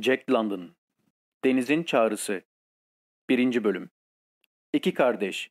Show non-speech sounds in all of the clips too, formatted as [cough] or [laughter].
Jack London Denizin Çağrısı 1. Bölüm İki Kardeş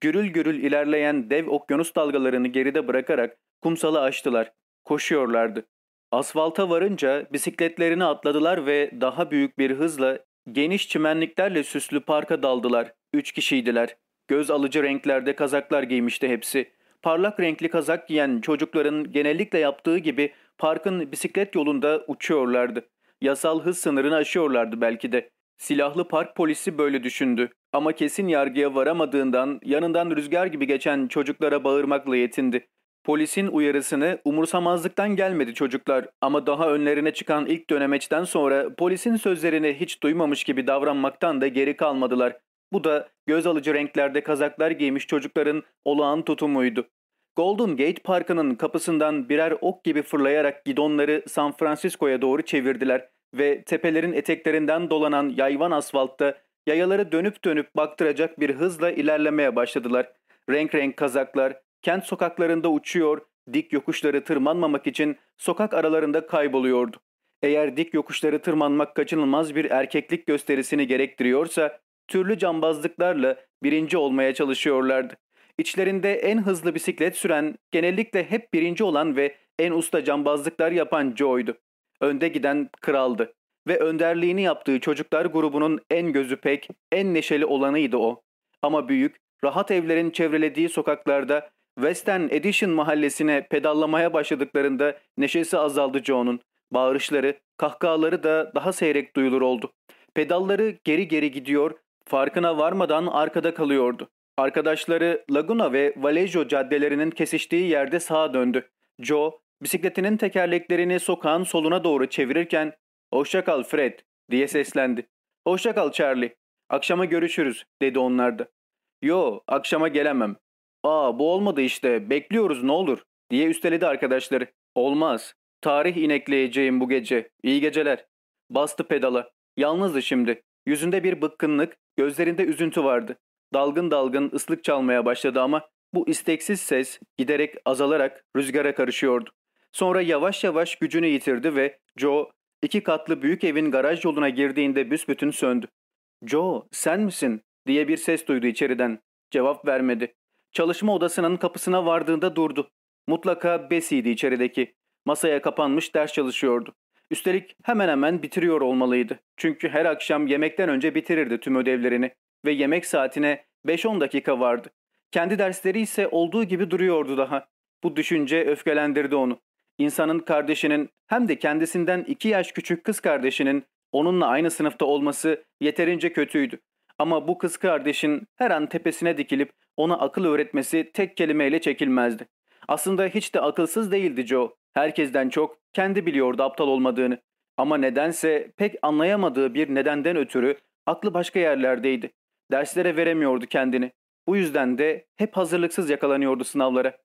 Gürül gürül ilerleyen dev okyanus dalgalarını geride bırakarak kumsalı aştılar. Koşuyorlardı. Asfalta varınca bisikletlerini atladılar ve daha büyük bir hızla geniş çimenliklerle süslü parka daldılar. Üç kişiydiler. Göz alıcı renklerde kazaklar giymişti hepsi. Parlak renkli kazak giyen çocukların genellikle yaptığı gibi parkın bisiklet yolunda uçuyorlardı. Yasal hız sınırını aşıyorlardı belki de. Silahlı park polisi böyle düşündü. Ama kesin yargıya varamadığından yanından rüzgar gibi geçen çocuklara bağırmakla yetindi. Polisin uyarısını umursamazlıktan gelmedi çocuklar ama daha önlerine çıkan ilk dönemeçten sonra polisin sözlerini hiç duymamış gibi davranmaktan da geri kalmadılar. Bu da göz alıcı renklerde kazaklar giymiş çocukların olağan tutumuydu. Golden Gate Parkı'nın kapısından birer ok gibi fırlayarak gidonları San Francisco'ya doğru çevirdiler ve tepelerin eteklerinden dolanan yayvan asfaltta yayaları dönüp dönüp baktıracak bir hızla ilerlemeye başladılar. Renk renk kazaklar kent sokaklarında uçuyor, dik yokuşları tırmanmamak için sokak aralarında kayboluyordu. Eğer dik yokuşları tırmanmak kaçınılmaz bir erkeklik gösterisini gerektiriyorsa türlü cambazlıklarla birinci olmaya çalışıyorlardı. İçlerinde en hızlı bisiklet süren, genellikle hep birinci olan ve en usta cambazlıklar yapan Joe'ydu. Önde giden kraldı ve önderliğini yaptığı çocuklar grubunun en gözü pek, en neşeli olanıydı o. Ama büyük, rahat evlerin çevrelediği sokaklarda Western Edition mahallesine pedallamaya başladıklarında neşesi azaldı Joe'nun. Bağırışları, kahkahaları da daha seyrek duyulur oldu. Pedalları geri geri gidiyor, farkına varmadan arkada kalıyordu. Arkadaşları Laguna ve Vallejo caddelerinin kesiştiği yerde sağa döndü. Joe, bisikletinin tekerleklerini sokağın soluna doğru çevirirken ''Hoşça kal Fred'' diye seslendi. ''Hoşça kal Charlie. Akşama görüşürüz'' dedi onlar da. ''Yo, akşama gelemem. Aa bu olmadı işte, bekliyoruz ne olur'' diye üsteledi arkadaşları. ''Olmaz. Tarih inekleyeceğim bu gece. İyi geceler.'' Bastı pedala. Yalnızdı şimdi. Yüzünde bir bıkkınlık, gözlerinde üzüntü vardı. Dalgın dalgın ıslık çalmaya başladı ama bu isteksiz ses giderek azalarak rüzgara karışıyordu. Sonra yavaş yavaş gücünü yitirdi ve Joe iki katlı büyük evin garaj yoluna girdiğinde büsbütün söndü. ''Joe sen misin?'' diye bir ses duydu içeriden. Cevap vermedi. Çalışma odasının kapısına vardığında durdu. Mutlaka Bessie'ydi içerideki. Masaya kapanmış ders çalışıyordu. Üstelik hemen hemen bitiriyor olmalıydı. Çünkü her akşam yemekten önce bitirirdi tüm ödevlerini ve yemek saatine 5-10 dakika vardı. Kendi dersleri ise olduğu gibi duruyordu daha. Bu düşünce öfkelendirdi onu. İnsanın kardeşinin hem de kendisinden iki yaş küçük kız kardeşinin onunla aynı sınıfta olması yeterince kötüydü. Ama bu kız kardeşin her an tepesine dikilip ona akıl öğretmesi tek kelimeyle çekilmezdi. Aslında hiç de akılsız değildi Joe. Herkesten çok kendi biliyordu aptal olmadığını. Ama nedense pek anlayamadığı bir nedenden ötürü aklı başka yerlerdeydi. Derslere veremiyordu kendini. Bu yüzden de hep hazırlıksız yakalanıyordu sınavlara.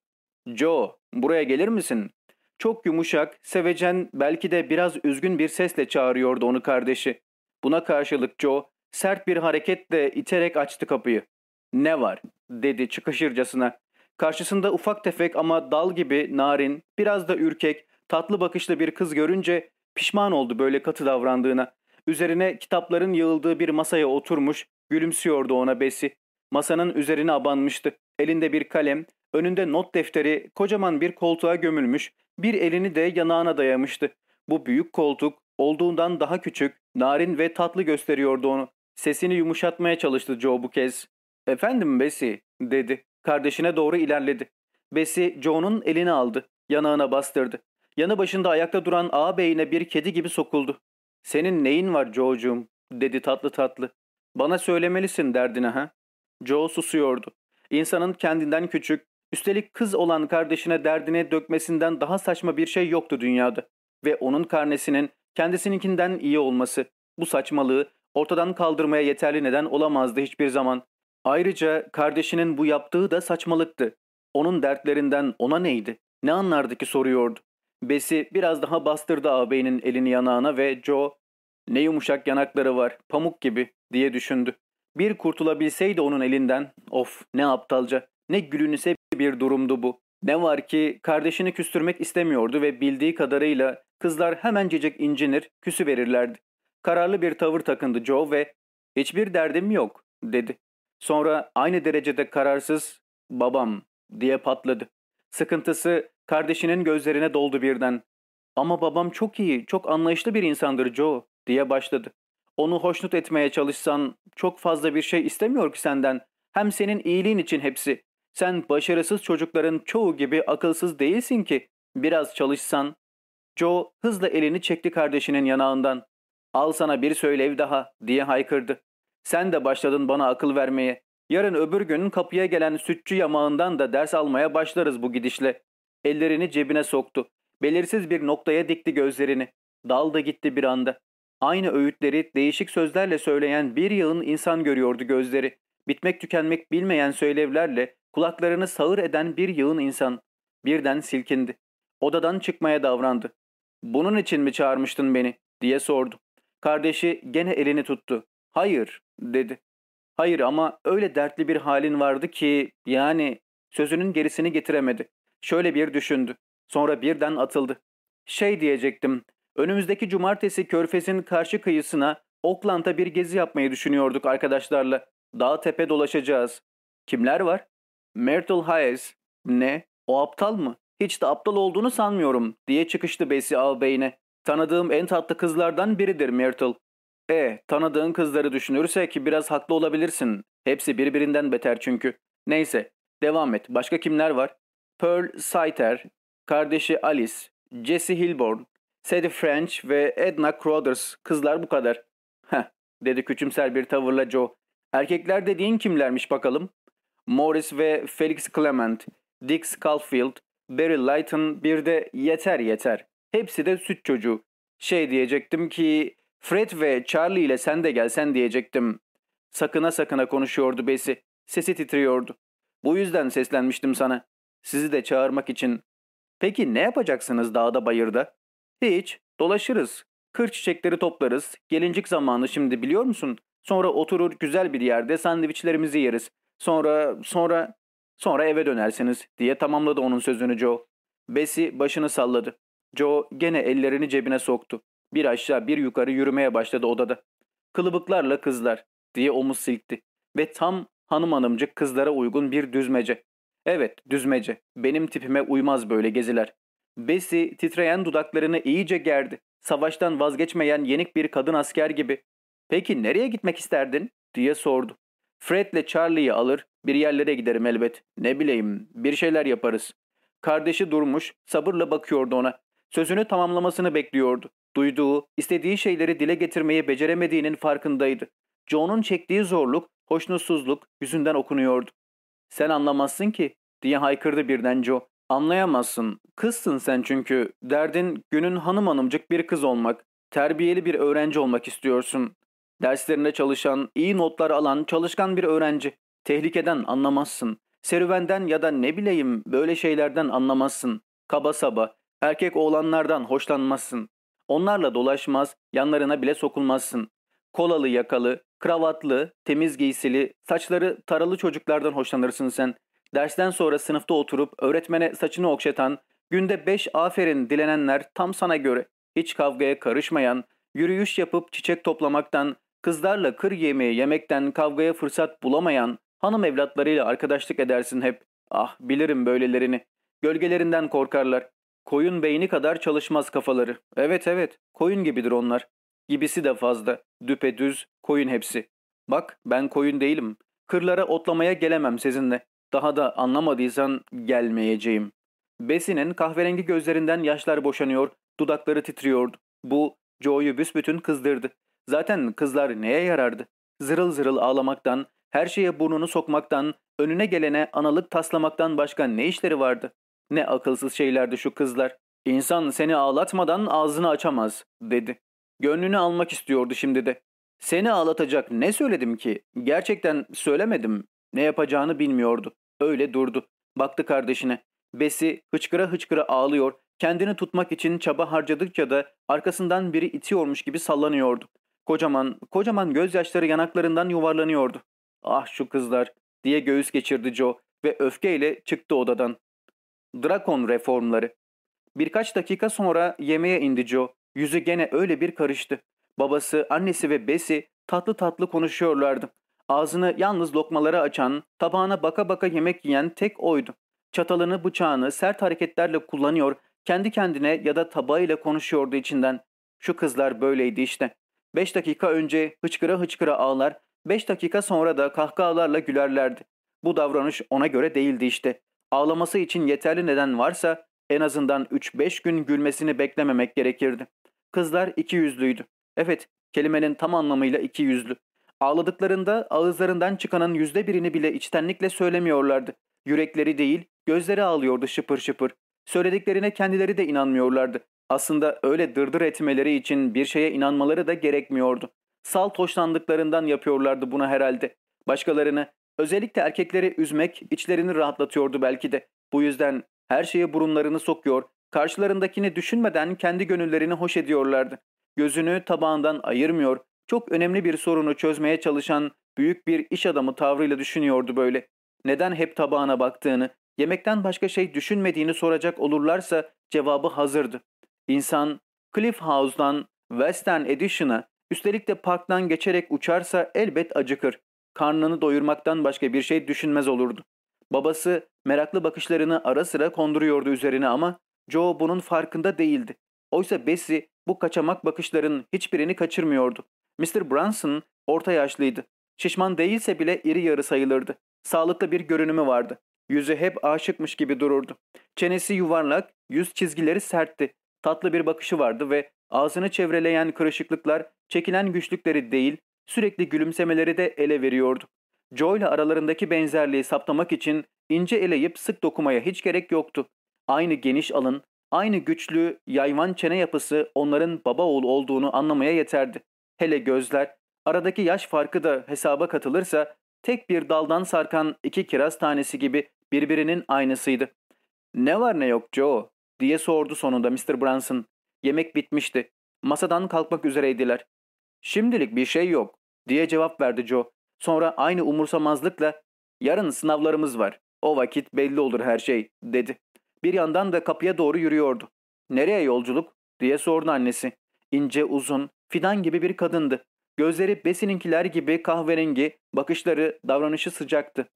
Joe, buraya gelir misin? Çok yumuşak, sevecen, belki de biraz üzgün bir sesle çağırıyordu onu kardeşi. Buna karşılık Joe, sert bir hareketle iterek açtı kapıyı. Ne var? dedi çıkışırcasına. Karşısında ufak tefek ama dal gibi narin, biraz da ürkek, tatlı bakışlı bir kız görünce pişman oldu böyle katı davrandığına. Üzerine kitapların yığıldığı bir masaya oturmuş, gülümsüyordu ona Besi. Masanın üzerine abanmıştı. Elinde bir kalem, önünde not defteri kocaman bir koltuğa gömülmüş, bir elini de yanağına dayamıştı. Bu büyük koltuk olduğundan daha küçük, narin ve tatlı gösteriyordu onu. Sesini yumuşatmaya çalıştı Joe bu kez. ''Efendim Bessie'' dedi. Kardeşine doğru ilerledi. Bessie Joe'nun elini aldı. Yanağına bastırdı. Yanı başında ayakta duran ağabeyine bir kedi gibi sokuldu. ''Senin neyin var Joe'cum?'' dedi tatlı tatlı. ''Bana söylemelisin derdine ha?'' Joe susuyordu. İnsanın kendinden küçük, üstelik kız olan kardeşine derdini dökmesinden daha saçma bir şey yoktu dünyada. Ve onun karnesinin kendisininkinden iyi olması, bu saçmalığı ortadan kaldırmaya yeterli neden olamazdı hiçbir zaman. Ayrıca kardeşinin bu yaptığı da saçmalıktı. Onun dertlerinden ona neydi? Ne anlardı ki soruyordu. Besi biraz daha bastırdı ağabeyinin elini yanağına ve Joe ''Ne yumuşak yanakları var, pamuk gibi'' diye düşündü. Bir kurtulabilseydi onun elinden, of ne aptalca, ne gülünüse bir durumdu bu. Ne var ki kardeşini küstürmek istemiyordu ve bildiği kadarıyla kızlar hemencecik incinir, küsü verirlerdi. Kararlı bir tavır takındı Joe ve ''Hiçbir derdim yok'' dedi. Sonra aynı derecede kararsız ''Babam'' diye patladı. Sıkıntısı kardeşinin gözlerine doldu birden. ''Ama babam çok iyi, çok anlayışlı bir insandır Joe'' diye başladı. ''Onu hoşnut etmeye çalışsan çok fazla bir şey istemiyor ki senden. Hem senin iyiliğin için hepsi. Sen başarısız çocukların çoğu gibi akılsız değilsin ki. Biraz çalışsan. Joe hızla elini çekti kardeşinin yanağından. Al sana bir söylev daha diye haykırdı. Sen de başladın bana akıl vermeye. Yarın öbür gün kapıya gelen sütçü yamağından da ders almaya başlarız bu gidişle. Ellerini cebine soktu. Belirsiz bir noktaya dikti gözlerini. Daldı gitti bir anda. Aynı öğütleri değişik sözlerle söyleyen bir yığın insan görüyordu gözleri. Bitmek tükenmek bilmeyen söylevlerle kulaklarını sağır eden bir yığın insan. Birden silkindi. Odadan çıkmaya davrandı. ''Bunun için mi çağırmıştın beni?'' diye sordu. Kardeşi gene elini tuttu. ''Hayır'' dedi. ''Hayır ama öyle dertli bir halin vardı ki yani...'' Sözünün gerisini getiremedi. Şöyle bir düşündü. Sonra birden atıldı. ''Şey diyecektim. Önümüzdeki cumartesi körfezin karşı kıyısına Oakland'a bir gezi yapmayı düşünüyorduk arkadaşlarla. Dağ tepe dolaşacağız. Kimler var? Myrtle Hayes. Ne? O aptal mı? Hiç de aptal olduğunu sanmıyorum diye çıkıştı Bessie ağabeyine. Tanıdığım en tatlı kızlardan biridir Myrtle. E, tanıdığın kızları düşünürsek biraz haklı olabilirsin. Hepsi birbirinden beter çünkü. Neyse, devam et. Başka kimler var? Pearl Saiter, kardeşi Alice, Jessie Hilborn, Sadie French ve Edna Crothers. Kızlar bu kadar. Heh, dedi küçümser bir tavırla Joe. Erkekler dediğin kimlermiş bakalım? Morris ve Felix Clement, Dick Scalfield, Barry Lighton bir de yeter yeter. Hepsi de süt çocuğu. Şey diyecektim ki Fred ve Charlie ile sen de gelsen diyecektim. Sakına sakına konuşuyordu Besi. Sesi titriyordu. Bu yüzden seslenmiştim sana. Sizi de çağırmak için. Peki ne yapacaksınız dağda bayırda? Hiç. Dolaşırız. Kır çiçekleri toplarız. Gelincik zamanı şimdi biliyor musun? Sonra oturur güzel bir yerde sandviçlerimizi yeriz. Sonra, sonra, sonra eve dönersiniz diye tamamladı onun sözünü Joe. Bessie başını salladı. Joe gene ellerini cebine soktu. Bir aşağı bir yukarı yürümeye başladı odada. Kılıbıklarla kızlar diye omuz silkti. Ve tam hanım hanımcık kızlara uygun bir düzmece. Evet düzmece. Benim tipime uymaz böyle geziler. Bessie titreyen dudaklarını iyice gerdi. Savaştan vazgeçmeyen yenik bir kadın asker gibi. Peki nereye gitmek isterdin? diye sordu. Fred'le Charlie'yi alır bir yerlere giderim elbet. Ne bileyim bir şeyler yaparız. Kardeşi durmuş sabırla bakıyordu ona. Sözünü tamamlamasını bekliyordu. Duyduğu, istediği şeyleri dile getirmeyi beceremediğinin farkındaydı. Joe'nun çektiği zorluk, hoşnutsuzluk yüzünden okunuyordu. Sen anlamazsın ki diye haykırdı birden Joe. Anlayamazsın. Kızsın sen çünkü. Derdin günün hanım hanımcık bir kız olmak. Terbiyeli bir öğrenci olmak istiyorsun. Derslerinde çalışan, iyi notlar alan, çalışkan bir öğrenci. Tehlikeden anlamazsın. Serüvenden ya da ne bileyim böyle şeylerden anlamazsın. Kaba saba, erkek oğlanlardan hoşlanmazsın. Onlarla dolaşmaz, yanlarına bile sokulmazsın. Kolalı yakalı, kravatlı, temiz giysili, saçları taralı çocuklardan hoşlanırsın sen. Dersten sonra sınıfta oturup öğretmene saçını okşatan, günde beş aferin dilenenler tam sana göre. Hiç kavgaya karışmayan, yürüyüş yapıp çiçek toplamaktan, kızlarla kır yemeği yemekten kavgaya fırsat bulamayan, hanım evlatlarıyla arkadaşlık edersin hep. Ah bilirim böylelerini. Gölgelerinden korkarlar. Koyun beyni kadar çalışmaz kafaları. Evet evet koyun gibidir onlar. Gibisi de fazla. Düpedüz koyun hepsi. Bak ben koyun değilim. Kırlara otlamaya gelemem sizinle. Daha da anlamadıysan gelmeyeceğim. Bessie'nin kahverengi gözlerinden yaşlar boşanıyor, dudakları titriyordu. Bu Joe'yu büsbütün kızdırdı. Zaten kızlar neye yarardı? Zırıl zırıl ağlamaktan, her şeye burnunu sokmaktan, önüne gelene analık taslamaktan başka ne işleri vardı? Ne akılsız şeylerdi şu kızlar. İnsan seni ağlatmadan ağzını açamaz, dedi. Gönlünü almak istiyordu şimdi de. Seni ağlatacak ne söyledim ki? Gerçekten söylemedim. Ne yapacağını bilmiyordu. Öyle durdu. Baktı kardeşine. Besi hıçkıra hıçkıra ağlıyor. Kendini tutmak için çaba harcadıkça da arkasından biri itiyormuş gibi sallanıyordu. Kocaman, kocaman gözyaşları yanaklarından yuvarlanıyordu. Ah şu kızlar diye göğüs geçirdi Joe ve öfkeyle çıktı odadan. Drakon reformları. Birkaç dakika sonra yemeğe indi Joe. Yüzü gene öyle bir karıştı. Babası, annesi ve Bessie tatlı tatlı konuşuyorlardı. Ağzını yalnız lokmalara açan, tabağına baka baka yemek yiyen tek oydu. Çatalını, bıçağını sert hareketlerle kullanıyor, kendi kendine ya da tabağıyla konuşuyordu içinden. Şu kızlar böyleydi işte. Beş dakika önce hıçkıra hıçkıra ağlar, beş dakika sonra da kahkahalarla gülerlerdi. Bu davranış ona göre değildi işte. Ağlaması için yeterli neden varsa en azından 3-5 gün gülmesini beklememek gerekirdi. Kızlar iki yüzlüydü. Evet, kelimenin tam anlamıyla iki yüzlü. Ağladıklarında ağızlarından çıkanın yüzde birini bile içtenlikle söylemiyorlardı. Yürekleri değil, gözleri ağlıyordu şıpır şıpır. Söylediklerine kendileri de inanmıyorlardı. Aslında öyle dırdır etmeleri için bir şeye inanmaları da gerekmiyordu. Salt hoşlandıklarından yapıyorlardı bunu herhalde. Başkalarını, özellikle erkekleri üzmek içlerini rahatlatıyordu belki de. Bu yüzden her şeye burunlarını sokuyor, karşılarındakini düşünmeden kendi gönüllerini hoş ediyorlardı. Gözünü tabağından ayırmıyor, çok önemli bir sorunu çözmeye çalışan büyük bir iş adamı tavrıyla düşünüyordu böyle. Neden hep tabağına baktığını, yemekten başka şey düşünmediğini soracak olurlarsa cevabı hazırdı. İnsan Cliff House'dan Western Edition'a üstelik de parktan geçerek uçarsa elbet acıkır. Karnını doyurmaktan başka bir şey düşünmez olurdu. Babası meraklı bakışlarını ara sıra konduruyordu üzerine ama Joe bunun farkında değildi. Oysa Bessie bu kaçamak bakışların hiçbirini kaçırmıyordu. Mr. Brunson orta yaşlıydı. Şişman değilse bile iri yarı sayılırdı. Sağlıklı bir görünümü vardı. Yüzü hep aşıkmış gibi dururdu. Çenesi yuvarlak, yüz çizgileri sertti. Tatlı bir bakışı vardı ve ağzını çevreleyen kırışıklıklar çekilen güçlükleri değil, sürekli gülümsemeleri de ele veriyordu. Joe ile aralarındaki benzerliği saptamak için ince eleyip sık dokumaya hiç gerek yoktu. Aynı geniş alın, aynı güçlü, yayvan çene yapısı onların baba oğul olduğunu anlamaya yeterdi. Hele gözler, aradaki yaş farkı da hesaba katılırsa tek bir daldan sarkan iki kiraz tanesi gibi birbirinin aynısıydı. ''Ne var ne yok Joe?'' diye sordu sonunda Mr. Brunson. Yemek bitmişti. Masadan kalkmak üzereydiler. ''Şimdilik bir şey yok.'' diye cevap verdi Joe. Sonra aynı umursamazlıkla ''Yarın sınavlarımız var. O vakit belli olur her şey.'' dedi. Bir yandan da kapıya doğru yürüyordu. ''Nereye yolculuk?'' diye sordu annesi. İnce, uzun, fidan gibi bir kadındı. Gözleri Bessie'ninkiler gibi kahverengi, bakışları, davranışı sıcaktı.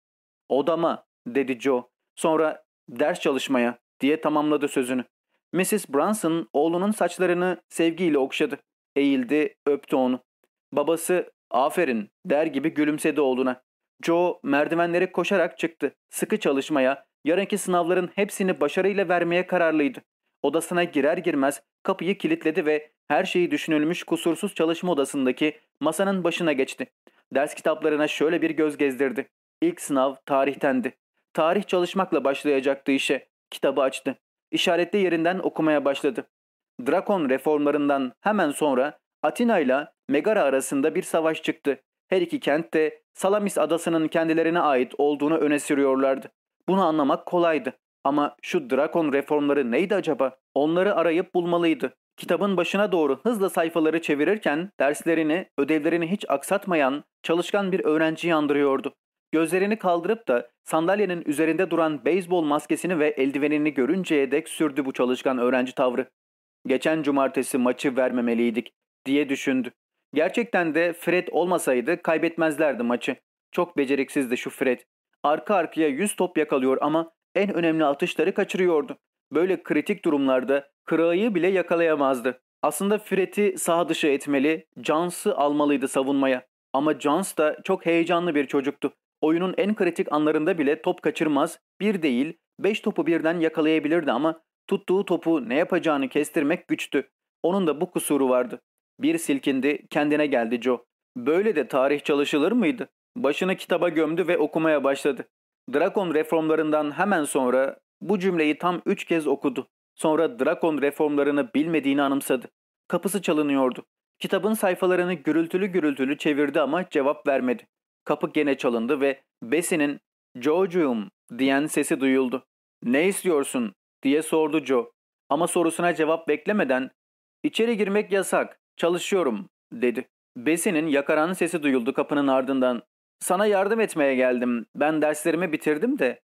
''Odama'' dedi Joe. Sonra ''Ders çalışmaya'' diye tamamladı sözünü. Mrs. Brunson oğlunun saçlarını sevgiyle okşadı. Eğildi, öptü onu. Babası aferin der gibi gülümsedi oğluna. Joe merdivenleri koşarak çıktı. Sıkı çalışmaya, yarınki sınavların hepsini başarıyla vermeye kararlıydı. Odasına girer girmez kapıyı kilitledi ve her şeyi düşünülmüş kusursuz çalışma odasındaki masanın başına geçti. Ders kitaplarına şöyle bir göz gezdirdi. İlk sınav tarihtendi. Tarih çalışmakla başlayacaktı işe. Kitabı açtı. İşaretli yerinden okumaya başladı. Drakon reformlarından hemen sonra Atina ile Megara arasında bir savaş çıktı. Her iki kent de Salamis adasının kendilerine ait olduğunu öne sürüyorlardı. Bunu anlamak kolaydı. Ama şu Drakon reformları neydi acaba? Onları arayıp bulmalıydı. Kitabın başına doğru hızla sayfaları çevirirken derslerini, ödevlerini hiç aksatmayan çalışkan bir öğrenciyi andırıyordu. Gözlerini kaldırıp da sandalyenin üzerinde duran beyzbol maskesini ve eldivenini görünceye dek sürdü bu çalışkan öğrenci tavrı. Geçen cumartesi maçı vermemeliydik diye düşündü. Gerçekten de Fred olmasaydı kaybetmezlerdi maçı. Çok beceriksizdi şu Fred. Arka arkaya 100 top yakalıyor ama en önemli atışları kaçırıyordu. Böyle kritik durumlarda Kırağı'yı bile yakalayamazdı. Aslında Fred'i sağ dışı etmeli, Jones'ı almalıydı savunmaya. Ama Jones da çok heyecanlı bir çocuktu. Oyunun en kritik anlarında bile top kaçırmaz, bir değil, beş topu birden yakalayabilirdi ama tuttuğu topu ne yapacağını kestirmek güçtü. Onun da bu kusuru vardı. Bir silkindi, kendine geldi Joe. Böyle de tarih çalışılır mıydı? Başını kitaba gömdü ve okumaya başladı. Drakon reformlarından hemen sonra bu cümleyi tam üç kez okudu. Sonra Drakon reformlarını bilmediğini anımsadı. Kapısı çalınıyordu. Kitabın sayfalarını gürültülü gürültülü çevirdi ama cevap vermedi. Kapı gene çalındı ve Bessie'nin ''Joe'cum'' diyen sesi duyuldu. ''Ne istiyorsun?'' diye sordu Joe. Ama sorusuna cevap beklemeden ''İçeri girmek yasak, çalışıyorum'' dedi. Bessie'nin yakaran sesi duyuldu kapının ardından. ''Sana yardım etmeye geldim. Ben derslerimi bitirdim de.''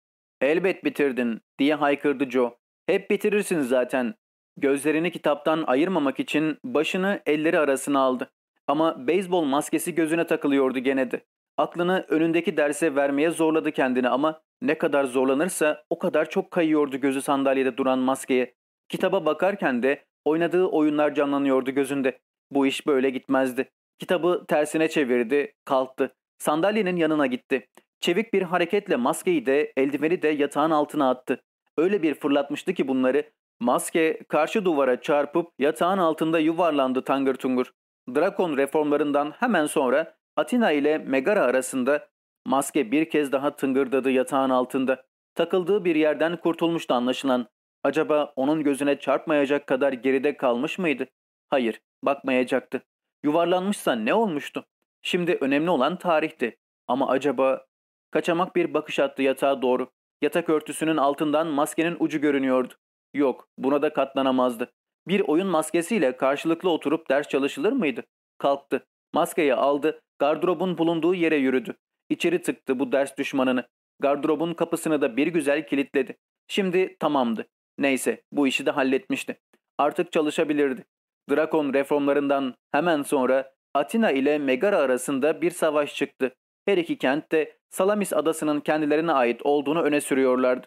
''Elbet bitirdin'' diye haykırdı Joe. Hep bitirirsin zaten. Gözlerini kitaptan ayırmamak için başını elleri arasına aldı. Ama beyzbol maskesi gözüne takılıyordu gene de. Aklını önündeki derse vermeye zorladı kendini ama ne kadar zorlanırsa o kadar çok kayıyordu gözü sandalyede duran maskeye. Kitaba bakarken de oynadığı oyunlar canlanıyordu gözünde. Bu iş böyle gitmezdi. Kitabı tersine çevirdi, kalktı. Sandalyenin yanına gitti. Çevik bir hareketle maskeyi de eldiveni de yatağın altına attı. Öyle bir fırlatmıştı ki bunları. Maske karşı duvara çarpıp yatağın altında yuvarlandı tangır tungur. Drakon reformlarından hemen sonra Atina ile Megara arasında maske bir kez daha tıngırdadı yatağın altında. Takıldığı bir yerden kurtulmuştu anlaşılan. Acaba onun gözüne çarpmayacak kadar geride kalmış mıydı? Hayır, bakmayacaktı. Yuvarlanmışsa ne olmuştu? Şimdi önemli olan tarihti. Ama acaba... Kaçamak bir bakış attı yatağa doğru. Yatak örtüsünün altından maskenin ucu görünüyordu. Yok, buna da katlanamazdı. Bir oyun maskesiyle karşılıklı oturup ders çalışılır mıydı? Kalktı. Maskeyi aldı, gardırobun bulunduğu yere yürüdü. İçeri tıktı bu ders düşmanını. Gardırobun kapısını da bir güzel kilitledi. Şimdi tamamdı. Neyse, bu işi de halletmişti. Artık çalışabilirdi. Drakon reformlarından hemen sonra Atina ile Megara arasında bir savaş çıktı. Her iki kent de Salamis adasının kendilerine ait olduğunu öne sürüyorlardı.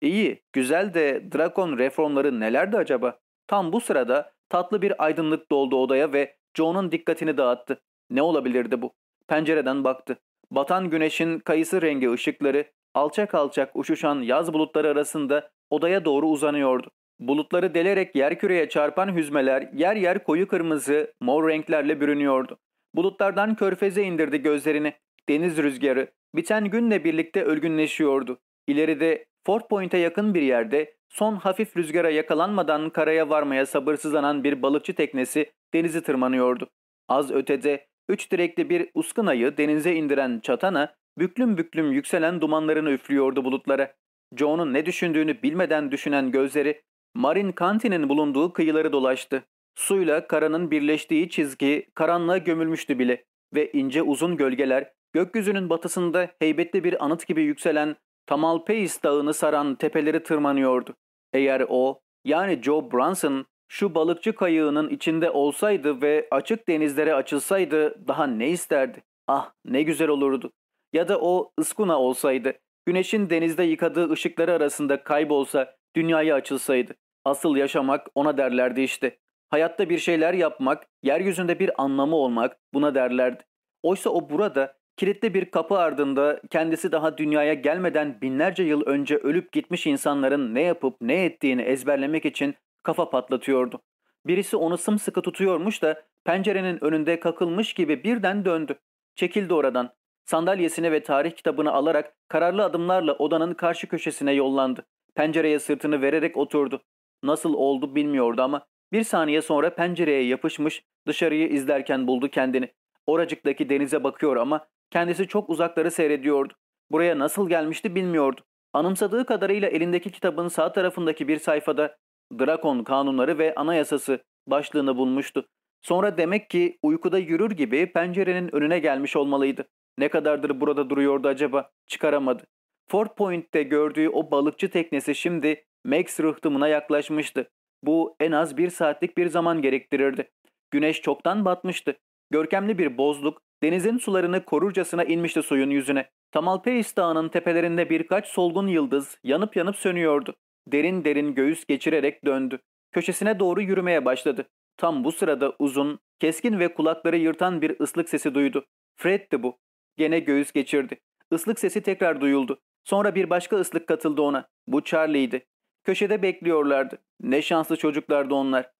İyi, güzel de Drakon reformları nelerdi acaba? Tam bu sırada tatlı bir aydınlık doldu odaya ve Joe'nun dikkatini dağıttı. Ne olabilirdi bu? Pencereden baktı. Batan güneşin kayısı rengi ışıkları alçak alçak uçuşan yaz bulutları arasında odaya doğru uzanıyordu. Bulutları delerek yerküreye çarpan hüzmeler yer yer koyu kırmızı, mor renklerle bürünüyordu. Bulutlardan körfeze indirdi gözlerini. Deniz rüzgarı biten günle birlikte ölgünleşiyordu. İleride Fort Point'e yakın bir yerde son hafif rüzgara yakalanmadan karaya varmaya sabırsızlanan bir balıkçı teknesi denizi tırmanıyordu. Az ötede üç direkli bir uskunayı denize indiren çatana büklüm büklüm yükselen dumanlarını üflüyordu bulutlara. Joe'nun ne düşündüğünü bilmeden düşünen gözleri Marin Kanti'nin bulunduğu kıyıları dolaştı. Suyla karanın birleştiği çizgi karanlığa gömülmüştü bile ve ince uzun gölgeler gökyüzünün batısında heybetli bir anıt gibi yükselen Tamalpais dağını saran tepeleri tırmanıyordu. Eğer o yani Joe Brunson şu balıkçı kayığının içinde olsaydı ve açık denizlere açılsaydı daha ne isterdi? Ah ne güzel olurdu. Ya da o ıskuna olsaydı, güneşin denizde yıkadığı ışıkları arasında kaybolsa, dünyaya açılsaydı. Asıl yaşamak ona derlerdi işte. Hayatta bir şeyler yapmak, yeryüzünde bir anlamı olmak buna derlerdi. Oysa o burada kilitli bir kapı ardında kendisi daha dünyaya gelmeden binlerce yıl önce ölüp gitmiş insanların ne yapıp ne ettiğini ezberlemek için kafa patlatıyordu. Birisi onu sımsıkı tutuyormuş da pencerenin önünde kakılmış gibi birden döndü. Çekildi oradan. Sandalyesini ve tarih kitabını alarak kararlı adımlarla odanın karşı köşesine yollandı. Pencereye sırtını vererek oturdu. Nasıl oldu bilmiyordu ama bir saniye sonra pencereye yapışmış dışarıyı izlerken buldu kendini. Oracıktaki denize bakıyor ama kendisi çok uzakları seyrediyordu. Buraya nasıl gelmişti bilmiyordu. Anımsadığı kadarıyla elindeki kitabın sağ tarafındaki bir sayfada Drakon kanunları ve anayasası başlığını bulmuştu. Sonra demek ki uykuda yürür gibi pencerenin önüne gelmiş olmalıydı. Ne kadardır burada duruyordu acaba? Çıkaramadı. Fort Point'te gördüğü o balıkçı teknesi şimdi Max rıhtımına yaklaşmıştı. Bu en az bir saatlik bir zaman gerektirirdi. Güneş çoktan batmıştı. Görkemli bir bozluk denizin sularını korurcasına inmişti suyun yüzüne. Tamalpais Dağı'nın tepelerinde birkaç solgun yıldız yanıp yanıp sönüyordu. Derin derin göğüs geçirerek döndü. Köşesine doğru yürümeye başladı. Tam bu sırada uzun, keskin ve kulakları yırtan bir ıslık sesi duydu. Fred'ti bu. Gene göğüs geçirdi. Islık sesi tekrar duyuldu. Sonra bir başka ıslık katıldı ona. Bu Charlie'ydi. Köşede bekliyorlardı. Ne şanslı çocuklardı onlar.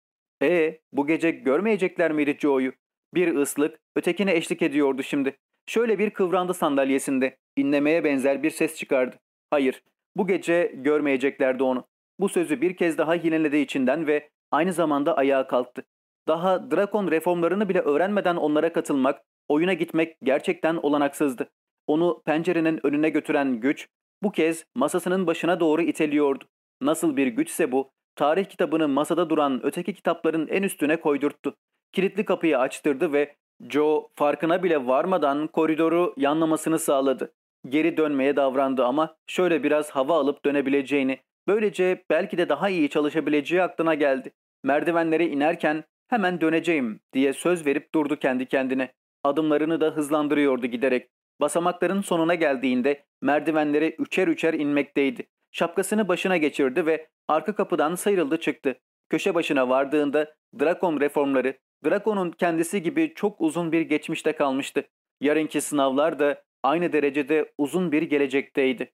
E bu gece görmeyecekler miydi Joe'yu? Bir ıslık ötekine eşlik ediyordu şimdi. Şöyle bir kıvrandı sandalyesinde. İnlemeye benzer bir ses çıkardı. Hayır, bu gece görmeyeceklerdi onu. Bu sözü bir kez daha yineledi içinden ve aynı zamanda ayağa kalktı. Daha Drakon reformlarını bile öğrenmeden onlara katılmak, oyuna gitmek gerçekten olanaksızdı. Onu pencerenin önüne götüren güç bu kez masasının başına doğru iteliyordu. Nasıl bir güçse bu, tarih kitabını masada duran öteki kitapların en üstüne koydurttu. Kilitli kapıyı açtırdı ve Joe farkına bile varmadan koridoru yanlamasını sağladı. Geri dönmeye davrandı ama şöyle biraz hava alıp dönebileceğini, Böylece belki de daha iyi çalışabileceği aklına geldi. Merdivenlere inerken hemen döneceğim diye söz verip durdu kendi kendine. Adımlarını da hızlandırıyordu giderek. Basamakların sonuna geldiğinde merdivenlere üçer üçer inmekteydi. Şapkasını başına geçirdi ve arka kapıdan sıyrıldı çıktı. Köşe başına vardığında Drakon reformları, Drakon'un kendisi gibi çok uzun bir geçmişte kalmıştı. Yarınki sınavlar da aynı derecede uzun bir gelecekteydi.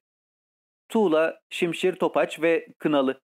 Tuğla, Şimşir Topaç ve Kınalı.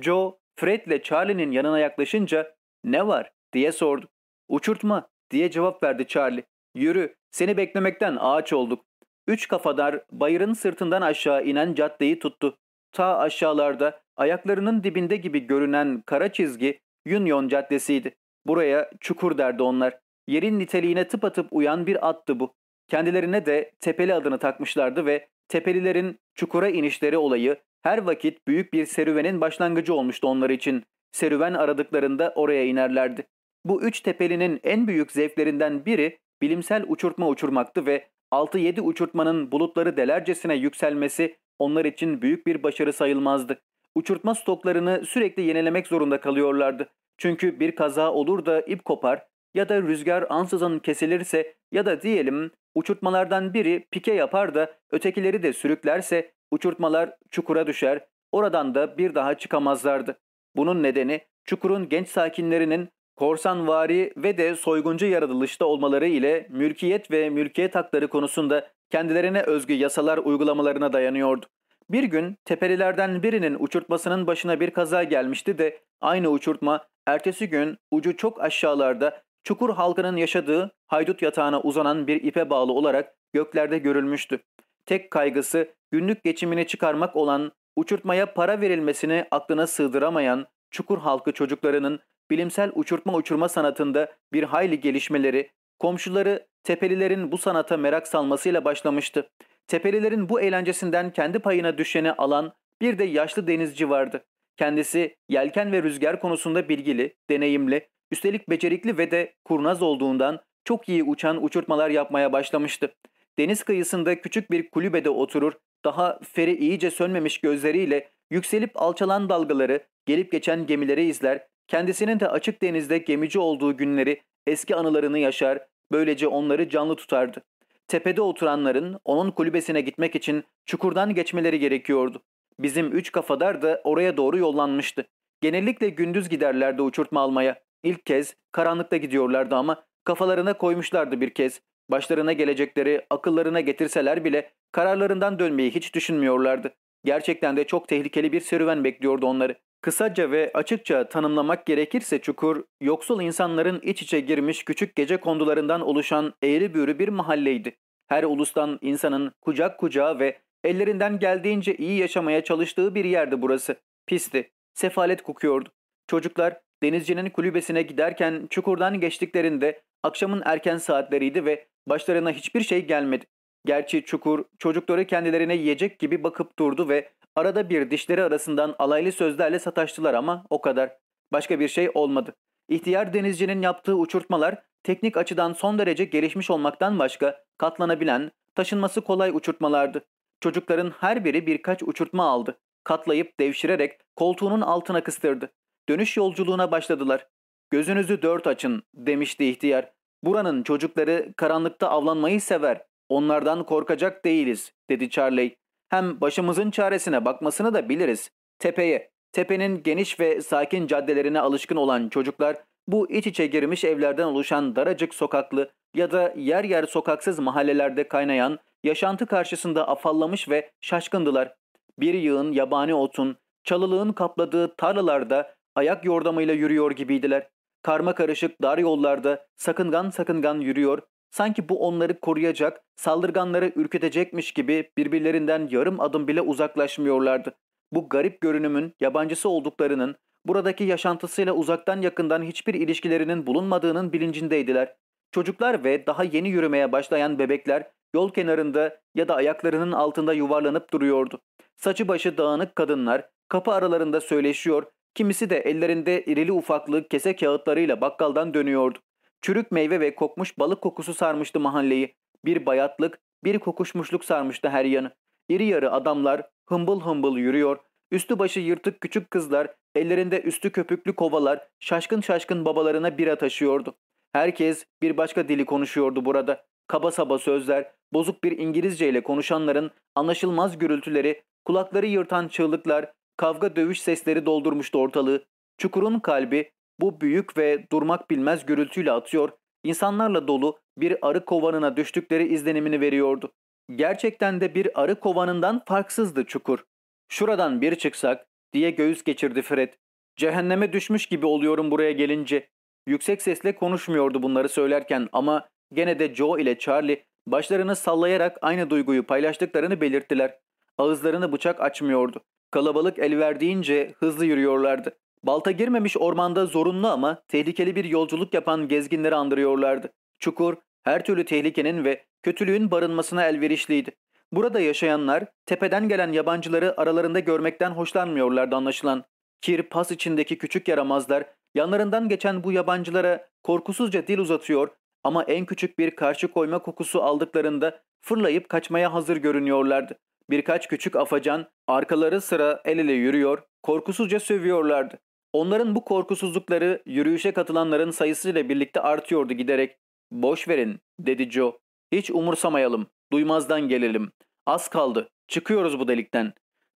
Joe, Fred ile Charlie'nin yanına yaklaşınca ''Ne var?'' diye sordu. ''Uçurtma'' diye cevap verdi Charlie. ''Yürü, seni beklemekten ağaç olduk.'' Üç kafadar bayırın sırtından aşağı inen caddeyi tuttu. Ta aşağılarda ayaklarının dibinde gibi görünen kara çizgi Union Caddesi'ydi. Buraya çukur derdi onlar. Yerin niteliğine tıpatıp uyan bir attı bu. Kendilerine de Tepeli adını takmışlardı ve Tepelilerin çukura inişleri olayı her vakit büyük bir serüvenin başlangıcı olmuştu onlar için. Serüven aradıklarında oraya inerlerdi. Bu üç tepelinin en büyük zevklerinden biri bilimsel uçurtma uçurmaktı ve 6-7 uçurtmanın bulutları delercesine yükselmesi onlar için büyük bir başarı sayılmazdı. Uçurtma stoklarını sürekli yenilemek zorunda kalıyorlardı. Çünkü bir kaza olur da ip kopar ya da rüzgar ansızın kesilirse ya da diyelim uçurtmalardan biri pike yapar da ötekileri de sürüklerse uçurtmalar çukura düşer, oradan da bir daha çıkamazlardı. Bunun nedeni çukurun genç sakinlerinin korsanvari ve de soyguncu yaratılışta olmaları ile mülkiyet ve mülkiyet hakları konusunda kendilerine özgü yasalar uygulamalarına dayanıyordu. Bir gün tepelilerden birinin uçurtmasının başına bir kaza gelmişti de aynı uçurtma ertesi gün ucu çok aşağılarda çukur halkının yaşadığı haydut yatağına uzanan bir ipe bağlı olarak göklerde görülmüştü. Tek kaygısı günlük geçimini çıkarmak olan uçurtmaya para verilmesini aklına sığdıramayan çukur halkı çocuklarının bilimsel uçurtma uçurma sanatında bir hayli gelişmeleri, komşuları Tepelilerin bu sanata merak salmasıyla başlamıştı. Tepelilerin bu eğlencesinden kendi payına düşeni alan bir de yaşlı denizci vardı. Kendisi yelken ve rüzgar konusunda bilgili, deneyimli, üstelik becerikli ve de kurnaz olduğundan çok iyi uçan uçurtmalar yapmaya başlamıştı. Deniz kıyısında küçük bir kulübede oturur, daha feri iyice sönmemiş gözleriyle yükselip alçalan dalgaları, gelip geçen gemileri izler, kendisinin de açık denizde gemici olduğu günleri, eski anılarını yaşar, böylece onları canlı tutardı. Tepede oturanların onun kulübesine gitmek için çukurdan geçmeleri gerekiyordu. Bizim üç kafadar da oraya doğru yollanmıştı. Genellikle gündüz giderlerdi uçurtma almaya. İlk kez karanlıkta gidiyorlardı ama kafalarına koymuşlardı bir kez. Başlarına gelecekleri akıllarına getirseler bile kararlarından dönmeyi hiç düşünmüyorlardı. Gerçekten de çok tehlikeli bir serüven bekliyordu onları. Kısaca ve açıkça tanımlamak gerekirse çukur, yoksul insanların iç içe girmiş küçük gece kondularından oluşan eğri büğrü bir mahalleydi. Her ulustan insanın kucak kucağa ve ellerinden geldiğince iyi yaşamaya çalıştığı bir yerdi burası. Pisti, sefalet kokuyordu. Çocuklar denizcinin kulübesine giderken çukurdan geçtiklerinde akşamın erken saatleriydi ve başlarına hiçbir şey gelmedi. Gerçi çukur çocukları kendilerine yiyecek gibi bakıp durdu ve arada bir dişleri arasından alaylı sözlerle sataştılar ama o kadar. Başka bir şey olmadı. İhtiyar denizcinin yaptığı uçurtmalar teknik açıdan son derece gelişmiş olmaktan başka katlanabilen, taşınması kolay uçurtmalardı. Çocukların her biri birkaç uçurtma aldı. Katlayıp devşirerek koltuğunun altına kıstırdı. Dönüş yolculuğuna başladılar. Gözünüzü dört açın demişti ihtiyar. Buranın çocukları karanlıkta avlanmayı sever. Onlardan korkacak değiliz dedi Charlie. Hem başımızın çaresine bakmasını da biliriz. Tepeye, tepenin geniş ve sakin caddelerine alışkın olan çocuklar bu iç içe girmiş evlerden oluşan daracık sokaklı ya da yer yer sokaksız mahallelerde kaynayan yaşantı karşısında afallamış ve şaşkındılar. Bir yığın yabani otun, çalılığın kapladığı tarlalarda ayak yordamıyla yürüyor gibiydiler. Karma karışık dar yollarda sakıngan sakıngan yürüyor, sanki bu onları koruyacak, saldırganları ürkütecekmiş gibi birbirlerinden yarım adım bile uzaklaşmıyorlardı. Bu garip görünümün yabancısı olduklarının, buradaki yaşantısıyla uzaktan yakından hiçbir ilişkilerinin bulunmadığının bilincindeydiler. Çocuklar ve daha yeni yürümeye başlayan bebekler yol kenarında ya da ayaklarının altında yuvarlanıp duruyordu. Saçı başı dağınık kadınlar kapı aralarında söyleşiyor, kimisi de ellerinde irili ufaklı kese kağıtlarıyla bakkaldan dönüyordu. Çürük meyve ve kokmuş balık kokusu sarmıştı mahalleyi. Bir bayatlık, bir kokuşmuşluk sarmıştı her yanı. İri yarı adamlar hımbıl hımbıl yürüyor, Üstü başı yırtık küçük kızlar, ellerinde üstü köpüklü kovalar, şaşkın şaşkın babalarına bira taşıyordu. Herkes bir başka dili konuşuyordu burada. Kaba saba sözler, bozuk bir İngilizce ile konuşanların anlaşılmaz gürültüleri, kulakları yırtan çığlıklar, kavga dövüş sesleri doldurmuştu ortalığı. Çukurun kalbi bu büyük ve durmak bilmez gürültüyle atıyor, insanlarla dolu bir arı kovanına düştükleri izlenimini veriyordu. Gerçekten de bir arı kovanından farksızdı çukur. Şuradan bir çıksak diye göğüs geçirdi Fred. Cehenneme düşmüş gibi oluyorum buraya gelince. Yüksek sesle konuşmuyordu bunları söylerken ama gene de Joe ile Charlie başlarını sallayarak aynı duyguyu paylaştıklarını belirttiler. Ağızlarını bıçak açmıyordu. Kalabalık el verdiğince hızlı yürüyorlardı. Balta girmemiş ormanda zorunlu ama tehlikeli bir yolculuk yapan gezginleri andırıyorlardı. Çukur, her türlü tehlikenin ve kötülüğün barınmasına elverişliydi. Burada yaşayanlar tepeden gelen yabancıları aralarında görmekten hoşlanmıyorlardı anlaşılan. Kir pas içindeki küçük yaramazlar yanlarından geçen bu yabancılara korkusuzca dil uzatıyor ama en küçük bir karşı koyma kokusu aldıklarında fırlayıp kaçmaya hazır görünüyorlardı. Birkaç küçük afacan arkaları sıra el ele yürüyor, korkusuzca sövüyorlardı. Onların bu korkusuzlukları yürüyüşe katılanların sayısıyla birlikte artıyordu giderek. Boş verin dedi Joe. Hiç umursamayalım. Duymazdan gelelim. Az kaldı. Çıkıyoruz bu delikten.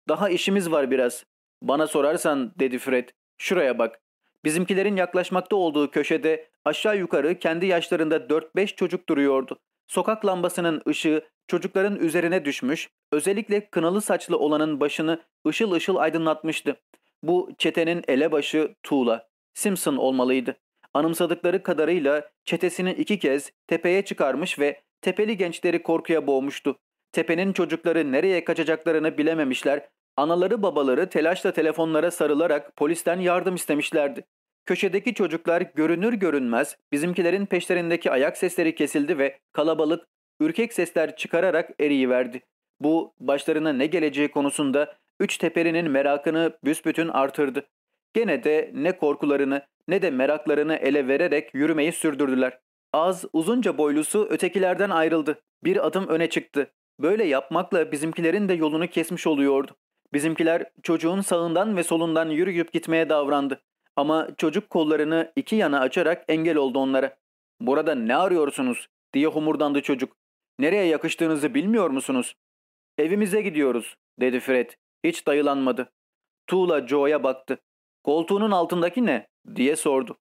Daha işimiz var biraz. Bana sorarsan dedi Fred. Şuraya bak. Bizimkilerin yaklaşmakta olduğu köşede aşağı yukarı kendi yaşlarında 4-5 çocuk duruyordu. Sokak lambasının ışığı çocukların üzerine düşmüş, özellikle kınalı saçlı olanın başını ışıl ışıl aydınlatmıştı. Bu çetenin elebaşı Tuğla. Simpson olmalıydı. Anımsadıkları kadarıyla çetesini iki kez tepeye çıkarmış ve tepeli gençleri korkuya boğmuştu. Tepenin çocukları nereye kaçacaklarını bilememişler, anaları babaları telaşla telefonlara sarılarak polisten yardım istemişlerdi. Köşedeki çocuklar görünür görünmez bizimkilerin peşlerindeki ayak sesleri kesildi ve kalabalık ürkek sesler çıkararak eriyiverdi. Bu başlarına ne geleceği konusunda üç teperinin merakını büsbütün artırdı. Gene de ne korkularını ne de meraklarını ele vererek yürümeyi sürdürdüler. Az uzunca boylusu ötekilerden ayrıldı. Bir adım öne çıktı. Böyle yapmakla bizimkilerin de yolunu kesmiş oluyordu. Bizimkiler çocuğun sağından ve solundan yürüyüp gitmeye davrandı. Ama çocuk kollarını iki yana açarak engel oldu onlara. ''Burada ne arıyorsunuz?'' diye homurdandı çocuk. ''Nereye yakıştığınızı bilmiyor musunuz?'' ''Evimize gidiyoruz.'' dedi Fred. Hiç dayılanmadı. Tuğla Joe'ya baktı. ''Koltuğunun altındaki ne?'' diye sordu.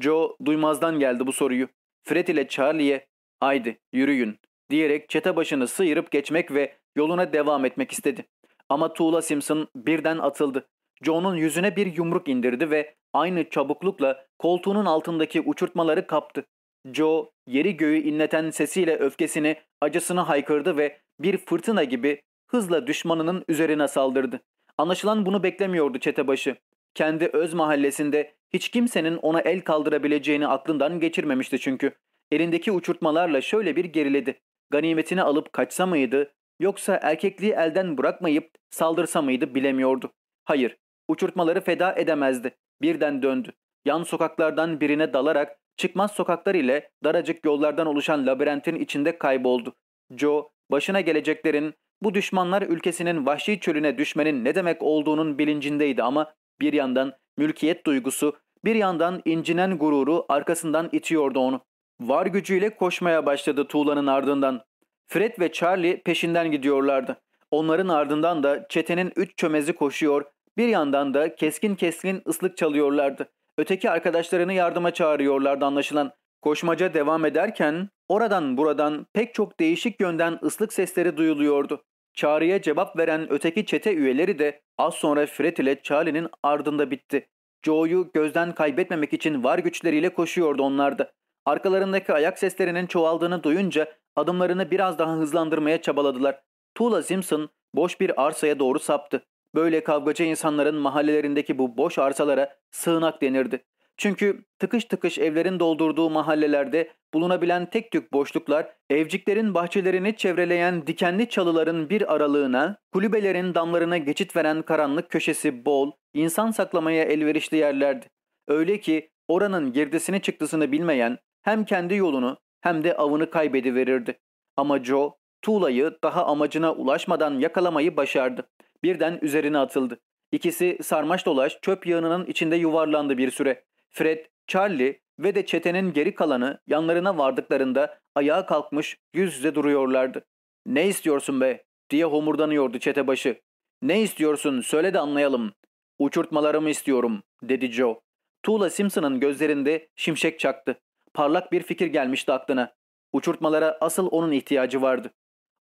Joe duymazdan geldi bu soruyu. Fred ile Charlie'ye ''Haydi yürüyün'' diyerek çete başını sıyırıp geçmek ve yoluna devam etmek istedi. Ama Tuğla Simpson birden atıldı. Joe'nun yüzüne bir yumruk indirdi ve aynı çabuklukla koltuğunun altındaki uçurtmaları kaptı. Joe yeri göğü inleten sesiyle öfkesini, acısını haykırdı ve bir fırtına gibi hızla düşmanının üzerine saldırdı. Anlaşılan bunu beklemiyordu çetebaşı. Kendi öz mahallesinde hiç kimsenin ona el kaldırabileceğini aklından geçirmemişti çünkü. Elindeki uçurtmalarla şöyle bir geriledi. Ganimetini alıp kaçsa mıydı yoksa erkekliği elden bırakmayıp saldırsa mıydı bilemiyordu. Hayır, uçurtmaları feda edemezdi. Birden döndü. Yan sokaklardan birine dalarak çıkmaz sokaklar ile daracık yollardan oluşan labirentin içinde kayboldu. Joe, başına geleceklerin bu düşmanlar ülkesinin vahşi çölüne düşmenin ne demek olduğunun bilincindeydi ama bir yandan mülkiyet duygusu, bir yandan incinen gururu arkasından itiyordu onu. Var gücüyle koşmaya başladı tuğlanın ardından. Fred ve Charlie peşinden gidiyorlardı. Onların ardından da çetenin üç çömezi koşuyor, bir yandan da keskin keskin ıslık çalıyorlardı. Öteki arkadaşlarını yardıma çağırıyorlardı anlaşılan. Koşmaca devam ederken oradan buradan pek çok değişik yönden ıslık sesleri duyuluyordu. Çağrıya cevap veren öteki çete üyeleri de az sonra Fred ile Charlie'nin ardında bitti. Joe'yu gözden kaybetmemek için var güçleriyle koşuyordu onlar da. Arkalarındaki ayak seslerinin çoğaldığını duyunca adımlarını biraz daha hızlandırmaya çabaladılar. Tuğla Simpson boş bir arsaya doğru saptı. Böyle kavgacı insanların mahallelerindeki bu boş arsalara sığınak denirdi. Çünkü tıkış tıkış evlerin doldurduğu mahallelerde bulunabilen tek tük boşluklar, evciklerin bahçelerini çevreleyen dikenli çalıların bir aralığına, kulübelerin damlarına geçit veren karanlık köşesi bol, insan saklamaya elverişli yerlerdi. Öyle ki oranın girdisini çıktısını bilmeyen hem kendi yolunu hem de avını kaybediverirdi. Ama Joe, tuğlayı daha amacına ulaşmadan yakalamayı başardı. Birden üzerine atıldı. İkisi sarmaş dolaş çöp yığınının içinde yuvarlandı bir süre. Fred, Charlie ve de çetenin geri kalanı yanlarına vardıklarında ayağa kalkmış yüz yüze duruyorlardı. ''Ne istiyorsun be?'' diye homurdanıyordu çete başı. ''Ne istiyorsun söyle de anlayalım.'' ''Uçurtmalarımı istiyorum.'' dedi Joe. Tuğla Simpson'ın gözlerinde şimşek çaktı. Parlak bir fikir gelmişti aklına. Uçurtmalara asıl onun ihtiyacı vardı.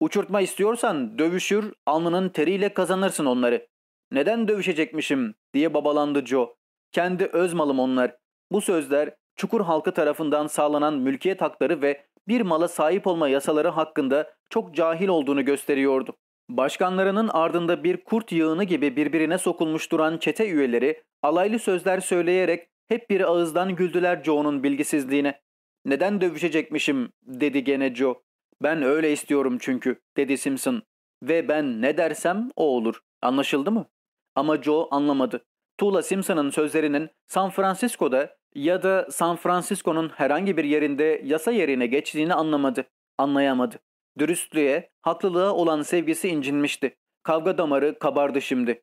Uçurtma istiyorsan dövüşür, alnının teriyle kazanırsın onları. Neden dövüşecekmişim diye babalandı Joe. Kendi öz malım onlar. Bu sözler çukur halkı tarafından sağlanan mülkiyet hakları ve bir mala sahip olma yasaları hakkında çok cahil olduğunu gösteriyordu. Başkanlarının ardında bir kurt yığını gibi birbirine sokulmuş duran çete üyeleri alaylı sözler söyleyerek hep bir ağızdan güldüler Joe'nun bilgisizliğine. Neden dövüşecekmişim dedi gene Joe. Ben öyle istiyorum çünkü dedi Simpson. Ve ben ne dersem o olur. Anlaşıldı mı? Ama Joe anlamadı. Tuğla Simpson'ın sözlerinin San Francisco'da ya da San Francisco'nun herhangi bir yerinde yasa yerine geçtiğini anlamadı. Anlayamadı. Dürüstlüğe, haklılığa olan sevgisi incinmişti. Kavga damarı kabardı şimdi.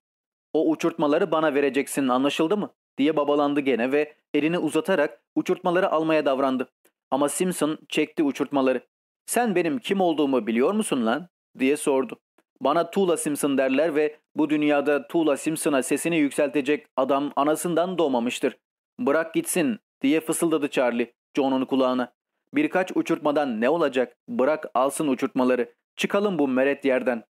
O uçurtmaları bana vereceksin anlaşıldı mı? diye babalandı gene ve elini uzatarak uçurtmaları almaya davrandı. Ama Simpson çekti uçurtmaları. Sen benim kim olduğumu biliyor musun lan? diye sordu. Bana Tuğla Simpson derler ve bu dünyada Tuğla Simpson'a sesini yükseltecek adam anasından doğmamıştır. Bırak gitsin diye fısıldadı Charlie John'un kulağına. Birkaç uçurtmadan ne olacak? Bırak alsın uçurtmaları. Çıkalım bu meret yerden.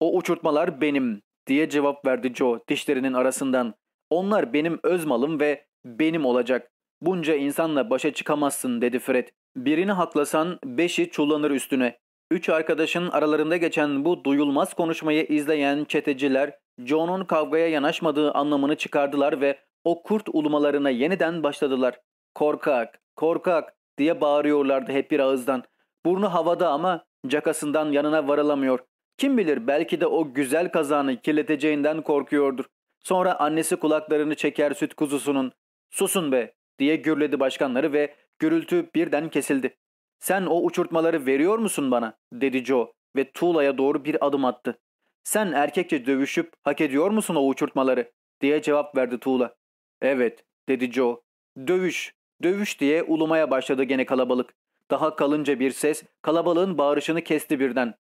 O uçurtmalar benim diye cevap verdi Joe dişlerinin arasından. Onlar benim öz malım ve benim olacak. Bunca insanla başa çıkamazsın dedi Fred. Birini haklasan beşi çullanır üstüne. Üç arkadaşın aralarında geçen bu duyulmaz konuşmayı izleyen çeteciler John'un kavgaya yanaşmadığı anlamını çıkardılar ve o kurt ulumalarına yeniden başladılar. Korkak, korkak diye bağırıyorlardı hep bir ağızdan. Burnu havada ama cakasından yanına varılamıyor. Kim bilir belki de o güzel kazanı kirleteceğinden korkuyordur. Sonra annesi kulaklarını çeker süt kuzusunun. Susun be diye gürledi başkanları ve gürültü birden kesildi. Sen o uçurtmaları veriyor musun bana dedi Joe ve tuğlaya doğru bir adım attı. Sen erkekçe dövüşüp hak ediyor musun o uçurtmaları diye cevap verdi tuğla. Evet dedi Joe. Dövüş, dövüş diye ulumaya başladı gene kalabalık. Daha kalınca bir ses kalabalığın bağırışını kesti birden.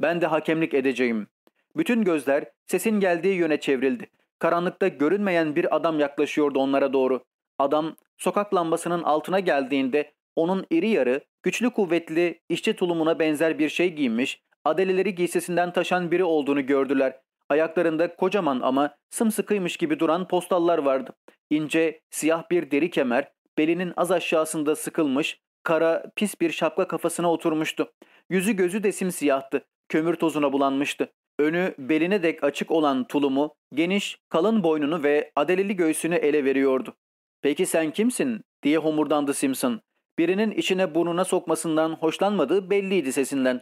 Ben de hakemlik edeceğim. Bütün gözler sesin geldiği yöne çevrildi. Karanlıkta görünmeyen bir adam yaklaşıyordu onlara doğru. Adam sokak lambasının altına geldiğinde onun iri yarı, güçlü kuvvetli, işçi tulumuna benzer bir şey giymiş, adeleleri giysisinden taşan biri olduğunu gördüler. Ayaklarında kocaman ama sımsıkıymış gibi duran postallar vardı. İnce, siyah bir deri kemer, belinin az aşağısında sıkılmış, kara, pis bir şapka kafasına oturmuştu. Yüzü gözü de simsiyahtı, kömür tozuna bulanmıştı. Önü beline dek açık olan tulumu, geniş, kalın boynunu ve adeleli göğsünü ele veriyordu. ''Peki sen kimsin?'' diye homurdandı Simpson. Birinin içine burnuna sokmasından hoşlanmadığı belliydi sesinden.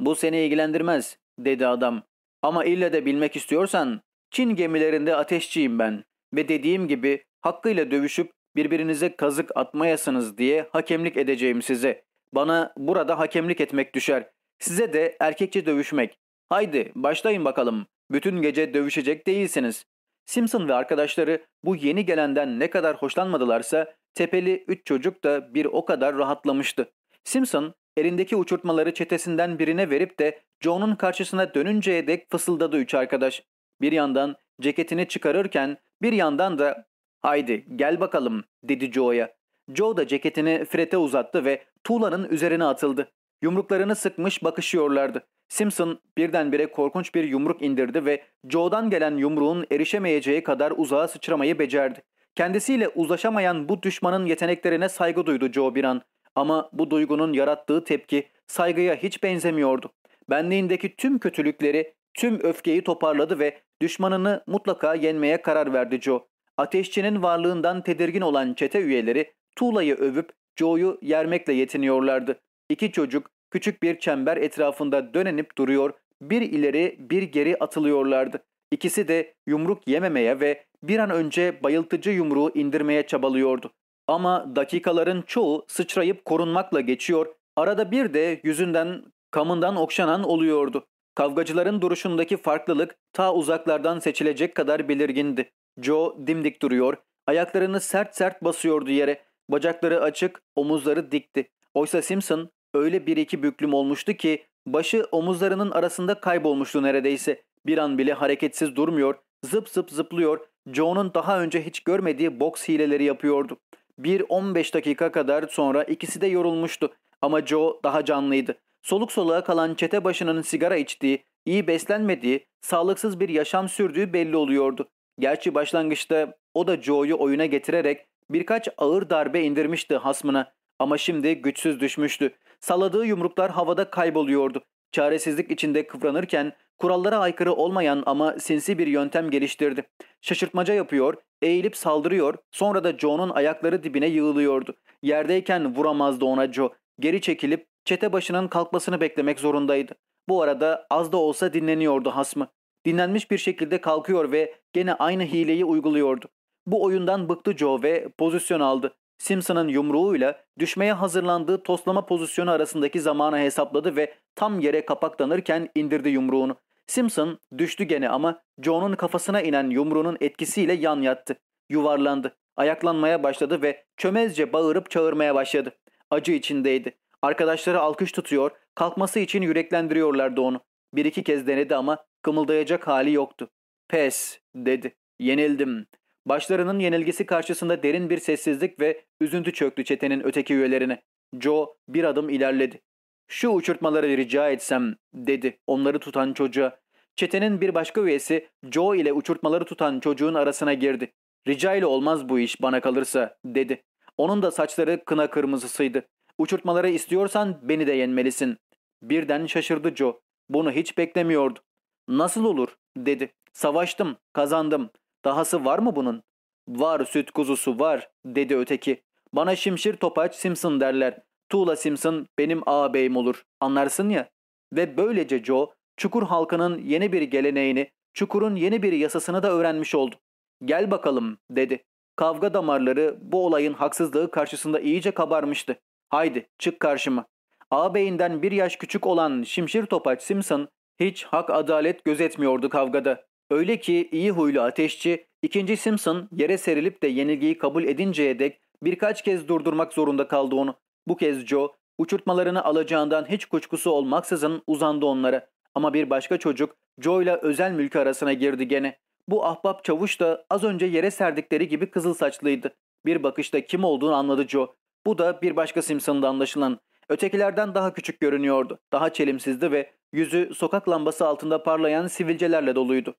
''Bu seni ilgilendirmez.'' dedi adam. ''Ama ille de bilmek istiyorsan Çin gemilerinde ateşçiyim ben ve dediğim gibi hakkıyla dövüşüp birbirinize kazık atmayasınız diye hakemlik edeceğim size. Bana burada hakemlik etmek düşer. Size de erkekçe dövüşmek. Haydi başlayın bakalım. Bütün gece dövüşecek değilsiniz. Simpson ve arkadaşları bu yeni gelenden ne kadar hoşlanmadılarsa tepeli üç çocuk da bir o kadar rahatlamıştı. Simpson elindeki uçurtmaları çetesinden birine verip de Joe'nun karşısına dönünceye dek fısıldadı üç arkadaş. Bir yandan ceketini çıkarırken bir yandan da ''Haydi gel bakalım'' dedi Joe'ya. Joe da ceketini Fred'e uzattı ve tuğlanın üzerine atıldı. Yumruklarını sıkmış bakışıyorlardı. Simpson birdenbire korkunç bir yumruk indirdi ve Joe'dan gelen yumruğun erişemeyeceği kadar uzağa sıçramayı becerdi. Kendisiyle uzlaşamayan bu düşmanın yeteneklerine saygı duydu Joe bir an. Ama bu duygunun yarattığı tepki saygıya hiç benzemiyordu. Benliğindeki tüm kötülükleri, tüm öfkeyi toparladı ve düşmanını mutlaka yenmeye karar verdi Joe. Ateşçinin varlığından tedirgin olan çete üyeleri tuğlayı övüp Joe'yu yermekle yetiniyorlardı. İki çocuk küçük bir çember etrafında dönenip duruyor, bir ileri bir geri atılıyorlardı. İkisi de yumruk yememeye ve bir an önce bayıltıcı yumruğu indirmeye çabalıyordu. Ama dakikaların çoğu sıçrayıp korunmakla geçiyor, arada bir de yüzünden kamından okşanan oluyordu. Kavgacıların duruşundaki farklılık ta uzaklardan seçilecek kadar belirgindi. Joe dimdik duruyor, ayaklarını sert sert basıyordu yere. Bacakları açık, omuzları dikti. Oysa Simpson öyle bir iki büklüm olmuştu ki başı omuzlarının arasında kaybolmuştu neredeyse. Bir an bile hareketsiz durmuyor, zıp zıp zıplıyor, Joe'nun daha önce hiç görmediği boks hileleri yapıyordu. Bir 15 dakika kadar sonra ikisi de yorulmuştu ama Joe daha canlıydı. Soluk soluğa kalan çete başının sigara içtiği, iyi beslenmediği, sağlıksız bir yaşam sürdüğü belli oluyordu. Gerçi başlangıçta o da Joe'yu oyuna getirerek birkaç ağır darbe indirmişti hasmına ama şimdi güçsüz düşmüştü. Salladığı yumruklar havada kayboluyordu. Çaresizlik içinde kıvranırken kurallara aykırı olmayan ama sinsi bir yöntem geliştirdi. Şaşırtmaca yapıyor, eğilip saldırıyor, sonra da Joe'nun ayakları dibine yığılıyordu. Yerdeyken vuramazdı ona Joe. Geri çekilip çete başının kalkmasını beklemek zorundaydı. Bu arada az da olsa dinleniyordu hasmı. Dinlenmiş bir şekilde kalkıyor ve gene aynı hileyi uyguluyordu. Bu oyundan bıktı Joe ve pozisyon aldı. Simpson'ın yumruğuyla düşmeye hazırlandığı toslama pozisyonu arasındaki zamanı hesapladı ve tam yere kapaklanırken indirdi yumruğunu. Simpson düştü gene ama Joe'nun kafasına inen yumruğunun etkisiyle yan yattı. Yuvarlandı. Ayaklanmaya başladı ve çömezce bağırıp çağırmaya başladı. Acı içindeydi. Arkadaşları alkış tutuyor, kalkması için yüreklendiriyorlardı onu. Bir iki kez denedi ama kımıldayacak hali yoktu. Pes dedi. Yenildim. Başlarının yenilgisi karşısında derin bir sessizlik ve üzüntü çöktü çetenin öteki üyelerine. Joe bir adım ilerledi. Şu uçurtmaları rica etsem dedi onları tutan çocuğa. Çetenin bir başka üyesi Joe ile uçurtmaları tutan çocuğun arasına girdi. Rica ile olmaz bu iş bana kalırsa dedi. Onun da saçları kına kırmızısıydı. Uçurtmaları istiyorsan beni de yenmelisin. Birden şaşırdı Joe. Bunu hiç beklemiyordu. Nasıl olur dedi. Savaştım, kazandım. Dahası var mı bunun? Var süt kuzusu var dedi öteki. Bana şimşir topaç Simpson derler. Tuğla Simpson benim ağabeyim olur. Anlarsın ya. Ve böylece Joe Çukur halkının yeni bir geleneğini, Çukur'un yeni bir yasasını da öğrenmiş oldu. Gel bakalım dedi. Kavga damarları bu olayın haksızlığı karşısında iyice kabarmıştı. Haydi çık karşıma. Ağabeyinden bir yaş küçük olan Şimşir Topaç Simpson hiç hak adalet gözetmiyordu kavgada. Öyle ki iyi huylu ateşçi ikinci Simpson yere serilip de yenilgiyi kabul edinceye dek birkaç kez durdurmak zorunda kaldı onu. Bu kez Joe uçurtmalarını alacağından hiç kuşkusu olmaksızın uzandı onlara. Ama bir başka çocuk Joe ile özel mülkü arasına girdi gene. Bu ahbap çavuş da az önce yere serdikleri gibi kızıl saçlıydı. Bir bakışta kim olduğunu anladı Joe. Bu da bir başka Simpson'da anlaşılan. Ötekilerden daha küçük görünüyordu. Daha çelimsizdi ve yüzü sokak lambası altında parlayan sivilcelerle doluydu.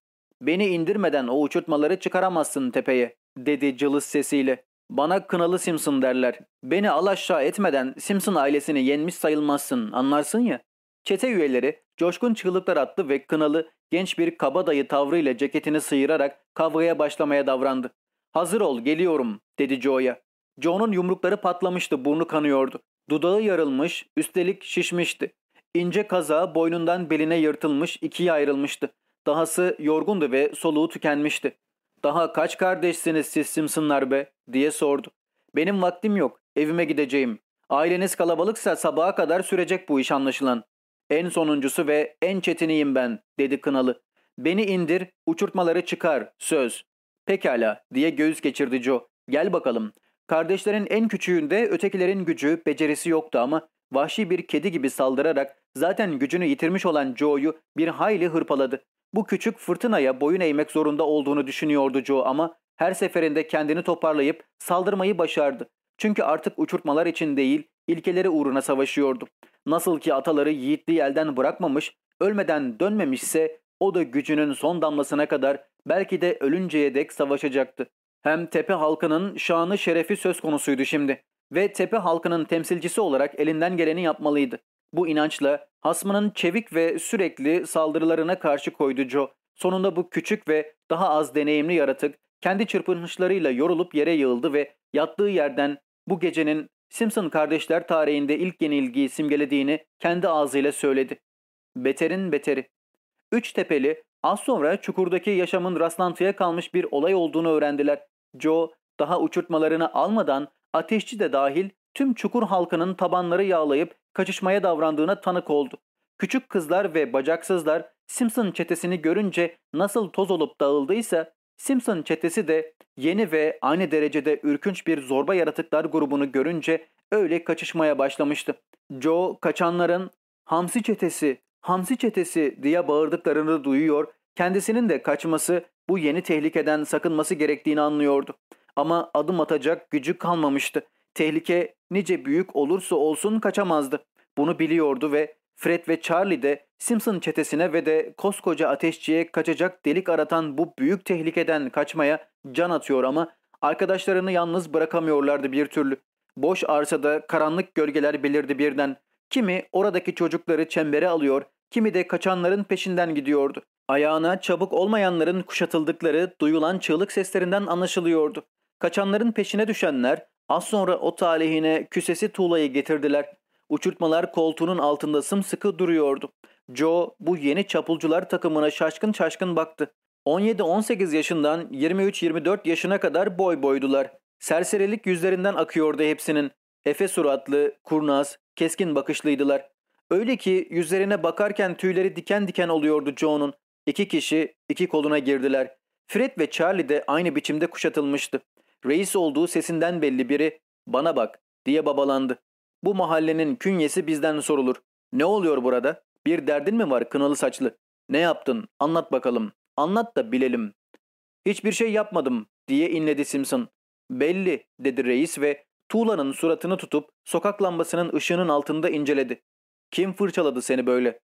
Beni indirmeden o uçurtmaları çıkaramazsın tepeye, dedi cılız sesiyle. Bana kınalı Simpson derler. Beni alaşağı etmeden Simpson ailesini yenmiş sayılmazsın, anlarsın ya. Çete üyeleri coşkun çığlıklar attı ve kınalı genç bir kabadayı tavrıyla ceketini sıyırarak kavgaya başlamaya davrandı. Hazır ol geliyorum dedi Joe'ya. Joe'nun yumrukları patlamıştı burnu kanıyordu. Dudağı yarılmış üstelik şişmişti. İnce kaza boynundan beline yırtılmış ikiye ayrılmıştı. Dahası yorgundu ve soluğu tükenmişti. Daha kaç kardeşsiniz siz Simpsonlar be diye sordu. Benim vaktim yok evime gideceğim. Aileniz kalabalıksa sabaha kadar sürecek bu iş anlaşılan. En sonuncusu ve en çetiniyim ben dedi Kınalı. Beni indir uçurtmaları çıkar söz. Pekala diye göğüs geçirdi Joe. Gel bakalım. Kardeşlerin en küçüğünde ötekilerin gücü, becerisi yoktu ama vahşi bir kedi gibi saldırarak zaten gücünü yitirmiş olan Joe'yu bir hayli hırpaladı. Bu küçük fırtınaya boyun eğmek zorunda olduğunu düşünüyordu Joe ama her seferinde kendini toparlayıp saldırmayı başardı. Çünkü artık uçurtmalar için değil, ilkeleri uğruna savaşıyordu. Nasıl ki ataları yiğitliği elden bırakmamış, ölmeden dönmemişse o da gücünün son damlasına kadar belki de ölünceye dek savaşacaktı. Hem tepe halkının şanı şerefi söz konusuydu şimdi ve tepe halkının temsilcisi olarak elinden geleni yapmalıydı. Bu inançla hasmının çevik ve sürekli saldırılarına karşı koydu Joe. Sonunda bu küçük ve daha az deneyimli yaratık kendi çırpınışlarıyla yorulup yere yığıldı ve yattığı yerden bu gecenin Simpson kardeşler tarihinde ilk yenilgiyi simgelediğini kendi ağzıyla söyledi. Beterin beteri. Üç tepeli az sonra çukurdaki yaşamın rastlantıya kalmış bir olay olduğunu öğrendiler. Joe daha uçurtmalarını almadan ateşçi de dahil tüm çukur halkının tabanları yağlayıp kaçışmaya davrandığına tanık oldu. Küçük kızlar ve bacaksızlar Simpson çetesini görünce nasıl toz olup dağıldıysa Simpson çetesi de yeni ve aynı derecede ürkünç bir zorba yaratıklar grubunu görünce öyle kaçışmaya başlamıştı. Joe kaçanların Hamsi çetesi, Hamsi çetesi diye bağırdıklarını duyuyor, kendisinin de kaçması bu yeni tehlikeden sakınması gerektiğini anlıyordu. Ama adım atacak gücü kalmamıştı. Tehlike nice büyük olursa olsun kaçamazdı. Bunu biliyordu ve Fred ve Charlie de Simpson çetesine ve de koskoca ateşçiye kaçacak delik aratan bu büyük tehlikeden kaçmaya can atıyor ama arkadaşlarını yalnız bırakamıyorlardı bir türlü. Boş arsada karanlık gölgeler belirdi birden. Kimi oradaki çocukları çembere alıyor, kimi de kaçanların peşinden gidiyordu. Ayağına çabuk olmayanların kuşatıldıkları duyulan çığlık seslerinden anlaşılıyordu. Kaçanların peşine düşenler az sonra o talihine küsesi tuğlayı getirdiler. Uçurtmalar koltuğunun altında sımsıkı duruyordu. Joe bu yeni çapulcular takımına şaşkın şaşkın baktı. 17-18 yaşından 23-24 yaşına kadar boy boydular. Serserilik yüzlerinden akıyordu hepsinin. Efe suratlı, kurnaz, keskin bakışlıydılar. Öyle ki yüzlerine bakarken tüyleri diken diken oluyordu Joe'nun. İki kişi iki koluna girdiler. Fred ve Charlie de aynı biçimde kuşatılmıştı. Reis olduğu sesinden belli biri bana bak diye babalandı. Bu mahallenin künyesi bizden sorulur. Ne oluyor burada? Bir derdin mi var kınalı saçlı? Ne yaptın? Anlat bakalım. Anlat da bilelim. Hiçbir şey yapmadım diye inledi Simpson. Belli dedi reis ve tuğlanın suratını tutup sokak lambasının ışığının altında inceledi. Kim fırçaladı seni böyle?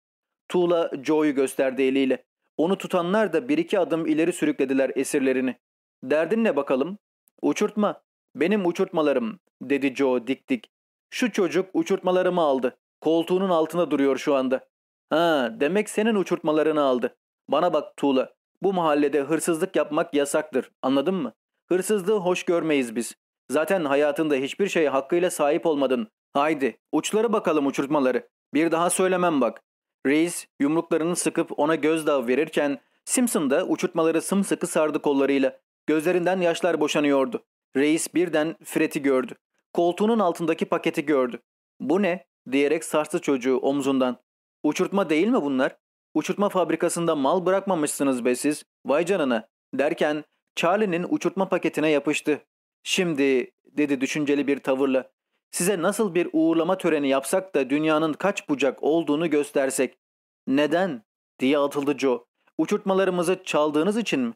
Tuğla Joe'yu gösterdi eliyle. Onu tutanlar da bir iki adım ileri sürüklediler esirlerini. Derdin ne bakalım? Uçurtma. Benim uçurtmalarım dedi Joe dik dik. Şu çocuk uçurtmalarımı aldı. Koltuğunun altında duruyor şu anda. Ha demek senin uçurtmalarını aldı. Bana bak Tuğla. Bu mahallede hırsızlık yapmak yasaktır. Anladın mı? Hırsızlığı hoş görmeyiz biz. Zaten hayatında hiçbir şeye hakkıyla sahip olmadın. Haydi uçları bakalım uçurtmaları. Bir daha söylemem bak. Reis yumruklarını sıkıp ona gözdağı verirken Simpson da uçurtmaları sımsıkı sardı kollarıyla. Gözlerinden yaşlar boşanıyordu. Reis birden Fred'i gördü. Koltuğunun altındaki paketi gördü. Bu ne? diyerek sarstı çocuğu omzundan. Uçurtma değil mi bunlar? Uçurtma fabrikasında mal bırakmamışsınız be siz. Vay canına. Derken Charlie'nin uçurtma paketine yapıştı. Şimdi dedi düşünceli bir tavırla. Size nasıl bir uğurlama töreni yapsak da dünyanın kaç bucak olduğunu göstersek. Neden? diye atıldı Joe. Uçurtmalarımızı çaldığınız için mi?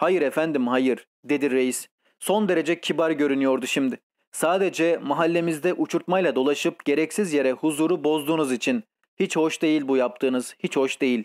Hayır efendim hayır dedi reis. Son derece kibar görünüyordu şimdi. Sadece mahallemizde uçurtmayla dolaşıp gereksiz yere huzuru bozduğunuz için. Hiç hoş değil bu yaptığınız, hiç hoş değil.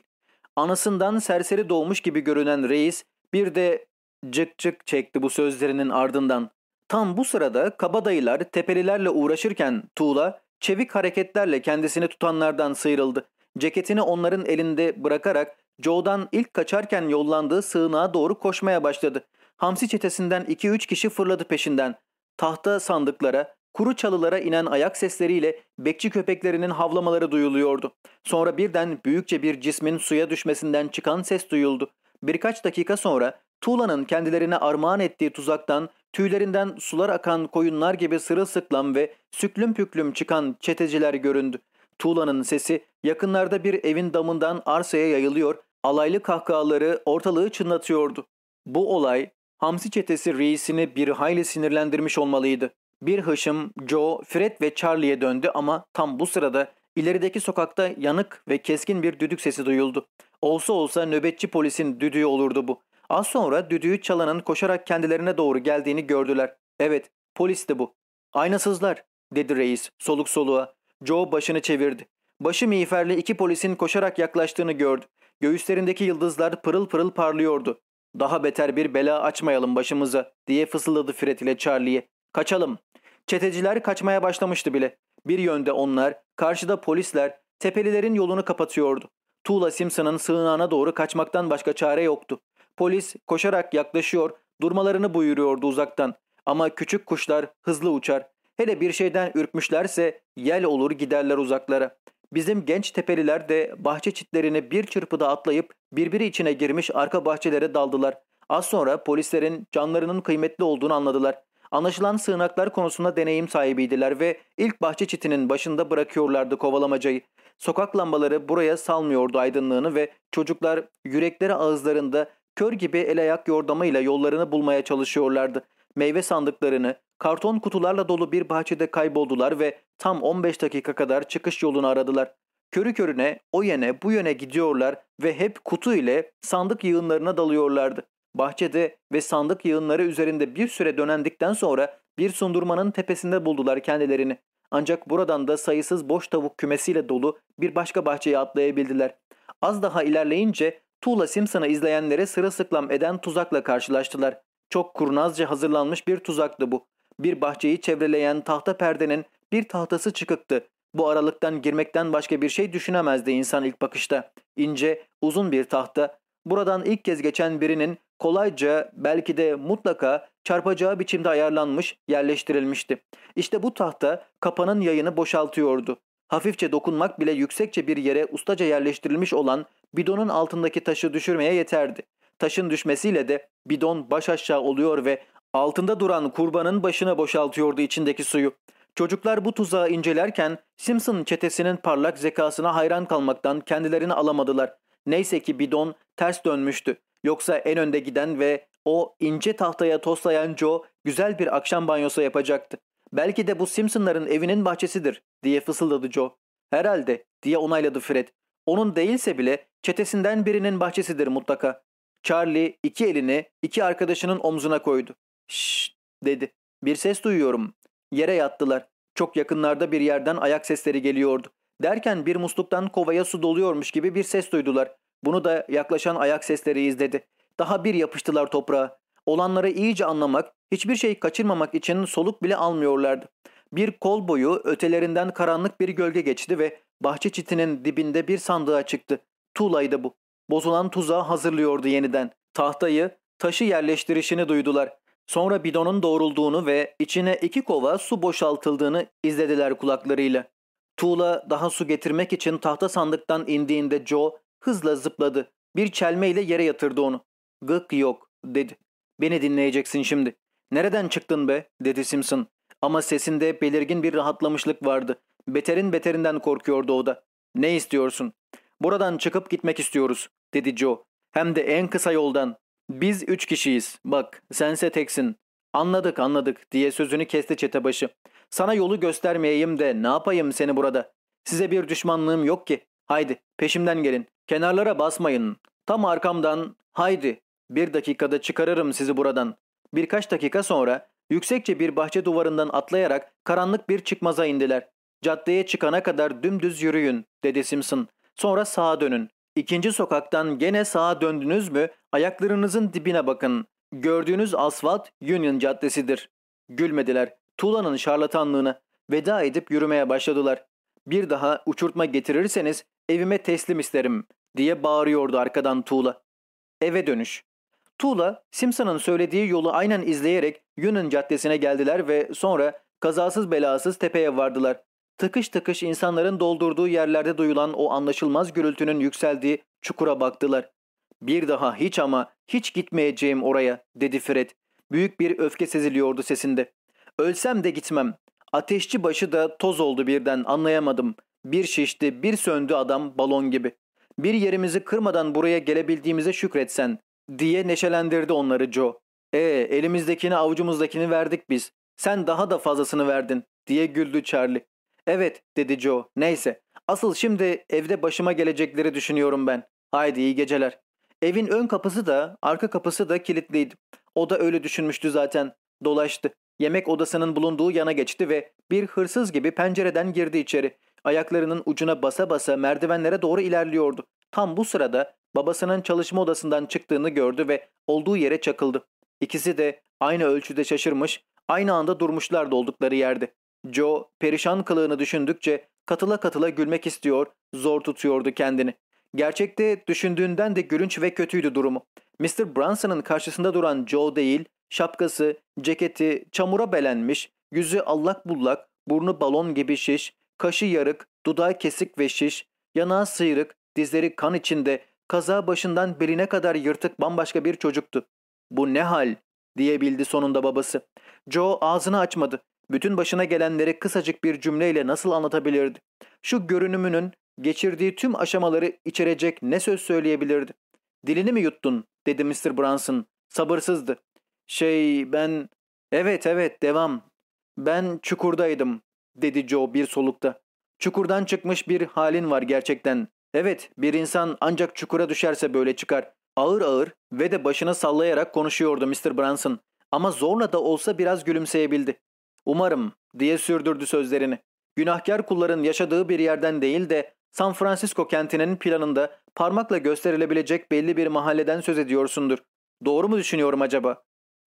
Anasından serseri doğmuş gibi görünen reis bir de cık cık çekti bu sözlerinin ardından. Tam bu sırada kabadayılar tepelilerle uğraşırken Tuğla çevik hareketlerle kendisini tutanlardan sıyrıldı. Ceketini onların elinde bırakarak Joe'dan ilk kaçarken yollandığı sığınağa doğru koşmaya başladı. Hamsi çetesinden 2-3 kişi fırladı peşinden. Tahta sandıklara, kuru çalılara inen ayak sesleriyle bekçi köpeklerinin havlamaları duyuluyordu. Sonra birden büyükçe bir cismin suya düşmesinden çıkan ses duyuldu. Birkaç dakika sonra Tuğla'nın kendilerine armağan ettiği tuzaktan tüylerinden sular akan koyunlar gibi sırılsıklam ve süklüm püklüm çıkan çeteciler göründü. Tuğla'nın sesi yakınlarda bir evin damından arsaya yayılıyor, alaylı kahkahaları ortalığı çınlatıyordu. Bu olay Hamsi çetesi reisini bir hayli sinirlendirmiş olmalıydı. Bir hışım Joe, Fred ve Charlie'ye döndü ama tam bu sırada ilerideki sokakta yanık ve keskin bir düdük sesi duyuldu. Olsa olsa nöbetçi polisin düdüğü olurdu bu. Az sonra düdüğü çalanın koşarak kendilerine doğru geldiğini gördüler. Evet, polisti bu. Aynasızlar, dedi reis soluk soluğa. Joe başını çevirdi. Başı miğferli iki polisin koşarak yaklaştığını gördü. Göğüslerindeki yıldızlar pırıl pırıl parlıyordu. Daha beter bir bela açmayalım başımıza diye fısıldadı Fred ile Charlie'ye. Kaçalım. Çeteciler kaçmaya başlamıştı bile. Bir yönde onlar, karşıda polisler, tepelilerin yolunu kapatıyordu. Tuğla Simpson'ın sığınağına doğru kaçmaktan başka çare yoktu. Polis koşarak yaklaşıyor, durmalarını buyuruyordu uzaktan. Ama küçük kuşlar hızlı uçar. Hele bir şeyden ürkmüşlerse yel olur giderler uzaklara. Bizim genç tepeliler de bahçe çitlerini bir çırpıda atlayıp birbiri içine girmiş arka bahçelere daldılar. Az sonra polislerin canlarının kıymetli olduğunu anladılar. Anlaşılan sığınaklar konusunda deneyim sahibiydiler ve ilk bahçe çitinin başında bırakıyorlardı kovalamacayı. Sokak lambaları buraya salmıyordu aydınlığını ve çocuklar yürekleri ağızlarında kör gibi el ayak yordamıyla yollarını bulmaya çalışıyorlardı. Meyve sandıklarını, karton kutularla dolu bir bahçede kayboldular ve tam 15 dakika kadar çıkış yolunu aradılar. Körü körüne o yene bu yöne gidiyorlar ve hep kutu ile sandık yığınlarına dalıyorlardı. Bahçede ve sandık yığınları üzerinde bir süre dönendikten sonra bir sundurmanın tepesinde buldular kendilerini. Ancak buradan da sayısız boş tavuk kümesiyle dolu bir başka bahçeye atlayabildiler. Az daha ilerleyince Tuğla Simpson'ı izleyenlere sırılsıklam eden tuzakla karşılaştılar. Çok kurnazca hazırlanmış bir tuzaktı bu. Bir bahçeyi çevreleyen tahta perdenin bir tahtası çıkıktı. Bu aralıktan girmekten başka bir şey düşünemezdi insan ilk bakışta. İnce, uzun bir tahta. Buradan ilk kez geçen birinin kolayca belki de mutlaka çarpacağı biçimde ayarlanmış, yerleştirilmişti. İşte bu tahta kapanın yayını boşaltıyordu. Hafifçe dokunmak bile yüksekçe bir yere ustaca yerleştirilmiş olan bidonun altındaki taşı düşürmeye yeterdi. Taşın düşmesiyle de bidon baş aşağı oluyor ve altında duran kurbanın başına boşaltıyordu içindeki suyu. Çocuklar bu tuzağı incelerken Simpson çetesinin parlak zekasına hayran kalmaktan kendilerini alamadılar. Neyse ki bidon ters dönmüştü. Yoksa en önde giden ve o ince tahtaya toslayan Joe güzel bir akşam banyosu yapacaktı. Belki de bu Simpsonların evinin bahçesidir diye fısıldadı Joe. Herhalde diye onayladı Fred. Onun değilse bile çetesinden birinin bahçesidir mutlaka. Charlie iki elini iki arkadaşının omzuna koydu. Şşş dedi. Bir ses duyuyorum. Yere yattılar. Çok yakınlarda bir yerden ayak sesleri geliyordu. Derken bir musluktan kovaya su doluyormuş gibi bir ses duydular. Bunu da yaklaşan ayak sesleri izledi. Daha bir yapıştılar toprağa. Olanları iyice anlamak, hiçbir şey kaçırmamak için soluk bile almıyorlardı. Bir kol boyu ötelerinden karanlık bir gölge geçti ve bahçe çitinin dibinde bir sandığa çıktı. Tuğlaydı bu. Bozulan tuzağı hazırlıyordu yeniden. Tahtayı, taşı yerleştirişini duydular. Sonra bidonun doğrulduğunu ve içine iki kova su boşaltıldığını izlediler kulaklarıyla. Tuğla daha su getirmek için tahta sandıktan indiğinde Joe hızla zıpladı. Bir çelmeyle yere yatırdı onu. Gık yok dedi. Beni dinleyeceksin şimdi. Nereden çıktın be dedi Simpson. Ama sesinde belirgin bir rahatlamışlık vardı. Beterin beterinden korkuyordu o da. Ne istiyorsun? Buradan çıkıp gitmek istiyoruz dedi Joe. Hem de en kısa yoldan. Biz üç kişiyiz. Bak sense teksin. Anladık anladık diye sözünü kesti çetebaşı. Sana yolu göstermeyeyim de ne yapayım seni burada? Size bir düşmanlığım yok ki. Haydi peşimden gelin. Kenarlara basmayın. Tam arkamdan haydi. Bir dakikada çıkarırım sizi buradan. Birkaç dakika sonra yüksekçe bir bahçe duvarından atlayarak karanlık bir çıkmaza indiler. Caddeye çıkana kadar dümdüz yürüyün dedi Simpson. Sonra sağa dönün. İkinci sokaktan gene sağa döndünüz mü ayaklarınızın dibine bakın. Gördüğünüz asfalt Union Caddesi'dir. Gülmediler. Tuğla'nın şarlatanlığına veda edip yürümeye başladılar. Bir daha uçurtma getirirseniz evime teslim isterim diye bağırıyordu arkadan Tuğla. Eve dönüş. Tuğla, Simpson'ın söylediği yolu aynen izleyerek Union Caddesi'ne geldiler ve sonra kazasız belasız tepeye vardılar. Tıkış tıkış insanların doldurduğu yerlerde duyulan o anlaşılmaz gürültünün yükseldiği çukura baktılar. Bir daha hiç ama hiç gitmeyeceğim oraya dedi Fred. Büyük bir öfke seziliyordu sesinde. Ölsem de gitmem. Ateşçi başı da toz oldu birden anlayamadım. Bir şişti bir söndü adam balon gibi. Bir yerimizi kırmadan buraya gelebildiğimize şükretsen diye neşelendirdi onları Joe. E elimizdekini avucumuzdakini verdik biz. Sen daha da fazlasını verdin diye güldü Charlie. Evet dedi Joe. Neyse. Asıl şimdi evde başıma gelecekleri düşünüyorum ben. Haydi iyi geceler. Evin ön kapısı da arka kapısı da kilitliydi. O da öyle düşünmüştü zaten. Dolaştı. Yemek odasının bulunduğu yana geçti ve bir hırsız gibi pencereden girdi içeri. Ayaklarının ucuna basa basa merdivenlere doğru ilerliyordu. Tam bu sırada babasının çalışma odasından çıktığını gördü ve olduğu yere çakıldı. İkisi de aynı ölçüde şaşırmış, aynı anda durmuşlardı oldukları yerde. Joe perişan kılığını düşündükçe katıla katıla gülmek istiyor, zor tutuyordu kendini. Gerçekte düşündüğünden de gülünç ve kötüydü durumu. Mr. Brunson'ın karşısında duran Joe değil, şapkası, ceketi çamura belenmiş, yüzü allak bullak, burnu balon gibi şiş, kaşı yarık, dudağı kesik ve şiş, yanağı sıyrık, dizleri kan içinde, kaza başından beline kadar yırtık bambaşka bir çocuktu. Bu ne hal diyebildi sonunda babası. Joe ağzını açmadı. Bütün başına gelenleri kısacık bir cümleyle nasıl anlatabilirdi? Şu görünümünün geçirdiği tüm aşamaları içerecek ne söz söyleyebilirdi? Dilini mi yuttun? dedi Mr. Branson. Sabırsızdı. Şey ben... Evet evet devam. Ben çukurdaydım dedi Joe bir solukta. Çukurdan çıkmış bir halin var gerçekten. Evet bir insan ancak çukura düşerse böyle çıkar. Ağır ağır ve de başını sallayarak konuşuyordu Mr. Branson. Ama zorla da olsa biraz gülümseyebildi. Umarım diye sürdürdü sözlerini. Günahkar kulların yaşadığı bir yerden değil de San Francisco kentinin planında parmakla gösterilebilecek belli bir mahalleden söz ediyorsundur. Doğru mu düşünüyorum acaba?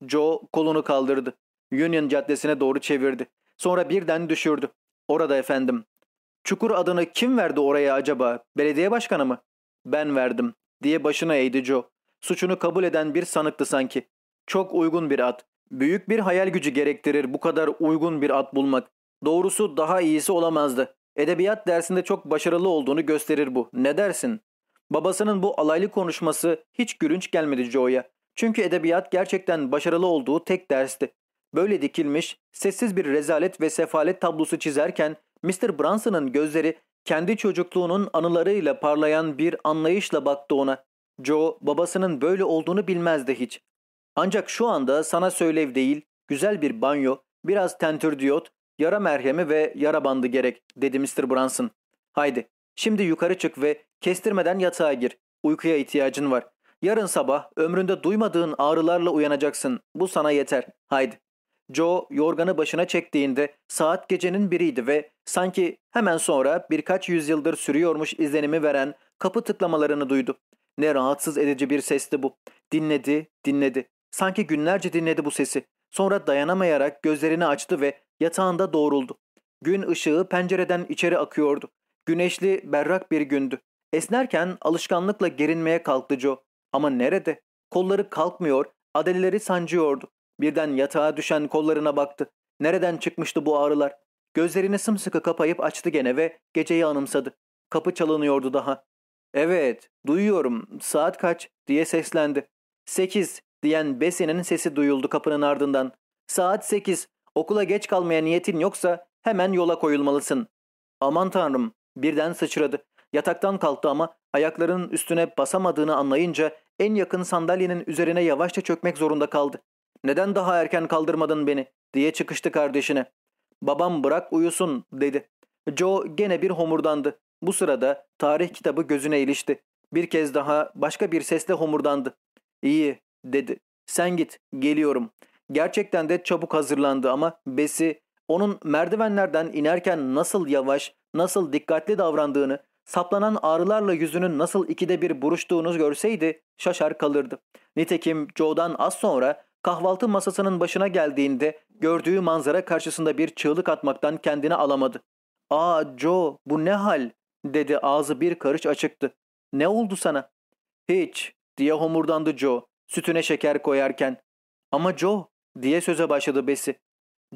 Joe kolunu kaldırdı. Union Caddesi'ne doğru çevirdi. Sonra birden düşürdü. Orada efendim. Çukur adını kim verdi oraya acaba? Belediye başkanı mı? Ben verdim diye başına eğdi Joe. Suçunu kabul eden bir sanıktı sanki. Çok uygun bir at. Büyük bir hayal gücü gerektirir bu kadar uygun bir at bulmak. Doğrusu daha iyisi olamazdı. Edebiyat dersinde çok başarılı olduğunu gösterir bu. Ne dersin? Babasının bu alaylı konuşması hiç gülünç gelmedi Joe'ya. Çünkü edebiyat gerçekten başarılı olduğu tek dersti. Böyle dikilmiş, sessiz bir rezalet ve sefalet tablosu çizerken Mr. Branson'ın gözleri kendi çocukluğunun anılarıyla parlayan bir anlayışla baktı ona. Joe babasının böyle olduğunu bilmezdi hiç. Ancak şu anda sana söylev değil, güzel bir banyo, biraz tentürdiyot, yara merhemi ve yara bandı gerek dedi Mr. Branson. Haydi şimdi yukarı çık ve kestirmeden yatağa gir. Uykuya ihtiyacın var. Yarın sabah ömründe duymadığın ağrılarla uyanacaksın. Bu sana yeter. Haydi. Joe yorganı başına çektiğinde saat gecenin biriydi ve sanki hemen sonra birkaç yüzyıldır sürüyormuş izlenimi veren kapı tıklamalarını duydu. Ne rahatsız edici bir sesti bu. Dinledi, dinledi. Sanki günlerce dinledi bu sesi. Sonra dayanamayarak gözlerini açtı ve yatağında doğruldu. Gün ışığı pencereden içeri akıyordu. Güneşli, berrak bir gündü. Esnerken alışkanlıkla gerinmeye kalktı Joe. Ama nerede? Kolları kalkmıyor, adeleleri sancıyordu. Birden yatağa düşen kollarına baktı. Nereden çıkmıştı bu ağrılar? Gözlerini sımsıkı kapayıp açtı gene ve geceyi anımsadı. Kapı çalınıyordu daha. Evet, duyuyorum. Saat kaç? diye seslendi. Sekiz diyen Bessie'nin sesi duyuldu kapının ardından. Saat sekiz. Okula geç kalmaya niyetin yoksa hemen yola koyulmalısın. Aman tanrım. Birden sıçradı. Yataktan kalktı ama ayaklarının üstüne basamadığını anlayınca en yakın sandalyenin üzerine yavaşça çökmek zorunda kaldı. Neden daha erken kaldırmadın beni diye çıkıştı kardeşine. Babam bırak uyusun dedi. Joe gene bir homurdandı. Bu sırada tarih kitabı gözüne ilişti. Bir kez daha başka bir sesle homurdandı. İyi dedi. Sen git geliyorum. Gerçekten de çabuk hazırlandı ama Besi onun merdivenlerden inerken nasıl yavaş, nasıl dikkatli davrandığını, saplanan ağrılarla yüzünün nasıl ikide bir buruştuğunu görseydi şaşar kalırdı. Nitekim Joe'dan az sonra kahvaltı masasının başına geldiğinde gördüğü manzara karşısında bir çığlık atmaktan kendini alamadı. ''Aa Joe bu ne hal?'' dedi ağzı bir karış açıktı. ''Ne oldu sana?'' ''Hiç'' diye homurdandı Joe sütüne şeker koyarken. ''Ama Joe'' diye söze başladı Besi.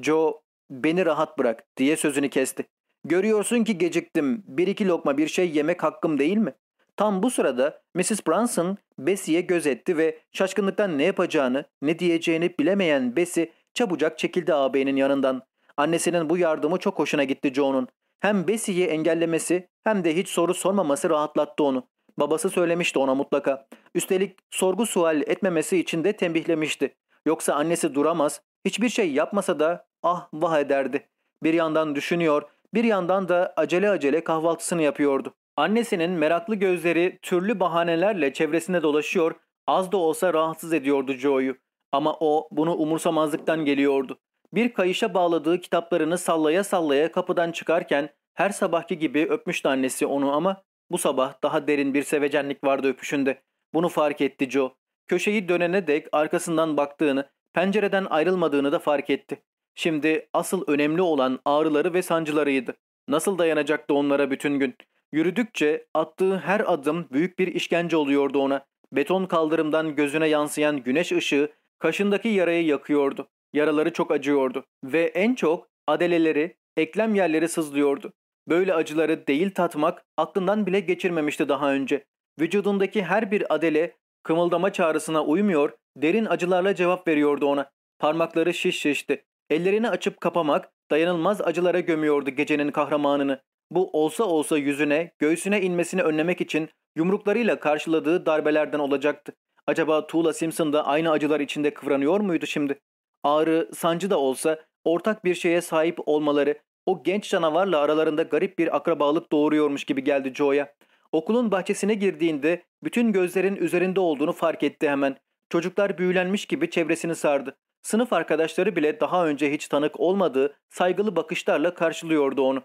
Joe beni rahat bırak diye sözünü kesti. Görüyorsun ki geciktim. Bir iki lokma bir şey yemek hakkım değil mi? Tam bu sırada Mrs. Branson Bessie'ye göz etti ve şaşkınlıktan ne yapacağını, ne diyeceğini bilemeyen Bessie çabucak çekildi ağabeyinin yanından. Annesinin bu yardımı çok hoşuna gitti Joe'nun. Hem Bessie'yi engellemesi hem de hiç soru sormaması rahatlattı onu. Babası söylemişti ona mutlaka. Üstelik sorgu sual etmemesi için de tembihlemişti. Yoksa annesi duramaz, hiçbir şey yapmasa da ah vah ederdi. Bir yandan düşünüyor, bir yandan da acele acele kahvaltısını yapıyordu. Annesinin meraklı gözleri türlü bahanelerle çevresinde dolaşıyor, az da olsa rahatsız ediyordu Joe'yu. Ama o bunu umursamazlıktan geliyordu. Bir kayışa bağladığı kitaplarını sallaya sallaya kapıdan çıkarken her sabahki gibi öpmüştü annesi onu ama bu sabah daha derin bir sevecenlik vardı öpüşünde. Bunu fark etti Joe. Köşeyi dönene dek arkasından baktığını, pencereden ayrılmadığını da fark etti. Şimdi asıl önemli olan ağrıları ve sancılarıydı. Nasıl dayanacaktı onlara bütün gün? Yürüdükçe attığı her adım büyük bir işkence oluyordu ona. Beton kaldırımdan gözüne yansıyan güneş ışığı kaşındaki yarayı yakıyordu. Yaraları çok acıyordu ve en çok adeleleri, eklem yerleri sızlıyordu. Böyle acıları değil tatmak aklından bile geçirmemişti daha önce. Vücudundaki her bir adele kımıldama çağrısına uymuyor, derin acılarla cevap veriyordu ona. Parmakları şiş şişti. Ellerini açıp kapamak dayanılmaz acılara gömüyordu gecenin kahramanını. Bu olsa olsa yüzüne, göğsüne inmesini önlemek için yumruklarıyla karşıladığı darbelerden olacaktı. Acaba Tuğla Simpson da aynı acılar içinde kıvranıyor muydu şimdi? Ağrı, sancı da olsa ortak bir şeye sahip olmaları o genç canavarla aralarında garip bir akrabalık doğuruyormuş gibi geldi Joe'ya. Okulun bahçesine girdiğinde bütün gözlerin üzerinde olduğunu fark etti hemen. Çocuklar büyülenmiş gibi çevresini sardı. Sınıf arkadaşları bile daha önce hiç tanık olmadığı saygılı bakışlarla karşılıyordu onu.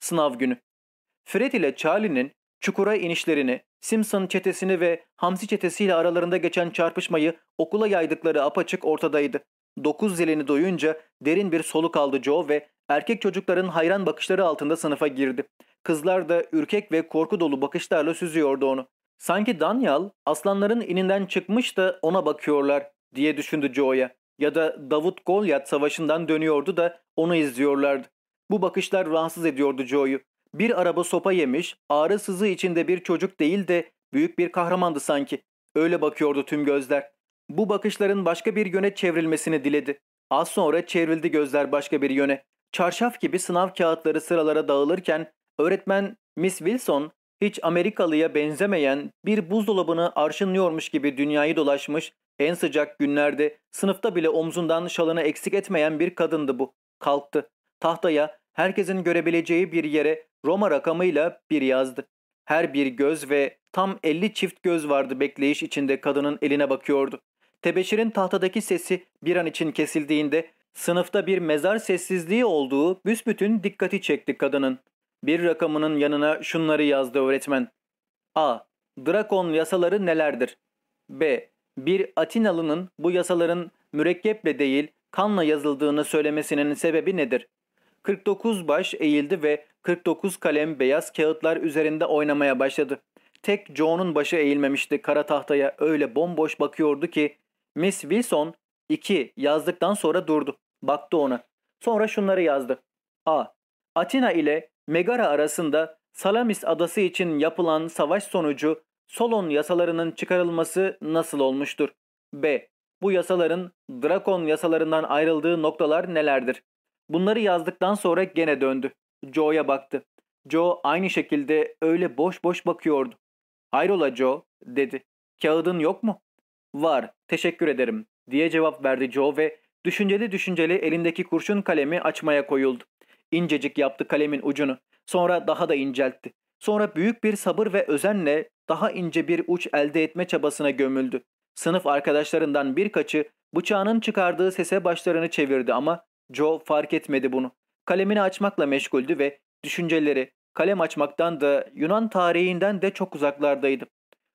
Sınav günü. Fred ile Charlie'nin çukura inişlerini, Simpson çetesini ve Hamsi çetesiyle aralarında geçen çarpışmayı okula yaydıkları apaçık ortadaydı. Dokuz zilini duyunca derin bir soluk aldı Joe ve erkek çocukların hayran bakışları altında sınıfa girdi. Kızlar da ürkek ve korku dolu bakışlarla süzüyordu onu. Sanki Danyal aslanların ininden çıkmış da ona bakıyorlar diye düşündü Joe'ya. Ya da Davut Golyat savaşından dönüyordu da onu izliyorlardı. Bu bakışlar rahatsız ediyordu Joe'yu. Bir araba sopa yemiş, ağrı sızı içinde bir çocuk değil de büyük bir kahramandı sanki. Öyle bakıyordu tüm gözler. Bu bakışların başka bir yöne çevrilmesini diledi. Az sonra çevrildi gözler başka bir yöne. Çarşaf gibi sınav kağıtları sıralara dağılırken öğretmen Miss Wilson hiç Amerikalıya benzemeyen bir buzdolabını arşınlıyormuş gibi dünyayı dolaşmış, en sıcak günlerde sınıfta bile omzundan şalını eksik etmeyen bir kadındı bu. Kalktı. Tahtaya herkesin görebileceği bir yere Roma rakamıyla bir yazdı. Her bir göz ve tam 50 çift göz vardı bekleyiş içinde kadının eline bakıyordu. Tebeşirin tahtadaki sesi bir an için kesildiğinde sınıfta bir mezar sessizliği olduğu büsbütün dikkati çekti kadının. Bir rakamının yanına şunları yazdı öğretmen. A. Drakon yasaları nelerdir? B. Bir Atinalı'nın bu yasaların mürekkeple değil kanla yazıldığını söylemesinin sebebi nedir? 49 baş eğildi ve 49 kalem beyaz kağıtlar üzerinde oynamaya başladı. Tek Joe'nun başı eğilmemişti kara tahtaya öyle bomboş bakıyordu ki Miss Wilson 2 yazdıktan sonra durdu. Baktı ona. Sonra şunları yazdı. A. Atina ile Megara arasında Salamis adası için yapılan savaş sonucu Solon yasalarının çıkarılması nasıl olmuştur? B. Bu yasaların Drakon yasalarından ayrıldığı noktalar nelerdir? Bunları yazdıktan sonra gene döndü. Joe'ya baktı. Joe aynı şekilde öyle boş boş bakıyordu. Hayrola Joe dedi. Kağıdın yok mu? Var teşekkür ederim diye cevap verdi Joe ve düşünceli düşünceli elindeki kurşun kalemi açmaya koyuldu. İncecik yaptı kalemin ucunu. Sonra daha da inceltti. Sonra büyük bir sabır ve özenle daha ince bir uç elde etme çabasına gömüldü. Sınıf arkadaşlarından birkaçı bıçağının çıkardığı sese başlarını çevirdi ama Joe fark etmedi bunu. Kalemini açmakla meşguldü ve düşünceleri kalem açmaktan da Yunan tarihinden de çok uzaklardaydı.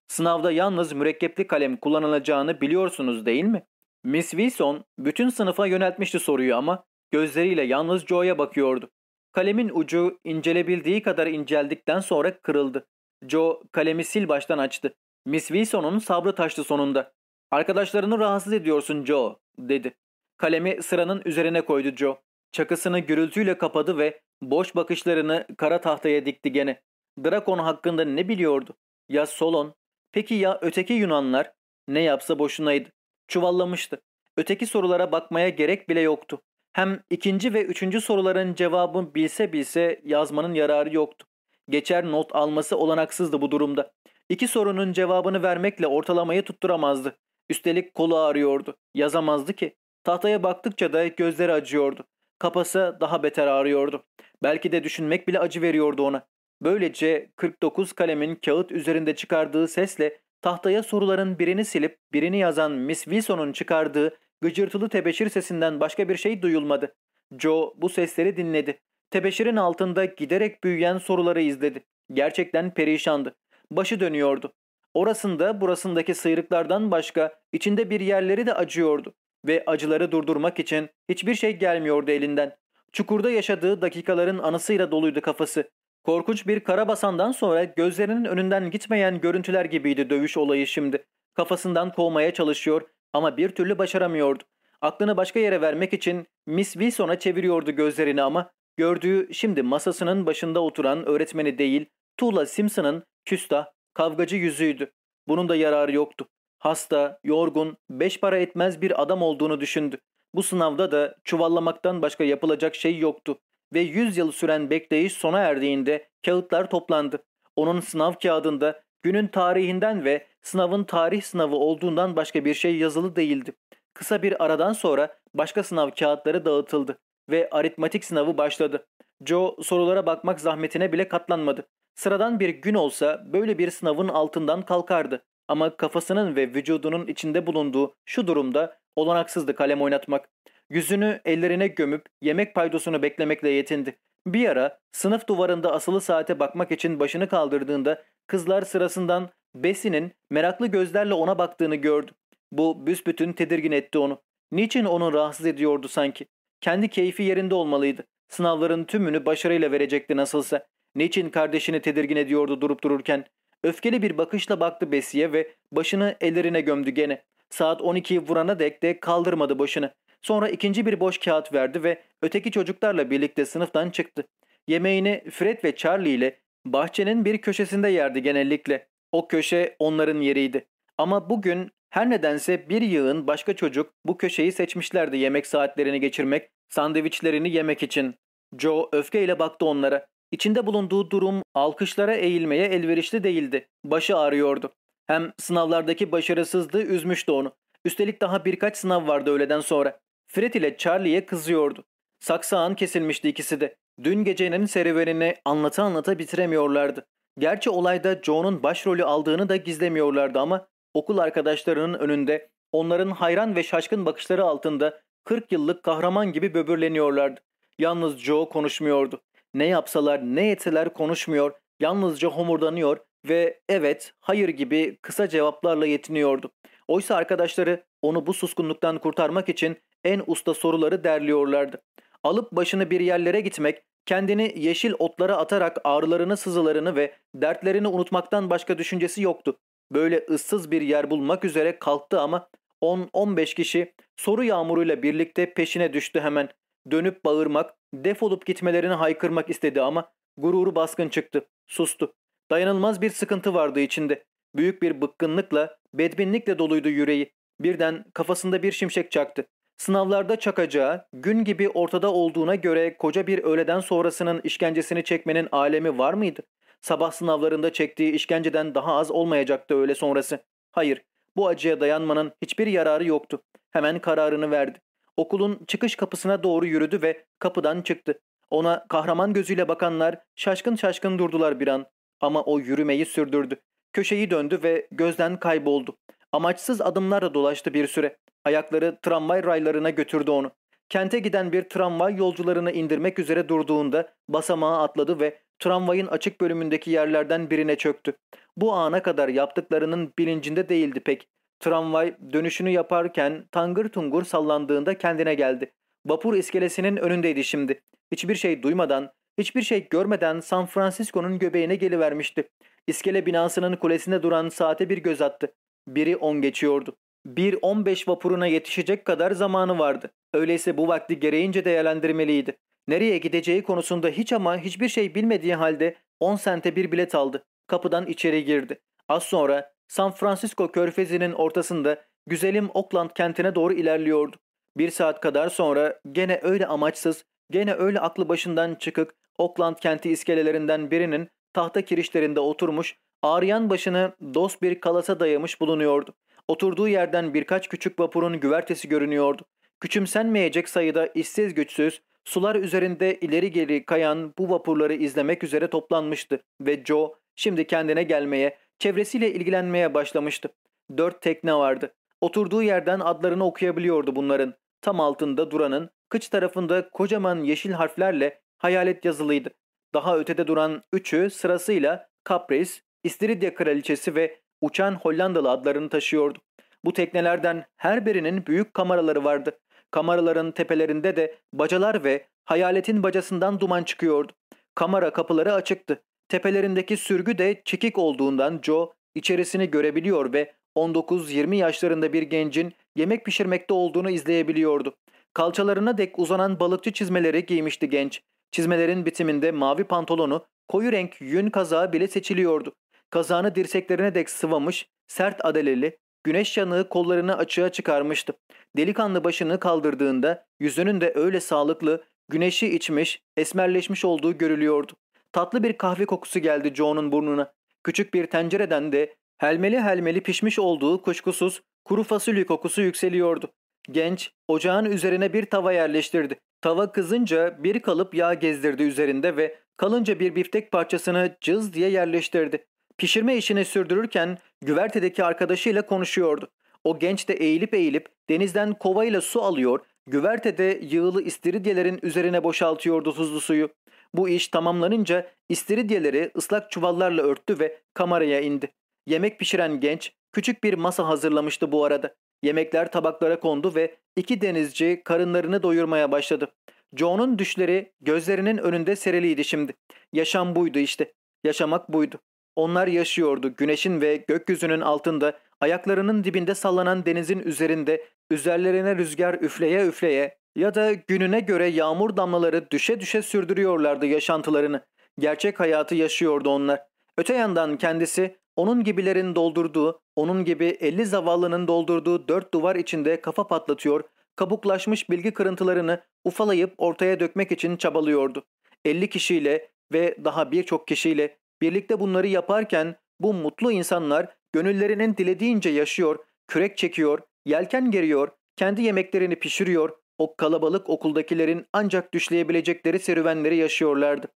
Sınavda yalnız mürekkepli kalem kullanılacağını biliyorsunuz değil mi? Miss Wilson bütün sınıfa yöneltmişti soruyu ama gözleriyle yalnız Joe'ya bakıyordu. Kalemin ucu incelebildiği kadar inceldikten sonra kırıldı. Joe kalemi sil baştan açtı. Miss Wilson'un sabrı taştı sonunda. Arkadaşlarını rahatsız ediyorsun Joe dedi. Kalemi sıranın üzerine koydu Joe. Çakısını gürültüyle kapadı ve boş bakışlarını kara tahtaya dikti gene. Drakon hakkında ne biliyordu? Ya Solon? Peki ya öteki Yunanlar? Ne yapsa boşunaydı. Çuvallamıştı. Öteki sorulara bakmaya gerek bile yoktu. Hem ikinci ve üçüncü soruların cevabını bilse bilse yazmanın yararı yoktu. Geçer not alması olanaksızdı bu durumda. İki sorunun cevabını vermekle ortalamayı tutturamazdı. Üstelik kolu ağrıyordu. Yazamazdı ki. Tahtaya baktıkça da gözleri acıyordu. Kafası daha beter ağrıyordu. Belki de düşünmek bile acı veriyordu ona. Böylece 49 kalemin kağıt üzerinde çıkardığı sesle tahtaya soruların birini silip birini yazan Miss Wilson'un çıkardığı gıcırtılı tebeşir sesinden başka bir şey duyulmadı. Joe bu sesleri dinledi. Tebeşirin altında giderek büyüyen soruları izledi. Gerçekten perişandı. Başı dönüyordu. Orasında burasındaki sıyrıklardan başka içinde bir yerleri de acıyordu ve acıları durdurmak için hiçbir şey gelmiyordu elinden. Çukurda yaşadığı dakikaların anısıyla doluydu kafası. Korkunç bir karabasandan sonra gözlerinin önünden gitmeyen görüntüler gibiydi dövüş olayı şimdi. Kafasından kovmaya çalışıyor ama bir türlü başaramıyordu. Aklını başka yere vermek için Miss Wilson'a çeviriyordu gözlerini ama gördüğü şimdi masasının başında oturan öğretmeni değil, Tuğla Simpson'ın küstah, kavgacı yüzüydü. Bunun da yararı yoktu. Hasta, yorgun, beş para etmez bir adam olduğunu düşündü. Bu sınavda da çuvallamaktan başka yapılacak şey yoktu ve 100 yıl süren bekleyiş sona erdiğinde kağıtlar toplandı. Onun sınav kağıdında günün tarihinden ve sınavın tarih sınavı olduğundan başka bir şey yazılı değildi. Kısa bir aradan sonra başka sınav kağıtları dağıtıldı ve aritmatik sınavı başladı. Joe sorulara bakmak zahmetine bile katlanmadı. Sıradan bir gün olsa böyle bir sınavın altından kalkardı. Ama kafasının ve vücudunun içinde bulunduğu şu durumda olanaksızdı kalem oynatmak. Yüzünü ellerine gömüp yemek paydosunu beklemekle yetindi. Bir ara sınıf duvarında asılı saate bakmak için başını kaldırdığında kızlar sırasından Bessie'nin meraklı gözlerle ona baktığını gördü. Bu büsbütün tedirgin etti onu. Niçin onu rahatsız ediyordu sanki? Kendi keyfi yerinde olmalıydı. Sınavların tümünü başarıyla verecekti nasılsa. Niçin kardeşini tedirgin ediyordu durup dururken? Öfkeli bir bakışla baktı Bessie'ye ve başını ellerine gömdü gene. Saat 12'yi vurana dek de kaldırmadı başını. Sonra ikinci bir boş kağıt verdi ve öteki çocuklarla birlikte sınıftan çıktı. Yemeğini Fred ve Charlie ile bahçenin bir köşesinde yerdi genellikle. O köşe onların yeriydi. Ama bugün her nedense bir yığın başka çocuk bu köşeyi seçmişlerdi yemek saatlerini geçirmek, sandviçlerini yemek için. Joe öfkeyle baktı onlara. İçinde bulunduğu durum alkışlara eğilmeye elverişli değildi. Başı ağrıyordu. Hem sınavlardaki başarısızlığı üzmüştü onu. Üstelik daha birkaç sınav vardı öğleden sonra. Fred ile Charlie'ye kızıyordu. Saksağın kesilmişti ikisi de. Dün gecenin serüvenini anlata anlata bitiremiyorlardı. Gerçi olayda Joe'nun başrolü aldığını da gizlemiyorlardı ama okul arkadaşlarının önünde onların hayran ve şaşkın bakışları altında 40 yıllık kahraman gibi böbürleniyorlardı. Yalnız Joe konuşmuyordu. Ne yapsalar ne etseler konuşmuyor, yalnızca homurdanıyor ve evet, hayır gibi kısa cevaplarla yetiniyordu. Oysa arkadaşları onu bu suskunluktan kurtarmak için en usta soruları derliyorlardı. Alıp başını bir yerlere gitmek, kendini yeşil otlara atarak ağrılarını, sızılarını ve dertlerini unutmaktan başka düşüncesi yoktu. Böyle ıssız bir yer bulmak üzere kalktı ama 10-15 kişi soru yağmuruyla birlikte peşine düştü hemen. Dönüp bağırmak, defolup gitmelerini haykırmak istedi ama gururu baskın çıktı. Sustu. Dayanılmaz bir sıkıntı vardı içinde. Büyük bir bıkkınlıkla, bedbinlikle doluydu yüreği. Birden kafasında bir şimşek çaktı. Sınavlarda çakacağı, gün gibi ortada olduğuna göre koca bir öğleden sonrasının işkencesini çekmenin alemi var mıydı? Sabah sınavlarında çektiği işkenceden daha az olmayacaktı öğle sonrası. Hayır, bu acıya dayanmanın hiçbir yararı yoktu. Hemen kararını verdi. Okulun çıkış kapısına doğru yürüdü ve kapıdan çıktı. Ona kahraman gözüyle bakanlar şaşkın şaşkın durdular bir an. Ama o yürümeyi sürdürdü. Köşeyi döndü ve gözden kayboldu. Amaçsız adımlarla dolaştı bir süre. Ayakları tramvay raylarına götürdü onu. Kente giden bir tramvay yolcularını indirmek üzere durduğunda basamağa atladı ve tramvayın açık bölümündeki yerlerden birine çöktü. Bu ana kadar yaptıklarının bilincinde değildi pek. Tramvay dönüşünü yaparken tangır tungur sallandığında kendine geldi. Vapur iskelesinin önündeydi şimdi. Hiçbir şey duymadan, hiçbir şey görmeden San Francisco'nun göbeğine gelivermişti. İskele binasının kulesinde duran saate bir göz attı. Biri on geçiyordu. Bir on beş vapuruna yetişecek kadar zamanı vardı. Öyleyse bu vakti gereğince değerlendirmeliydi. Nereye gideceği konusunda hiç ama hiçbir şey bilmediği halde 10 sente bir bilet aldı. Kapıdan içeri girdi. Az sonra San Francisco körfezinin ortasında güzelim Oakland kentine doğru ilerliyordu. Bir saat kadar sonra gene öyle amaçsız, gene öyle aklı başından çıkık Oakland kenti iskelelerinden birinin tahta kirişlerinde oturmuş, ağrıyan başını dost bir kalasa dayamış bulunuyordu. Oturduğu yerden birkaç küçük vapurun güvertesi görünüyordu. Küçümsenmeyecek sayıda işsiz güçsüz, sular üzerinde ileri geri kayan bu vapurları izlemek üzere toplanmıştı ve Joe şimdi kendine gelmeye, çevresiyle ilgilenmeye başlamıştı. Dört tekne vardı. Oturduğu yerden adlarını okuyabiliyordu bunların. Tam altında duranın, kıç tarafında kocaman yeşil harflerle hayalet yazılıydı. Daha ötede duran üçü sırasıyla Caprice, İstiridye Kraliçesi ve uçan Hollandalı adlarını taşıyordu. Bu teknelerden her birinin büyük kameraları vardı. Kameraların tepelerinde de bacalar ve hayaletin bacasından duman çıkıyordu. Kamera kapıları açıktı. Tepelerindeki sürgü de çekik olduğundan Joe içerisini görebiliyor ve 19-20 yaşlarında bir gencin yemek pişirmekte olduğunu izleyebiliyordu. Kalçalarına dek uzanan balıkçı çizmeleri giymişti genç. Çizmelerin bitiminde mavi pantolonu, koyu renk yün kazağı bile seçiliyordu. Kazağını dirseklerine dek sıvamış, sert adeleli, Güneş yanığı kollarını açığa çıkarmıştı. Delikanlı başını kaldırdığında yüzünün de öyle sağlıklı, güneşi içmiş, esmerleşmiş olduğu görülüyordu. Tatlı bir kahve kokusu geldi Joe'nun burnuna. Küçük bir tencereden de helmeli helmeli pişmiş olduğu kuşkusuz kuru fasulye kokusu yükseliyordu. Genç ocağın üzerine bir tava yerleştirdi. Tava kızınca bir kalıp yağ gezdirdi üzerinde ve kalınca bir biftek parçasını cız diye yerleştirdi. Pişirme işini sürdürürken güvertedeki arkadaşıyla konuşuyordu. O genç de eğilip eğilip denizden kovayla su alıyor, güvertede yığılı istiridyelerin üzerine boşaltıyordu tuzlu suyu. Bu iş tamamlanınca istiridyeleri ıslak çuvallarla örttü ve kameraya indi. Yemek pişiren genç küçük bir masa hazırlamıştı bu arada. Yemekler tabaklara kondu ve iki denizci karınlarını doyurmaya başladı. Joe'nun düşleri gözlerinin önünde sereliydi şimdi. Yaşam buydu işte. Yaşamak buydu. Onlar yaşıyordu güneşin ve gökyüzünün altında, ayaklarının dibinde sallanan denizin üzerinde, üzerlerine rüzgar üfleye üfleye ya da gününe göre yağmur damlaları düşe düşe sürdürüyorlardı yaşantılarını. Gerçek hayatı yaşıyordu onlar. Öte yandan kendisi onun gibilerin doldurduğu, onun gibi elli zavallının doldurduğu dört duvar içinde kafa patlatıyor, kabuklaşmış bilgi kırıntılarını ufalayıp ortaya dökmek için çabalıyordu. Elli kişiyle ve daha birçok kişiyle birlikte bunları yaparken bu mutlu insanlar gönüllerinin dilediğince yaşıyor, kürek çekiyor, yelken geriyor, kendi yemeklerini pişiriyor, o kalabalık okuldakilerin ancak düşleyebilecekleri serüvenleri yaşıyorlardı.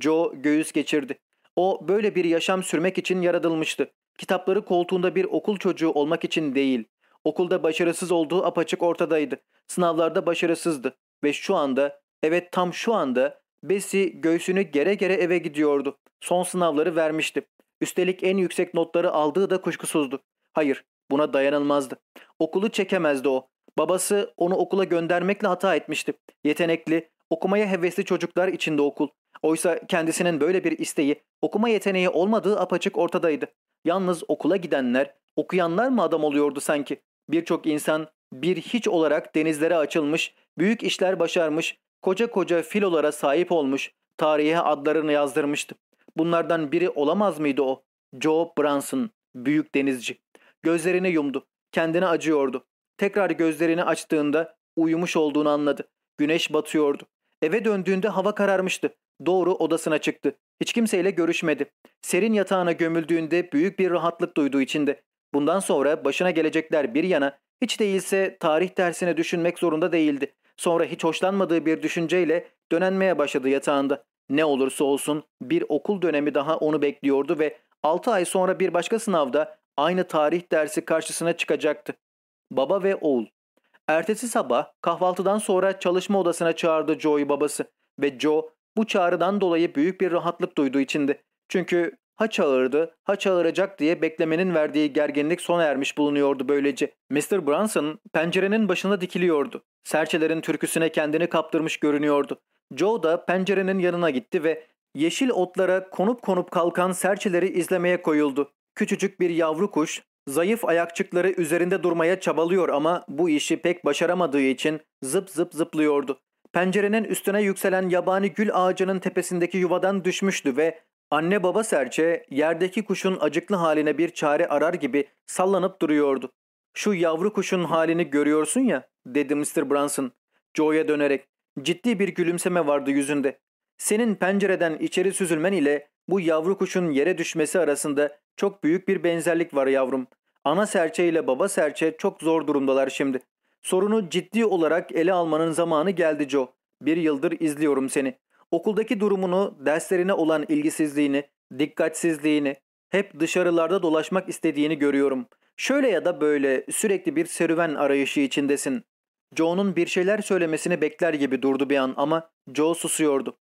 Joe göğüs geçirdi. O böyle bir yaşam sürmek için yaratılmıştı. Kitapları koltuğunda bir okul çocuğu olmak için değil. Okulda başarısız olduğu apaçık ortadaydı. Sınavlarda başarısızdı. Ve şu anda, evet tam şu anda Bessie göğsünü gere gere eve gidiyordu. Son sınavları vermişti. Üstelik en yüksek notları aldığı da kuşkusuzdu. Hayır, buna dayanılmazdı. Okulu çekemezdi o. Babası onu okula göndermekle hata etmişti. Yetenekli, okumaya hevesli çocuklar içinde okul. Oysa kendisinin böyle bir isteği, okuma yeteneği olmadığı apaçık ortadaydı. Yalnız okula gidenler, okuyanlar mı adam oluyordu sanki? Birçok insan bir hiç olarak denizlere açılmış, büyük işler başarmış, koca koca filolara sahip olmuş, tarihe adlarını yazdırmıştı. Bunlardan biri olamaz mıydı o? Joe Branson, büyük denizci. Gözlerini yumdu. Kendine acıyordu. Tekrar gözlerini açtığında uyumuş olduğunu anladı. Güneş batıyordu. Eve döndüğünde hava kararmıştı. Doğru odasına çıktı. Hiç kimseyle görüşmedi. Serin yatağına gömüldüğünde büyük bir rahatlık duyduğu içinde. Bundan sonra başına gelecekler bir yana hiç değilse tarih dersine düşünmek zorunda değildi. Sonra hiç hoşlanmadığı bir düşünceyle dönenmeye başladı yatağında. Ne olursa olsun bir okul dönemi daha onu bekliyordu ve 6 ay sonra bir başka sınavda aynı tarih dersi karşısına çıkacaktı. Baba ve oğul. Ertesi sabah kahvaltıdan sonra çalışma odasına çağırdı Joe'yu babası ve Joe bu çağrıdan dolayı büyük bir rahatlık duyduğu içindi. Çünkü ha çağırdı ha çağıracak diye beklemenin verdiği gerginlik sona ermiş bulunuyordu böylece. Mr. Brunson pencerenin başında dikiliyordu. Serçelerin türküsüne kendini kaptırmış görünüyordu. Joe da pencerenin yanına gitti ve yeşil otlara konup konup kalkan serçeleri izlemeye koyuldu. Küçücük bir yavru kuş zayıf ayakçıkları üzerinde durmaya çabalıyor ama bu işi pek başaramadığı için zıp zıp zıplıyordu. Pencerenin üstüne yükselen yabani gül ağacının tepesindeki yuvadan düşmüştü ve anne baba serçe yerdeki kuşun acıklı haline bir çare arar gibi sallanıp duruyordu. Şu yavru kuşun halini görüyorsun ya dedi Mr. Brunson Joe'ya dönerek. Ciddi bir gülümseme vardı yüzünde. Senin pencereden içeri süzülmen ile bu yavru kuşun yere düşmesi arasında çok büyük bir benzerlik var yavrum. Ana serçe ile baba serçe çok zor durumdalar şimdi. Sorunu ciddi olarak ele almanın zamanı geldi Joe. Bir yıldır izliyorum seni. Okuldaki durumunu, derslerine olan ilgisizliğini, dikkatsizliğini, hep dışarılarda dolaşmak istediğini görüyorum. Şöyle ya da böyle sürekli bir serüven arayışı içindesin. Joe'nun bir şeyler söylemesini bekler gibi durdu bir an ama Joe susuyordu.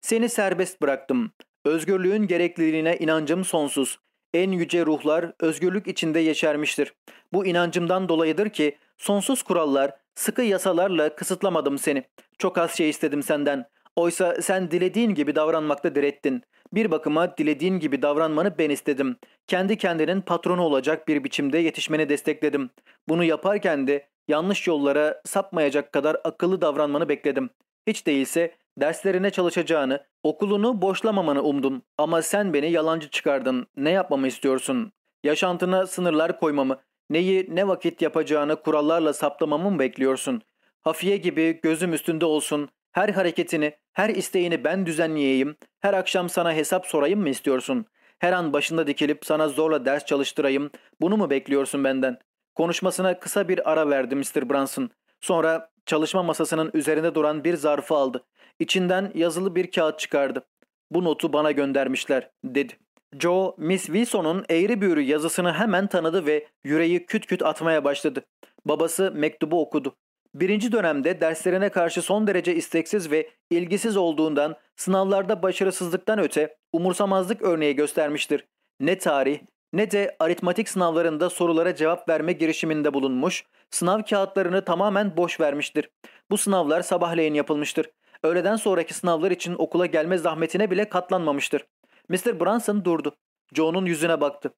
Seni serbest bıraktım. Özgürlüğün gerekliliğine inancım sonsuz. En yüce ruhlar özgürlük içinde yeşermiştir. Bu inancımdan dolayıdır ki sonsuz kurallar, sıkı yasalarla kısıtlamadım seni. Çok az şey istedim senden. Oysa sen dilediğin gibi davranmakta direttin. Bir bakıma dilediğin gibi davranmanı ben istedim. Kendi kendinin patronu olacak bir biçimde yetişmeni destekledim. Bunu yaparken de yanlış yollara sapmayacak kadar akıllı davranmanı bekledim. Hiç değilse derslerine çalışacağını, okulunu boşlamamanı umdum. Ama sen beni yalancı çıkardın. Ne yapmamı istiyorsun? Yaşantına sınırlar koymamı, Neyi ne vakit yapacağını kurallarla saptamamı mı bekliyorsun? Hafiye gibi gözüm üstünde olsun, her hareketini, her isteğini ben düzenleyeyim, her akşam sana hesap sorayım mı istiyorsun? Her an başında dikilip sana zorla ders çalıştırayım, bunu mu bekliyorsun benden? Konuşmasına kısa bir ara verdi Mr. Branson. Sonra çalışma masasının üzerinde duran bir zarfı aldı. İçinden yazılı bir kağıt çıkardı. Bu notu bana göndermişler, dedi. Joe, Miss Wilson'un eğri büğrü yazısını hemen tanıdı ve yüreği küt küt atmaya başladı. Babası mektubu okudu. Birinci dönemde derslerine karşı son derece isteksiz ve ilgisiz olduğundan sınavlarda başarısızlıktan öte umursamazlık örneği göstermiştir. Ne tarih ne de aritmatik sınavlarında sorulara cevap verme girişiminde bulunmuş, sınav kağıtlarını tamamen boş vermiştir. Bu sınavlar sabahleyin yapılmıştır. Öğleden sonraki sınavlar için okula gelme zahmetine bile katlanmamıştır. Mr. Branson durdu. Joe'nun yüzüne baktı.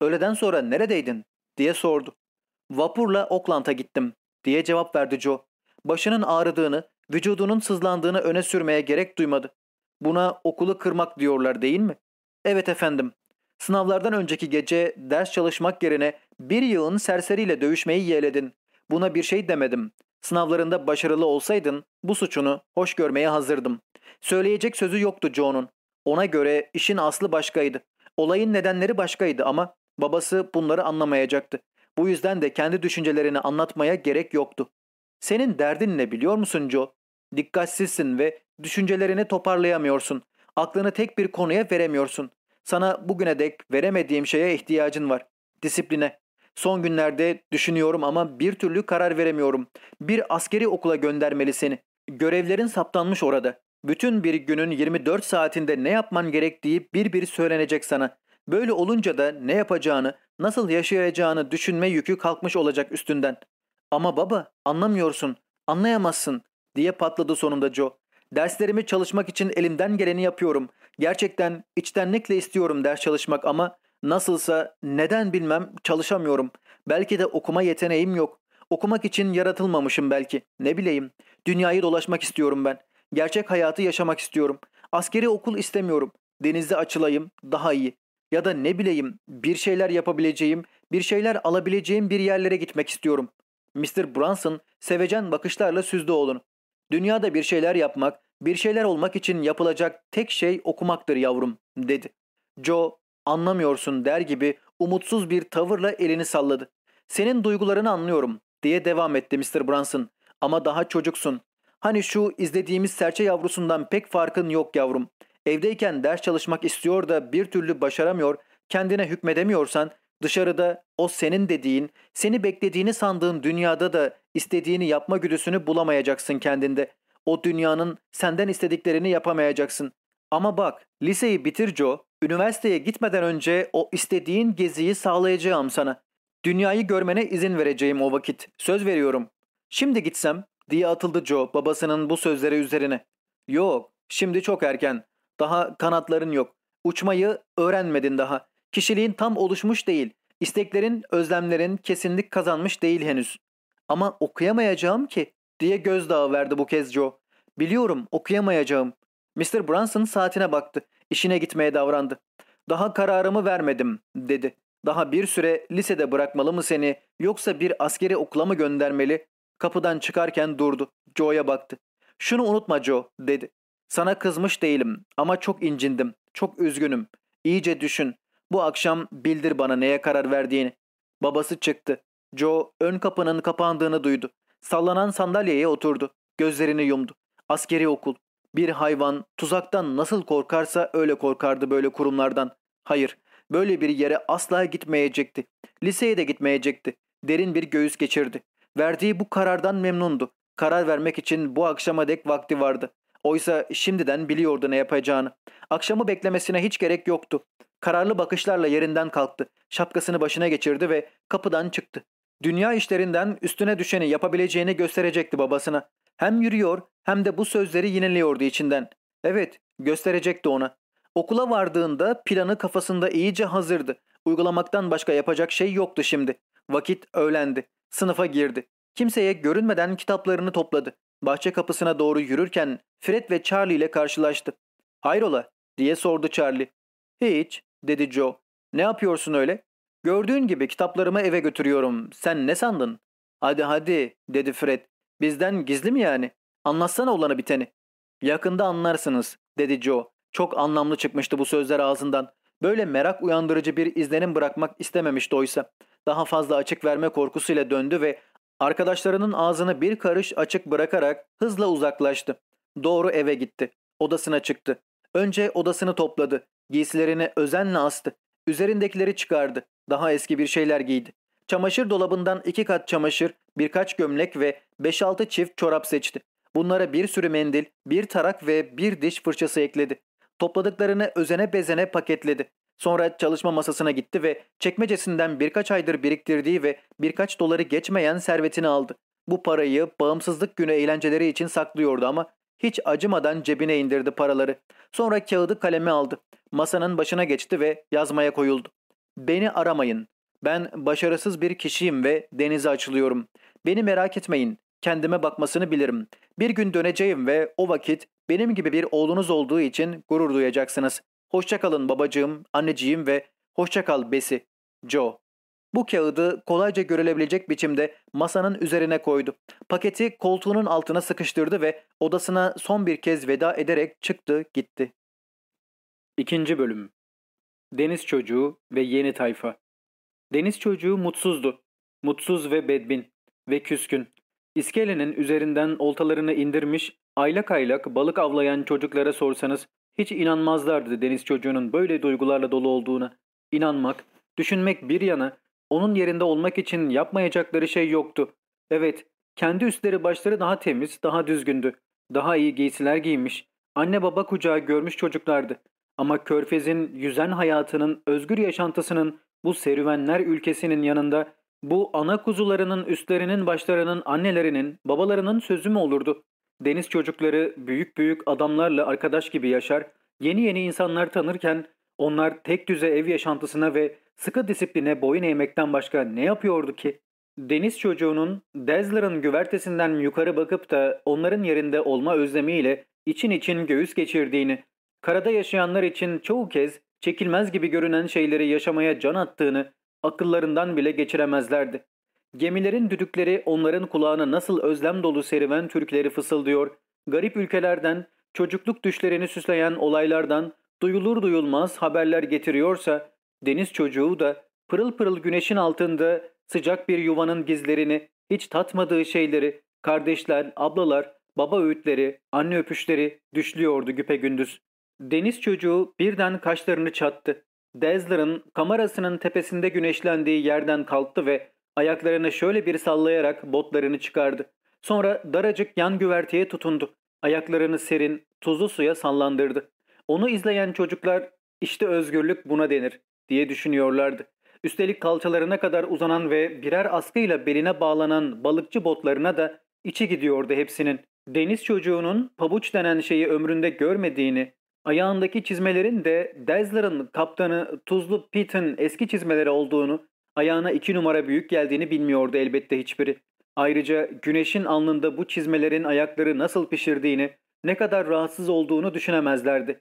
Öğleden sonra neredeydin? diye sordu. Vapurla Oakland'a gittim diye cevap verdi Joe. Başının ağrıdığını, vücudunun sızlandığını öne sürmeye gerek duymadı. Buna okulu kırmak diyorlar değil mi? Evet efendim. Sınavlardan önceki gece ders çalışmak yerine bir yığın serseriyle dövüşmeyi yeğledin. Buna bir şey demedim. Sınavlarında başarılı olsaydın bu suçunu hoş görmeye hazırdım. Söyleyecek sözü yoktu Joe'nun. Ona göre işin aslı başkaydı. Olayın nedenleri başkaydı ama babası bunları anlamayacaktı. Bu yüzden de kendi düşüncelerini anlatmaya gerek yoktu. Senin derdin ne biliyor musun Joe? Dikkatsizsin ve düşüncelerini toparlayamıyorsun. Aklını tek bir konuya veremiyorsun. Sana bugüne dek veremediğim şeye ihtiyacın var. Disipline. Son günlerde düşünüyorum ama bir türlü karar veremiyorum. Bir askeri okula göndermeli seni. Görevlerin saptanmış orada. Bütün bir günün 24 saatinde ne yapman gerektiği bir bir söylenecek sana. Böyle olunca da ne yapacağını, nasıl yaşayacağını düşünme yükü kalkmış olacak üstünden. Ama baba anlamıyorsun, anlayamazsın diye patladı sonunda Joe. Derslerimi çalışmak için elimden geleni yapıyorum. Gerçekten içtenlikle istiyorum ders çalışmak ama nasılsa neden bilmem çalışamıyorum. Belki de okuma yeteneğim yok. Okumak için yaratılmamışım belki. Ne bileyim. Dünyayı dolaşmak istiyorum ben. Gerçek hayatı yaşamak istiyorum. Askeri okul istemiyorum. Denizde açılayım, daha iyi. Ya da ne bileyim, bir şeyler yapabileceğim, bir şeyler alabileceğim bir yerlere gitmek istiyorum. Mr. Brunson sevecen bakışlarla süzdü oğlunu. Dünyada bir şeyler yapmak, bir şeyler olmak için yapılacak tek şey okumaktır yavrum, dedi. Joe, anlamıyorsun der gibi umutsuz bir tavırla elini salladı. Senin duygularını anlıyorum, diye devam etti Mr. Brunson. Ama daha çocuksun. Hani şu izlediğimiz serçe yavrusundan pek farkın yok yavrum. Evdeyken ders çalışmak istiyor da bir türlü başaramıyor, kendine hükmedemiyorsan dışarıda o senin dediğin, seni beklediğini sandığın dünyada da istediğini yapma güdüsünü bulamayacaksın kendinde. O dünyanın senden istediklerini yapamayacaksın. Ama bak liseyi bitir Joe, üniversiteye gitmeden önce o istediğin geziyi sağlayacağım sana. Dünyayı görmene izin vereceğim o vakit. Söz veriyorum. Şimdi gitsem diye atıldı Joe babasının bu sözleri üzerine. Yok, şimdi çok erken. Daha kanatların yok. Uçmayı öğrenmedin daha. Kişiliğin tam oluşmuş değil. İsteklerin, özlemlerin kesinlik kazanmış değil henüz. Ama okuyamayacağım ki diye gözdağı verdi bu kez Joe. Biliyorum okuyamayacağım. Mr. Brunson saatine baktı. İşine gitmeye davrandı. Daha kararımı vermedim dedi. Daha bir süre lisede bırakmalı mı seni yoksa bir askeri okula mı göndermeli Kapıdan çıkarken durdu. Joe'ya baktı. Şunu unutma Joe dedi. Sana kızmış değilim ama çok incindim. Çok üzgünüm. İyice düşün. Bu akşam bildir bana neye karar verdiğini. Babası çıktı. Joe ön kapının kapandığını duydu. Sallanan sandalyeye oturdu. Gözlerini yumdu. Askeri okul. Bir hayvan tuzaktan nasıl korkarsa öyle korkardı böyle kurumlardan. Hayır, böyle bir yere asla gitmeyecekti. Liseye de gitmeyecekti. Derin bir göğüs geçirdi. Verdiği bu karardan memnundu. Karar vermek için bu akşama dek vakti vardı. Oysa şimdiden biliyordu ne yapacağını. Akşamı beklemesine hiç gerek yoktu. Kararlı bakışlarla yerinden kalktı. Şapkasını başına geçirdi ve kapıdan çıktı. Dünya işlerinden üstüne düşeni yapabileceğini gösterecekti babasına. Hem yürüyor hem de bu sözleri yineliyordu içinden. Evet, gösterecekti ona. Okula vardığında planı kafasında iyice hazırdı. Uygulamaktan başka yapacak şey yoktu şimdi. Vakit öğlendi. Sınıfa girdi. Kimseye görünmeden kitaplarını topladı. Bahçe kapısına doğru yürürken Fred ve Charlie ile karşılaştı. Hayrola diye sordu Charlie. Hiç dedi Joe. Ne yapıyorsun öyle? Gördüğün gibi kitaplarımı eve götürüyorum. Sen ne sandın? Hadi hadi dedi Fred. Bizden gizli mi yani? Anlatsana olanı biteni. Yakında anlarsınız dedi Joe. Çok anlamlı çıkmıştı bu sözler ağzından. Böyle merak uyandırıcı bir izlenim bırakmak istememişti oysa. Daha fazla açık verme korkusuyla döndü ve arkadaşlarının ağzını bir karış açık bırakarak hızla uzaklaştı. Doğru eve gitti. Odasına çıktı. Önce odasını topladı. Giysilerini özenle astı. Üzerindekileri çıkardı. Daha eski bir şeyler giydi. Çamaşır dolabından iki kat çamaşır, birkaç gömlek ve 5-6 çift çorap seçti. Bunlara bir sürü mendil, bir tarak ve bir diş fırçası ekledi. Topladıklarını özene bezene paketledi. Sonra çalışma masasına gitti ve çekmecesinden birkaç aydır biriktirdiği ve birkaç doları geçmeyen servetini aldı. Bu parayı bağımsızlık günü eğlenceleri için saklıyordu ama hiç acımadan cebine indirdi paraları. Sonra kağıdı kalemi aldı. Masanın başına geçti ve yazmaya koyuldu. Beni aramayın. Ben başarısız bir kişiyim ve denize açılıyorum. Beni merak etmeyin. Kendime bakmasını bilirim. Bir gün döneceğim ve o vakit benim gibi bir oğlunuz olduğu için gurur duyacaksınız. Hoşçakalın babacığım, anneciğim ve hoşçakal Besi. Joe. Bu kağıdı kolayca görülebilecek biçimde masanın üzerine koydu. Paketi koltuğunun altına sıkıştırdı ve odasına son bir kez veda ederek çıktı gitti. İkinci bölüm Deniz çocuğu ve yeni tayfa Deniz çocuğu mutsuzdu. Mutsuz ve bedbin ve küskün. İskelenin üzerinden oltalarını indirmiş, aylak aylak balık avlayan çocuklara sorsanız hiç inanmazlardı deniz çocuğunun böyle duygularla dolu olduğuna. İnanmak, düşünmek bir yana onun yerinde olmak için yapmayacakları şey yoktu. Evet, kendi üstleri başları daha temiz, daha düzgündü. Daha iyi giysiler giymiş, anne baba kucağı görmüş çocuklardı. Ama Körfez'in yüzen hayatının, özgür yaşantısının, bu serüvenler ülkesinin yanında bu ana kuzularının üstlerinin başlarının annelerinin, babalarının sözü mü olurdu? Deniz çocukları büyük büyük adamlarla arkadaş gibi yaşar, yeni yeni insanlar tanırken onlar tek düze ev yaşantısına ve sıkı disipline boyun eğmekten başka ne yapıyordu ki? Deniz çocuğunun Dezler'ın güvertesinden yukarı bakıp da onların yerinde olma özlemiyle için için göğüs geçirdiğini, karada yaşayanlar için çoğu kez çekilmez gibi görünen şeyleri yaşamaya can attığını akıllarından bile geçiremezlerdi. Gemilerin düdükleri onların kulağına nasıl özlem dolu serüven türkleri fısıldıyor, garip ülkelerden, çocukluk düşlerini süsleyen olaylardan duyulur duyulmaz haberler getiriyorsa, deniz çocuğu da pırıl pırıl güneşin altında sıcak bir yuvanın gizlerini, hiç tatmadığı şeyleri, kardeşler, ablalar, baba öğütleri, anne öpüşleri düşlüyordu güpegündüz. Deniz çocuğu birden kaşlarını çattı. Dezler'ın kamerasının tepesinde güneşlendiği yerden kalktı ve ayaklarını şöyle bir sallayarak botlarını çıkardı. Sonra daracık yan güverteye tutundu. Ayaklarını serin, tuzlu suya sallandırdı. Onu izleyen çocuklar işte özgürlük buna denir diye düşünüyorlardı. Üstelik kalçalarına kadar uzanan ve birer askıyla beline bağlanan balıkçı botlarına da içi gidiyordu hepsinin. Deniz çocuğunun pabuç denen şeyi ömründe görmediğini, Ayağındaki çizmelerin de Dazzler'ın kaptanı Tuzlu Pete'in eski çizmeleri olduğunu, ayağına iki numara büyük geldiğini bilmiyordu elbette hiçbiri. Ayrıca güneşin alnında bu çizmelerin ayakları nasıl pişirdiğini, ne kadar rahatsız olduğunu düşünemezlerdi.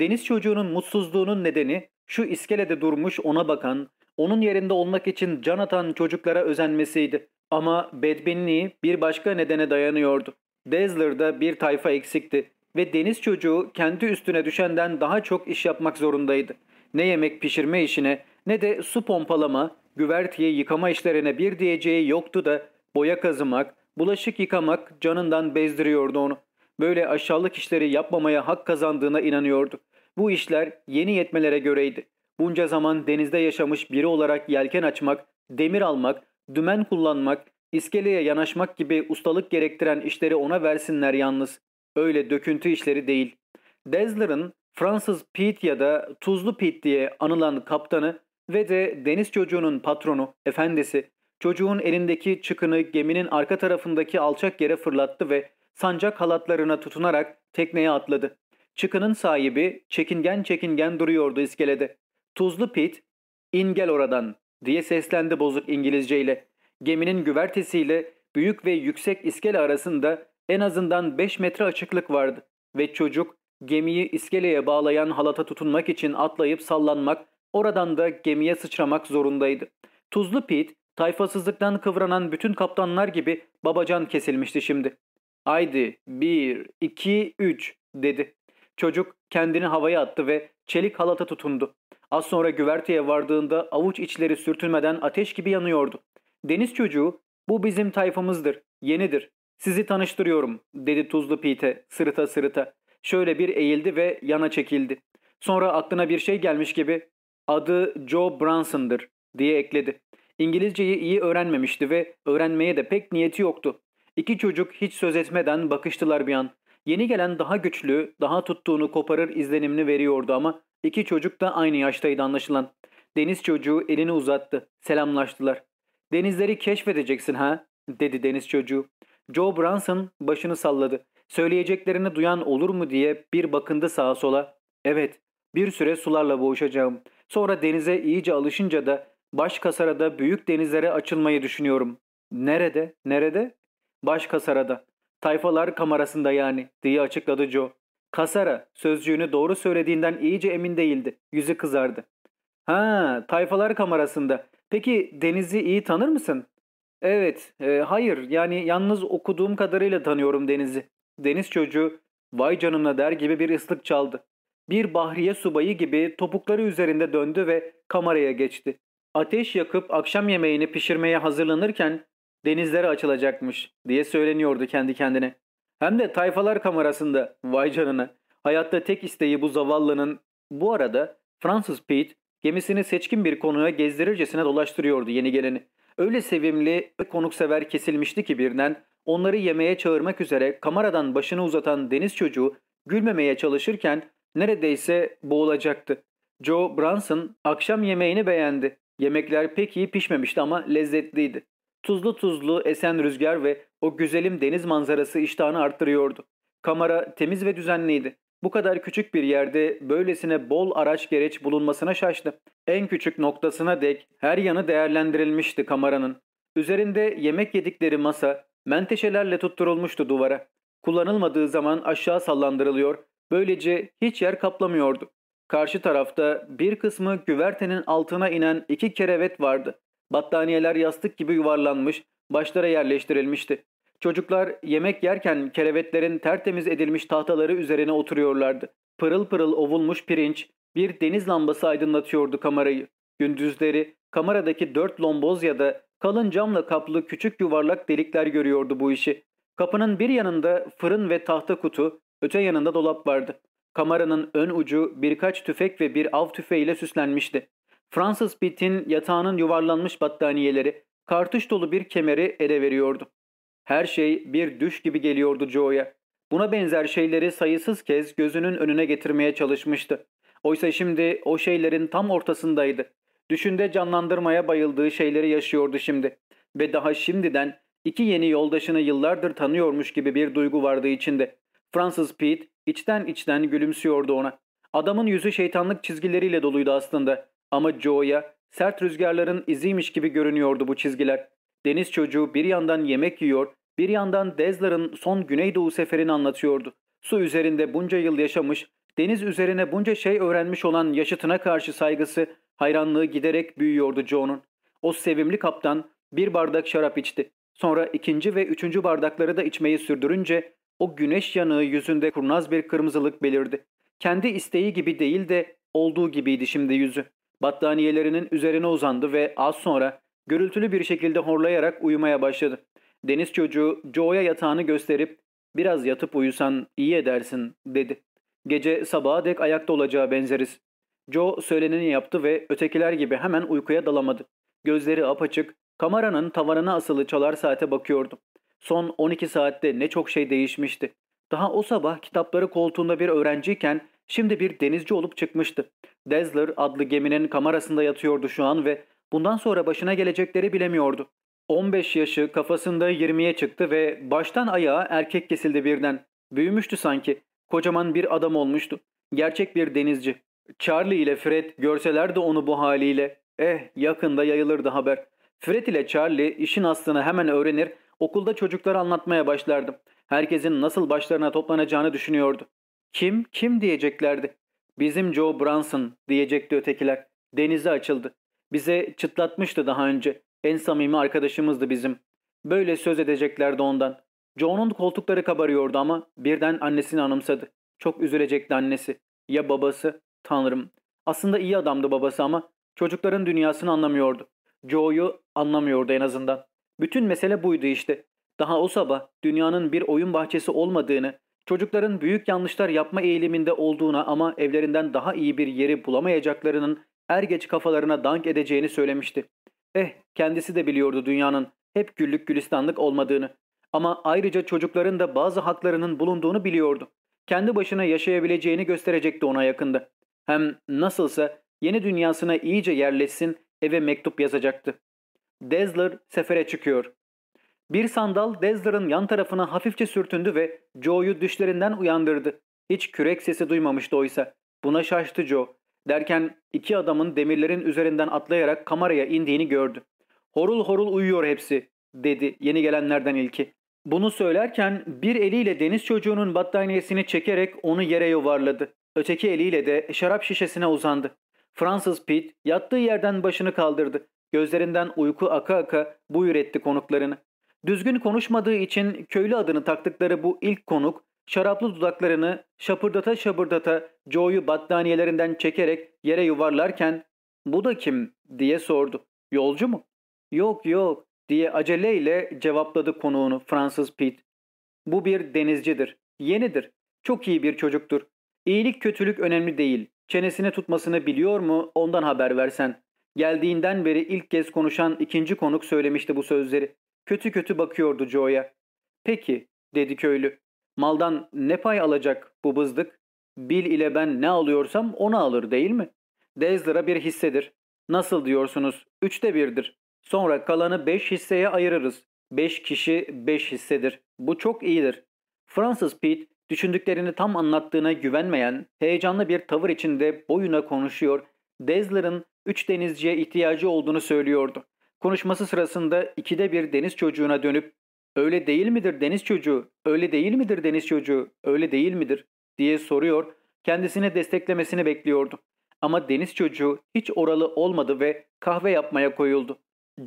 Deniz çocuğunun mutsuzluğunun nedeni şu iskelede durmuş ona bakan, onun yerinde olmak için can atan çocuklara özenmesiydi. Ama bedbinliği bir başka nedene dayanıyordu. Dazzler'da bir tayfa eksikti ve deniz çocuğu kendi üstüne düşenden daha çok iş yapmak zorundaydı. Ne yemek pişirme işine ne de su pompalama, güvertiye yıkama işlerine bir diyeceği yoktu da boya kazımak, bulaşık yıkamak canından bezdiriyordu onu. Böyle aşağılık işleri yapmamaya hak kazandığına inanıyordu. Bu işler yeni yetmelere göreydi. Bunca zaman denizde yaşamış biri olarak yelken açmak, demir almak, dümen kullanmak, iskeleye yanaşmak gibi ustalık gerektiren işleri ona versinler yalnız. Öyle döküntü işleri değil. Dezler'ın Fransız Pete ya da Tuzlu Pete diye anılan kaptanı ve de deniz çocuğunun patronu, efendisi, çocuğun elindeki çıkını geminin arka tarafındaki alçak yere fırlattı ve sancak halatlarına tutunarak tekneye atladı. Çıkının sahibi çekingen çekingen duruyordu iskelede. Tuzlu Pete, in gel oradan diye seslendi bozuk İngilizceyle. Geminin güvertesiyle büyük ve yüksek iskele arasında en azından 5 metre açıklık vardı ve çocuk gemiyi iskeleye bağlayan halata tutunmak için atlayıp sallanmak Oradan da gemiye sıçramak zorundaydı. Tuzlu Pete, tayfasızlıktan kıvranan bütün kaptanlar gibi babacan kesilmişti şimdi. Haydi bir, iki, üç dedi. Çocuk kendini havaya attı ve çelik halata tutundu. Az sonra güverteye vardığında avuç içleri sürtünmeden ateş gibi yanıyordu. Deniz çocuğu bu bizim tayfamızdır, yenidir. Sizi tanıştırıyorum dedi tuzlu Pete sırıta sırıta. Şöyle bir eğildi ve yana çekildi. Sonra aklına bir şey gelmiş gibi adı Joe Brunson'dır diye ekledi. İngilizceyi iyi öğrenmemişti ve öğrenmeye de pek niyeti yoktu. İki çocuk hiç söz etmeden bakıştılar bir an. Yeni gelen daha güçlü, daha tuttuğunu koparır izlenimini veriyordu ama iki çocuk da aynı yaştaydı anlaşılan. Deniz çocuğu elini uzattı. Selamlaştılar. Denizleri keşfedeceksin ha? dedi deniz çocuğu. Joe Branson başını salladı. Söyleyeceklerini duyan olur mu diye bir bakındı sağa sola. Evet, bir süre sularla boğuşacağım. Sonra denize iyice alışınca da baş kasarada büyük denizlere açılmayı düşünüyorum. Nerede? Nerede? Baş kasarada. Tayfalar kamerasında yani diye açıkladı Joe. Kasara sözcüğünü doğru söylediğinden iyice emin değildi. Yüzü kızardı. Ha, tayfalar kamerasında. Peki Deniz'i iyi tanır mısın? Evet, e, hayır yani yalnız okuduğum kadarıyla tanıyorum Deniz'i. Deniz çocuğu vay canına der gibi bir ıslık çaldı. Bir bahriye subayı gibi topukları üzerinde döndü ve kameraya geçti. Ateş yakıp akşam yemeğini pişirmeye hazırlanırken denizlere açılacakmış diye söyleniyordu kendi kendine. Hem de tayfalar kamerasında vay canına. Hayatta tek isteği bu zavallının. Bu arada Fransız Pete gemisini seçkin bir konuğa gezdirircesine dolaştırıyordu yeni geleni. Öyle sevimli ve konuksever kesilmişti ki birden onları yemeğe çağırmak üzere kameradan başını uzatan deniz çocuğu gülmemeye çalışırken neredeyse boğulacaktı. Joe Branson akşam yemeğini beğendi. Yemekler pek iyi pişmemişti ama lezzetliydi. Tuzlu tuzlu esen rüzgar ve o güzelim deniz manzarası iştahını arttırıyordu. Kamera temiz ve düzenliydi. Bu kadar küçük bir yerde böylesine bol araç gereç bulunmasına şaştı. En küçük noktasına dek her yanı değerlendirilmişti kameranın. Üzerinde yemek yedikleri masa menteşelerle tutturulmuştu duvara. Kullanılmadığı zaman aşağı sallandırılıyor, böylece hiç yer kaplamıyordu. Karşı tarafta bir kısmı güvertenin altına inen iki kerevet vardı. Battaniyeler yastık gibi yuvarlanmış, başlara yerleştirilmişti. Çocuklar yemek yerken kerevetlerin tertemiz edilmiş tahtaları üzerine oturuyorlardı. Pırıl pırıl ovulmuş pirinç bir deniz lambası aydınlatıyordu kamerayı. Gündüzleri kameradaki dört lomboz ya da kalın camla kaplı küçük yuvarlak delikler görüyordu bu işi. Kapının bir yanında fırın ve tahta kutu, öte yanında dolap vardı. Kameranın ön ucu birkaç tüfek ve bir av tüfeğiyle süslenmişti. Fransız Pitt'in yatağının yuvarlanmış battaniyeleri, kartuş dolu bir kemeri ele veriyordu. Her şey bir düş gibi geliyordu Joe'ya. Buna benzer şeyleri sayısız kez gözünün önüne getirmeye çalışmıştı. Oysa şimdi o şeylerin tam ortasındaydı. Düşünde canlandırmaya bayıldığı şeyleri yaşıyordu şimdi. Ve daha şimdiden iki yeni yoldaşını yıllardır tanıyormuş gibi bir duygu vardı içinde. Fransız Pete içten içten gülümsüyordu ona. Adamın yüzü şeytanlık çizgileriyle doluydu aslında. Ama Joe'ya sert rüzgarların iziymiş gibi görünüyordu bu çizgiler. Deniz çocuğu bir yandan yemek yiyor, bir yandan Dezler'ın son Güneydoğu seferini anlatıyordu. Su üzerinde bunca yıl yaşamış, deniz üzerine bunca şey öğrenmiş olan yaşıtına karşı saygısı, hayranlığı giderek büyüyordu Joe'nun. O sevimli kaptan bir bardak şarap içti. Sonra ikinci ve üçüncü bardakları da içmeyi sürdürünce o güneş yanığı yüzünde kurnaz bir kırmızılık belirdi. Kendi isteği gibi değil de olduğu gibiydi şimdi yüzü. Battaniyelerinin üzerine uzandı ve az sonra gürültülü bir şekilde horlayarak uyumaya başladı. Deniz çocuğu Joe'ya yatağını gösterip biraz yatıp uyusan iyi edersin dedi. Gece sabaha dek ayakta olacağı benzeriz. Joe söyleneni yaptı ve ötekiler gibi hemen uykuya dalamadı. Gözleri apaçık, kameranın tavanına asılı çalar saate bakıyordu. Son 12 saatte ne çok şey değişmişti. Daha o sabah kitapları koltuğunda bir öğrenciyken şimdi bir denizci olup çıkmıştı. Dazzler adlı geminin kamerasında yatıyordu şu an ve bundan sonra başına gelecekleri bilemiyordu. 15 yaşı kafasında 20'ye çıktı ve baştan ayağa erkek kesildi birden. Büyümüştü sanki. Kocaman bir adam olmuştu. Gerçek bir denizci. Charlie ile Fred görseler de onu bu haliyle. Eh yakında yayılırdı haber. Fred ile Charlie işin aslını hemen öğrenir, okulda çocuklara anlatmaya başlardı. Herkesin nasıl başlarına toplanacağını düşünüyordu. Kim, kim diyeceklerdi. Bizim Joe Branson diyecekti ötekiler. Denize açıldı. Bize çıtlatmıştı daha önce. En samimi arkadaşımızdı bizim. Böyle söz edeceklerdi ondan. Joe'nun koltukları kabarıyordu ama birden annesini anımsadı. Çok üzülecekti annesi. Ya babası? Tanrım. Aslında iyi adamdı babası ama çocukların dünyasını anlamıyordu. Joe'yu anlamıyordu en azından. Bütün mesele buydu işte. Daha o sabah dünyanın bir oyun bahçesi olmadığını, çocukların büyük yanlışlar yapma eğiliminde olduğuna ama evlerinden daha iyi bir yeri bulamayacaklarının er geç kafalarına dank edeceğini söylemişti. Eh kendisi de biliyordu dünyanın hep güllük gülistanlık olmadığını. Ama ayrıca çocukların da bazı haklarının bulunduğunu biliyordu. Kendi başına yaşayabileceğini gösterecekti ona yakında. Hem nasılsa yeni dünyasına iyice yerleşsin eve mektup yazacaktı. Dezler sefere çıkıyor. Bir sandal Dezler'ın yan tarafına hafifçe sürtündü ve Joe'yu düşlerinden uyandırdı. Hiç kürek sesi duymamıştı oysa. Buna şaştı Joe. Derken iki adamın demirlerin üzerinden atlayarak kameraya indiğini gördü. Horul horul uyuyor hepsi dedi yeni gelenlerden ilki. Bunu söylerken bir eliyle deniz çocuğunun battaniyesini çekerek onu yere yuvarladı. Öteki eliyle de şarap şişesine uzandı. Fransız Pete yattığı yerden başını kaldırdı. Gözlerinden uyku aka aka buyur etti konuklarını. Düzgün konuşmadığı için köylü adını taktıkları bu ilk konuk şaraplı dudaklarını şapırdata şapırdata Joe'yu battaniyelerinden çekerek yere yuvarlarken ''Bu da kim?'' diye sordu. ''Yolcu mu?'' ''Yok yok'' diye aceleyle cevapladı konuğunu Fransız Pete. ''Bu bir denizcidir. Yenidir. Çok iyi bir çocuktur. İyilik kötülük önemli değil. Çenesini tutmasını biliyor mu ondan haber versen. Geldiğinden beri ilk kez konuşan ikinci konuk söylemişti bu sözleri. Kötü kötü bakıyordu Joe'ya. Peki dedi köylü. Maldan ne pay alacak bu bızdık? Bil ile ben ne alıyorsam onu alır değil mi? Dezler'a bir hissedir. Nasıl diyorsunuz? Üçte birdir. Sonra kalanı beş hisseye ayırırız. Beş kişi beş hissedir. Bu çok iyidir. Fransız Pete düşündüklerini tam anlattığına güvenmeyen, heyecanlı bir tavır içinde boyuna konuşuyor, Dezler'ın üç denizciye ihtiyacı olduğunu söylüyordu. Konuşması sırasında ikide bir deniz çocuğuna dönüp öyle değil midir deniz çocuğu, öyle değil midir deniz çocuğu, öyle değil midir diye soruyor, kendisini desteklemesini bekliyordu. Ama deniz çocuğu hiç oralı olmadı ve kahve yapmaya koyuldu.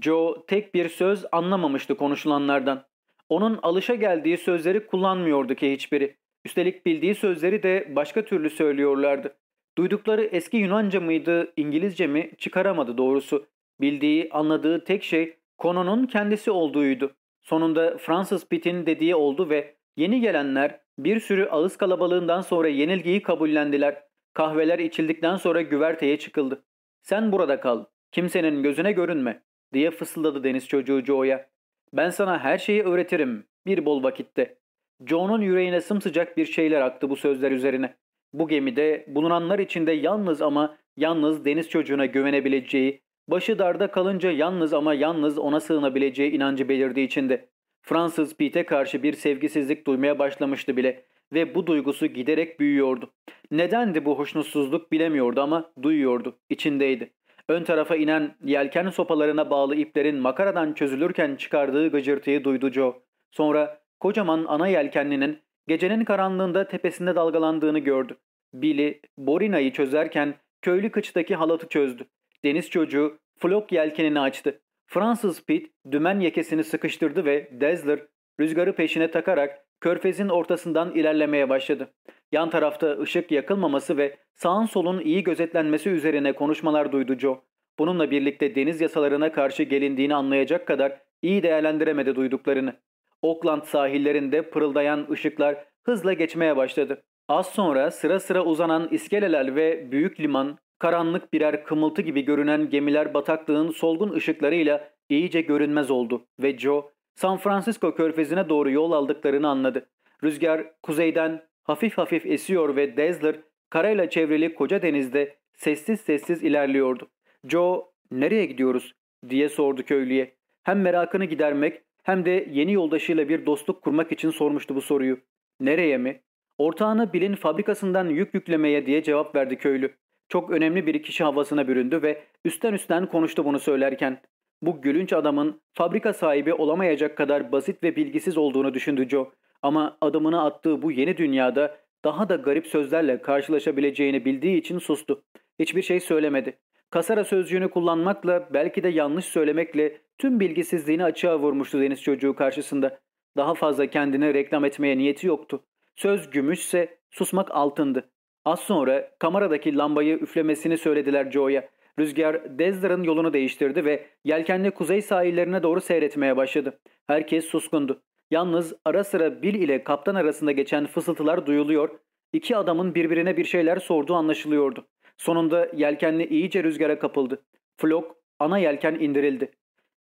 Joe tek bir söz anlamamıştı konuşulanlardan. Onun alışa geldiği sözleri kullanmıyordu ki hiçbiri. Üstelik bildiği sözleri de başka türlü söylüyorlardı. Duydukları eski Yunanca mıydı, İngilizce mi çıkaramadı doğrusu. Bildiği, anladığı tek şey konunun kendisi olduğuydu. Sonunda Fransız Pitt'in dediği oldu ve yeni gelenler bir sürü ağız kalabalığından sonra yenilgiyi kabullendiler. Kahveler içildikten sonra güverteye çıkıldı. Sen burada kal, kimsenin gözüne görünme diye fısıldadı deniz çocuğu Joe'ya. Ben sana her şeyi öğretirim bir bol vakitte. Joe'nun yüreğine sımsıcak bir şeyler aktı bu sözler üzerine. Bu gemide bulunanlar içinde yalnız ama yalnız deniz çocuğuna güvenebileceği, başı darda kalınca yalnız ama yalnız ona sığınabileceği inancı belirdi içinde. Fransız Pete'e karşı bir sevgisizlik duymaya başlamıştı bile ve bu duygusu giderek büyüyordu. Nedendi bu hoşnutsuzluk bilemiyordu ama duyuyordu, içindeydi. Ön tarafa inen yelken sopalarına bağlı iplerin makaradan çözülürken çıkardığı gıcırtıyı duydu Joe. Sonra kocaman ana yelkenlinin gecenin karanlığında tepesinde dalgalandığını gördü. Billy, Borina'yı çözerken köylü kıçtaki halatı çözdü. Deniz çocuğu flok yelkenini açtı. Fransız Pitt dümen yekesini sıkıştırdı ve Dezler rüzgarı peşine takarak körfezin ortasından ilerlemeye başladı. Yan tarafta ışık yakılmaması ve sağın solun iyi gözetlenmesi üzerine konuşmalar duydu Joe. Bununla birlikte deniz yasalarına karşı gelindiğini anlayacak kadar iyi değerlendiremedi duyduklarını. Oakland sahillerinde pırıldayan ışıklar hızla geçmeye başladı. Az sonra sıra sıra uzanan iskeleler ve büyük liman, karanlık birer kımıltı gibi görünen gemiler bataklığın solgun ışıklarıyla iyice görünmez oldu ve Joe, San Francisco körfezine doğru yol aldıklarını anladı. Rüzgar kuzeyden hafif hafif esiyor ve Dazzler karayla çevrili koca denizde sessiz sessiz ilerliyordu. Joe, nereye gidiyoruz diye sordu köylüye. Hem merakını gidermek hem de yeni yoldaşıyla bir dostluk kurmak için sormuştu bu soruyu. Nereye mi? Ortağını Bill'in fabrikasından yük yüklemeye diye cevap verdi köylü. Çok önemli bir kişi havasına büründü ve üstten üstten konuştu bunu söylerken. Bu gülünç adamın fabrika sahibi olamayacak kadar basit ve bilgisiz olduğunu düşündü Joe. Ama adımını attığı bu yeni dünyada daha da garip sözlerle karşılaşabileceğini bildiği için sustu. Hiçbir şey söylemedi. Kasara sözcüğünü kullanmakla belki de yanlış söylemekle tüm bilgisizliğini açığa vurmuştu deniz çocuğu karşısında. Daha fazla kendini reklam etmeye niyeti yoktu. Söz gümüşse susmak altındı. Az sonra kameradaki lambayı üflemesini söylediler Joe'ya. Rüzgar Dezler'ın yolunu değiştirdi ve yelkenli kuzey sahillerine doğru seyretmeye başladı. Herkes suskundu. Yalnız ara sıra Bill ile kaptan arasında geçen fısıltılar duyuluyor, iki adamın birbirine bir şeyler sorduğu anlaşılıyordu. Sonunda yelkenli iyice rüzgara kapıldı. Flok ana yelken indirildi.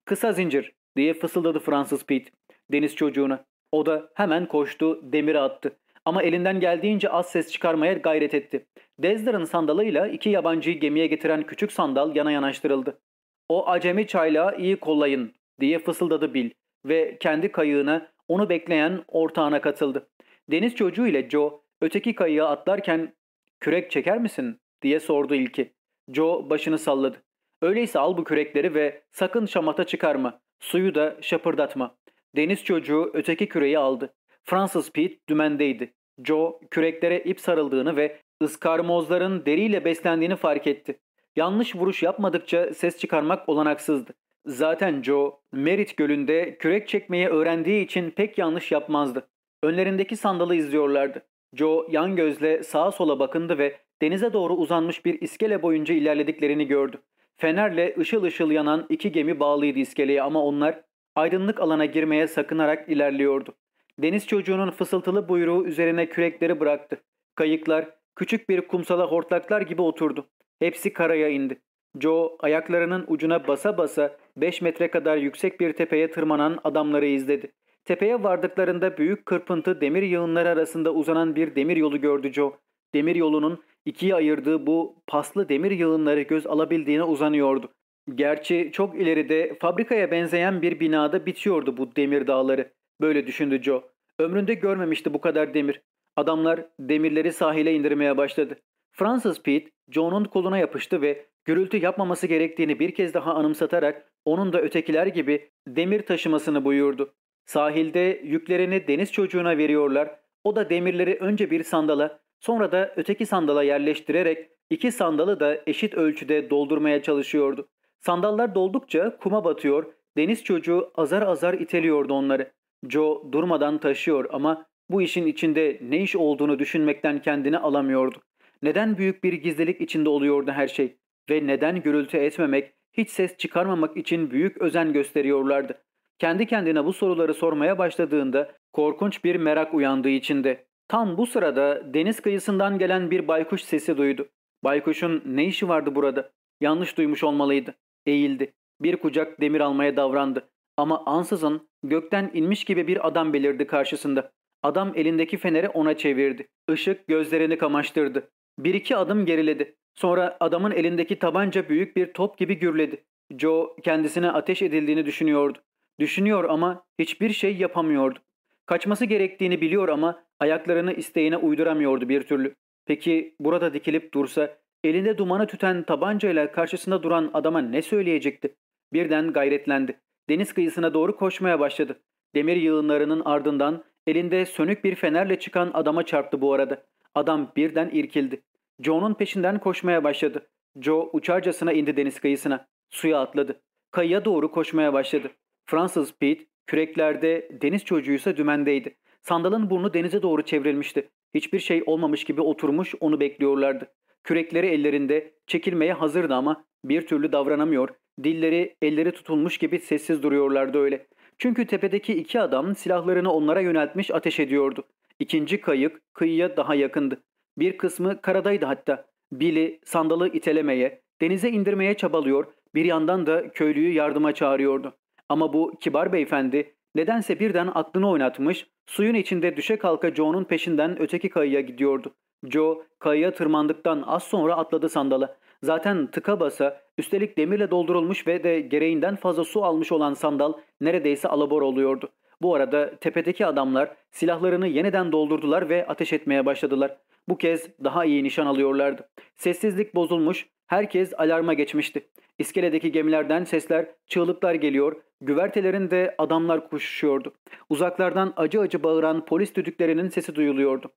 Kısa zincir diye fısıldadı Fransız Pete deniz çocuğuna. O da hemen koştu demiri attı. Ama elinden geldiğince az ses çıkarmaya gayret etti. Dezler'ın sandalıyla iki yabancıyı gemiye getiren küçük sandal yana yanaştırıldı. O acemi çaylağı iyi kollayın diye fısıldadı Bill ve kendi kayığına onu bekleyen ortağına katıldı. Deniz çocuğu ile Joe öteki kayığa atlarken kürek çeker misin diye sordu ilki. Joe başını salladı. Öyleyse al bu kürekleri ve sakın şamata çıkarma. Suyu da şapırdatma. Deniz çocuğu öteki küreyi aldı. Fransız Pete dümendeydi. Joe küreklere ip sarıldığını ve ıskarmozların deriyle beslendiğini fark etti. Yanlış vuruş yapmadıkça ses çıkarmak olanaksızdı. Zaten Joe, Merit Gölü'nde kürek çekmeyi öğrendiği için pek yanlış yapmazdı. Önlerindeki sandalı izliyorlardı. Joe yan gözle sağa sola bakındı ve denize doğru uzanmış bir iskele boyunca ilerlediklerini gördü. Fenerle ışıl ışıl yanan iki gemi bağlıydı iskeleye ama onlar aydınlık alana girmeye sakınarak ilerliyordu. Deniz çocuğunun fısıltılı buyruğu üzerine kürekleri bıraktı. Kayıklar küçük bir kumsala hortlaklar gibi oturdu. Hepsi karaya indi. Joe ayaklarının ucuna basa basa 5 metre kadar yüksek bir tepeye tırmanan adamları izledi. Tepeye vardıklarında büyük kırpıntı demir yığınları arasında uzanan bir demir yolu gördü Joe. Demir yolunun ikiye ayırdığı bu paslı demir yığınları göz alabildiğine uzanıyordu. Gerçi çok ileride fabrikaya benzeyen bir binada bitiyordu bu demir dağları. Böyle düşündü Joe. Ömründe görmemişti bu kadar demir. Adamlar demirleri sahile indirmeye başladı. Francis Pete, Joe'nun koluna yapıştı ve gürültü yapmaması gerektiğini bir kez daha anımsatarak onun da ötekiler gibi demir taşımasını buyurdu. Sahilde yüklerini deniz çocuğuna veriyorlar. O da demirleri önce bir sandala, sonra da öteki sandala yerleştirerek iki sandalı da eşit ölçüde doldurmaya çalışıyordu. Sandallar doldukça kuma batıyor, deniz çocuğu azar azar iteliyordu onları. Joe durmadan taşıyor ama bu işin içinde ne iş olduğunu düşünmekten kendini alamıyordu. Neden büyük bir gizlilik içinde oluyordu her şey ve neden gürültü etmemek, hiç ses çıkarmamak için büyük özen gösteriyorlardı. Kendi kendine bu soruları sormaya başladığında korkunç bir merak uyandığı içinde. Tam bu sırada deniz kıyısından gelen bir baykuş sesi duydu. Baykuşun ne işi vardı burada? Yanlış duymuş olmalıydı. Eğildi. Bir kucak demir almaya davrandı. Ama ansızın gökten inmiş gibi bir adam belirdi karşısında. Adam elindeki feneri ona çevirdi. Işık gözlerini kamaştırdı. Bir iki adım geriledi. Sonra adamın elindeki tabanca büyük bir top gibi gürledi. Joe kendisine ateş edildiğini düşünüyordu. Düşünüyor ama hiçbir şey yapamıyordu. Kaçması gerektiğini biliyor ama ayaklarını isteğine uyduramıyordu bir türlü. Peki burada dikilip dursa elinde dumanı tüten tabancayla karşısında duran adama ne söyleyecekti? Birden gayretlendi. Deniz kıyısına doğru koşmaya başladı. Demir yığınlarının ardından elinde sönük bir fenerle çıkan adama çarptı bu arada. Adam birden irkildi. Joe'nun peşinden koşmaya başladı. Joe uçarcasına indi deniz kıyısına. Suya atladı. Kayıya doğru koşmaya başladı. Fransız Pete küreklerde deniz çocuğuysa dümendeydi. Sandalın burnu denize doğru çevrilmişti. Hiçbir şey olmamış gibi oturmuş onu bekliyorlardı. Kürekleri ellerinde çekilmeye hazırdı ama bir türlü davranamıyor. Dilleri elleri tutulmuş gibi sessiz duruyorlardı öyle. Çünkü tepedeki iki adam silahlarını onlara yöneltmiş ateş ediyordu. İkinci kayık kıyıya daha yakındı. Bir kısmı karadaydı hatta. Billy sandalı itelemeye, denize indirmeye çabalıyor, bir yandan da köylüyü yardıma çağırıyordu. Ama bu kibar beyefendi nedense birden aklını oynatmış, suyun içinde düşe kalka Joe'nun peşinden öteki kayıya gidiyordu. Joe kayaya tırmandıktan az sonra atladı sandala. Zaten tıka basa, üstelik demirle doldurulmuş ve de gereğinden fazla su almış olan sandal neredeyse alabor oluyordu. Bu arada tepedeki adamlar silahlarını yeniden doldurdular ve ateş etmeye başladılar. Bu kez daha iyi nişan alıyorlardı. Sessizlik bozulmuş, herkes alarma geçmişti. İskeledeki gemilerden sesler, çığlıklar geliyor, güvertelerinde adamlar koşuşuyordu. Uzaklardan acı acı bağıran polis düdüklerinin sesi duyuluyordu.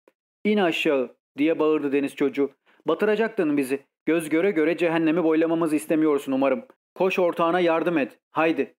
''İn aşağı!'' diye bağırdı deniz çocuğu. ''Batıracaktın bizi. Göz göre göre cehennemi boylamamızı istemiyorsun umarım. Koş ortağına yardım et. Haydi.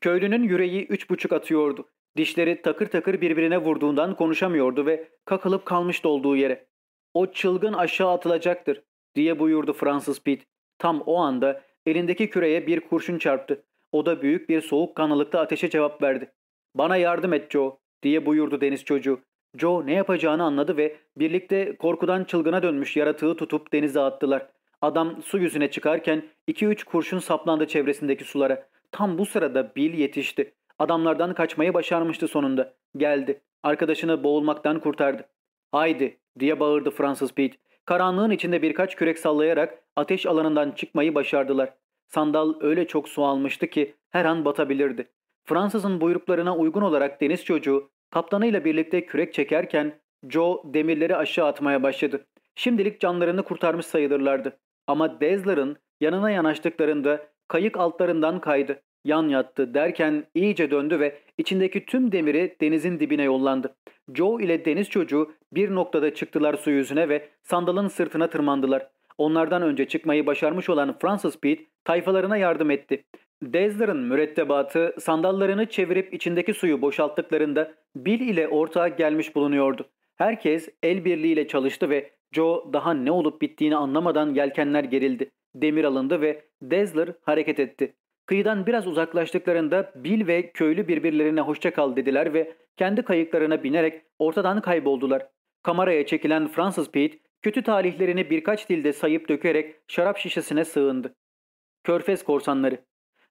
Köylünün yüreği üç buçuk atıyordu. Dişleri takır takır birbirine vurduğundan konuşamıyordu ve kakılıp kalmıştı olduğu yere. O çılgın aşağı atılacaktır diye buyurdu Fransız Pitt. Tam o anda elindeki küreye bir kurşun çarptı. O da büyük bir soğukkanlılıkta ateşe cevap verdi. Bana yardım et Joe diye buyurdu deniz çocuğu. Joe ne yapacağını anladı ve birlikte korkudan çılgına dönmüş yaratığı tutup denize attılar. Adam su yüzüne çıkarken iki üç kurşun saplandı çevresindeki sulara. Tam bu sırada Bill yetişti. Adamlardan kaçmayı başarmıştı sonunda. Geldi. Arkadaşını boğulmaktan kurtardı. Haydi diye bağırdı Fransız Pete. Karanlığın içinde birkaç kürek sallayarak ateş alanından çıkmayı başardılar. Sandal öyle çok su almıştı ki her an batabilirdi. Fransızın buyruklarına uygun olarak deniz çocuğu kaptanıyla birlikte kürek çekerken Joe demirleri aşağı atmaya başladı. Şimdilik canlarını kurtarmış sayılırlardı. Ama Dezler'ın yanına yanaştıklarında kayık altlarından kaydı. Yan yattı derken iyice döndü ve içindeki tüm demiri denizin dibine yollandı. Joe ile deniz çocuğu bir noktada çıktılar su yüzüne ve sandalın sırtına tırmandılar. Onlardan önce çıkmayı başarmış olan Francis Pete tayfalarına yardım etti. Dezler'ın mürettebatı sandallarını çevirip içindeki suyu boşalttıklarında Bill ile ortağa gelmiş bulunuyordu. Herkes el birliğiyle çalıştı ve Joe daha ne olup bittiğini anlamadan yelkenler gerildi. Demir alındı ve Dezler hareket etti. Kıyıdan biraz uzaklaştıklarında Bill ve köylü birbirlerine hoşça kal dediler ve kendi kayıklarına binerek ortadan kayboldular. Kameraya çekilen Fransız Pete kötü talihlerini birkaç dilde sayıp dökerek şarap şişesine sığındı. Körfez korsanları.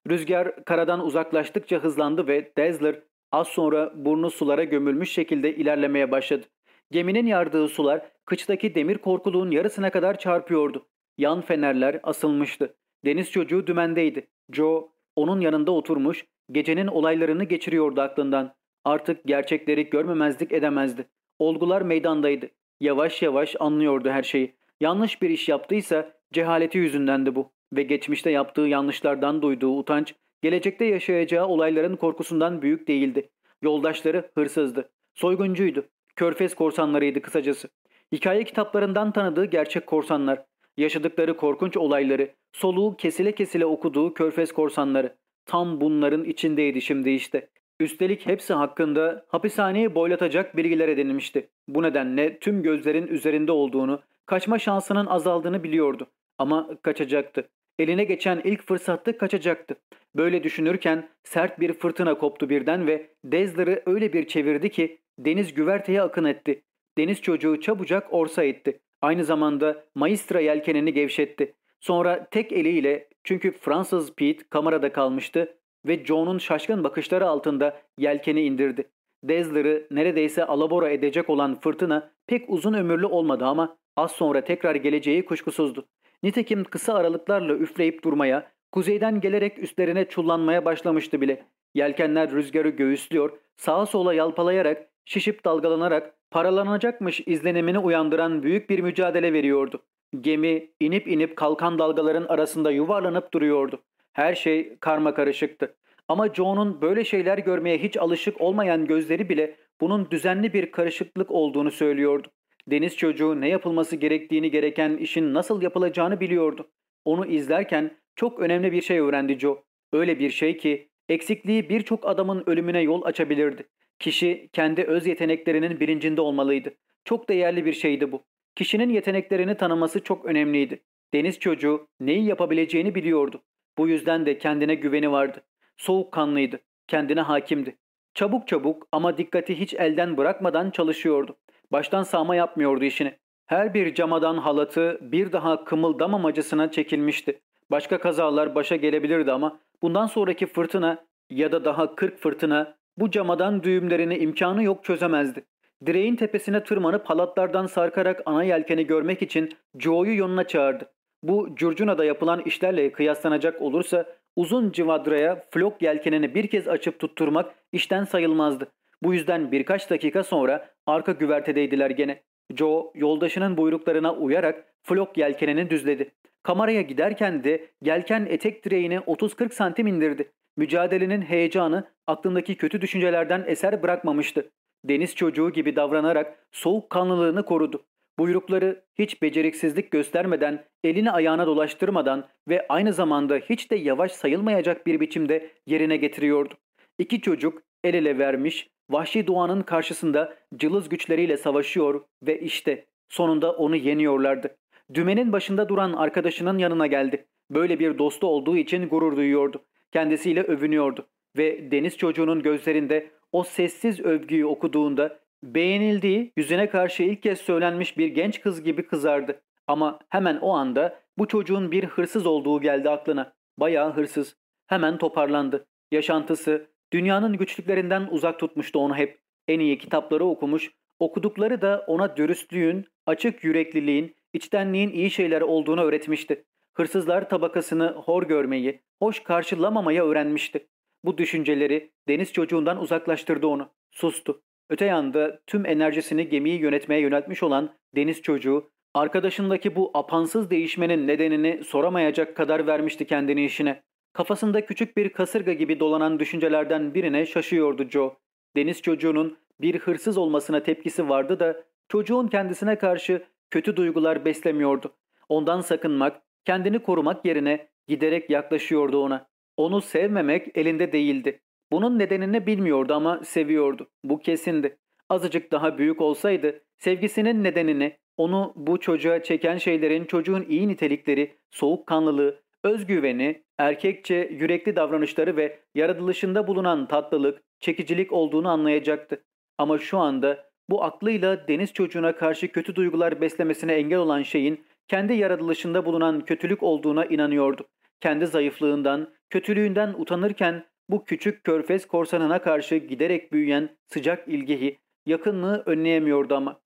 Rüzgar karadan uzaklaştıkça hızlandı ve Dazzler az sonra burnu sulara gömülmüş şekilde ilerlemeye başladı. Geminin yardığı sular kıçtaki demir korkuluğun yarısına kadar çarpıyordu. Yan fenerler asılmıştı. Deniz çocuğu dümendeydi. Joe onun yanında oturmuş, gecenin olaylarını geçiriyordu aklından. Artık gerçekleri görmemezlik edemezdi. Olgular meydandaydı. Yavaş yavaş anlıyordu her şeyi. Yanlış bir iş yaptıysa cehaleti yüzündendi bu. Ve geçmişte yaptığı yanlışlardan duyduğu utanç, gelecekte yaşayacağı olayların korkusundan büyük değildi. Yoldaşları hırsızdı. Soyguncuydu. Körfez korsanlarıydı kısacası. Hikaye kitaplarından tanıdığı gerçek korsanlar. Yaşadıkları korkunç olayları, soluğu kesile kesile okuduğu körfez korsanları. Tam bunların içindeydi şimdi işte. Üstelik hepsi hakkında hapishaneyi boylatacak bilgiler edinmişti. Bu nedenle tüm gözlerin üzerinde olduğunu, kaçma şansının azaldığını biliyordu. Ama kaçacaktı. Eline geçen ilk fırsatta kaçacaktı. Böyle düşünürken sert bir fırtına koptu birden ve Dezler'ı öyle bir çevirdi ki deniz güverteye akın etti. Deniz çocuğu çabucak orsa etti. Aynı zamanda maistra yelkenini gevşetti. Sonra tek eliyle çünkü Fransız Pete kamerada kalmıştı ve John'un şaşkın bakışları altında yelkeni indirdi. Dezler'ı neredeyse alabora edecek olan fırtına pek uzun ömürlü olmadı ama az sonra tekrar geleceği kuşkusuzdu. Nitekim kısa aralıklarla üfleyip durmaya, kuzeyden gelerek üstlerine çullanmaya başlamıştı bile. Yelkenler rüzgarı göğüslüyor, sağa sola yalpalayarak, şişip dalgalanarak paralanacakmış izlenimini uyandıran büyük bir mücadele veriyordu. Gemi inip inip kalkan dalgaların arasında yuvarlanıp duruyordu. Her şey karma karışıktı. Ama Joe'nun böyle şeyler görmeye hiç alışık olmayan gözleri bile bunun düzenli bir karışıklık olduğunu söylüyordu. Deniz çocuğu ne yapılması gerektiğini gereken işin nasıl yapılacağını biliyordu. Onu izlerken çok önemli bir şey öğrendi Joe. Öyle bir şey ki eksikliği birçok adamın ölümüne yol açabilirdi. Kişi kendi öz yeteneklerinin bilincinde olmalıydı. Çok değerli bir şeydi bu. Kişinin yeteneklerini tanıması çok önemliydi. Deniz çocuğu neyi yapabileceğini biliyordu. Bu yüzden de kendine güveni vardı. Soğukkanlıydı. Kendine hakimdi. Çabuk çabuk ama dikkati hiç elden bırakmadan çalışıyordu. Baştan sağma yapmıyordu işini. Her bir camadan halatı bir daha kımıldamamacısına çekilmişti. Başka kazalar başa gelebilirdi ama bundan sonraki fırtına ya da daha kırk fırtına bu camadan düğümlerini imkanı yok çözemezdi. Direğin tepesine tırmanıp halatlardan sarkarak ana yelkeni görmek için Joe'yu yonuna çağırdı. Bu Curcuna'da yapılan işlerle kıyaslanacak olursa uzun civadraya flok yelkenini bir kez açıp tutturmak işten sayılmazdı. Bu yüzden birkaç dakika sonra arka güvertedeydiler gene. Joe yoldaşının buyruklarına uyarak flok yelkenini düzledi. Kameraya giderken de yelken etek direğini 30-40 santim indirdi. Mücadelenin heyecanı aklındaki kötü düşüncelerden eser bırakmamıştı. Deniz çocuğu gibi davranarak soğukkanlılığını korudu. Buyrukları hiç beceriksizlik göstermeden, elini ayağına dolaştırmadan ve aynı zamanda hiç de yavaş sayılmayacak bir biçimde yerine getiriyordu. İki çocuk el ele vermiş, vahşi doğanın karşısında cılız güçleriyle savaşıyor ve işte sonunda onu yeniyorlardı. Dümenin başında duran arkadaşının yanına geldi. Böyle bir dostu olduğu için gurur duyuyordu. Kendisiyle övünüyordu ve deniz çocuğunun gözlerinde o sessiz övgüyü okuduğunda beğenildiği yüzüne karşı ilk kez söylenmiş bir genç kız gibi kızardı. Ama hemen o anda bu çocuğun bir hırsız olduğu geldi aklına. Bayağı hırsız. Hemen toparlandı. Yaşantısı dünyanın güçlüklerinden uzak tutmuştu onu hep. En iyi kitapları okumuş, okudukları da ona dürüstlüğün, açık yürekliliğin, içtenliğin iyi şeyler olduğunu öğretmişti. Hırsızlar tabakasını hor görmeyi, hoş karşılamamaya öğrenmişti. Bu düşünceleri deniz çocuğundan uzaklaştırdı onu. Sustu. Öte yanda tüm enerjisini gemiyi yönetmeye yöneltmiş olan deniz çocuğu, arkadaşındaki bu apansız değişmenin nedenini soramayacak kadar vermişti kendini işine. Kafasında küçük bir kasırga gibi dolanan düşüncelerden birine şaşıyordu Joe. Deniz çocuğunun bir hırsız olmasına tepkisi vardı da çocuğun kendisine karşı kötü duygular beslemiyordu. Ondan sakınmak, kendini korumak yerine giderek yaklaşıyordu ona. Onu sevmemek elinde değildi. Bunun nedenini bilmiyordu ama seviyordu. Bu kesindi. Azıcık daha büyük olsaydı sevgisinin nedenini, onu bu çocuğa çeken şeylerin çocuğun iyi nitelikleri, soğukkanlılığı, özgüveni, erkekçe yürekli davranışları ve yaratılışında bulunan tatlılık, çekicilik olduğunu anlayacaktı. Ama şu anda bu aklıyla deniz çocuğuna karşı kötü duygular beslemesine engel olan şeyin kendi yaratılışında bulunan kötülük olduğuna inanıyordu. Kendi zayıflığından, kötülüğünden utanırken bu küçük körfez korsanına karşı giderek büyüyen sıcak ilgiyi, yakınlığı önleyemiyordu ama.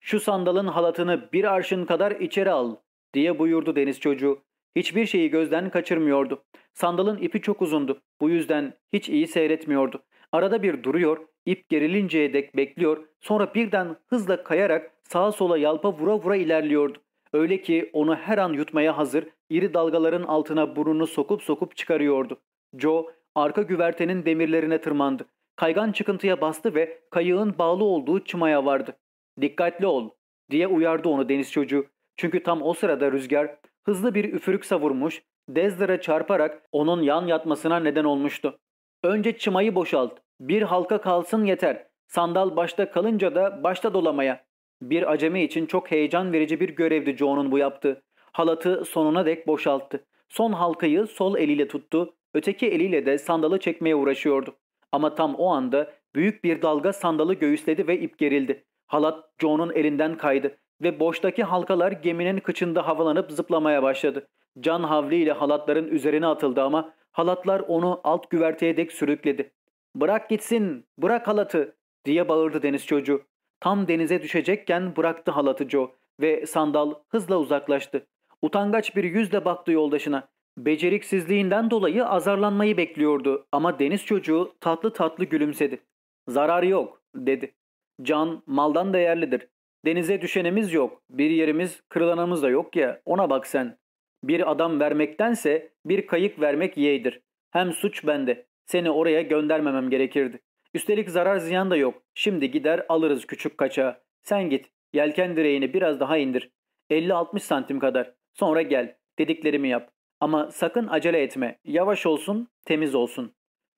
''Şu sandalın halatını bir arşın kadar içeri al.'' diye buyurdu deniz çocuğu. Hiçbir şeyi gözden kaçırmıyordu. Sandalın ipi çok uzundu. Bu yüzden hiç iyi seyretmiyordu. Arada bir duruyor, ip gerilinceye dek bekliyor, sonra birden hızla kayarak sağa sola yalpa vura vura ilerliyordu. Öyle ki onu her an yutmaya hazır, iri dalgaların altına burnunu sokup sokup çıkarıyordu. Joe arka güvertenin demirlerine tırmandı. Kaygan çıkıntıya bastı ve kayığın bağlı olduğu çımaya vardı. ''Dikkatli ol'' diye uyardı onu deniz çocuğu. Çünkü tam o sırada rüzgar hızlı bir üfürük savurmuş, Dezler'e çarparak onun yan yatmasına neden olmuştu. Önce çımayı boşalt, bir halka kalsın yeter. Sandal başta kalınca da başta dolamaya. Bir acemi için çok heyecan verici bir görevdi Joe'nun bu yaptığı. Halatı sonuna dek boşalttı. Son halkayı sol eliyle tuttu, öteki eliyle de sandalı çekmeye uğraşıyordu. Ama tam o anda büyük bir dalga sandalı göğüsledi ve ip gerildi. Halat Joe'nun elinden kaydı ve boştaki halkalar geminin kıçında havalanıp zıplamaya başladı. Can havliyle halatların üzerine atıldı ama halatlar onu alt güverteye dek sürükledi. ''Bırak gitsin, bırak halatı!'' diye bağırdı deniz çocuğu. Tam denize düşecekken bıraktı halatı Joe ve sandal hızla uzaklaştı. Utangaç bir yüzle baktı yoldaşına. Beceriksizliğinden dolayı azarlanmayı bekliyordu ama deniz çocuğu tatlı tatlı gülümsedi. Zarar yok dedi. Can maldan değerlidir. Denize düşenimiz yok. Bir yerimiz kırılanımız da yok ya ona bak sen. Bir adam vermektense bir kayık vermek yeğdir. Hem suç bende. Seni oraya göndermemem gerekirdi. Üstelik zarar ziyan da yok. Şimdi gider alırız küçük kaçağı. Sen git. Yelken direğini biraz daha indir. 50-60 santim kadar. Sonra gel. Dediklerimi yap. Ama sakın acele etme. Yavaş olsun, temiz olsun.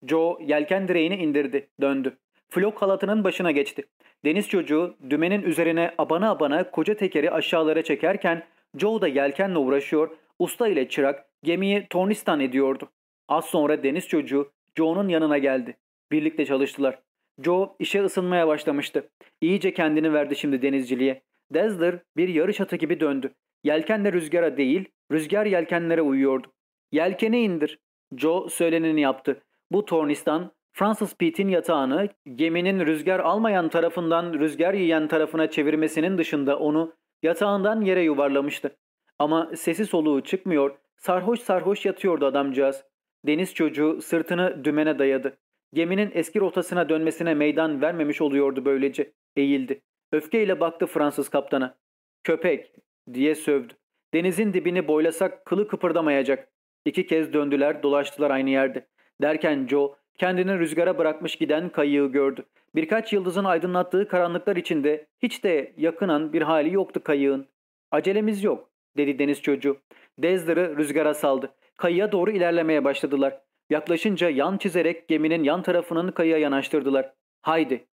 Joe yelken direğini indirdi. Döndü. Flok halatının başına geçti. Deniz çocuğu dümenin üzerine abana abana koca tekeri aşağılara çekerken Joe da yelkenle uğraşıyor, usta ile çırak gemiyi tornistan ediyordu. Az sonra deniz çocuğu Joe'nun yanına geldi. Birlikte çalıştılar. Joe işe ısınmaya başlamıştı. İyice kendini verdi şimdi denizciliğe. Dazzler bir yarış atı gibi döndü. Yelkenle rüzgara değil, rüzgar yelkenlere uyuyordu. Yelkeni indir. Joe söyleneni yaptı. Bu tornistan Francis Pete'in yatağını geminin rüzgar almayan tarafından rüzgar yiyen tarafına çevirmesinin dışında onu yatağından yere yuvarlamıştı. Ama sesi soluğu çıkmıyor, sarhoş sarhoş yatıyordu adamcağız. Deniz çocuğu sırtını dümene dayadı. Geminin eski rotasına dönmesine meydan vermemiş oluyordu böylece. Eğildi. Öfkeyle baktı Fransız kaptana. Köpek diye sövdü. Denizin dibini boylasak kılı kıpırdamayacak. İki kez döndüler dolaştılar aynı yerde. Derken Joe Kendini rüzgara bırakmış giden kayığı gördü. Birkaç yıldızın aydınlattığı karanlıklar içinde hiç de yakınan bir hali yoktu kayığın. Acelemiz yok dedi deniz çocuğu. Dezler'ı rüzgara saldı. Kayığa doğru ilerlemeye başladılar. Yaklaşınca yan çizerek geminin yan tarafının kayığa yanaştırdılar. Haydi.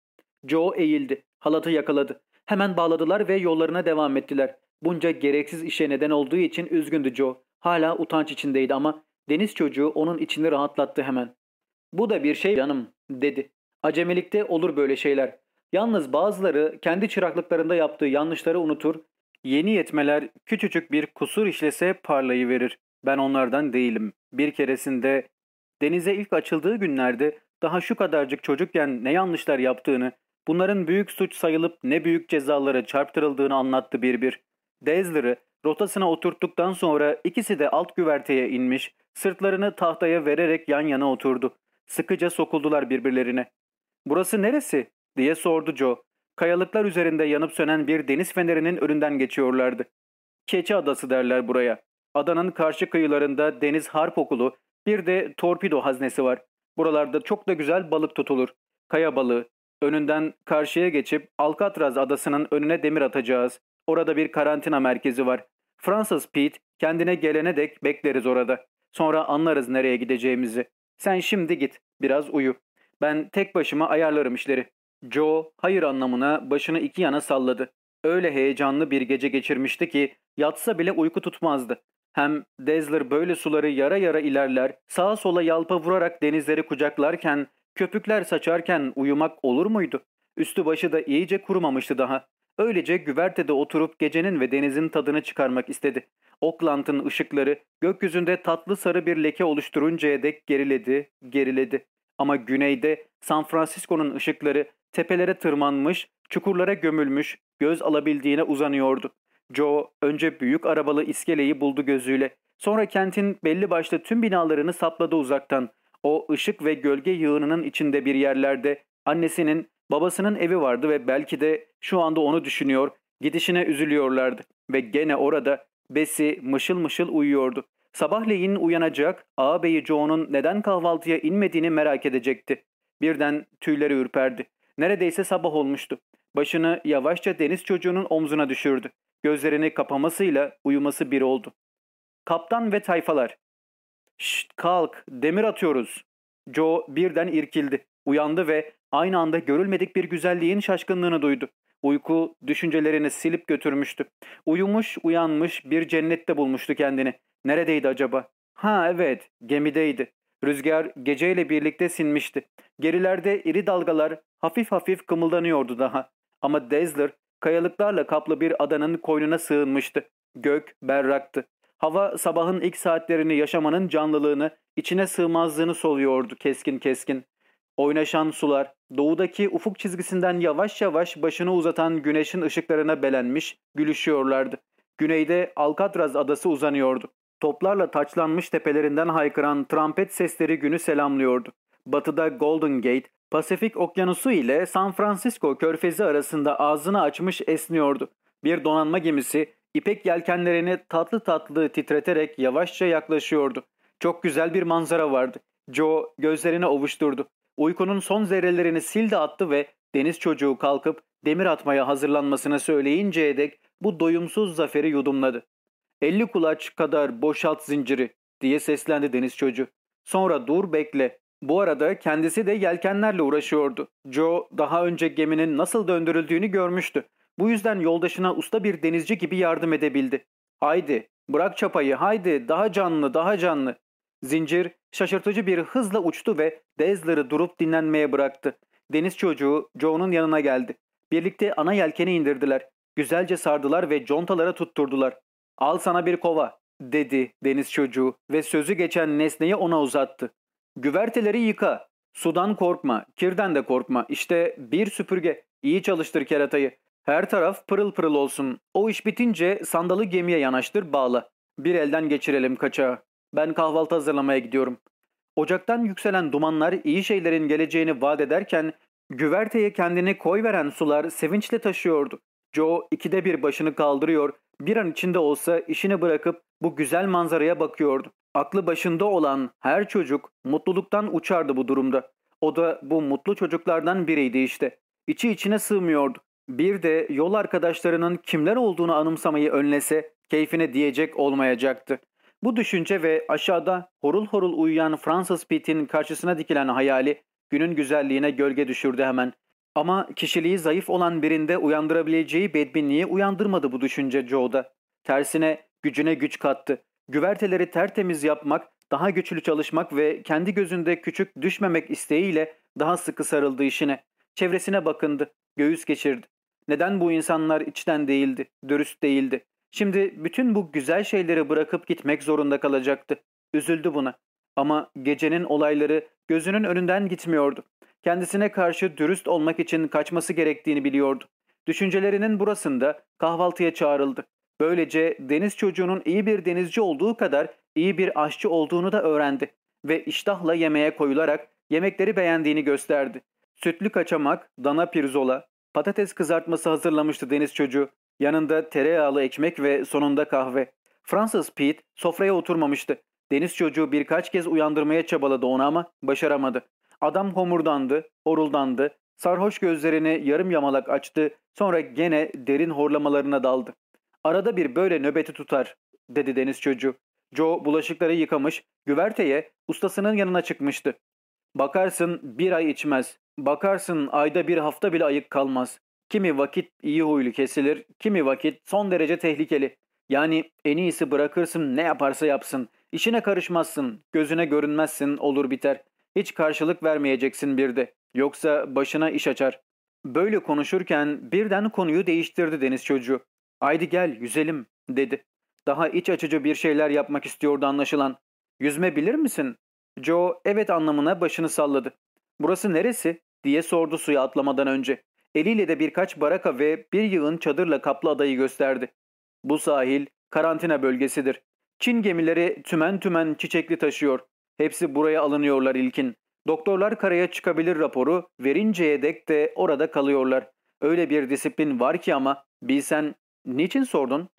Joe eğildi. Halatı yakaladı. Hemen bağladılar ve yollarına devam ettiler. Bunca gereksiz işe neden olduğu için üzgündü Joe. Hala utanç içindeydi ama deniz çocuğu onun içini rahatlattı hemen. Bu da bir şey canım dedi. Acemilikte olur böyle şeyler. Yalnız bazıları kendi çıraklıklarında yaptığı yanlışları unutur. Yeni yetmeler küçücük bir kusur işlese parlayıverir. Ben onlardan değilim. Bir keresinde denize ilk açıldığı günlerde daha şu kadarcık çocukken ne yanlışlar yaptığını, bunların büyük suç sayılıp ne büyük cezalara çarptırıldığını anlattı bir bir. Dezler'ı rotasına oturttuktan sonra ikisi de alt güverteye inmiş, sırtlarını tahtaya vererek yan yana oturdu. Sıkıca sokuldular birbirlerine. ''Burası neresi?'' diye sordu Joe. Kayalıklar üzerinde yanıp sönen bir deniz fenerinin önünden geçiyorlardı. Keçi Adası derler buraya. Adanın karşı kıyılarında deniz harp okulu, bir de torpido haznesi var. Buralarda çok da güzel balık tutulur. Kaya balığı. Önünden karşıya geçip Alcatraz adasının önüne demir atacağız. Orada bir karantina merkezi var. Fransız Pete kendine gelene dek bekleriz orada. Sonra anlarız nereye gideceğimizi. Sen şimdi git, biraz uyu. Ben tek başıma ayarlarım işleri. Joe hayır anlamına başını iki yana salladı. Öyle heyecanlı bir gece geçirmişti ki yatsa bile uyku tutmazdı. Hem Dezler böyle suları yara yara ilerler, sağa sola yalpa vurarak denizleri kucaklarken, köpükler saçarken uyumak olur muydu? Üstü başı da iyice kurumamıştı daha. Öylece güvertede oturup gecenin ve denizin tadını çıkarmak istedi. Oakland'ın ışıkları gökyüzünde tatlı sarı bir leke oluşturuncaya dek geriledi, geriledi. Ama güneyde San Francisco'nun ışıkları tepelere tırmanmış, çukurlara gömülmüş, göz alabildiğine uzanıyordu. Joe önce büyük arabalı iskeleyi buldu gözüyle. Sonra kentin belli başlı tüm binalarını sapladı uzaktan. O ışık ve gölge yığınının içinde bir yerlerde annesinin, babasının evi vardı ve belki de şu anda onu düşünüyor, gidişine üzülüyorlardı. Ve gene orada Bessie mışıl mışıl uyuyordu. Sabahleyin uyanacak, ağabeyi Joe'nun neden kahvaltıya inmediğini merak edecekti. Birden tüyleri ürperdi. Neredeyse sabah olmuştu. Başını yavaşça deniz çocuğunun omzuna düşürdü. Gözlerini kapamasıyla uyuması bir oldu. Kaptan ve tayfalar. Şşt kalk demir atıyoruz. Joe birden irkildi. Uyandı ve aynı anda görülmedik bir güzelliğin şaşkınlığını duydu. Uyku düşüncelerini silip götürmüştü. Uyumuş uyanmış bir cennette bulmuştu kendini. Neredeydi acaba? Ha evet gemideydi. Rüzgar geceyle birlikte sinmişti. Gerilerde iri dalgalar hafif hafif kımıldanıyordu daha. Ama Dezler kayalıklarla kaplı bir adanın koynuna sığınmıştı. Gök berraktı. Hava sabahın ilk saatlerini yaşamanın canlılığını, içine sığmazlığını soluyordu keskin keskin. Oynaşan sular, doğudaki ufuk çizgisinden yavaş yavaş başını uzatan güneşin ışıklarına belenmiş, gülüşüyorlardı. Güneyde Alcatraz adası uzanıyordu. Toplarla taçlanmış tepelerinden haykıran trompet sesleri günü selamlıyordu. Batıda Golden Gate, Pasifik Okyanusu ile San Francisco körfezi arasında ağzını açmış esniyordu. Bir donanma gemisi ipek yelkenlerini tatlı tatlı titreterek yavaşça yaklaşıyordu. Çok güzel bir manzara vardı. Joe gözlerini ovuşturdu. Uykunun son zerrelerini sildi attı ve deniz çocuğu kalkıp demir atmaya hazırlanmasını söyleyinceye dek bu doyumsuz zaferi yudumladı. Elli kulaç kadar boşalt zinciri diye seslendi deniz çocuğu. Sonra dur bekle. Bu arada kendisi de yelkenlerle uğraşıyordu. Joe daha önce geminin nasıl döndürüldüğünü görmüştü. Bu yüzden yoldaşına usta bir denizci gibi yardım edebildi. Haydi bırak çapayı haydi daha canlı daha canlı. Zincir şaşırtıcı bir hızla uçtu ve Dezler'ı durup dinlenmeye bıraktı. Deniz çocuğu Joe'nun yanına geldi. Birlikte ana yelkeni indirdiler. Güzelce sardılar ve contalara tutturdular. Al sana bir kova dedi deniz çocuğu ve sözü geçen nesneyi ona uzattı. Güverteleri yıka. Sudan korkma, kirden de korkma. İşte bir süpürge. İyi çalıştır keratayı. Her taraf pırıl pırıl olsun. O iş bitince sandalı gemiye yanaştır bağla. Bir elden geçirelim kaçağı. Ben kahvaltı hazırlamaya gidiyorum. Ocaktan yükselen dumanlar iyi şeylerin geleceğini vaat ederken güverteye kendini koy veren sular sevinçle taşıyordu. Joe ikide bir başını kaldırıyor, bir an içinde olsa işini bırakıp bu güzel manzaraya bakıyordu. Aklı başında olan her çocuk mutluluktan uçardı bu durumda. O da bu mutlu çocuklardan biriydi işte. İçi içine sığmıyordu. Bir de yol arkadaşlarının kimler olduğunu anımsamayı önlese keyfine diyecek olmayacaktı. Bu düşünce ve aşağıda horul horul uyuyan Francis Pitt'in karşısına dikilen hayali günün güzelliğine gölge düşürdü hemen. Ama kişiliği zayıf olan birinde uyandırabileceği bedbinliği uyandırmadı bu düşünce Joe'da. Tersine gücüne güç kattı. Güverteleri tertemiz yapmak, daha güçlü çalışmak ve kendi gözünde küçük düşmemek isteğiyle daha sıkı sarıldı işine. Çevresine bakındı, göğüs geçirdi. Neden bu insanlar içten değildi, dürüst değildi? Şimdi bütün bu güzel şeyleri bırakıp gitmek zorunda kalacaktı. Üzüldü buna. Ama gecenin olayları gözünün önünden gitmiyordu. Kendisine karşı dürüst olmak için kaçması gerektiğini biliyordu. Düşüncelerinin burasında kahvaltıya çağrıldı. Böylece deniz çocuğunun iyi bir denizci olduğu kadar iyi bir aşçı olduğunu da öğrendi ve iştahla yemeğe koyularak yemekleri beğendiğini gösterdi. Sütlü kaçamak, dana pirzola, patates kızartması hazırlamıştı deniz çocuğu. Yanında tereyağlı ekmek ve sonunda kahve. Francis Pete sofraya oturmamıştı. Deniz çocuğu birkaç kez uyandırmaya çabaladı onu ama başaramadı. Adam homurdandı, horuldandı, sarhoş gözlerini yarım yamalak açtı, sonra gene derin horlamalarına daldı. Arada bir böyle nöbeti tutar, dedi deniz çocuğu. Joe bulaşıkları yıkamış, güverteye ustasının yanına çıkmıştı. Bakarsın bir ay içmez, bakarsın ayda bir hafta bile ayık kalmaz. Kimi vakit iyi huylu kesilir, kimi vakit son derece tehlikeli. Yani en iyisi bırakırsın ne yaparsa yapsın. İşine karışmazsın, gözüne görünmezsin, olur biter. Hiç karşılık vermeyeceksin bir de. Yoksa başına iş açar. Böyle konuşurken birden konuyu değiştirdi deniz çocuğu. Haydi gel yüzelim dedi. Daha iç açıcı bir şeyler yapmak istiyordu anlaşılan. Yüzme bilir misin? Joe evet anlamına başını salladı. Burası neresi? diye sordu suya atlamadan önce. Eliyle de birkaç baraka ve bir yığın çadırla kaplı adayı gösterdi. Bu sahil karantina bölgesidir. Çin gemileri tümen tümen çiçekli taşıyor. Hepsi buraya alınıyorlar ilkin. Doktorlar karaya çıkabilir raporu verinceye dek de orada kalıyorlar. Öyle bir disiplin var ki ama bilsen niçin sordun?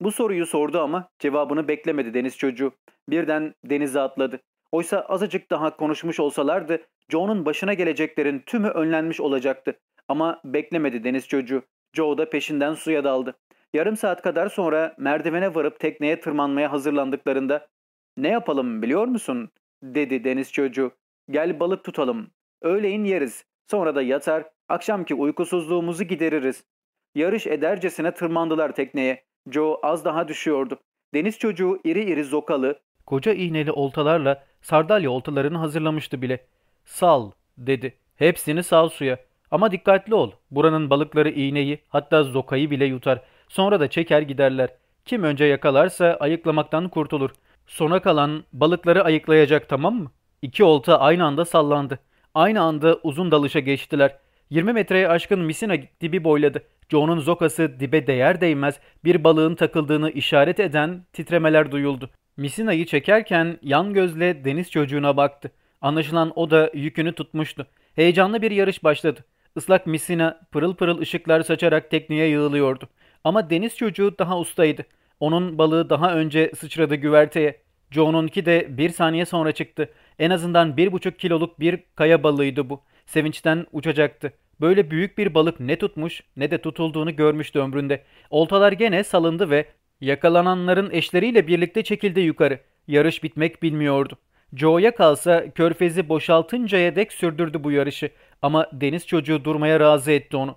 Bu soruyu sordu ama cevabını beklemedi deniz çocuğu. Birden denize atladı. Oysa azıcık daha konuşmuş olsalardı Joe'nun başına geleceklerin tümü önlenmiş olacaktı. Ama beklemedi deniz çocuğu. Joe da peşinden suya daldı. Yarım saat kadar sonra merdivene varıp tekneye tırmanmaya hazırlandıklarında ''Ne yapalım biliyor musun?'' dedi deniz çocuğu. ''Gel balık tutalım. Öğleyin yeriz. Sonra da yatar, akşamki uykusuzluğumuzu gideririz.'' Yarış edercesine tırmandılar tekneye. Joe az daha düşüyordu. Deniz çocuğu iri iri zokalı, koca iğneli oltalarla sardalya oltalarını hazırlamıştı bile. ''Sal'' dedi. ''Hepsini sal suya. Ama dikkatli ol. Buranın balıkları iğneyi hatta zokayı bile yutar. Sonra da çeker giderler. Kim önce yakalarsa ayıklamaktan kurtulur. Sona kalan balıkları ayıklayacak tamam mı? İki olta aynı anda sallandı. Aynı anda uzun dalışa geçtiler. 20 metreye aşkın misina dibi boyladı. Joe'nun zokası dibe değer değmez bir balığın takıldığını işaret eden titremeler duyuldu. Misina'yı çekerken yan gözle deniz çocuğuna baktı. Anlaşılan o da yükünü tutmuştu. Heyecanlı bir yarış başladı. Islak misina pırıl pırıl ışıklar saçarak tekneye yığılıyordu. Ama deniz çocuğu daha ustaydı. Onun balığı daha önce sıçradı güverteye. Joe'nunki de bir saniye sonra çıktı. En azından bir buçuk kiloluk bir kaya balığıydı bu. Sevinçten uçacaktı. Böyle büyük bir balık ne tutmuş ne de tutulduğunu görmüştü ömründe. Oltalar gene salındı ve yakalananların eşleriyle birlikte çekildi yukarı. Yarış bitmek bilmiyordu. Joe'ya kalsa körfezi boşaltıncaya dek sürdürdü bu yarışı ama deniz çocuğu durmaya razı etti onu.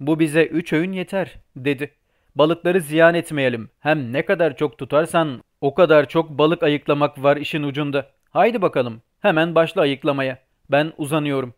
Bu bize üç öğün yeter dedi. Balıkları ziyan etmeyelim. Hem ne kadar çok tutarsan o kadar çok balık ayıklamak var işin ucunda. Haydi bakalım hemen başla ayıklamaya. Ben uzanıyorum.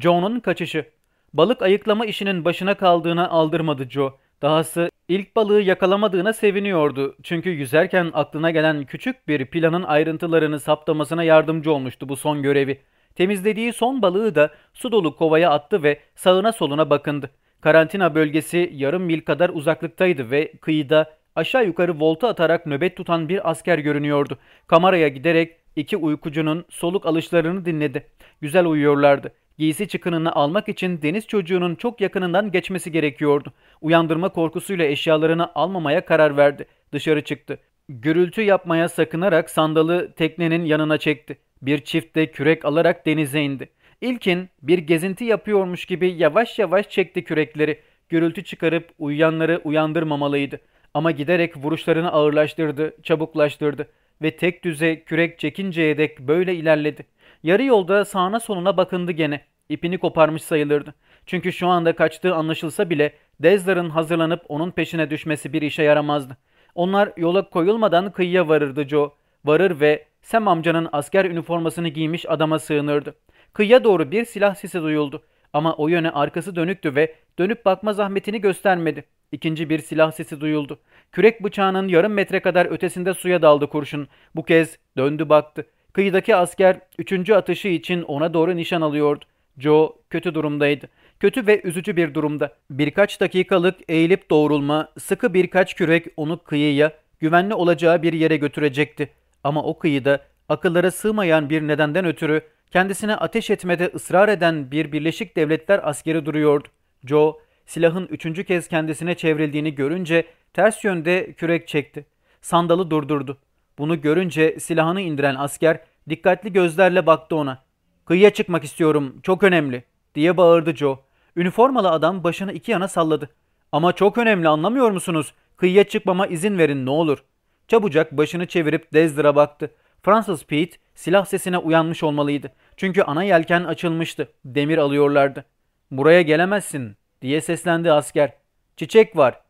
Joe'nun kaçışı. Balık ayıklama işinin başına kaldığına aldırmadı Joe. Dahası ilk balığı yakalamadığına seviniyordu. Çünkü yüzerken aklına gelen küçük bir planın ayrıntılarını saptamasına yardımcı olmuştu bu son görevi. Temizlediği son balığı da su dolu kovaya attı ve sağına soluna bakındı. Karantina bölgesi yarım mil kadar uzaklıktaydı ve kıyıda aşağı yukarı volta atarak nöbet tutan bir asker görünüyordu. Kameraya giderek iki uykucunun soluk alışlarını dinledi. Güzel uyuyorlardı. Giysi çıkınını almak için deniz çocuğunun çok yakınından geçmesi gerekiyordu. Uyandırma korkusuyla eşyalarını almamaya karar verdi. Dışarı çıktı. Gürültü yapmaya sakınarak sandalı teknenin yanına çekti. Bir çift de kürek alarak denize indi. İlkin bir gezinti yapıyormuş gibi yavaş yavaş çekti kürekleri. Gürültü çıkarıp uyuyanları uyandırmamalıydı. Ama giderek vuruşlarını ağırlaştırdı, çabuklaştırdı ve tek düze kürek çekinceye dek böyle ilerledi. Yarı yolda sağına soluna bakındı gene. İpini koparmış sayılırdı. Çünkü şu anda kaçtığı anlaşılsa bile Dezler'ın hazırlanıp onun peşine düşmesi bir işe yaramazdı. Onlar yola koyulmadan kıyıya varırdı Joe. Varır ve Sam amcanın asker üniformasını giymiş adama sığınırdı. Kıyıya doğru bir silah sesi duyuldu. Ama o yöne arkası dönüktü ve dönüp bakma zahmetini göstermedi. İkinci bir silah sesi duyuldu. Kürek bıçağının yarım metre kadar ötesinde suya daldı kurşun. Bu kez döndü baktı. Kıyıdaki asker üçüncü atışı için ona doğru nişan alıyordu. Joe kötü durumdaydı. Kötü ve üzücü bir durumda. Birkaç dakikalık eğilip doğrulma, sıkı birkaç kürek onu kıyıya, güvenli olacağı bir yere götürecekti. Ama o kıyıda akıllara sığmayan bir nedenden ötürü kendisine ateş etmede ısrar eden bir Birleşik Devletler askeri duruyordu. Joe, silahın üçüncü kez kendisine çevrildiğini görünce ters yönde kürek çekti. Sandalı durdurdu. Bunu görünce silahını indiren asker dikkatli gözlerle baktı ona. Kıyıya çıkmak istiyorum, çok önemli, diye bağırdı Joe. Üniformalı adam başını iki yana salladı. Ama çok önemli anlamıyor musunuz? Kıyıya çıkmama izin verin ne olur. Çabucak başını çevirip Dezdir'a baktı. Fransız Pete silah sesine uyanmış olmalıydı. Çünkü ana yelken açılmıştı. Demir alıyorlardı. Buraya gelemezsin diye seslendi asker. Çiçek var.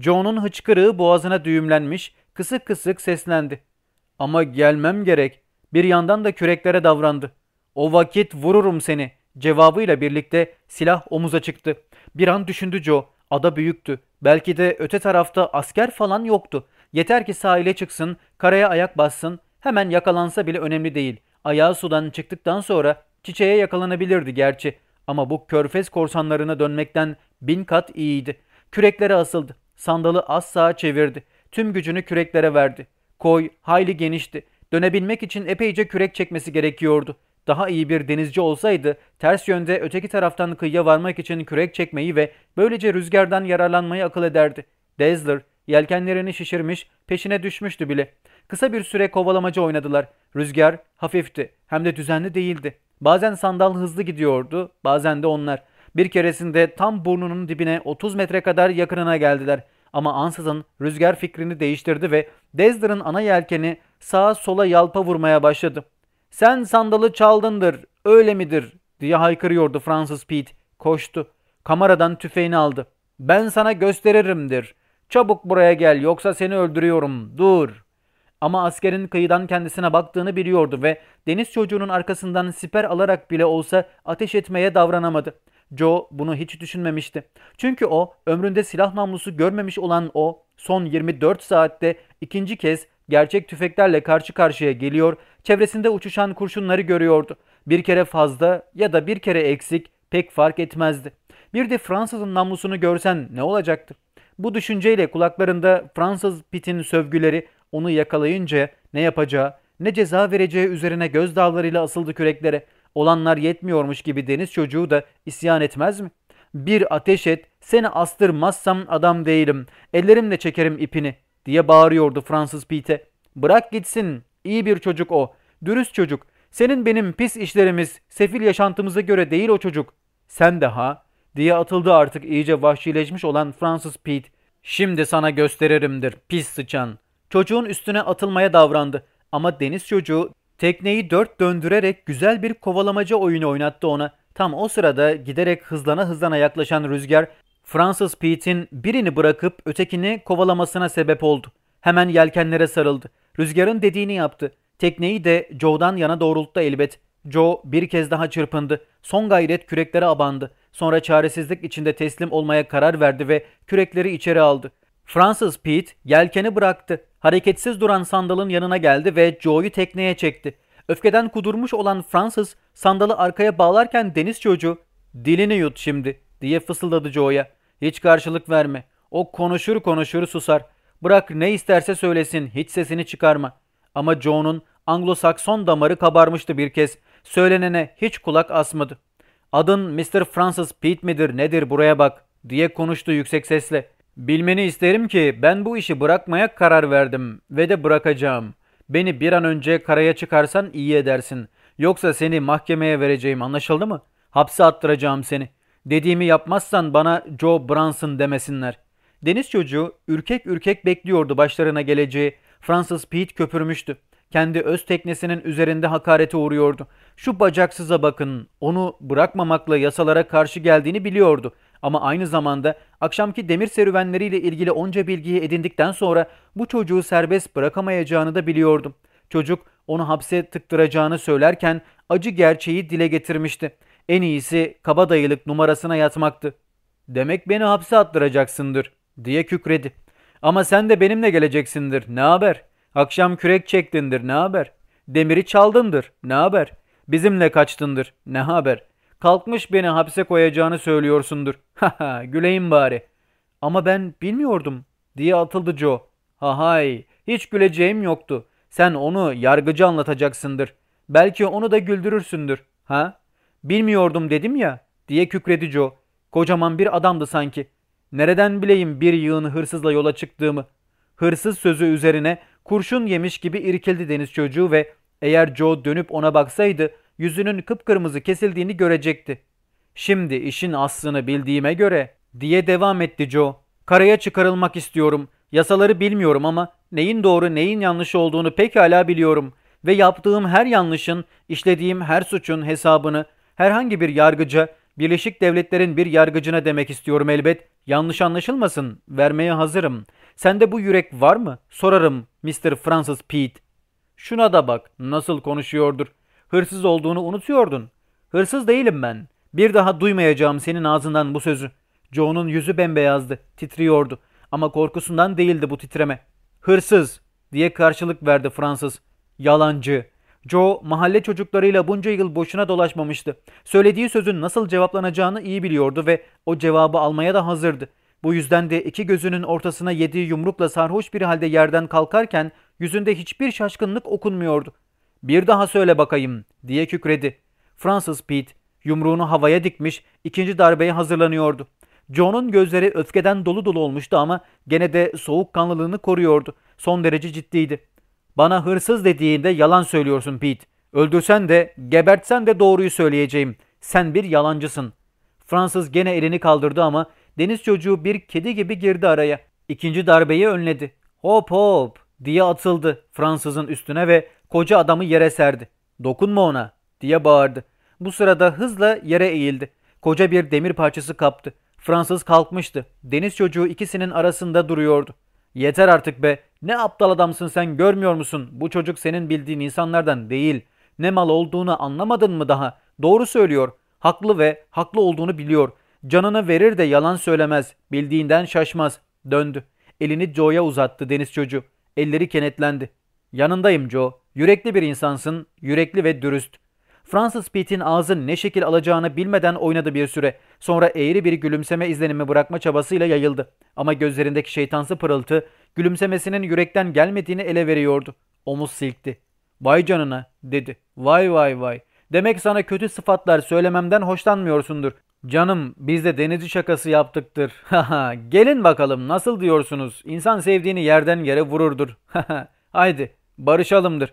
Joe'nun hıçkırığı boğazına düğümlenmiş, kısık kısık seslendi. Ama gelmem gerek. Bir yandan da küreklere davrandı. O vakit vururum seni cevabıyla birlikte silah omuza çıktı. Bir an düşündü Joe. Ada büyüktü. Belki de öte tarafta asker falan yoktu. Yeter ki sahile çıksın, karaya ayak bassın, hemen yakalansa bile önemli değil. Ayağı sudan çıktıktan sonra çiçeğe yakalanabilirdi gerçi. Ama bu körfez korsanlarına dönmekten bin kat iyiydi. Küreklere asıldı. Sandalı az sağa çevirdi. Tüm gücünü küreklere verdi. Koy hayli genişti. Dönebilmek için epeyce kürek çekmesi gerekiyordu. Daha iyi bir denizci olsaydı ters yönde öteki taraftan kıyıya varmak için kürek çekmeyi ve böylece rüzgardan yararlanmayı akıl ederdi. Dazzler yelkenlerini şişirmiş peşine düşmüştü bile. Kısa bir süre kovalamacı oynadılar. Rüzgar hafifti hem de düzenli değildi. Bazen sandal hızlı gidiyordu bazen de onlar. Bir keresinde tam burnunun dibine 30 metre kadar yakınına geldiler. Ama ansızın rüzgar fikrini değiştirdi ve Dazzler'ın ana yelkeni sağa sola yalpa vurmaya başladı. Sen sandalı çaldındır, öyle midir? diye haykırıyordu Fransız Pete. Koştu. Kameradan tüfeğini aldı. Ben sana gösteririmdir. Çabuk buraya gel yoksa seni öldürüyorum. Dur. Ama askerin kıyıdan kendisine baktığını biliyordu ve deniz çocuğunun arkasından siper alarak bile olsa ateş etmeye davranamadı. Joe bunu hiç düşünmemişti. Çünkü o ömründe silah namlusu görmemiş olan o son 24 saatte ikinci kez gerçek tüfeklerle karşı karşıya geliyor, çevresinde uçuşan kurşunları görüyordu. Bir kere fazla ya da bir kere eksik pek fark etmezdi. Bir de Fransız'ın namlusunu görsen ne olacaktı? Bu düşünceyle kulaklarında Fransız Pitt'in sövgüleri onu yakalayınca ne yapacağı, ne ceza vereceği üzerine gözdağlarıyla asıldı küreklere. Olanlar yetmiyormuş gibi deniz çocuğu da isyan etmez mi? Bir ateş et, seni astırmazsam adam değilim, ellerimle çekerim ipini diye bağırıyordu Fransız Pete. Bırak gitsin, iyi bir çocuk o, dürüst çocuk. Senin benim pis işlerimiz, sefil yaşantımıza göre değil o çocuk. Sen de ha diye atıldı artık iyice vahşileşmiş olan Fransız Pete. Şimdi sana gösteririmdir pis sıçan. Çocuğun üstüne atılmaya davrandı ama deniz çocuğu tekneyi dört döndürerek güzel bir kovalamaca oyunu oynattı ona. Tam o sırada giderek hızlana hızlana yaklaşan rüzgar Fransız Pete'in birini bırakıp ötekini kovalamasına sebep oldu. Hemen yelkenlere sarıldı. Rüzgarın dediğini yaptı. Tekneyi de Joe'dan yana doğrulttu elbet. Joe bir kez daha çırpındı. Son gayret küreklere abandı. Sonra çaresizlik içinde teslim olmaya karar verdi ve kürekleri içeri aldı. Fransız Pete yelkeni bıraktı. Hareketsiz duran sandalın yanına geldi ve Joe'yu tekneye çekti. Öfkeden kudurmuş olan Fransız sandalı arkaya bağlarken deniz çocuğu ''Dilini yut şimdi'' diye fısıldadı Joe'ya. ''Hiç karşılık verme. O konuşur konuşur susar. Bırak ne isterse söylesin hiç sesini çıkarma.'' Ama Joe'nun Anglo-Sakson damarı kabarmıştı bir kez. Söylenene hiç kulak asmadı. ''Adın Mr. Francis Pete midir nedir buraya bak.'' diye konuştu yüksek sesle. Bilmeni isterim ki ben bu işi bırakmaya karar verdim ve de bırakacağım. Beni bir an önce karaya çıkarsan iyi edersin. Yoksa seni mahkemeye vereceğim anlaşıldı mı? Hapse attıracağım seni. Dediğimi yapmazsan bana Joe Branson demesinler. Deniz çocuğu ürkek ürkek bekliyordu başlarına geleceği. Fransız Pete köpürmüştü. Kendi öz teknesinin üzerinde hakarete uğruyordu. Şu bacaksıza bakın, onu bırakmamakla yasalara karşı geldiğini biliyordu. Ama aynı zamanda akşamki demir serüvenleriyle ilgili onca bilgiyi edindikten sonra bu çocuğu serbest bırakamayacağını da biliyordum. Çocuk onu hapse tıktıracağını söylerken acı gerçeği dile getirmişti. En iyisi kabadayılık numarasına yatmaktı. Demek beni hapse attıracaksındır diye kükredi. Ama sen de benimle geleceksindir. Ne haber? Akşam kürek çektindir. Ne haber? Demiri çaldındır. Ne haber? Bizimle kaçtındır. Ne haber? Kalkmış beni hapse koyacağını söylüyorsundur. [laughs] Haha güleyim bari. Ama ben bilmiyordum diye atıldı Joe. Hahay hiç güleceğim yoktu. Sen onu yargıcı anlatacaksındır. Belki onu da güldürürsündür. Ha? Bilmiyordum dedim ya diye kükredi Joe. Kocaman bir adamdı sanki. Nereden bileyim bir yığın hırsızla yola çıktığımı? Hırsız sözü üzerine kurşun yemiş gibi irkildi deniz çocuğu ve eğer Joe dönüp ona baksaydı yüzünün kıpkırmızı kesildiğini görecekti. Şimdi işin aslını bildiğime göre diye devam etti Joe. Karaya çıkarılmak istiyorum. Yasaları bilmiyorum ama neyin doğru neyin yanlış olduğunu pekala biliyorum. Ve yaptığım her yanlışın, işlediğim her suçun hesabını herhangi bir yargıca, Birleşik Devletler'in bir yargıcına demek istiyorum elbet. Yanlış anlaşılmasın, vermeye hazırım. Sende bu yürek var mı? Sorarım Mr. Francis Pete. Şuna da bak, nasıl konuşuyordur. Hırsız olduğunu unutuyordun. Hırsız değilim ben. Bir daha duymayacağım senin ağzından bu sözü. Joe'nun yüzü bembeyazdı, titriyordu. Ama korkusundan değildi bu titreme. Hırsız diye karşılık verdi Fransız. Yalancı. Joe mahalle çocuklarıyla bunca yıl boşuna dolaşmamıştı. Söylediği sözün nasıl cevaplanacağını iyi biliyordu ve o cevabı almaya da hazırdı. Bu yüzden de iki gözünün ortasına yediği yumrukla sarhoş bir halde yerden kalkarken yüzünde hiçbir şaşkınlık okunmuyordu. Bir daha söyle bakayım diye kükredi. Francis Pete yumruğunu havaya dikmiş ikinci darbeye hazırlanıyordu. John'un gözleri öfkeden dolu dolu olmuştu ama gene de soğukkanlılığını koruyordu. Son derece ciddiydi. Bana hırsız dediğinde yalan söylüyorsun Pete. Öldürsen de gebertsen de doğruyu söyleyeceğim. Sen bir yalancısın. Fransız gene elini kaldırdı ama deniz çocuğu bir kedi gibi girdi araya. İkinci darbeyi önledi. Hop hop diye atıldı Fransızın üstüne ve koca adamı yere serdi. Dokunma ona diye bağırdı. Bu sırada hızla yere eğildi. Koca bir demir parçası kaptı. Fransız kalkmıştı. Deniz çocuğu ikisinin arasında duruyordu. Yeter artık be. Ne aptal adamsın sen görmüyor musun? Bu çocuk senin bildiğin insanlardan değil. Ne mal olduğunu anlamadın mı daha? Doğru söylüyor. Haklı ve haklı olduğunu biliyor. Canını verir de yalan söylemez. Bildiğinden şaşmaz. Döndü. Elini Joe'ya uzattı deniz çocuğu. Elleri kenetlendi. Yanındayım Joe. Yürekli bir insansın. Yürekli ve dürüst. Francis Pete'in ağzı ne şekil alacağını bilmeden oynadı bir süre. Sonra eğri bir gülümseme izlenimi bırakma çabasıyla yayıldı. Ama gözlerindeki şeytansı pırıltı gülümsemesinin yürekten gelmediğini ele veriyordu. Omuz silkti. Vay canına dedi. Vay vay vay. Demek sana kötü sıfatlar söylememden hoşlanmıyorsundur. Canım biz de denizci şakası yaptıktır. [laughs] Haha gelin bakalım nasıl diyorsunuz? İnsan sevdiğini yerden yere vururdur. Haha [laughs] haydi barışalımdır.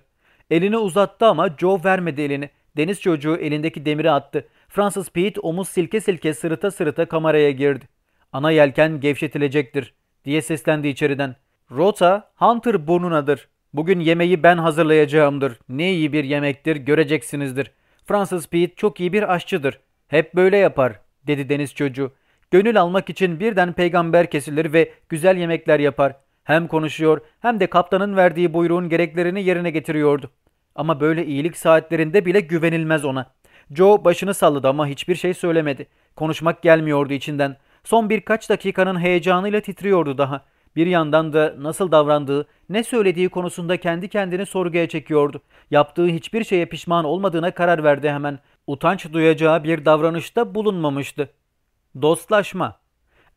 Elini uzattı ama Joe vermedi elini. Deniz çocuğu elindeki demiri attı. Francis Pete omuz silke silke sırıta sırıta kameraya girdi. Ana yelken gevşetilecektir diye seslendi içeriden. Rota Hunter burnunadır. Bugün yemeği ben hazırlayacağımdır. Ne iyi bir yemektir göreceksinizdir. Francis Pete çok iyi bir aşçıdır. Hep böyle yapar dedi deniz çocuğu. Gönül almak için birden peygamber kesilir ve güzel yemekler yapar. Hem konuşuyor hem de kaptanın verdiği buyruğun gereklerini yerine getiriyordu. Ama böyle iyilik saatlerinde bile güvenilmez ona. Joe başını salladı ama hiçbir şey söylemedi. Konuşmak gelmiyordu içinden. Son birkaç dakikanın heyecanıyla titriyordu daha. Bir yandan da nasıl davrandığı, ne söylediği konusunda kendi kendini sorguya çekiyordu. Yaptığı hiçbir şeye pişman olmadığına karar verdi hemen. Utanç duyacağı bir davranışta bulunmamıştı. Dostlaşma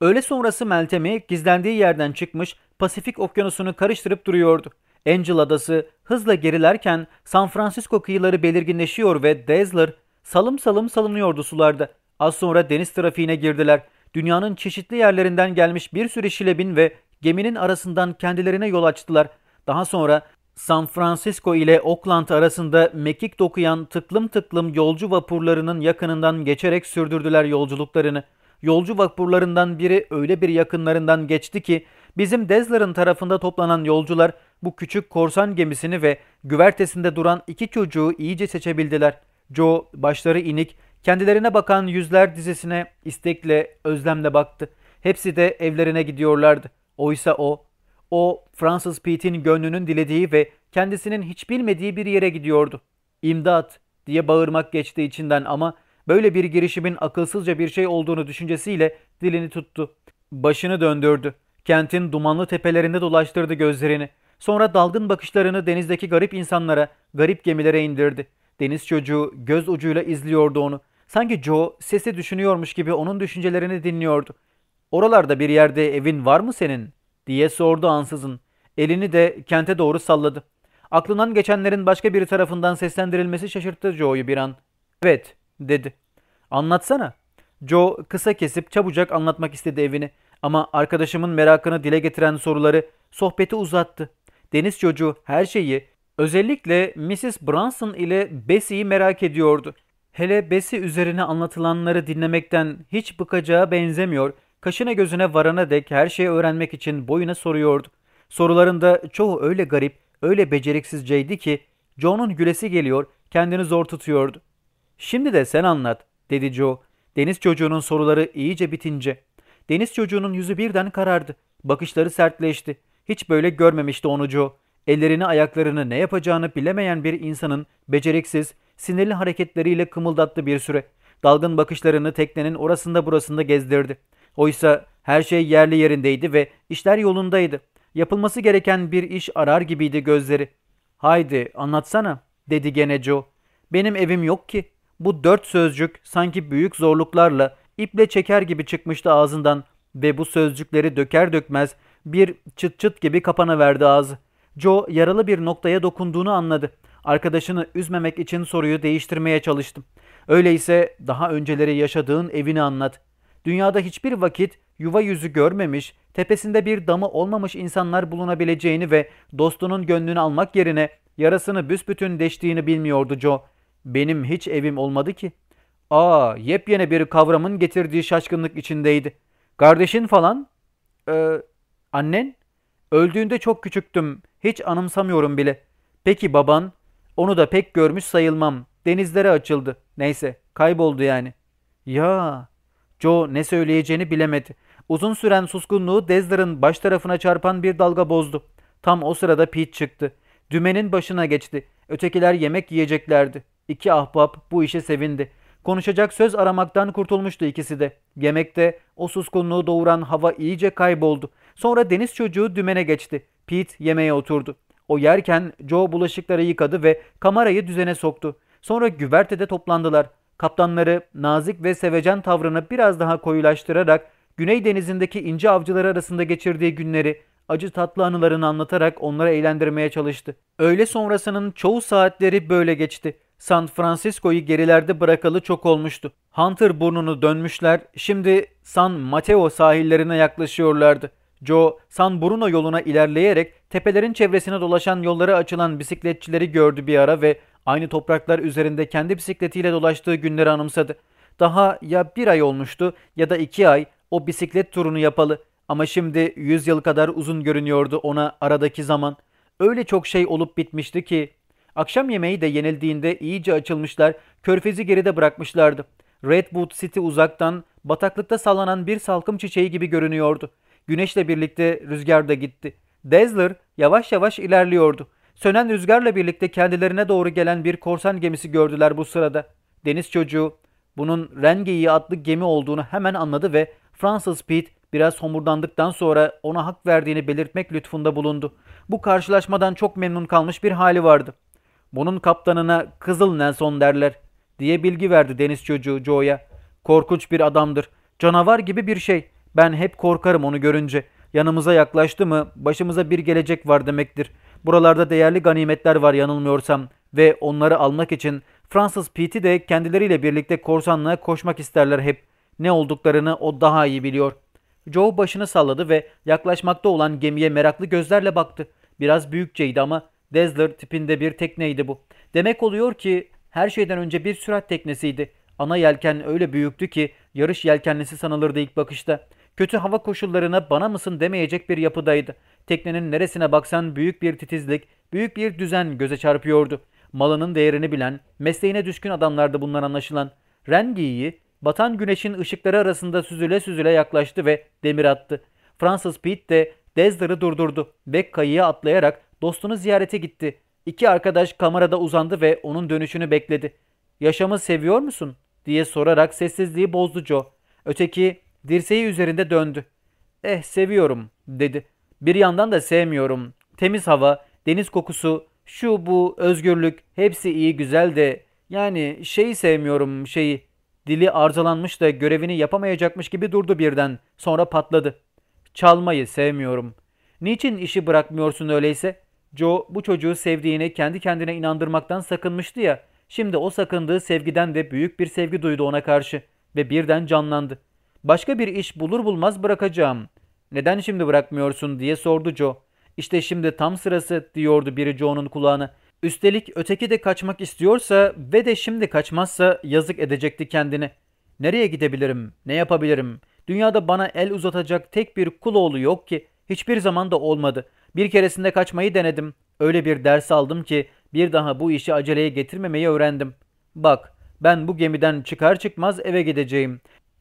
Öğle sonrası Meltem'i gizlendiği yerden çıkmış Pasifik okyanusunu karıştırıp duruyordu. Angel adası hızla gerilerken San Francisco kıyıları belirginleşiyor ve Dazzler salım salım salınıyordu sularda. Az sonra deniz trafiğine girdiler. dünyanın çeşitli yerlerinden gelmiş bir sürü şilebin ve geminin arasından kendilerine yol açtılar. Daha sonra San Francisco ile Oakland arasında mekik dokuyan tıklım tıklım yolcu vapurlarının yakınından geçerek sürdürdüler yolculuklarını. Yolcu vapurlarından biri öyle bir yakınlarından geçti ki bizim Dezler'ın tarafında toplanan yolcular bu küçük korsan gemisini ve güvertesinde duran iki çocuğu iyice seçebildiler. Joe başları inik, kendilerine bakan yüzler dizisine istekle, özlemle baktı. Hepsi de evlerine gidiyorlardı. Oysa o, o Fransız Pete'in gönlünün dilediği ve kendisinin hiç bilmediği bir yere gidiyordu. İmdat diye bağırmak geçti içinden ama böyle bir girişimin akılsızca bir şey olduğunu düşüncesiyle dilini tuttu. Başını döndürdü. Kentin dumanlı tepelerinde dolaştırdı gözlerini. Sonra dalgın bakışlarını denizdeki garip insanlara, garip gemilere indirdi. Deniz çocuğu göz ucuyla izliyordu onu. Sanki Joe sesi düşünüyormuş gibi onun düşüncelerini dinliyordu. Oralarda bir yerde evin var mı senin? diye sordu ansızın. Elini de kente doğru salladı. Aklından geçenlerin başka biri tarafından seslendirilmesi şaşırttı Joe'yu bir an. Evet, dedi. Anlatsana. Joe kısa kesip çabucak anlatmak istedi evini. Ama arkadaşımın merakını dile getiren soruları sohbeti uzattı. Deniz çocuğu her şeyi, özellikle Mrs. Branson ile Bessie'yi merak ediyordu. Hele Bessie üzerine anlatılanları dinlemekten hiç bıkacağı benzemiyor, kaşına gözüne varana dek her şeyi öğrenmek için boyuna soruyordu. Sorularında çoğu öyle garip, öyle beceriksizceydi ki Joe'nun gülesi geliyor, kendini zor tutuyordu. Şimdi de sen anlat, dedi Joe. Deniz çocuğunun soruları iyice bitince. Deniz çocuğunun yüzü birden karardı. Bakışları sertleşti. Hiç böyle görmemişti onu. Ellerini ayaklarını ne yapacağını bilemeyen bir insanın beceriksiz, sinirli hareketleriyle kımıldattı bir süre. Dalgın bakışlarını teknenin orasında burasında gezdirdi. Oysa her şey yerli yerindeydi ve işler yolundaydı. Yapılması gereken bir iş arar gibiydi gözleri. Haydi anlatsana dedi gene Joe. Benim evim yok ki. Bu dört sözcük sanki büyük zorluklarla iple çeker gibi çıkmıştı ağzından ve bu sözcükleri döker dökmez bir çıt çıt gibi kapana verdi ağzı. Joe yaralı bir noktaya dokunduğunu anladı. Arkadaşını üzmemek için soruyu değiştirmeye çalıştım. Öyleyse daha önceleri yaşadığın evini anlat. Dünyada hiçbir vakit yuva yüzü görmemiş, tepesinde bir damı olmamış insanlar bulunabileceğini ve dostunun gönlünü almak yerine yarasını büsbütün deştiğini bilmiyordu Joe. Benim hiç evim olmadı ki. Aa, yepyeni bir kavramın getirdiği şaşkınlık içindeydi. Kardeşin falan? Ee, annen? Öldüğünde çok küçüktüm. Hiç anımsamıyorum bile. Peki baban? Onu da pek görmüş sayılmam. Denizlere açıldı. Neyse, kayboldu yani. Ya, Joe ne söyleyeceğini bilemedi. Uzun süren suskunluğu Dezler'ın baş tarafına çarpan bir dalga bozdu. Tam o sırada Pete çıktı. Dümenin başına geçti. Ötekiler yemek yiyeceklerdi. İki ahbap bu işe sevindi. Konuşacak söz aramaktan kurtulmuştu ikisi de. Yemekte o suskunluğu doğuran hava iyice kayboldu. Sonra deniz çocuğu dümene geçti. Pete yemeğe oturdu. O yerken Joe bulaşıkları yıkadı ve kamerayı düzene soktu. Sonra güvertede toplandılar. Kaptanları nazik ve sevecen tavrını biraz daha koyulaştırarak Güney denizindeki ince avcılar arasında geçirdiği günleri, acı tatlı anılarını anlatarak onları eğlendirmeye çalıştı. Öğle sonrasının çoğu saatleri böyle geçti. San Francisco'yu gerilerde bırakalı çok olmuştu. Hunter burnunu dönmüşler, şimdi San Mateo sahillerine yaklaşıyorlardı. Joe, San Bruno yoluna ilerleyerek tepelerin çevresine dolaşan yollara açılan bisikletçileri gördü bir ara ve aynı topraklar üzerinde kendi bisikletiyle dolaştığı günleri anımsadı. Daha ya bir ay olmuştu ya da iki ay o bisiklet turunu yapalı ama şimdi yüz yıl kadar uzun görünüyordu ona aradaki zaman. Öyle çok şey olup bitmişti ki. Akşam yemeği de yenildiğinde iyice açılmışlar, körfezi geride bırakmışlardı. Redwood City uzaktan, bataklıkta sallanan bir salkım çiçeği gibi görünüyordu. Güneşle birlikte rüzgar da gitti. Dazzler yavaş yavaş ilerliyordu. Sönen rüzgarla birlikte kendilerine doğru gelen bir korsan gemisi gördüler bu sırada. Deniz çocuğu bunun Rengeyi adlı gemi olduğunu hemen anladı ve Fransız Pete biraz homurdandıktan sonra ona hak verdiğini belirtmek lütfunda bulundu. Bu karşılaşmadan çok memnun kalmış bir hali vardı. Bunun kaptanına Kızıl Nelson derler diye bilgi verdi deniz çocuğu Joe'ya. Korkunç bir adamdır. Canavar gibi bir şey. Ben hep korkarım onu görünce. Yanımıza yaklaştı mı başımıza bir gelecek var demektir. Buralarda değerli ganimetler var yanılmıyorsam ve onları almak için Fransız Pete'i de kendileriyle birlikte korsanlığa koşmak isterler hep. Ne olduklarını o daha iyi biliyor. Joe başını salladı ve yaklaşmakta olan gemiye meraklı gözlerle baktı. Biraz büyükçeydi ama Dazzler tipinde bir tekneydi bu. Demek oluyor ki her şeyden önce bir sürat teknesiydi. Ana yelken öyle büyüktü ki yarış yelkenlisi sanılırdı ilk bakışta. Kötü hava koşullarına bana mısın demeyecek bir yapıdaydı. Teknenin neresine baksan büyük bir titizlik, büyük bir düzen göze çarpıyordu. Malının değerini bilen, mesleğine düşkün adamlardı bunlar anlaşılan. Rengi'yi batan güneşin ışıkları arasında süzüle süzüle yaklaştı ve demir attı. Fransız Pete de Dezler'ı durdurdu ve kayıya atlayarak dostunu ziyarete gitti. İki arkadaş kamerada uzandı ve onun dönüşünü bekledi. Yaşamı seviyor musun? diye sorarak sessizliği bozdu Joe. Öteki dirseği üzerinde döndü. Eh seviyorum dedi. Bir yandan da sevmiyorum. Temiz hava, deniz kokusu, şu bu özgürlük hepsi iyi güzel de yani şeyi sevmiyorum şeyi. Dili arızalanmış da görevini yapamayacakmış gibi durdu birden. Sonra patladı. Çalmayı sevmiyorum. Niçin işi bırakmıyorsun öyleyse? Joe bu çocuğu sevdiğini kendi kendine inandırmaktan sakınmıştı ya. Şimdi o sakındığı sevgiden de büyük bir sevgi duydu ona karşı ve birden canlandı. Başka bir iş bulur bulmaz bırakacağım. Neden şimdi bırakmıyorsun diye sordu Joe. İşte şimdi tam sırası diyordu biri Joe'nun kulağına. Üstelik öteki de kaçmak istiyorsa ve de şimdi kaçmazsa yazık edecekti kendini. Nereye gidebilirim? Ne yapabilirim? Dünyada bana el uzatacak tek bir kul oğlu yok ki. Hiçbir zaman da olmadı. Bir keresinde kaçmayı denedim. Öyle bir ders aldım ki bir daha bu işi aceleye getirmemeyi öğrendim. Bak ben bu gemiden çıkar çıkmaz eve gideceğim.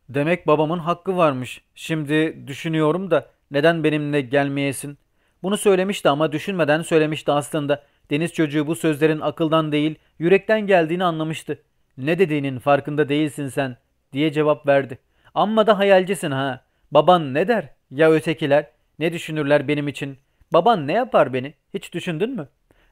Demek babamın hakkı varmış. Şimdi düşünüyorum da neden benimle gelmeyesin? Bunu söylemişti ama düşünmeden söylemişti aslında. Deniz çocuğu bu sözlerin akıldan değil, yürekten geldiğini anlamıştı. Ne dediğinin farkında değilsin sen diye cevap verdi. Amma da hayalcisin ha. Baban ne der? Ya ötekiler? Ne düşünürler benim için? Baban ne yapar beni? Hiç düşündün mü?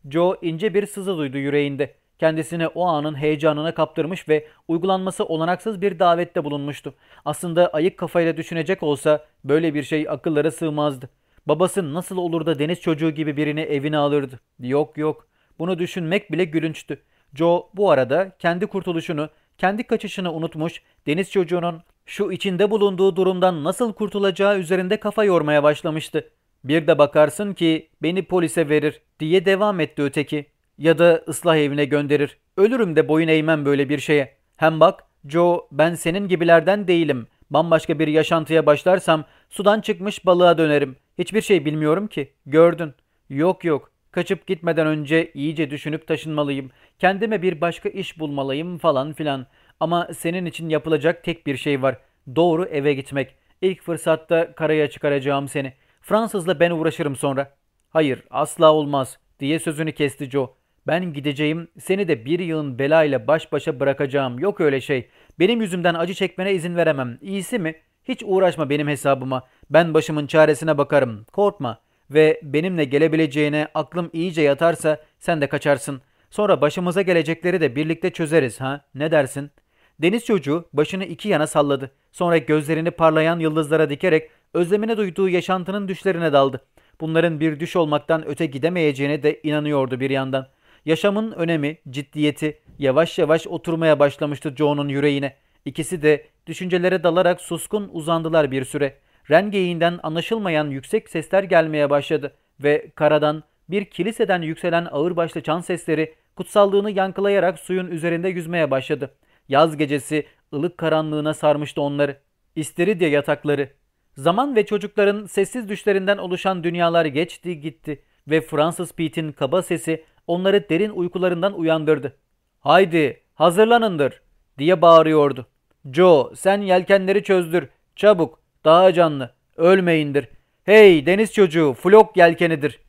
Joe ince bir sızı duydu yüreğinde. Kendisini o anın heyecanına kaptırmış ve uygulanması olanaksız bir davette bulunmuştu. Aslında ayık kafayla düşünecek olsa böyle bir şey akıllara sığmazdı. Babası nasıl olur da deniz çocuğu gibi birini evine alırdı? Yok yok. Bunu düşünmek bile gülünçtü. Joe bu arada kendi kurtuluşunu, kendi kaçışını unutmuş, deniz çocuğunun şu içinde bulunduğu durumdan nasıl kurtulacağı üzerinde kafa yormaya başlamıştı. Bir de bakarsın ki beni polise verir diye devam etti öteki. Ya da ıslah evine gönderir. Ölürüm de boyun eğmem böyle bir şeye. Hem bak Joe ben senin gibilerden değilim. Bambaşka bir yaşantıya başlarsam sudan çıkmış balığa dönerim. Hiçbir şey bilmiyorum ki. Gördün. Yok yok. Kaçıp gitmeden önce iyice düşünüp taşınmalıyım. Kendime bir başka iş bulmalıyım falan filan. Ama senin için yapılacak tek bir şey var. Doğru eve gitmek. İlk fırsatta karaya çıkaracağım seni. Fransızla ben uğraşırım sonra. Hayır asla olmaz diye sözünü kesti Joe. Ben gideceğim seni de bir yığın belayla baş başa bırakacağım. Yok öyle şey. Benim yüzümden acı çekmene izin veremem. İyisi mi? Hiç uğraşma benim hesabıma. Ben başımın çaresine bakarım. Korkma. Ve benimle gelebileceğine aklım iyice yatarsa sen de kaçarsın. Sonra başımıza gelecekleri de birlikte çözeriz ha? Ne dersin? Deniz çocuğu başını iki yana salladı. Sonra gözlerini parlayan yıldızlara dikerek özlemine duyduğu yaşantının düşlerine daldı. Bunların bir düş olmaktan öte gidemeyeceğine de inanıyordu bir yandan. Yaşamın önemi, ciddiyeti yavaş yavaş oturmaya başlamıştı Joe'nun yüreğine. İkisi de düşüncelere dalarak suskun uzandılar bir süre. Rengeyinden anlaşılmayan yüksek sesler gelmeye başladı ve karadan bir kiliseden yükselen ağırbaşlı çan sesleri kutsallığını yankılayarak suyun üzerinde yüzmeye başladı. Yaz gecesi ılık karanlığına sarmıştı onları. İstiridye yatakları. Zaman ve çocukların sessiz düşlerinden oluşan dünyalar geçti gitti ve Fransız Pete'in kaba sesi onları derin uykularından uyandırdı. Haydi hazırlanındır diye bağırıyordu. Joe sen yelkenleri çözdür. Çabuk daha canlı ölmeyindir. Hey deniz çocuğu flok yelkenidir.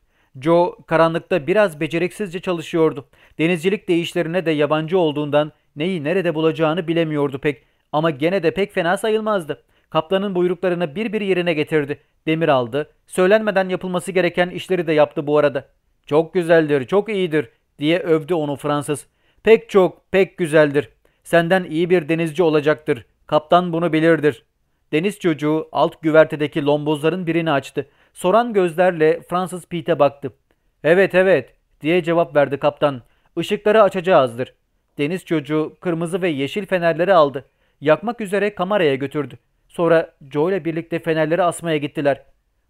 Joe karanlıkta biraz beceriksizce çalışıyordu. Denizcilik değişlerine de yabancı olduğundan neyi nerede bulacağını bilemiyordu pek. Ama gene de pek fena sayılmazdı. Kaplanın buyruklarını bir bir yerine getirdi. Demir aldı. Söylenmeden yapılması gereken işleri de yaptı bu arada. Çok güzeldir, çok iyidir diye övdü onu Fransız. Pek çok, pek güzeldir. Senden iyi bir denizci olacaktır. Kaptan bunu bilirdir. Deniz çocuğu alt güvertedeki lombozların birini açtı. Soran gözlerle Fransız Pete'e baktı. Evet evet diye cevap verdi kaptan. Işıkları açacağızdır. Deniz çocuğu kırmızı ve yeşil fenerleri aldı. Yakmak üzere kameraya götürdü. Sonra Joe ile birlikte fenerleri asmaya gittiler.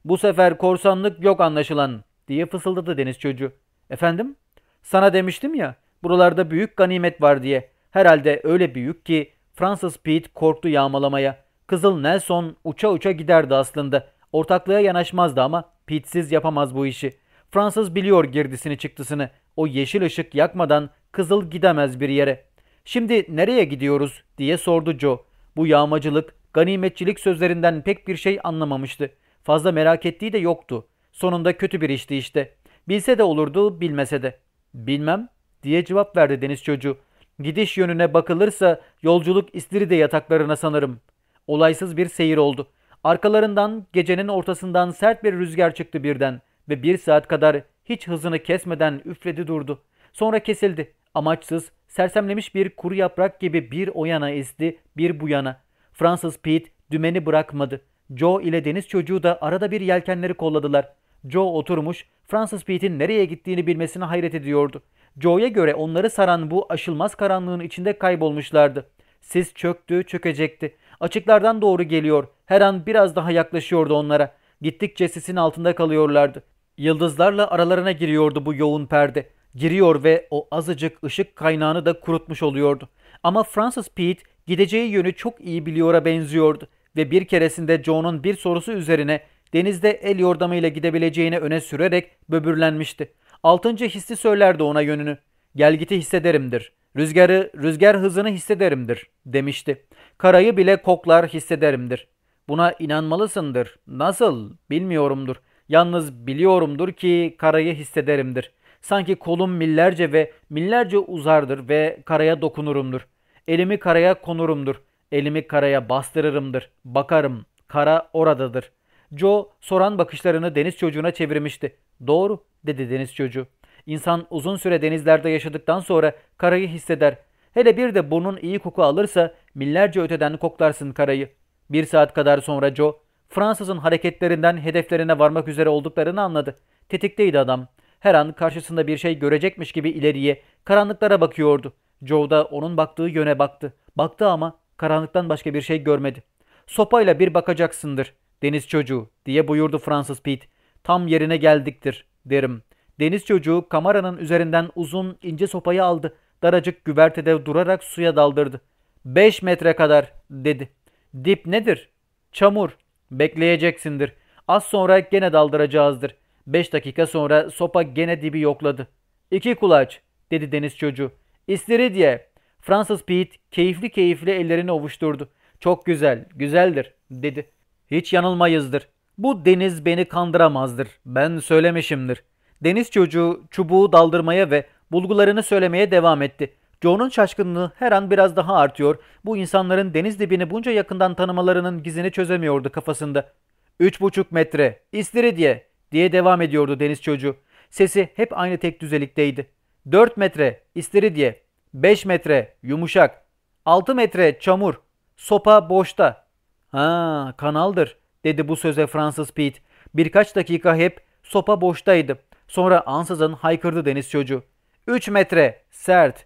Bu sefer korsanlık yok anlaşılan diye fısıldadı deniz çocuğu. Efendim? Sana demiştim ya buralarda büyük ganimet var diye. Herhalde öyle büyük ki Fransız Pete korktu yağmalamaya. Kızıl Nelson uça uça giderdi aslında. Ortaklığa yanaşmazdı ama Pete'siz yapamaz bu işi. Fransız biliyor girdisini çıktısını. O yeşil ışık yakmadan kızıl gidemez bir yere. Şimdi nereye gidiyoruz diye sordu Joe. Bu yağmacılık, ganimetçilik sözlerinden pek bir şey anlamamıştı. Fazla merak ettiği de yoktu. Sonunda kötü bir işti işte. Bilse de olurdu, bilmese de. Bilmem diye cevap verdi deniz çocuğu. Gidiş yönüne bakılırsa yolculuk İstiridye yataklarına sanırım. Olaysız bir seyir oldu. Arkalarından gecenin ortasından sert bir rüzgar çıktı birden ve bir saat kadar hiç hızını kesmeden üfledi durdu. Sonra kesildi. Amaçsız, sersemlemiş bir kuru yaprak gibi bir o yana esti, bir bu yana. Fransız Pete dümeni bırakmadı. Joe ile deniz çocuğu da arada bir yelkenleri kolladılar. Joe oturmuş, Fransız Pete'in nereye gittiğini bilmesine hayret ediyordu. Joe'ya göre onları saran bu aşılmaz karanlığın içinde kaybolmuşlardı. Sis çöktü, çökecekti. Açıklardan doğru geliyor. Her an biraz daha yaklaşıyordu onlara. Gittikçe sisin altında kalıyorlardı. Yıldızlarla aralarına giriyordu bu yoğun perde. Giriyor ve o azıcık ışık kaynağını da kurutmuş oluyordu. Ama Francis Pete gideceği yönü çok iyi biliyor'a benziyordu ve bir keresinde Joe'nun bir sorusu üzerine denizde el yordamıyla gidebileceğini öne sürerek böbürlenmişti. Altıncı hissi söylerdi ona yönünü. Gel giti hissederimdir. Rüzgarı, rüzgar hızını hissederimdir demişti. Karayı bile koklar hissederimdir. Buna inanmalısındır. Nasıl? Bilmiyorumdur. Yalnız biliyorumdur ki karayı hissederimdir. Sanki kolum millerce ve millerce uzardır ve karaya dokunurumdur. Elimi karaya konurumdur. Elimi karaya bastırırımdır. Bakarım. Kara oradadır. Joe soran bakışlarını deniz çocuğuna çevirmişti. Doğru dedi deniz çocuğu. İnsan uzun süre denizlerde yaşadıktan sonra karayı hisseder. Hele bir de burnun iyi koku alırsa millerce öteden koklarsın karayı. Bir saat kadar sonra Joe, Fransız'ın hareketlerinden hedeflerine varmak üzere olduklarını anladı. Tetikteydi adam. Her an karşısında bir şey görecekmiş gibi ileriye, karanlıklara bakıyordu. Joe da onun baktığı yöne baktı. Baktı ama karanlıktan başka bir şey görmedi. Sopayla bir bakacaksındır, deniz çocuğu diye buyurdu Fransız Pete. Tam yerine geldiktir, derim. Deniz çocuğu kameranın üzerinden uzun ince sopayı aldı. Daracık güvertede durarak suya daldırdı. Beş metre kadar dedi. Dip nedir? Çamur. Bekleyeceksindir. Az sonra gene daldıracağızdır. Beş dakika sonra sopa gene dibi yokladı. İki kulaç dedi deniz çocuğu. İstiridye. Fransız Pete keyifli keyifli ellerini ovuşturdu. Çok güzel, güzeldir dedi. Hiç yanılmayızdır. Bu deniz beni kandıramazdır. Ben söylemişimdir. Deniz çocuğu çubuğu daldırmaya ve bulgularını söylemeye devam etti. Joe'nun şaşkınlığı her an biraz daha artıyor. Bu insanların deniz dibini bunca yakından tanımalarının gizini çözemiyordu kafasında. Üç buçuk metre, istiridye diye devam ediyordu deniz çocuğu. Sesi hep aynı tek düzelikteydi. Dört metre, istiridye. Beş metre, yumuşak. Altı metre, çamur. Sopa boşta. Ha, kanaldır dedi bu söze Fransız Pete. Birkaç dakika hep sopa boştaydı. Sonra ansızın haykırdı deniz çocuğu. Üç metre, sert.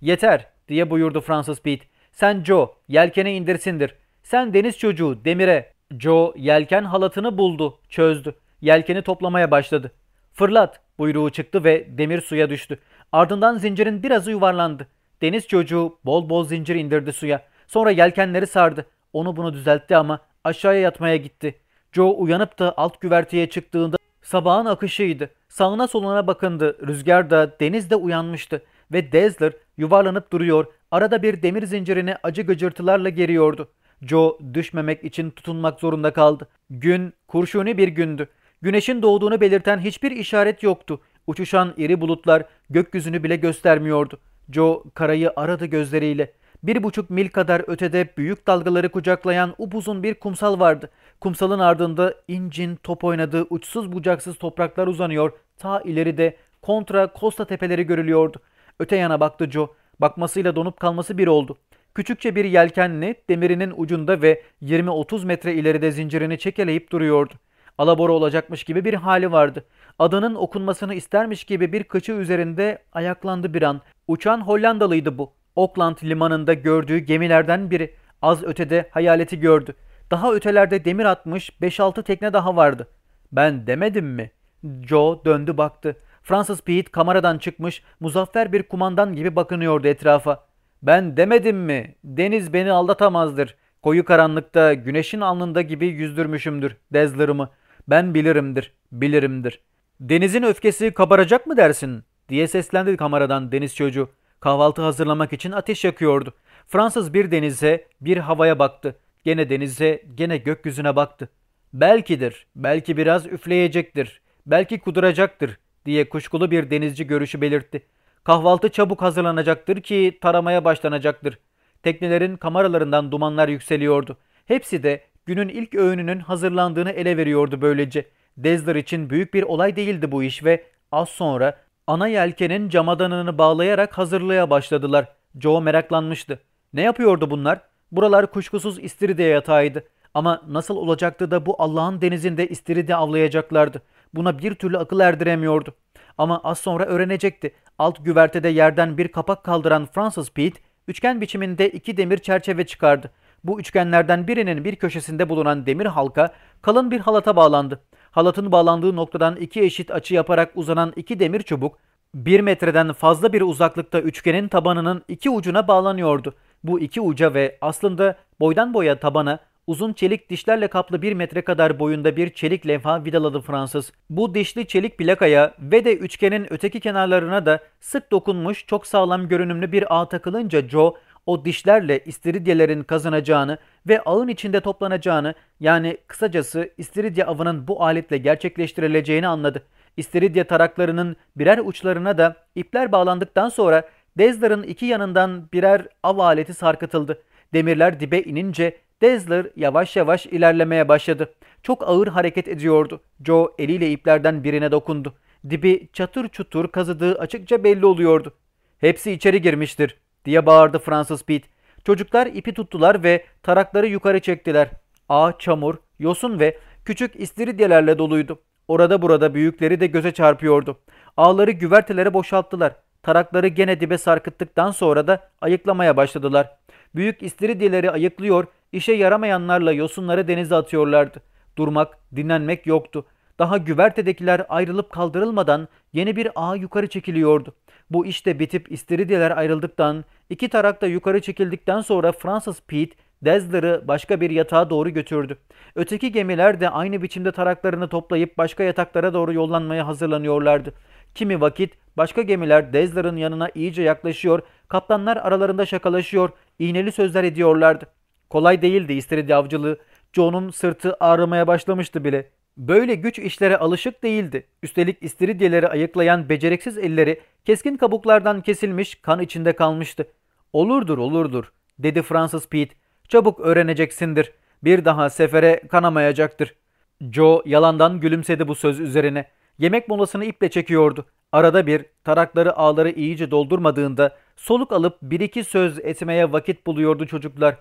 Yeter diye buyurdu Fransız Pete. Sen Joe, yelkeni indirsindir. Sen deniz çocuğu, demire. Joe yelken halatını buldu, çözdü. Yelkeni toplamaya başladı. Fırlat buyruğu çıktı ve demir suya düştü. Ardından zincirin birazı yuvarlandı. Deniz çocuğu bol bol zincir indirdi suya. Sonra yelkenleri sardı. Onu bunu düzeltti ama aşağıya yatmaya gitti. Joe uyanıp da alt güverteye çıktığında sabahın akışıydı. Sağına soluna bakındı. Rüzgar da deniz de uyanmıştı ve Dazzler yuvarlanıp duruyor. Arada bir demir zincirini acı gıcırtılarla geriyordu. Joe düşmemek için tutunmak zorunda kaldı. Gün kurşuni bir gündü. Güneşin doğduğunu belirten hiçbir işaret yoktu. Uçuşan iri bulutlar gökyüzünü bile göstermiyordu. Joe karayı aradı gözleriyle. Bir buçuk mil kadar ötede büyük dalgaları kucaklayan upuzun bir kumsal vardı. Kumsalın ardında incin top oynadığı uçsuz bucaksız topraklar uzanıyor. Ta ileride kontra Costa tepeleri görülüyordu. Öte yana baktı Joe. Bakmasıyla donup kalması bir oldu. Küçükçe bir yelkenli demirinin ucunda ve 20-30 metre ileride zincirini çekeleyip duruyordu. Alabora olacakmış gibi bir hali vardı. Adının okunmasını istermiş gibi bir kıçı üzerinde ayaklandı bir an. Uçan Hollandalıydı bu. Auckland limanında gördüğü gemilerden biri. Az ötede hayaleti gördü. Daha ötelerde demir atmış 5-6 tekne daha vardı. Ben demedim mi? Joe döndü baktı. Fransız Pete kameradan çıkmış muzaffer bir kumandan gibi bakınıyordu etrafa. Ben demedim mi? Deniz beni aldatamazdır. Koyu karanlıkta güneşin alnında gibi yüzdürmüşümdür Dezler'ımı. Ben bilirimdir, bilirimdir. Denizin öfkesi kabaracak mı dersin? diye seslendi kameradan deniz çocuğu. Kahvaltı hazırlamak için ateş yakıyordu. Fransız bir denize, bir havaya baktı. Gene denize, gene gökyüzüne baktı. Belkidir, belki biraz üfleyecektir, belki kuduracaktır diye kuşkulu bir denizci görüşü belirtti. Kahvaltı çabuk hazırlanacaktır ki taramaya başlanacaktır. Teknelerin kameralarından dumanlar yükseliyordu. Hepsi de günün ilk öğününün hazırlandığını ele veriyordu böylece. Dezler için büyük bir olay değildi bu iş ve az sonra ana yelkenin camadanını bağlayarak hazırlığa başladılar. Joe meraklanmıştı. Ne yapıyordu bunlar? Buralar kuşkusuz istiridye yatağıydı. Ama nasıl olacaktı da bu Allah'ın denizinde istiridye avlayacaklardı? Buna bir türlü akıl erdiremiyordu. Ama az sonra öğrenecekti. Alt güvertede yerden bir kapak kaldıran Fransız Pete, üçgen biçiminde iki demir çerçeve çıkardı. Bu üçgenlerden birinin bir köşesinde bulunan demir halka kalın bir halata bağlandı. Halatın bağlandığı noktadan iki eşit açı yaparak uzanan iki demir çubuk, bir metreden fazla bir uzaklıkta üçgenin tabanının iki ucuna bağlanıyordu. Bu iki uca ve aslında boydan boya tabana uzun çelik dişlerle kaplı bir metre kadar boyunda bir çelik levha vidaladı Fransız. Bu dişli çelik plakaya ve de üçgenin öteki kenarlarına da sık dokunmuş çok sağlam görünümlü bir ağ takılınca Joe o dişlerle istiridyelerin kazanacağını ve ağın içinde toplanacağını yani kısacası istiridye avının bu aletle gerçekleştirileceğini anladı. İstiridye taraklarının birer uçlarına da ipler bağlandıktan sonra Dezler'ın iki yanından birer av aleti sarkıtıldı. Demirler dibe inince Dezler yavaş yavaş ilerlemeye başladı. Çok ağır hareket ediyordu. Joe eliyle iplerden birine dokundu. Dibi çatır çutur kazıdığı açıkça belli oluyordu. Hepsi içeri girmiştir diye bağırdı Fransız Pete. Çocuklar ipi tuttular ve tarakları yukarı çektiler. Ağ, çamur, yosun ve küçük istiridyelerle doluydu. Orada burada büyükleri de göze çarpıyordu. Ağları güvertelere boşalttılar. Tarakları gene dibe sarkıttıktan sonra da ayıklamaya başladılar. Büyük istiridyeleri ayıklıyor, işe yaramayanlarla yosunları denize atıyorlardı. Durmak, dinlenmek yoktu. Daha güvertedekiler ayrılıp kaldırılmadan yeni bir ağ yukarı çekiliyordu. Bu işte bitip istiridyeler ayrıldıktan, iki tarak da yukarı çekildikten sonra Fransız Pete, Dezler'ı başka bir yatağa doğru götürdü. Öteki gemiler de aynı biçimde taraklarını toplayıp başka yataklara doğru yollanmaya hazırlanıyorlardı. Kimi vakit başka gemiler Dezler'ın yanına iyice yaklaşıyor, kaptanlar aralarında şakalaşıyor, iğneli sözler ediyorlardı. Kolay değildi istiridye avcılığı. Joe'nun sırtı ağrımaya başlamıştı bile. Böyle güç işlere alışık değildi. Üstelik istiridyeleri ayıklayan beceriksiz elleri keskin kabuklardan kesilmiş kan içinde kalmıştı. Olurdur olurdur dedi Fransız Pete. Çabuk öğreneceksindir. Bir daha sefere kanamayacaktır. Joe yalandan gülümsedi bu söz üzerine. Yemek molasını iple çekiyordu. Arada bir tarakları ağları iyice doldurmadığında soluk alıp bir iki söz etmeye vakit buluyordu çocuklar.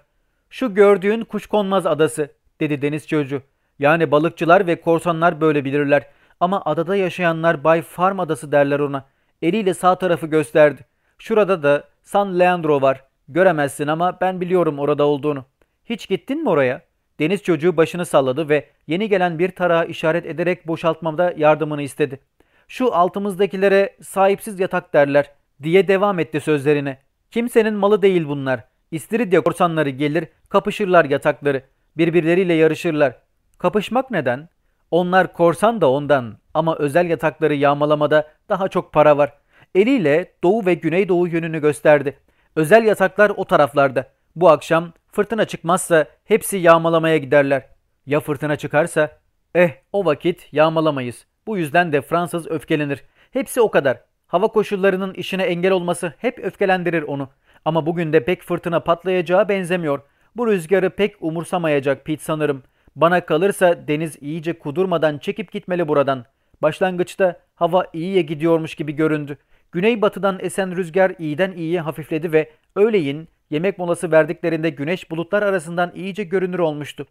Şu gördüğün kuşkonmaz adası dedi deniz çocuğu. Yani balıkçılar ve korsanlar böyle bilirler. Ama adada yaşayanlar Bay Farm adası derler ona. Eliyle sağ tarafı gösterdi. Şurada da San Leandro var. Göremezsin ama ben biliyorum orada olduğunu. Hiç gittin mi oraya? Deniz çocuğu başını salladı ve yeni gelen bir tarağı işaret ederek boşaltmamda yardımını istedi. Şu altımızdakilere sahipsiz yatak derler diye devam etti sözlerine. Kimsenin malı değil bunlar. İstiridye korsanları gelir, kapışırlar yatakları. Birbirleriyle yarışırlar. Kapışmak neden? Onlar korsan da ondan ama özel yatakları yağmalamada daha çok para var. Eliyle doğu ve güneydoğu yönünü gösterdi. Özel yataklar o taraflarda. Bu akşam fırtına çıkmazsa hepsi yağmalamaya giderler. Ya fırtına çıkarsa? Eh o vakit yağmalamayız. Bu yüzden de Fransız öfkelenir. Hepsi o kadar. Hava koşullarının işine engel olması hep öfkelendirir onu. Ama bugün de pek fırtına patlayacağı benzemiyor. Bu rüzgarı pek umursamayacak Pete sanırım. Bana kalırsa deniz iyice kudurmadan çekip gitmeli buradan. Başlangıçta hava iyiye gidiyormuş gibi göründü. Güneybatıdan esen rüzgar iyiden iyiye hafifledi ve öğleyin yemek molası verdiklerinde güneş bulutlar arasından iyice görünür olmuştu.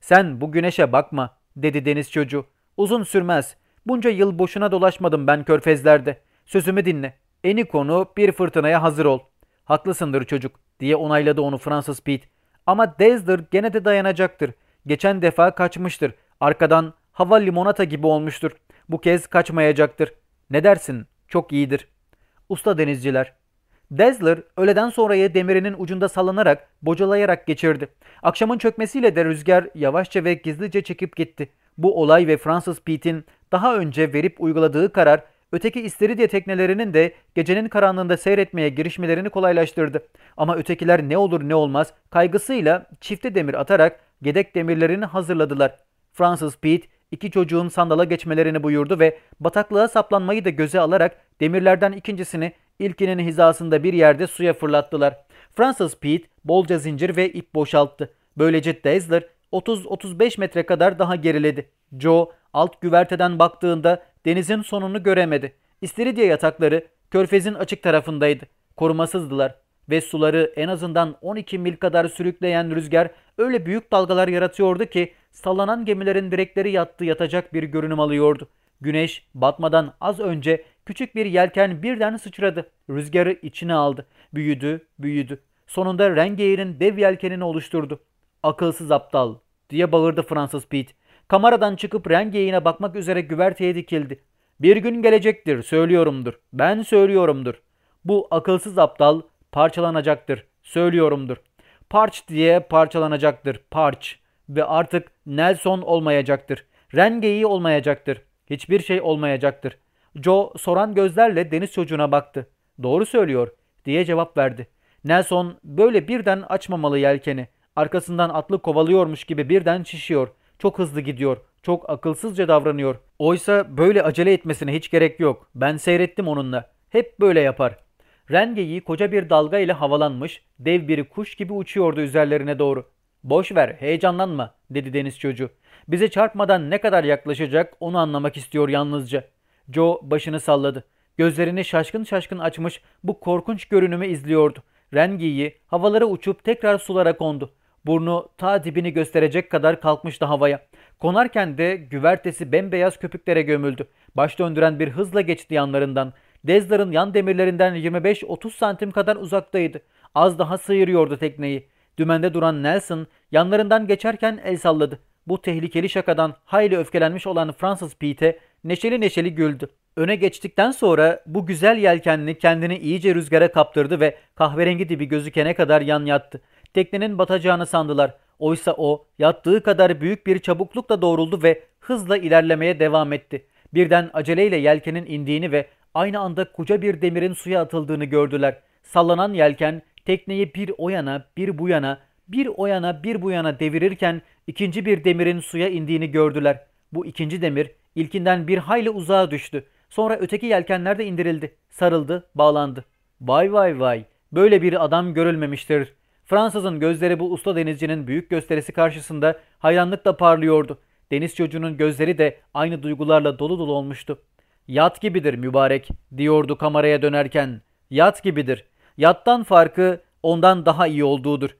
Sen bu güneşe bakma dedi deniz çocuğu. Uzun sürmez. Bunca yıl boşuna dolaşmadım ben körfezlerde. Sözümü dinle. Eni konu bir fırtınaya hazır ol. Haklısındır çocuk diye onayladı onu Fransız Pete. Ama Dazzler gene de dayanacaktır. Geçen defa kaçmıştır. Arkadan hava limonata gibi olmuştur. Bu kez kaçmayacaktır. Ne dersin? Çok iyidir. Usta denizciler. Dazzler öğleden sonrayı demirinin ucunda sallanarak, bocalayarak geçirdi. Akşamın çökmesiyle de rüzgar yavaşça ve gizlice çekip gitti. Bu olay ve Fransız Pete'in daha önce verip uyguladığı karar öteki istiridye teknelerinin de gecenin karanlığında seyretmeye girişmelerini kolaylaştırdı. Ama ötekiler ne olur ne olmaz kaygısıyla çifte demir atarak gedek demirlerini hazırladılar. Fransız Pete iki çocuğun sandala geçmelerini buyurdu ve bataklığa saplanmayı da göze alarak demirlerden ikincisini ilkinin hizasında bir yerde suya fırlattılar. Fransız Pete bolca zincir ve ip boşalttı. Böylece Dazzler 30-35 metre kadar daha geriledi. Joe alt güverteden baktığında denizin sonunu göremedi. İstiridye yatakları körfezin açık tarafındaydı. Korumasızdılar ve suları en azından 12 mil kadar sürükleyen rüzgar öyle büyük dalgalar yaratıyordu ki sallanan gemilerin direkleri yattığı yatacak bir görünüm alıyordu. Güneş batmadan az önce küçük bir yelken birden sıçradı. Rüzgarı içine aldı. Büyüdü, büyüdü. Sonunda Rengeir'in dev yelkenini oluşturdu. Akılsız aptal diye bağırdı Fransız Pete. Kameradan çıkıp Rengeir'ine bakmak üzere güverteye dikildi. Bir gün gelecektir söylüyorumdur. Ben söylüyorumdur. Bu akılsız aptal parçalanacaktır. Söylüyorumdur. Parç diye parçalanacaktır. Parç. Ve artık Nelson olmayacaktır. Rengeyi olmayacaktır. Hiçbir şey olmayacaktır. Joe soran gözlerle deniz çocuğuna baktı. Doğru söylüyor diye cevap verdi. Nelson böyle birden açmamalı yelkeni. Arkasından atlı kovalıyormuş gibi birden şişiyor. Çok hızlı gidiyor. Çok akılsızca davranıyor. Oysa böyle acele etmesine hiç gerek yok. Ben seyrettim onunla. Hep böyle yapar. Rengeyi koca bir dalga ile havalanmış, dev bir kuş gibi uçuyordu üzerlerine doğru. Boş ver, heyecanlanma, dedi deniz çocuğu. Bize çarpmadan ne kadar yaklaşacak onu anlamak istiyor yalnızca. Joe başını salladı. Gözlerini şaşkın şaşkın açmış bu korkunç görünümü izliyordu. Rengiyi havalara uçup tekrar sulara kondu. Burnu ta dibini gösterecek kadar kalkmıştı havaya. Konarken de güvertesi bembeyaz köpüklere gömüldü. Baş döndüren bir hızla geçti yanlarından. Dezdar'ın yan demirlerinden 25-30 santim kadar uzaktaydı. Az daha sıyırıyordu tekneyi. Dümende duran Nelson yanlarından geçerken el salladı. Bu tehlikeli şakadan hayli öfkelenmiş olan Fransız Pete neşeli neşeli güldü. Öne geçtikten sonra bu güzel yelkenli kendini iyice rüzgara kaptırdı ve kahverengi dibi gözükene kadar yan yattı. Teknenin batacağını sandılar. Oysa o yattığı kadar büyük bir çabuklukla doğruldu ve hızla ilerlemeye devam etti. Birden aceleyle yelkenin indiğini ve aynı anda koca bir demirin suya atıldığını gördüler. Sallanan yelken tekneyi bir o yana bir bu yana bir o yana bir bu yana devirirken ikinci bir demirin suya indiğini gördüler. Bu ikinci demir ilkinden bir hayli uzağa düştü. Sonra öteki yelkenler de indirildi, sarıldı, bağlandı. Vay vay vay, böyle bir adam görülmemiştir. Fransızın gözleri bu usta denizcinin büyük gösterisi karşısında hayranlıkla parlıyordu. Deniz çocuğunun gözleri de aynı duygularla dolu dolu olmuştu. Yat gibidir mübarek, diyordu kameraya dönerken. Yat gibidir. Yattan farkı ondan daha iyi olduğudur.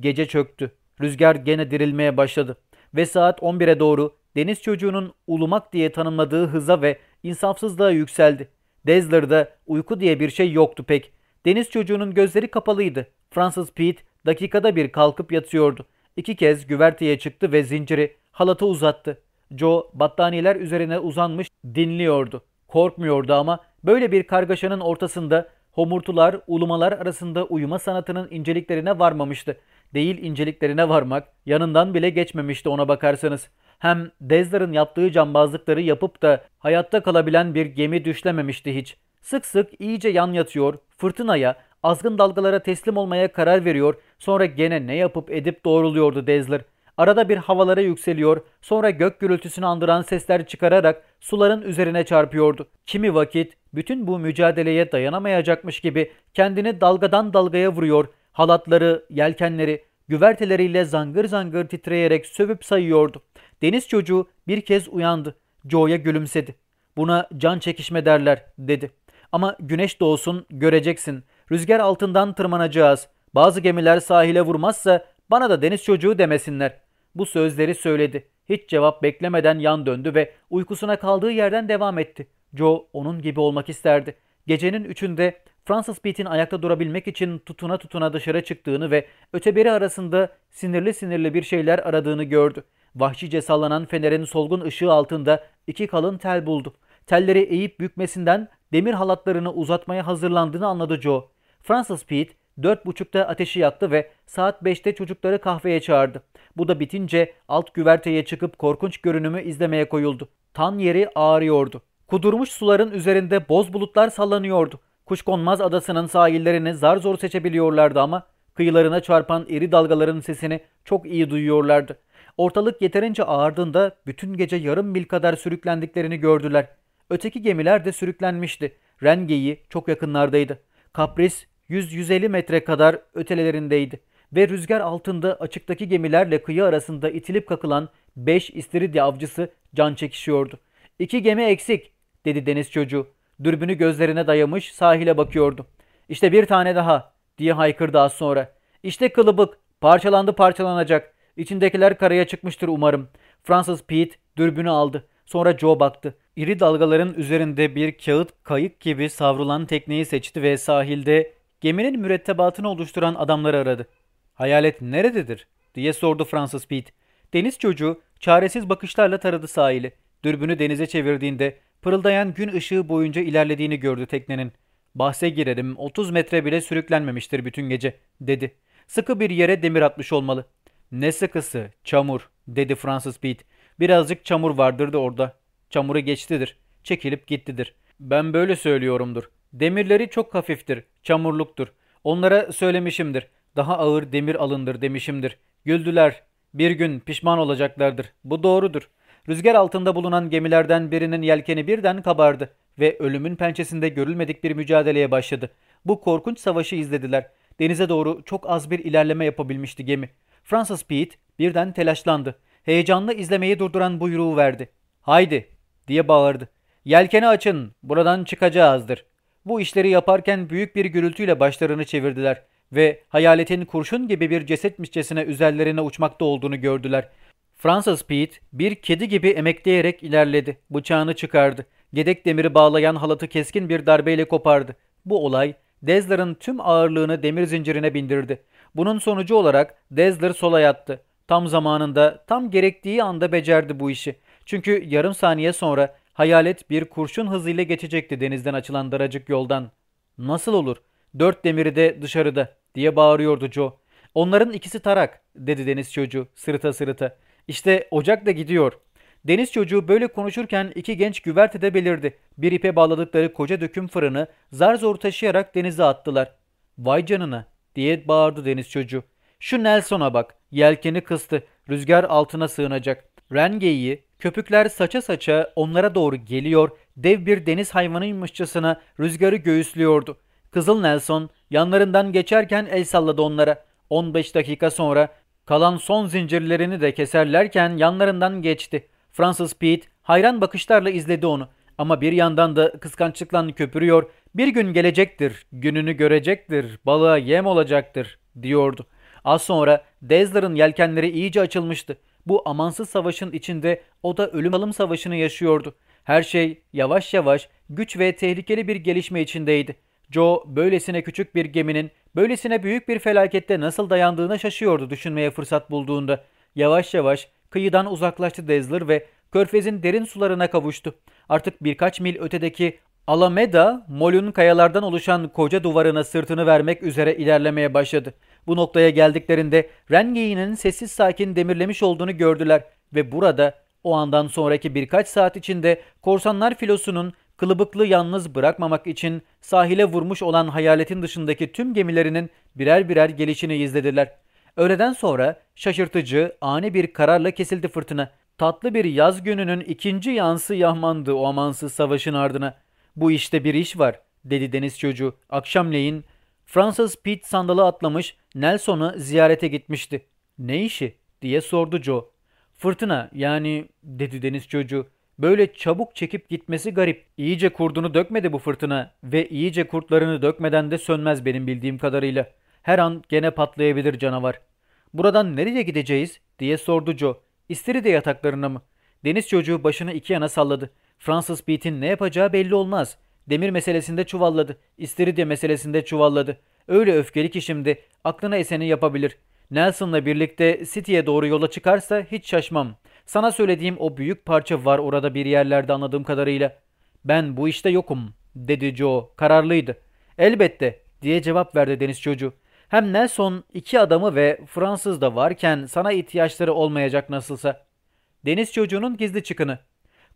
Gece çöktü. Rüzgar gene dirilmeye başladı. Ve saat 11'e doğru deniz çocuğunun ulumak diye tanımladığı hıza ve insafsızlığa yükseldi. Dezler'da uyku diye bir şey yoktu pek. Deniz çocuğunun gözleri kapalıydı. Fransız Pete dakikada bir kalkıp yatıyordu. İki kez güverteye çıktı ve zinciri halata uzattı. Joe battaniyeler üzerine uzanmış dinliyordu. Korkmuyordu ama böyle bir kargaşanın ortasında homurtular, ulumalar arasında uyuma sanatının inceliklerine varmamıştı. Değil inceliklerine varmak, yanından bile geçmemişti ona bakarsanız. Hem Dezler'ın yaptığı cambazlıkları yapıp da hayatta kalabilen bir gemi düşlememişti hiç. Sık sık iyice yan yatıyor, fırtınaya, azgın dalgalara teslim olmaya karar veriyor, sonra gene ne yapıp edip doğruluyordu Dezler. Arada bir havalara yükseliyor, sonra gök gürültüsünü andıran sesler çıkararak suların üzerine çarpıyordu. Kimi vakit bütün bu mücadeleye dayanamayacakmış gibi kendini dalgadan dalgaya vuruyor, halatları, yelkenleri, güverteleriyle zangır zangır titreyerek sövüp sayıyordu. Deniz çocuğu bir kez uyandı. Joe'ya gülümsedi. Buna can çekişme derler dedi. Ama güneş doğsun göreceksin. Rüzgar altından tırmanacağız. Bazı gemiler sahile vurmazsa bana da deniz çocuğu demesinler. Bu sözleri söyledi. Hiç cevap beklemeden yan döndü ve uykusuna kaldığı yerden devam etti. Joe onun gibi olmak isterdi. Gecenin üçünde Fransız Pete'in ayakta durabilmek için tutuna tutuna dışarı çıktığını ve öteberi arasında sinirli sinirli bir şeyler aradığını gördü. Vahşice sallanan fenerin solgun ışığı altında iki kalın tel buldu. Telleri eğip bükmesinden demir halatlarını uzatmaya hazırlandığını anladı Joe. Fransız Pete dört buçukta ateşi yaktı ve saat beşte çocukları kahveye çağırdı. Bu da bitince alt güverteye çıkıp korkunç görünümü izlemeye koyuldu. Tan yeri ağrıyordu. Kudurmuş suların üzerinde boz bulutlar sallanıyordu. Kuşkonmaz adasının sahillerini zar zor seçebiliyorlardı ama kıyılarına çarpan iri dalgaların sesini çok iyi duyuyorlardı. Ortalık yeterince ağardığında bütün gece yarım mil kadar sürüklendiklerini gördüler. Öteki gemiler de sürüklenmişti. Rengeyi çok yakınlardaydı. Kapris 100-150 metre kadar ötelerindeydi ve rüzgar altında açıktaki gemilerle kıyı arasında itilip kakılan 5 istiridye avcısı can çekişiyordu. İki gemi eksik dedi deniz çocuğu. Dürbünü gözlerine dayamış sahile bakıyordu. İşte bir tane daha diye haykırdı az sonra. İşte kılıbık parçalandı parçalanacak. İçindekiler karaya çıkmıştır umarım. Fransız Pete dürbünü aldı. Sonra Joe baktı. İri dalgaların üzerinde bir kağıt kayık gibi savrulan tekneyi seçti ve sahilde geminin mürettebatını oluşturan adamları aradı. Hayalet nerededir? diye sordu Fransız Pete. Deniz çocuğu çaresiz bakışlarla taradı sahili. Dürbünü denize çevirdiğinde pırıldayan gün ışığı boyunca ilerlediğini gördü teknenin. Bahse girerim 30 metre bile sürüklenmemiştir bütün gece dedi. Sıkı bir yere demir atmış olmalı. Ne sıkısı çamur dedi Fransız Pete. Birazcık çamur vardır da orada. Çamuru geçtidir. Çekilip gittidir. Ben böyle söylüyorumdur. Demirleri çok hafiftir. Çamurluktur. Onlara söylemişimdir. Daha ağır demir alındır demişimdir. Güldüler. Bir gün pişman olacaklardır. Bu doğrudur. Rüzgar altında bulunan gemilerden birinin yelkeni birden kabardı ve ölümün pençesinde görülmedik bir mücadeleye başladı. Bu korkunç savaşı izlediler. Denize doğru çok az bir ilerleme yapabilmişti gemi. Fransız Pete birden telaşlandı. Heyecanlı izlemeyi durduran buyruğu verdi. Haydi diye bağırdı. Yelkeni açın buradan çıkacağızdır. Bu işleri yaparken büyük bir gürültüyle başlarını çevirdiler ve hayaletin kurşun gibi bir cesetmişçesine üzerlerine uçmakta olduğunu gördüler. Fransız Pete bir kedi gibi emekleyerek ilerledi. Bıçağını çıkardı. Gedek demiri bağlayan halatı keskin bir darbeyle kopardı. Bu olay Dezler'ın tüm ağırlığını demir zincirine bindirdi. Bunun sonucu olarak Dezler sola yattı. Tam zamanında, tam gerektiği anda becerdi bu işi. Çünkü yarım saniye sonra hayalet bir kurşun hızıyla geçecekti denizden açılan daracık yoldan. Nasıl olur? Dört demiri de dışarıda diye bağırıyordu Joe. Onların ikisi tarak dedi deniz çocuğu sırıta sırıta. İşte ocak da gidiyor. Deniz çocuğu böyle konuşurken iki genç güvertede belirdi. Bir ipe bağladıkları koca döküm fırını zar zor taşıyarak denize attılar. Vay canına diye bağırdı deniz çocuğu. Şu Nelson'a bak. Yelkeni kıstı. Rüzgar altına sığınacak. Rengeyi, köpükler saça saça onlara doğru geliyor. Dev bir deniz hayvanıymışçasına rüzgarı göğüslüyordu. Kızıl Nelson yanlarından geçerken el salladı onlara. 15 dakika sonra kalan son zincirlerini de keserlerken yanlarından geçti. Fransız Pete hayran bakışlarla izledi onu. Ama bir yandan da kıskançlıkla köpürüyor. Bir gün gelecektir, gününü görecektir, balığa yem olacaktır diyordu. Az sonra Dezler'ın yelkenleri iyice açılmıştı. Bu amansız savaşın içinde o da ölüm alım savaşını yaşıyordu. Her şey yavaş yavaş güç ve tehlikeli bir gelişme içindeydi. Joe böylesine küçük bir geminin böylesine büyük bir felakette nasıl dayandığına şaşıyordu düşünmeye fırsat bulduğunda. Yavaş yavaş kıyıdan uzaklaştı Dezler ve körfezin derin sularına kavuştu. Artık birkaç mil ötedeki Alameda, Mol'un kayalardan oluşan koca duvarına sırtını vermek üzere ilerlemeye başladı. Bu noktaya geldiklerinde Rengeyi'nin sessiz sakin demirlemiş olduğunu gördüler ve burada o andan sonraki birkaç saat içinde korsanlar filosunun kılıbıklı yalnız bırakmamak için sahile vurmuş olan hayaletin dışındaki tüm gemilerinin birer birer gelişini izlediler. Öğleden sonra şaşırtıcı, ani bir kararla kesildi fırtına. Tatlı bir yaz gününün ikinci yansı yahmandı o amansız savaşın ardına. Bu işte bir iş var, dedi deniz çocuğu. Akşamleyin Fransız Pete sandalı atlamış Nelson'u ziyarete gitmişti. Ne işi? diye sordu Joe. Fırtına yani dedi deniz çocuğu. Böyle çabuk çekip gitmesi garip. İyice kurdunu dökmedi bu fırtına ve iyice kurtlarını dökmeden de sönmez benim bildiğim kadarıyla. Her an gene patlayabilir canavar. Buradan nereye gideceğiz diye sordu Joe. İstiridye yataklarına mı? Deniz çocuğu başını iki yana salladı. Fransız Pete'in ne yapacağı belli olmaz. Demir meselesinde çuvalladı. İstiridye meselesinde çuvalladı. Öyle öfkeli ki şimdi aklına eseni yapabilir. Nelson'la birlikte City'ye doğru yola çıkarsa hiç şaşmam. Sana söylediğim o büyük parça var orada bir yerlerde anladığım kadarıyla. Ben bu işte yokum, dedi Joe. Kararlıydı. Elbette, diye cevap verdi deniz çocuğu. Hem Nelson iki adamı ve Fransız da varken sana ihtiyaçları olmayacak nasılsa. Deniz çocuğunun gizli çıkını.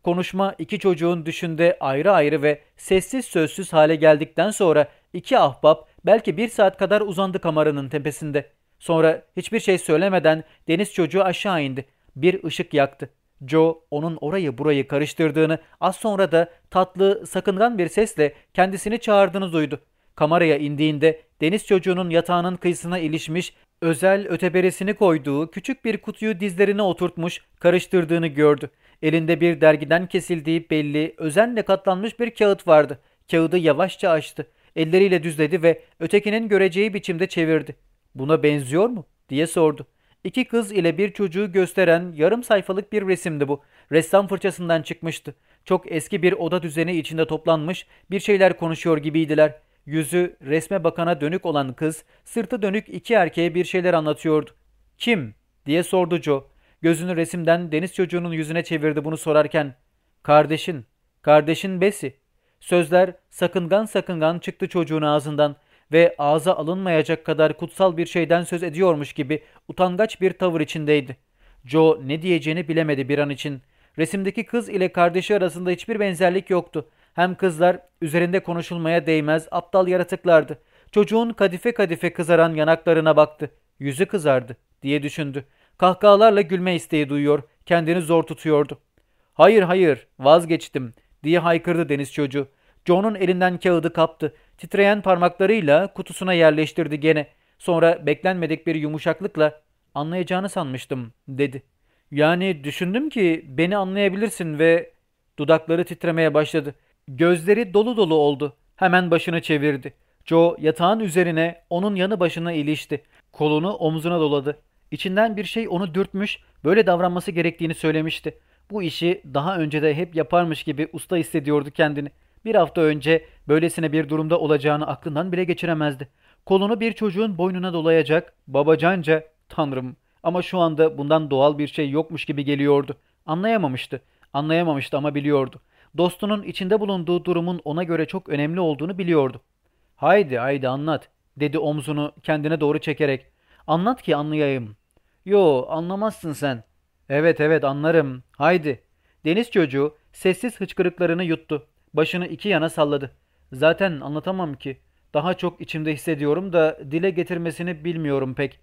Konuşma iki çocuğun düşünde ayrı ayrı ve sessiz sözsüz hale geldikten sonra iki ahbap belki bir saat kadar uzandı kameranın tepesinde. Sonra hiçbir şey söylemeden deniz çocuğu aşağı indi. Bir ışık yaktı. Joe onun orayı burayı karıştırdığını az sonra da tatlı sakıngan bir sesle kendisini çağırdığını duydu. Kameraya indiğinde deniz çocuğunun yatağının kıyısına ilişmiş özel öteberesini koyduğu küçük bir kutuyu dizlerine oturtmuş karıştırdığını gördü. Elinde bir dergiden kesildiği belli özenle katlanmış bir kağıt vardı. Kağıdı yavaşça açtı. Elleriyle düzledi ve ötekinin göreceği biçimde çevirdi. Buna benziyor mu? diye sordu. İki kız ile bir çocuğu gösteren yarım sayfalık bir resimdi bu. Ressam fırçasından çıkmıştı. Çok eski bir oda düzeni içinde toplanmış bir şeyler konuşuyor gibiydiler. Yüzü resme bakana dönük olan kız sırtı dönük iki erkeğe bir şeyler anlatıyordu. Kim? diye sordu Joe. Gözünü resimden deniz çocuğunun yüzüne çevirdi bunu sorarken. Kardeşin, kardeşin Besi. Sözler sakıngan sakıngan çıktı çocuğun ağzından ve ağza alınmayacak kadar kutsal bir şeyden söz ediyormuş gibi utangaç bir tavır içindeydi. Joe ne diyeceğini bilemedi bir an için. Resimdeki kız ile kardeşi arasında hiçbir benzerlik yoktu. Hem kızlar üzerinde konuşulmaya değmez aptal yaratıklardı. Çocuğun kadife kadife kızaran yanaklarına baktı. Yüzü kızardı diye düşündü. Kahkahalarla gülme isteği duyuyor, kendini zor tutuyordu. Hayır hayır vazgeçtim diye haykırdı deniz çocuğu. John'un elinden kağıdı kaptı. Titreyen parmaklarıyla kutusuna yerleştirdi gene. Sonra beklenmedik bir yumuşaklıkla anlayacağını sanmıştım dedi. Yani düşündüm ki beni anlayabilirsin ve dudakları titremeye başladı. Gözleri dolu dolu oldu. Hemen başını çevirdi. Joe yatağın üzerine onun yanı başına ilişti. Kolunu omzuna doladı. İçinden bir şey onu dürtmüş, böyle davranması gerektiğini söylemişti. Bu işi daha önce de hep yaparmış gibi usta hissediyordu kendini. Bir hafta önce böylesine bir durumda olacağını aklından bile geçiremezdi. Kolunu bir çocuğun boynuna dolayacak, babacanca, tanrım. Ama şu anda bundan doğal bir şey yokmuş gibi geliyordu. Anlayamamıştı. Anlayamamıştı ama biliyordu. Dostunun içinde bulunduğu durumun ona göre çok önemli olduğunu biliyordu. Haydi haydi anlat, dedi omzunu kendine doğru çekerek. Anlat ki anlayayım. Yo anlamazsın sen. Evet evet anlarım. Haydi. Deniz çocuğu sessiz hıçkırıklarını yuttu. Başını iki yana salladı. Zaten anlatamam ki. Daha çok içimde hissediyorum da dile getirmesini bilmiyorum pek.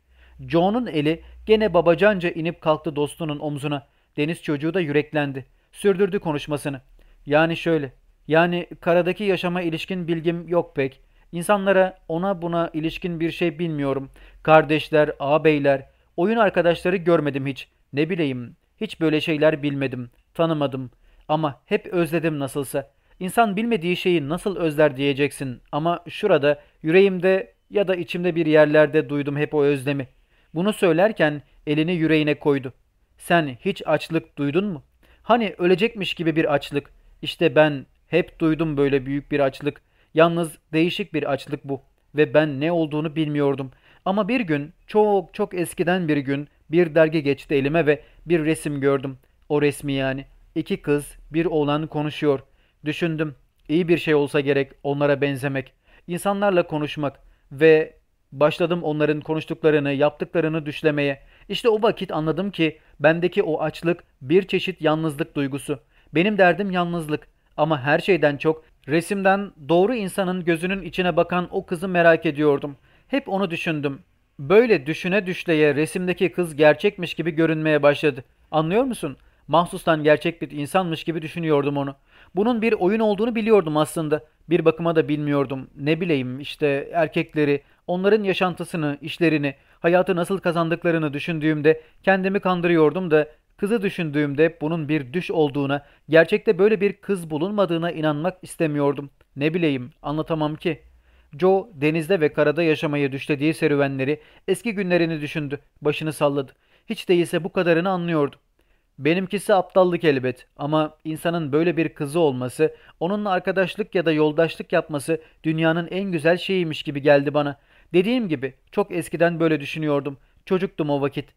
John'un eli gene babacanca inip kalktı dostunun omzuna. Deniz çocuğu da yüreklendi. Sürdürdü konuşmasını. Yani şöyle. Yani karadaki yaşama ilişkin bilgim yok pek. İnsanlara ona buna ilişkin bir şey bilmiyorum. Kardeşler, ağabeyler, oyun arkadaşları görmedim hiç. Ne bileyim, hiç böyle şeyler bilmedim, tanımadım. Ama hep özledim nasılsa. İnsan bilmediği şeyi nasıl özler diyeceksin ama şurada, yüreğimde ya da içimde bir yerlerde duydum hep o özlemi. Bunu söylerken elini yüreğine koydu. Sen hiç açlık duydun mu? Hani ölecekmiş gibi bir açlık. İşte ben hep duydum böyle büyük bir açlık. Yalnız değişik bir açlık bu ve ben ne olduğunu bilmiyordum. Ama bir gün, çok çok eskiden bir gün bir dergi geçti elime ve bir resim gördüm. O resmi yani. İki kız, bir oğlan konuşuyor. Düşündüm. İyi bir şey olsa gerek onlara benzemek. İnsanlarla konuşmak ve başladım onların konuştuklarını, yaptıklarını düşlemeye. İşte o vakit anladım ki bendeki o açlık bir çeşit yalnızlık duygusu. Benim derdim yalnızlık ama her şeyden çok resimden doğru insanın gözünün içine bakan o kızı merak ediyordum. Hep onu düşündüm. Böyle düşüne düşleye resimdeki kız gerçekmiş gibi görünmeye başladı. Anlıyor musun? Mahsustan gerçek bir insanmış gibi düşünüyordum onu. Bunun bir oyun olduğunu biliyordum aslında. Bir bakıma da bilmiyordum. Ne bileyim işte erkekleri, onların yaşantısını, işlerini, hayatı nasıl kazandıklarını düşündüğümde kendimi kandırıyordum da kızı düşündüğümde bunun bir düş olduğuna, gerçekte böyle bir kız bulunmadığına inanmak istemiyordum. Ne bileyim, anlatamam ki. Joe denizde ve karada yaşamayı düşlediği serüvenleri, eski günlerini düşündü, başını salladı. Hiç değilse bu kadarını anlıyordu. Benimkisi aptallık elbet ama insanın böyle bir kızı olması, onunla arkadaşlık ya da yoldaşlık yapması dünyanın en güzel şeyiymiş gibi geldi bana. Dediğim gibi çok eskiden böyle düşünüyordum. Çocuktum o vakit.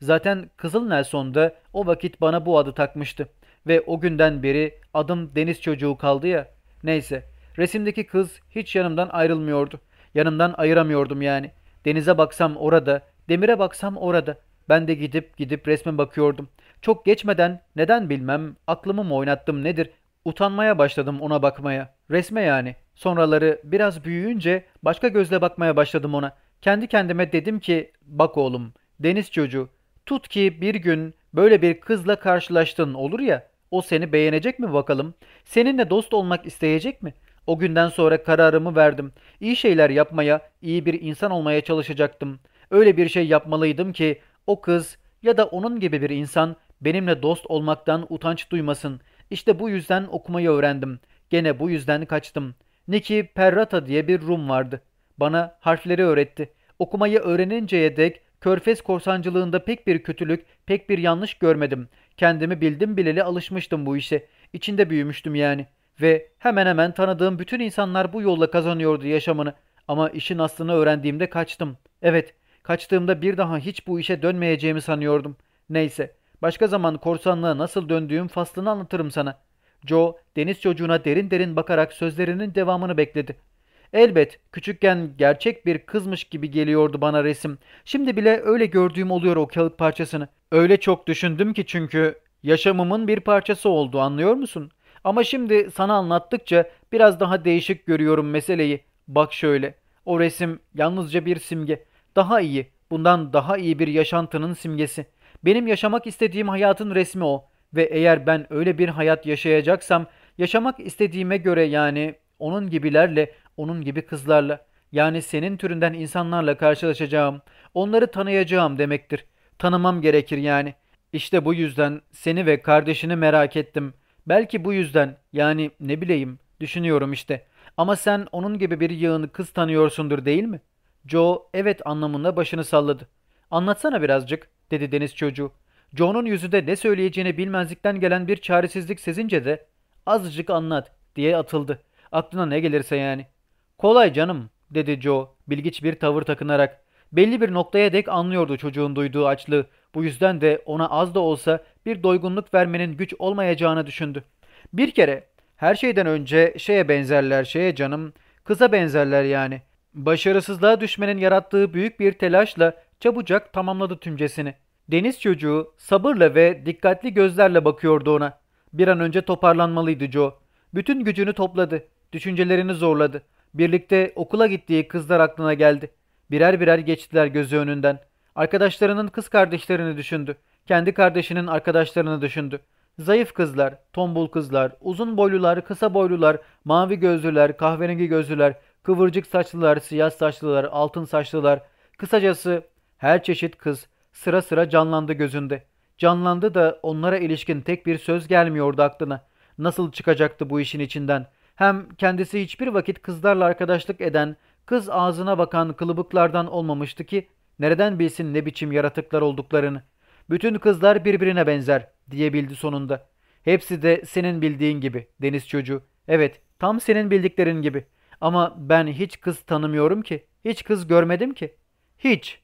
Zaten Kızıl Nelson da o vakit bana bu adı takmıştı. Ve o günden beri adım deniz çocuğu kaldı ya. Neyse, resimdeki kız hiç yanımdan ayrılmıyordu. Yanımdan ayıramıyordum yani. Denize baksam orada, demire baksam orada. Ben de gidip gidip resme bakıyordum. Çok geçmeden neden bilmem aklımı mı oynattım nedir utanmaya başladım ona bakmaya. Resme yani. Sonraları biraz büyüyünce başka gözle bakmaya başladım ona. Kendi kendime dedim ki bak oğlum deniz çocuğu tut ki bir gün böyle bir kızla karşılaştın olur ya o seni beğenecek mi bakalım? Seninle dost olmak isteyecek mi? O günden sonra kararımı verdim. İyi şeyler yapmaya, iyi bir insan olmaya çalışacaktım. Öyle bir şey yapmalıydım ki o kız ya da onun gibi bir insan benimle dost olmaktan utanç duymasın. İşte bu yüzden okumayı öğrendim. Gene bu yüzden kaçtım. Niki Perrata diye bir Rum vardı. Bana harfleri öğretti. Okumayı öğreninceye dek körfez korsancılığında pek bir kötülük, pek bir yanlış görmedim. Kendimi bildim bileli alışmıştım bu işe. İçinde büyümüştüm yani. Ve hemen hemen tanıdığım bütün insanlar bu yolla kazanıyordu yaşamını. Ama işin aslını öğrendiğimde kaçtım. Evet, kaçtığımda bir daha hiç bu işe dönmeyeceğimi sanıyordum. Neyse, başka zaman korsanlığa nasıl döndüğüm faslını anlatırım sana. Joe, deniz çocuğuna derin derin bakarak sözlerinin devamını bekledi. Elbet küçükken gerçek bir kızmış gibi geliyordu bana resim. Şimdi bile öyle gördüğüm oluyor o kağıt parçasını. Öyle çok düşündüm ki çünkü yaşamımın bir parçası oldu anlıyor musun? Ama şimdi sana anlattıkça biraz daha değişik görüyorum meseleyi. Bak şöyle. O resim yalnızca bir simge. Daha iyi, bundan daha iyi bir yaşantının simgesi. Benim yaşamak istediğim hayatın resmi o. Ve eğer ben öyle bir hayat yaşayacaksam, yaşamak istediğime göre yani onun gibilerle, onun gibi kızlarla, yani senin türünden insanlarla karşılaşacağım, onları tanıyacağım demektir. Tanımam gerekir yani. İşte bu yüzden seni ve kardeşini merak ettim. Belki bu yüzden yani ne bileyim düşünüyorum işte. Ama sen onun gibi bir yığını kız tanıyorsundur değil mi? Joe evet anlamında başını salladı. Anlatsana birazcık dedi deniz çocuğu. Joe'nun yüzünde ne söyleyeceğini bilmezlikten gelen bir çaresizlik sezince de azıcık anlat diye atıldı. Aklına ne gelirse yani. Kolay canım dedi Joe bilgiç bir tavır takınarak. Belli bir noktaya dek anlıyordu çocuğun duyduğu açlığı. Bu yüzden de ona az da olsa bir doygunluk vermenin güç olmayacağını düşündü. Bir kere her şeyden önce şeye benzerler şeye canım, kıza benzerler yani. Başarısızlığa düşmenin yarattığı büyük bir telaşla çabucak tamamladı tümcesini. Deniz çocuğu sabırla ve dikkatli gözlerle bakıyordu ona. Bir an önce toparlanmalıydı Joe. Bütün gücünü topladı. Düşüncelerini zorladı. Birlikte okula gittiği kızlar aklına geldi. Birer birer geçtiler gözü önünden. Arkadaşlarının kız kardeşlerini düşündü. Kendi kardeşinin arkadaşlarını düşündü. Zayıf kızlar, tombul kızlar, uzun boylular, kısa boylular, mavi gözlüler, kahverengi gözlüler, kıvırcık saçlılar, siyah saçlılar, altın saçlılar. Kısacası her çeşit kız sıra sıra canlandı gözünde. Canlandı da onlara ilişkin tek bir söz gelmiyordu aklına. Nasıl çıkacaktı bu işin içinden? Hem kendisi hiçbir vakit kızlarla arkadaşlık eden, kız ağzına bakan kılıbıklardan olmamıştı ki nereden bilsin ne biçim yaratıklar olduklarını. Bütün kızlar birbirine benzer diyebildi sonunda. Hepsi de senin bildiğin gibi deniz çocuğu. Evet tam senin bildiklerin gibi. Ama ben hiç kız tanımıyorum ki. Hiç kız görmedim ki. Hiç.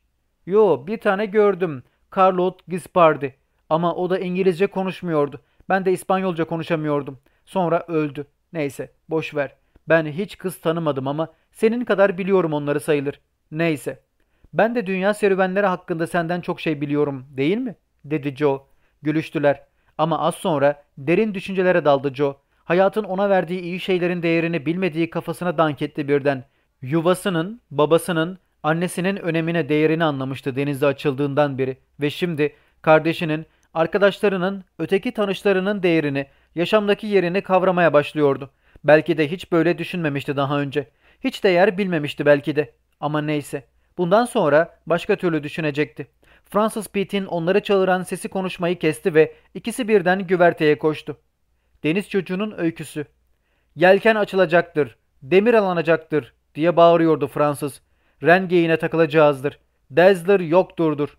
Yo bir tane gördüm. Carlot Gispardi. Ama o da İngilizce konuşmuyordu. Ben de İspanyolca konuşamıyordum. Sonra öldü. Neyse boş ver. Ben hiç kız tanımadım ama senin kadar biliyorum onları sayılır. Neyse. Ben de dünya serüvenleri hakkında senden çok şey biliyorum değil mi? dedi Joe. Gülüştüler. Ama az sonra derin düşüncelere daldı Joe. Hayatın ona verdiği iyi şeylerin değerini bilmediği kafasına dank etti birden. Yuvasının, babasının, annesinin önemine değerini anlamıştı denizde açıldığından beri. Ve şimdi kardeşinin, arkadaşlarının, öteki tanışlarının değerini, yaşamdaki yerini kavramaya başlıyordu. Belki de hiç böyle düşünmemişti daha önce. Hiç değer bilmemişti belki de. Ama neyse. Bundan sonra başka türlü düşünecekti. Francis Pete'in onları çağıran sesi konuşmayı kesti ve ikisi birden güverteye koştu. Deniz çocuğunun öyküsü. Yelken açılacaktır, demir alınacaktır diye bağırıyordu Fransız. Rengeğine takılacağızdır. Dazzler yokturdur.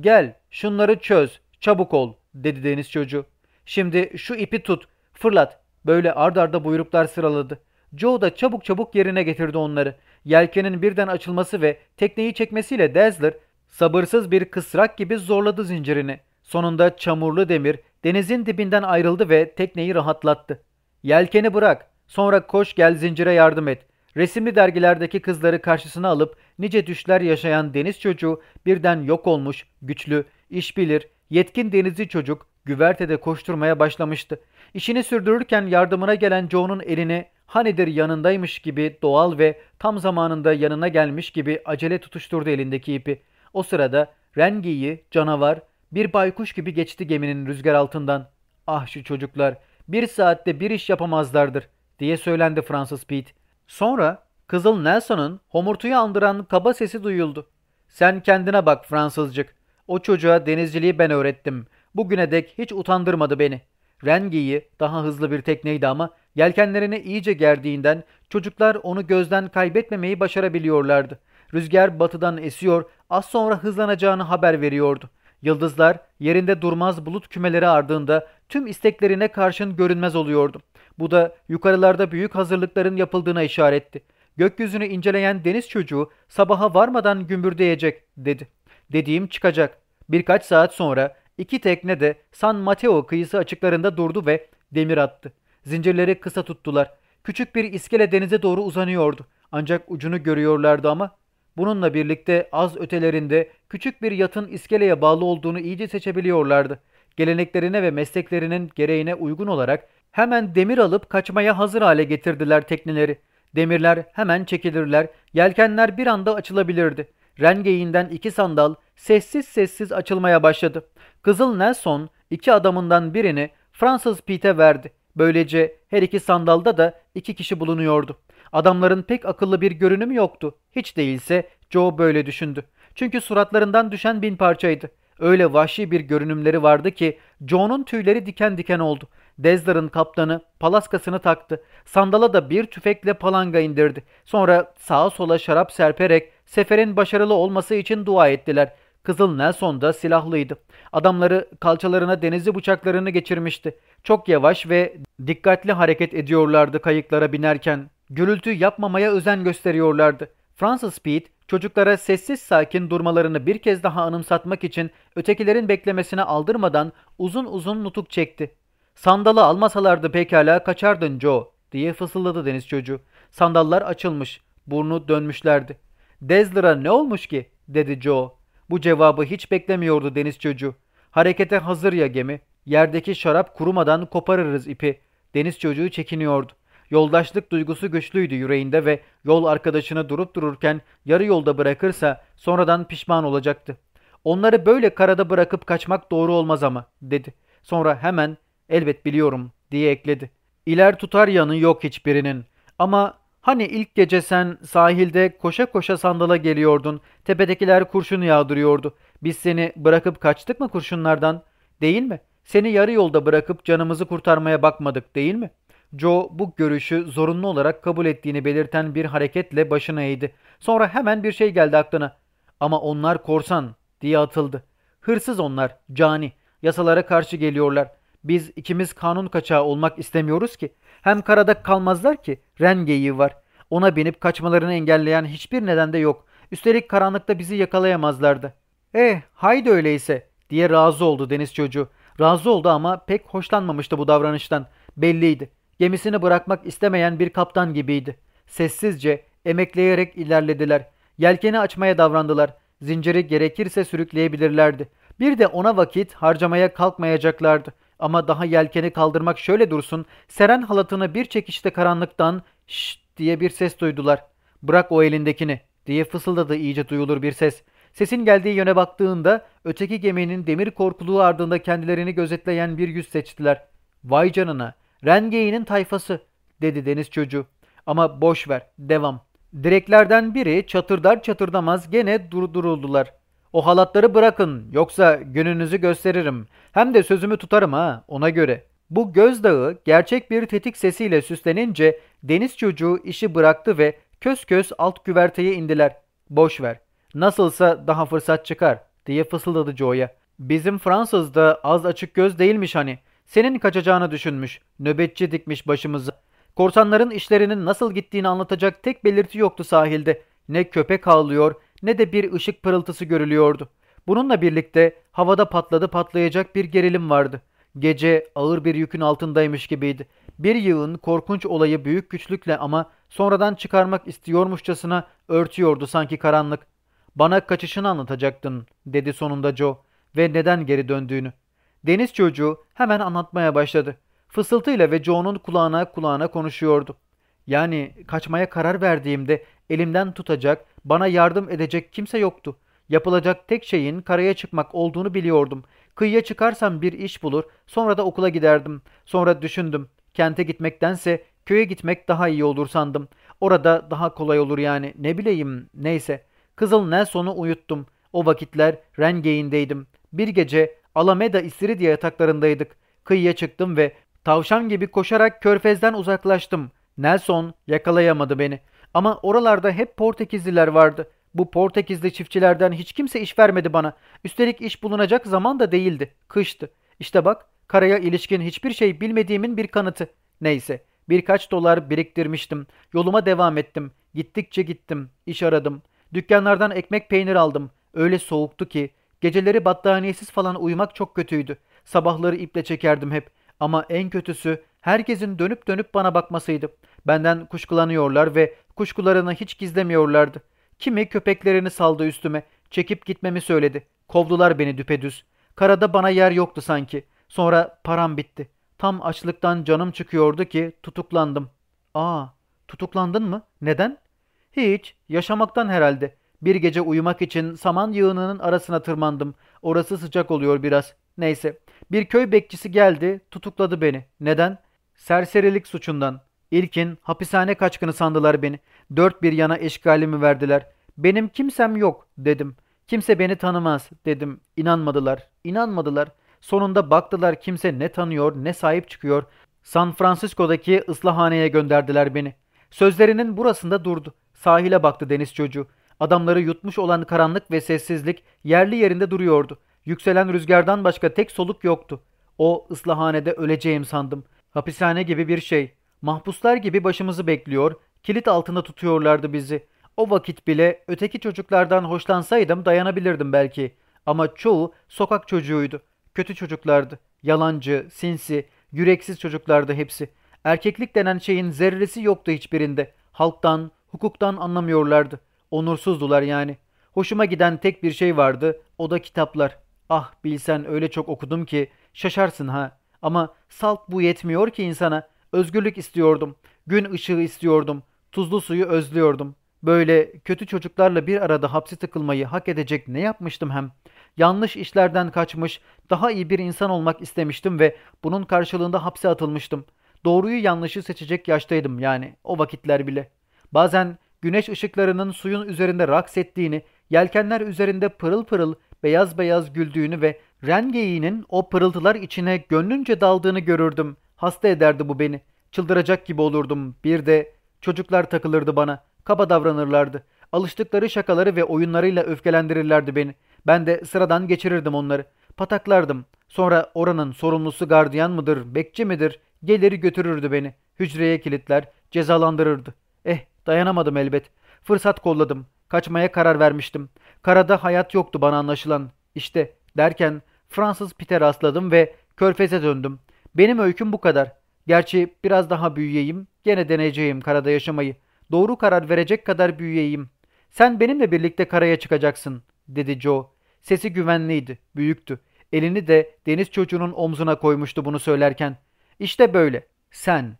Gel şunları çöz, çabuk ol dedi deniz çocuğu. Şimdi şu ipi tut, fırlat. Böyle ard arda buyruklar sıraladı. Joe da çabuk çabuk yerine getirdi onları. Yelkenin birden açılması ve tekneyi çekmesiyle Dazzler sabırsız bir kısrak gibi zorladı zincirini. Sonunda çamurlu demir denizin dibinden ayrıldı ve tekneyi rahatlattı. Yelkeni bırak, sonra koş gel zincire yardım et. Resimli dergilerdeki kızları karşısına alıp nice düşler yaşayan deniz çocuğu birden yok olmuş, güçlü, iş bilir, yetkin denizci çocuk güvertede koşturmaya başlamıştı. İşini sürdürürken yardımına gelen Joe'nun elini hanidir yanındaymış gibi doğal ve tam zamanında yanına gelmiş gibi acele tutuşturdu elindeki ipi. O sırada Rengi'yi, canavar, bir baykuş gibi geçti geminin rüzgar altından. Ah şu çocuklar, bir saatte bir iş yapamazlardır diye söylendi Fransız Pete. Sonra Kızıl Nelson'ın homurtuyu andıran kaba sesi duyuldu. Sen kendine bak Fransızcık. O çocuğa denizciliği ben öğrettim. Bugüne dek hiç utandırmadı beni. Rengi'yi daha hızlı bir tekneydi ama yelkenlerini iyice gerdiğinden çocuklar onu gözden kaybetmemeyi başarabiliyorlardı. Rüzgar batıdan esiyor, az sonra hızlanacağını haber veriyordu. Yıldızlar yerinde durmaz bulut kümeleri ardında tüm isteklerine karşın görünmez oluyordu. Bu da yukarılarda büyük hazırlıkların yapıldığına işaretti. Gökyüzünü inceleyen deniz çocuğu sabaha varmadan gümbürdeyecek dedi. Dediğim çıkacak. Birkaç saat sonra iki tekne de San Mateo kıyısı açıklarında durdu ve demir attı. Zincirleri kısa tuttular. Küçük bir iskele denize doğru uzanıyordu. Ancak ucunu görüyorlardı ama bununla birlikte az ötelerinde küçük bir yatın iskeleye bağlı olduğunu iyice seçebiliyorlardı. Geleneklerine ve mesleklerinin gereğine uygun olarak hemen demir alıp kaçmaya hazır hale getirdiler tekneleri. Demirler hemen çekilirler, yelkenler bir anda açılabilirdi. Rengeyinden iki sandal sessiz sessiz açılmaya başladı. Kızıl Nelson iki adamından birini Fransız Pete'e verdi. Böylece her iki sandalda da iki kişi bulunuyordu. Adamların pek akıllı bir görünümü yoktu. Hiç değilse Joe böyle düşündü. Çünkü suratlarından düşen bin parçaydı. Öyle vahşi bir görünümleri vardı ki Joe'nun tüyleri diken diken oldu. Dezler'ın kaptanı palaskasını taktı. Sandala da bir tüfekle palanga indirdi. Sonra sağa sola şarap serperek seferin başarılı olması için dua ettiler. Kızıl Nelson da silahlıydı. Adamları kalçalarına denizli bıçaklarını geçirmişti. Çok yavaş ve dikkatli hareket ediyorlardı kayıklara binerken. Gürültü yapmamaya özen gösteriyorlardı. Fransız Pete çocuklara sessiz sakin durmalarını bir kez daha anımsatmak için ötekilerin beklemesine aldırmadan uzun uzun nutuk çekti. Sandalı almasalardı pekala kaçardın Joe diye fısıldadı deniz çocuğu. Sandallar açılmış, burnu dönmüşlerdi. Dezler'a ne olmuş ki dedi Joe. Bu cevabı hiç beklemiyordu deniz çocuğu. Harekete hazır ya gemi. Yerdeki şarap kurumadan koparırız ipi. Deniz çocuğu çekiniyordu. Yoldaşlık duygusu güçlüydü yüreğinde ve yol arkadaşını durup dururken yarı yolda bırakırsa sonradan pişman olacaktı. Onları böyle karada bırakıp kaçmak doğru olmaz ama dedi. Sonra hemen elbet biliyorum diye ekledi. İler tutar yanı yok hiçbirinin. Ama hani ilk gece sen sahilde koşa koşa sandala geliyordun. Tepedekiler kurşun yağdırıyordu. Biz seni bırakıp kaçtık mı kurşunlardan? Değil mi? Seni yarı yolda bırakıp canımızı kurtarmaya bakmadık değil mi? Joe bu görüşü zorunlu olarak kabul ettiğini belirten bir hareketle başını eğdi. Sonra hemen bir şey geldi aklına. Ama onlar korsan diye atıldı. Hırsız onlar, cani. Yasalara karşı geliyorlar. Biz ikimiz kanun kaçağı olmak istemiyoruz ki. Hem karada kalmazlar ki. Rengeyi var. Ona binip kaçmalarını engelleyen hiçbir neden de yok. Üstelik karanlıkta bizi yakalayamazlardı. Eh haydi öyleyse diye razı oldu deniz çocuğu. Razı oldu ama pek hoşlanmamıştı bu davranıştan. Belliydi. Gemisini bırakmak istemeyen bir kaptan gibiydi. Sessizce, emekleyerek ilerlediler. Yelkeni açmaya davrandılar. Zinciri gerekirse sürükleyebilirlerdi. Bir de ona vakit harcamaya kalkmayacaklardı. Ama daha yelkeni kaldırmak şöyle dursun, Seren halatını bir çekişte karanlıktan şşt diye bir ses duydular. Bırak o elindekini diye fısıldadı iyice duyulur bir ses. Sesin geldiği yöne baktığında öteki geminin demir korkuluğu ardında kendilerini gözetleyen bir yüz seçtiler. Vay canına Rengeyi'nin tayfası dedi deniz çocuğu. Ama boş ver devam. Direklerden biri çatırdar çatırdamaz gene durduruldular. O halatları bırakın yoksa gününüzü gösteririm. Hem de sözümü tutarım ha ona göre. Bu gözdağı gerçek bir tetik sesiyle süslenince deniz çocuğu işi bıraktı ve kös kös alt güverteye indiler. Boş ver. Nasılsa daha fırsat çıkar diye fısıldadı Joe'ya. Bizim Fransız da az açık göz değilmiş hani. Senin kaçacağını düşünmüş. Nöbetçi dikmiş başımızı. Korsanların işlerinin nasıl gittiğini anlatacak tek belirti yoktu sahilde. Ne köpek havlıyor ne de bir ışık pırıltısı görülüyordu. Bununla birlikte havada patladı patlayacak bir gerilim vardı. Gece ağır bir yükün altındaymış gibiydi. Bir yığın korkunç olayı büyük güçlükle ama sonradan çıkarmak istiyormuşçasına örtüyordu sanki karanlık. Bana kaçışını anlatacaktın dedi sonunda Joe ve neden geri döndüğünü. Deniz çocuğu hemen anlatmaya başladı. Fısıltıyla ve Joe'nun kulağına kulağına konuşuyordu. Yani kaçmaya karar verdiğimde elimden tutacak, bana yardım edecek kimse yoktu. Yapılacak tek şeyin karaya çıkmak olduğunu biliyordum. Kıyıya çıkarsam bir iş bulur, sonra da okula giderdim. Sonra düşündüm. Kente gitmektense köye gitmek daha iyi olur sandım. Orada daha kolay olur yani. Ne bileyim, neyse. Kızıl Nelson'u uyuttum. O vakitler Rengey'indeydim. Bir gece Alameda İstiridye yataklarındaydık. Kıyıya çıktım ve tavşan gibi koşarak körfezden uzaklaştım. Nelson yakalayamadı beni. Ama oralarda hep Portekizliler vardı. Bu Portekizli çiftçilerden hiç kimse iş vermedi bana. Üstelik iş bulunacak zaman da değildi. Kıştı. İşte bak karaya ilişkin hiçbir şey bilmediğimin bir kanıtı. Neyse birkaç dolar biriktirmiştim. Yoluma devam ettim. Gittikçe gittim. İş aradım. Dükkanlardan ekmek peynir aldım. Öyle soğuktu ki geceleri battaniyesiz falan uyumak çok kötüydü. Sabahları iple çekerdim hep. Ama en kötüsü herkesin dönüp dönüp bana bakmasıydı. Benden kuşkulanıyorlar ve kuşkularını hiç gizlemiyorlardı. Kimi köpeklerini saldı üstüme. Çekip gitmemi söyledi. Kovdular beni düpedüz. Karada bana yer yoktu sanki. Sonra param bitti. Tam açlıktan canım çıkıyordu ki tutuklandım. Aa, tutuklandın mı? Neden? Hiç, yaşamaktan herhalde. Bir gece uyumak için saman yığınının arasına tırmandım. Orası sıcak oluyor biraz. Neyse, bir köy bekçisi geldi, tutukladı beni. Neden? Serserilik suçundan. İlkin hapishane kaçkını sandılar beni. Dört bir yana eşgalimi verdiler. Benim kimsem yok dedim. Kimse beni tanımaz dedim. İnanmadılar. İnanmadılar. Sonunda baktılar kimse ne tanıyor ne sahip çıkıyor. San Francisco'daki ıslahaneye gönderdiler beni. Sözlerinin burasında durdu. Sahile baktı deniz çocuğu. Adamları yutmuş olan karanlık ve sessizlik yerli yerinde duruyordu. Yükselen rüzgardan başka tek soluk yoktu. O ıslahanede öleceğim sandım. Hapishane gibi bir şey. Mahpuslar gibi başımızı bekliyor, kilit altında tutuyorlardı bizi. O vakit bile öteki çocuklardan hoşlansaydım dayanabilirdim belki. Ama çoğu sokak çocuğuydu. Kötü çocuklardı. Yalancı, sinsi, yüreksiz çocuklardı hepsi. Erkeklik denen şeyin zerresi yoktu hiçbirinde. Halktan, hukuktan anlamıyorlardı. Onursuzdular yani. Hoşuma giden tek bir şey vardı, o da kitaplar. Ah bilsen öyle çok okudum ki şaşarsın ha. Ama salt bu yetmiyor ki insana. Özgürlük istiyordum. Gün ışığı istiyordum. Tuzlu suyu özlüyordum. Böyle kötü çocuklarla bir arada hapsi tıkılmayı hak edecek ne yapmıştım hem? Yanlış işlerden kaçmış, daha iyi bir insan olmak istemiştim ve bunun karşılığında hapse atılmıştım. Doğruyu yanlışı seçecek yaştaydım yani o vakitler bile. Bazen güneş ışıklarının suyun üzerinde raks ettiğini, yelkenler üzerinde pırıl pırıl beyaz beyaz güldüğünü ve rengeyiğinin o pırıltılar içine gönlünce daldığını görürdüm. Hasta ederdi bu beni. Çıldıracak gibi olurdum. Bir de çocuklar takılırdı bana. Kaba davranırlardı. Alıştıkları şakaları ve oyunlarıyla öfkelendirirlerdi beni. Ben de sıradan geçirirdim onları. Pataklardım. Sonra oranın sorumlusu gardiyan mıdır, bekçi midir? Gelir götürürdü beni. Hücreye kilitler, cezalandırırdı. Eh, dayanamadım elbet. Fırsat kolladım. Kaçmaya karar vermiştim. Karada hayat yoktu bana anlaşılan. İşte derken Fransız Peter rastladım ve körfeze döndüm. Benim öyküm bu kadar. Gerçi biraz daha büyüyeyim, gene deneyeceğim karada yaşamayı. Doğru karar verecek kadar büyüyeyim. Sen benimle birlikte karaya çıkacaksın, dedi Joe. Sesi güvenliydi, büyüktü. Elini de deniz çocuğunun omzuna koymuştu bunu söylerken. İşte böyle. Sen.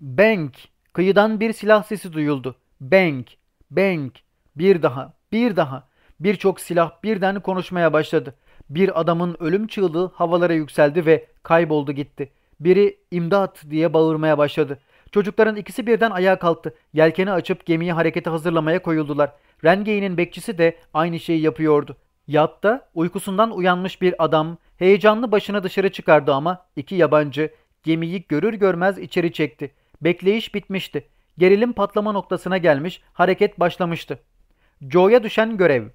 Bang. Kıyıdan bir silah sesi duyuldu. Bang. Bang. Bir daha. Bir daha. Birçok silah birden konuşmaya başladı. Bir adamın ölüm çığlığı havalara yükseldi ve kayboldu gitti. Biri imdat diye bağırmaya başladı. Çocukların ikisi birden ayağa kalktı. Yelkeni açıp gemiyi harekete hazırlamaya koyuldular. Rengeyi'nin bekçisi de aynı şeyi yapıyordu. Yatta uykusundan uyanmış bir adam heyecanlı başını dışarı çıkardı ama iki yabancı gemiyi görür görmez içeri çekti. Bekleyiş bitmişti. Gerilim patlama noktasına gelmiş, hareket başlamıştı. Joe'ya düşen görev.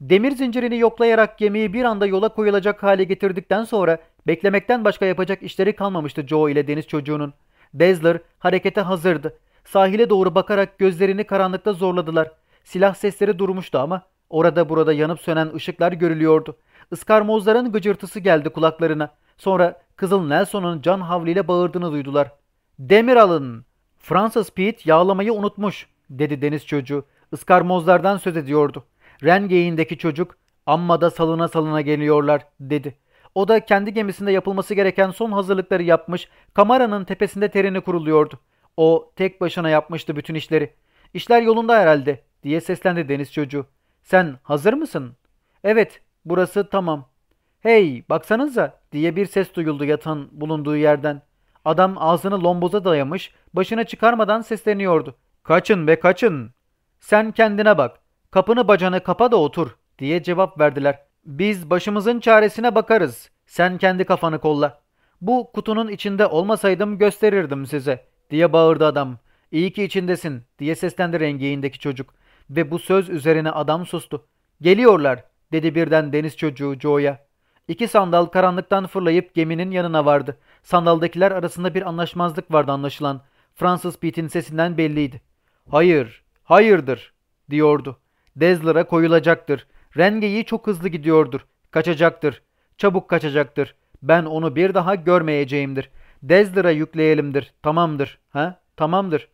Demir zincirini yoklayarak gemiyi bir anda yola koyulacak hale getirdikten sonra beklemekten başka yapacak işleri kalmamıştı Joe ile deniz çocuğunun. Dezler harekete hazırdı. Sahile doğru bakarak gözlerini karanlıkta zorladılar. Silah sesleri durmuştu ama orada burada yanıp sönen ışıklar görülüyordu. Iskarmozların gıcırtısı geldi kulaklarına. Sonra Kızıl Nelson'un can havliyle bağırdığını duydular. Demir alın! Fransız Pete yağlamayı unutmuş, dedi deniz çocuğu. Iskarmozlardan söz ediyordu. Rengeğindeki çocuk amma da salına salına geliyorlar, dedi. O da kendi gemisinde yapılması gereken son hazırlıkları yapmış, kameranın tepesinde terini kuruluyordu. O tek başına yapmıştı bütün işleri. İşler yolunda herhalde, diye seslendi deniz çocuğu. Sen hazır mısın? Evet, burası tamam. Hey, baksanıza, diye bir ses duyuldu yatan bulunduğu yerden. Adam ağzını lomboza dayamış, başına çıkarmadan sesleniyordu. Kaçın be kaçın. Sen kendine bak. Kapını bacanı kapa da otur, diye cevap verdiler. Biz başımızın çaresine bakarız. Sen kendi kafanı kolla. Bu kutunun içinde olmasaydım gösterirdim size, diye bağırdı adam. İyi ki içindesin, diye seslendi rengeğindeki çocuk. Ve bu söz üzerine adam sustu. Geliyorlar, dedi birden deniz çocuğu Joe'ya. İki sandal karanlıktan fırlayıp geminin yanına vardı. Sandaldakiler arasında bir anlaşmazlık vardı anlaşılan. Fransız Pete'in sesinden belliydi. Hayır, hayırdır, diyordu. Dezler'a koyulacaktır. Rengeyi çok hızlı gidiyordur. Kaçacaktır. Çabuk kaçacaktır. Ben onu bir daha görmeyeceğimdir. Dezler'a yükleyelimdir. Tamamdır. Ha? Tamamdır.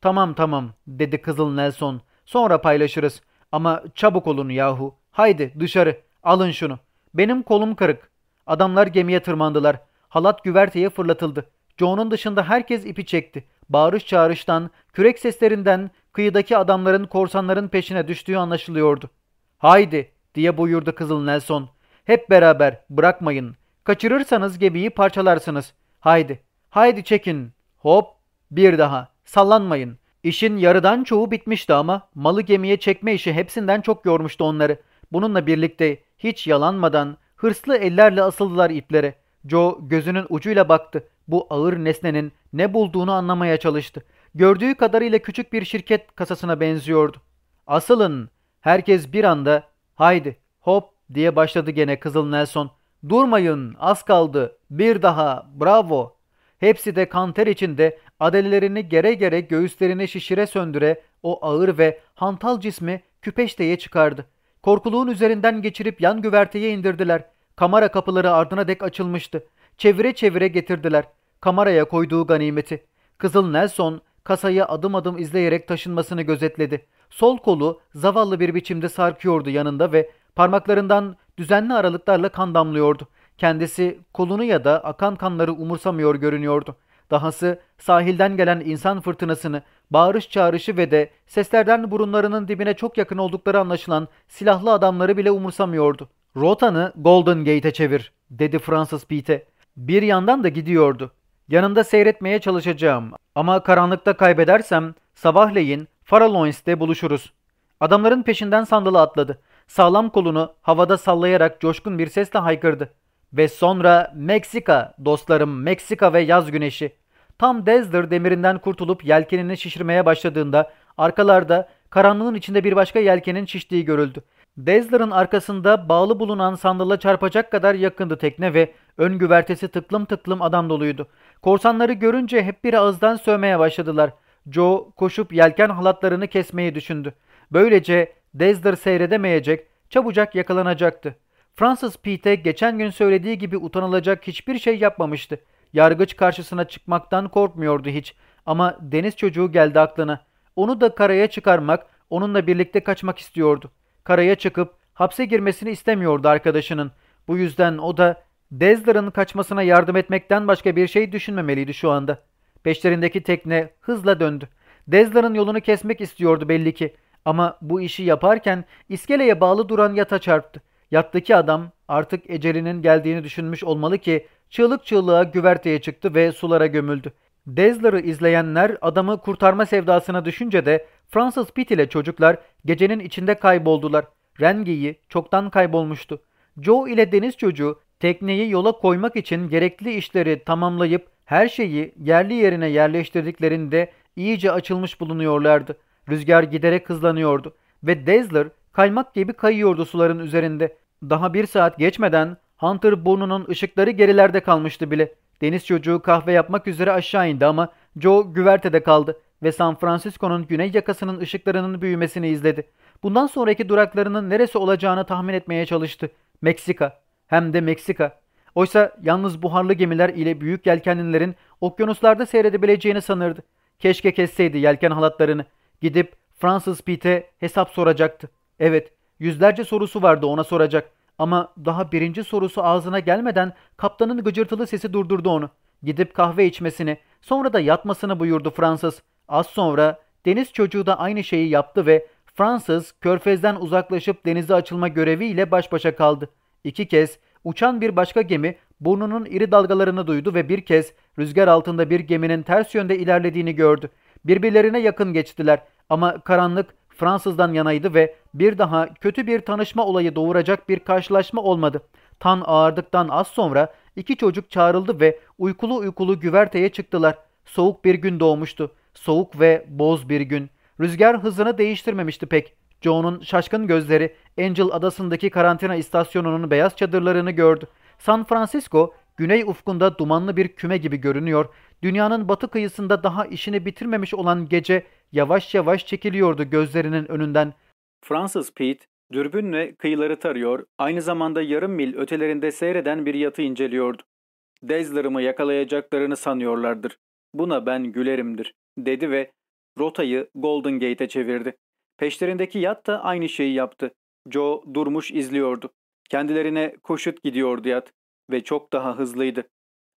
Tamam tamam dedi Kızıl Nelson. Sonra paylaşırız. Ama çabuk olun yahu. Haydi dışarı. Alın şunu. Benim kolum kırık. Adamlar gemiye tırmandılar. Halat güverteye fırlatıldı. Joe'nun dışında herkes ipi çekti. Bağırış çağrıştan, kürek seslerinden kıyıdaki adamların korsanların peşine düştüğü anlaşılıyordu. Haydi diye buyurdu Kızıl Nelson. Hep beraber bırakmayın. Kaçırırsanız gemiyi parçalarsınız. Haydi, haydi çekin. Hop, bir daha. Sallanmayın. İşin yarıdan çoğu bitmişti ama malı gemiye çekme işi hepsinden çok yormuştu onları. Bununla birlikte hiç yalanmadan hırslı ellerle asıldılar iplere. Joe gözünün ucuyla baktı. Bu ağır nesnenin ne bulduğunu anlamaya çalıştı. Gördüğü kadarıyla küçük bir şirket kasasına benziyordu. Asılın. Herkes bir anda haydi hop diye başladı gene Kızıl Nelson. Durmayın az kaldı bir daha bravo. Hepsi de kanter içinde adelerini gere gere göğüslerini şişire söndüre o ağır ve hantal cismi küpeşteye çıkardı. Korkuluğun üzerinden geçirip yan güverteye indirdiler. Kamera kapıları ardına dek açılmıştı. Çevire çevire getirdiler. Kameraya koyduğu ganimeti. Kızıl Nelson kasayı adım adım izleyerek taşınmasını gözetledi. Sol kolu zavallı bir biçimde sarkıyordu yanında ve parmaklarından düzenli aralıklarla kan damlıyordu. Kendisi kolunu ya da akan kanları umursamıyor görünüyordu. Dahası sahilden gelen insan fırtınasını, bağırış çağrışı ve de seslerden burunlarının dibine çok yakın oldukları anlaşılan silahlı adamları bile umursamıyordu. Rotanı Golden Gate'e çevir, dedi Fransız Pete. Bir yandan da gidiyordu. Yanında seyretmeye çalışacağım ama karanlıkta kaybedersem sabahleyin Faralloins'te buluşuruz. Adamların peşinden sandalı atladı. Sağlam kolunu havada sallayarak coşkun bir sesle haykırdı. Ve sonra Meksika dostlarım Meksika ve yaz güneşi. Tam Dezler demirinden kurtulup yelkenini şişirmeye başladığında arkalarda karanlığın içinde bir başka yelkenin şiştiği görüldü. Dezler'ın arkasında bağlı bulunan sandala çarpacak kadar yakındı tekne ve ön güvertesi tıklım tıklım adam doluydu. Korsanları görünce hep bir ağızdan sövmeye başladılar. Joe koşup yelken halatlarını kesmeyi düşündü. Böylece Dezler seyredemeyecek, çabucak yakalanacaktı. Fransız Pete geçen gün söylediği gibi utanılacak hiçbir şey yapmamıştı. Yargıç karşısına çıkmaktan korkmuyordu hiç. Ama deniz çocuğu geldi aklına. Onu da karaya çıkarmak, onunla birlikte kaçmak istiyordu. Karaya çıkıp hapse girmesini istemiyordu arkadaşının. Bu yüzden o da Dezler'ın kaçmasına yardım etmekten başka bir şey düşünmemeliydi şu anda. Peşlerindeki tekne hızla döndü. Dezler'ın yolunu kesmek istiyordu belli ki. Ama bu işi yaparken iskeleye bağlı duran yata çarptı. Yattaki adam artık ecelinin geldiğini düşünmüş olmalı ki çığlık çığlığa güverteye çıktı ve sulara gömüldü. Dezler'ı izleyenler adamı kurtarma sevdasına düşünce de Fransız Pitt ile çocuklar gecenin içinde kayboldular. Rengi'yi çoktan kaybolmuştu. Joe ile deniz çocuğu tekneyi yola koymak için gerekli işleri tamamlayıp her şeyi yerli yerine yerleştirdiklerinde iyice açılmış bulunuyorlardı. Rüzgar giderek hızlanıyordu ve Dezler Kaymak gibi kayıyordu suların üzerinde. Daha bir saat geçmeden Hunter burnunun ışıkları gerilerde kalmıştı bile. Deniz çocuğu kahve yapmak üzere aşağı indi ama Joe güvertede kaldı ve San Francisco'nun güney yakasının ışıklarının büyümesini izledi. Bundan sonraki duraklarının neresi olacağını tahmin etmeye çalıştı. Meksika. Hem de Meksika. Oysa yalnız buharlı gemiler ile büyük yelkenlilerin okyanuslarda seyredebileceğini sanırdı. Keşke kesseydi yelken halatlarını. Gidip Fransız Pete'e hesap soracaktı. Evet, yüzlerce sorusu vardı ona soracak. Ama daha birinci sorusu ağzına gelmeden kaptanın gıcırtılı sesi durdurdu onu. Gidip kahve içmesini, sonra da yatmasını buyurdu Fransız. Az sonra deniz çocuğu da aynı şeyi yaptı ve Fransız körfezden uzaklaşıp denize açılma göreviyle baş başa kaldı. İki kez uçan bir başka gemi burnunun iri dalgalarını duydu ve bir kez rüzgar altında bir geminin ters yönde ilerlediğini gördü. Birbirlerine yakın geçtiler ama karanlık Fransızdan yanaydı ve bir daha kötü bir tanışma olayı doğuracak bir karşılaşma olmadı. Tan ağırdıktan az sonra iki çocuk çağrıldı ve uykulu uykulu güverteye çıktılar. Soğuk bir gün doğmuştu. Soğuk ve boz bir gün. Rüzgar hızını değiştirmemişti pek. Joe'nun şaşkın gözleri Angel adasındaki karantina istasyonunun beyaz çadırlarını gördü. San Francisco güney ufkunda dumanlı bir küme gibi görünüyor. Dünyanın batı kıyısında daha işini bitirmemiş olan gece yavaş yavaş çekiliyordu gözlerinin önünden. Fransız Pete dürbünle kıyıları tarıyor, aynı zamanda yarım mil ötelerinde seyreden bir yatı inceliyordu. Dezler'ımı yakalayacaklarını sanıyorlardır. Buna ben gülerimdir, dedi ve rotayı Golden Gate'e çevirdi. Peşlerindeki yat da aynı şeyi yaptı. Joe durmuş izliyordu. Kendilerine koşut gidiyordu yat ve çok daha hızlıydı.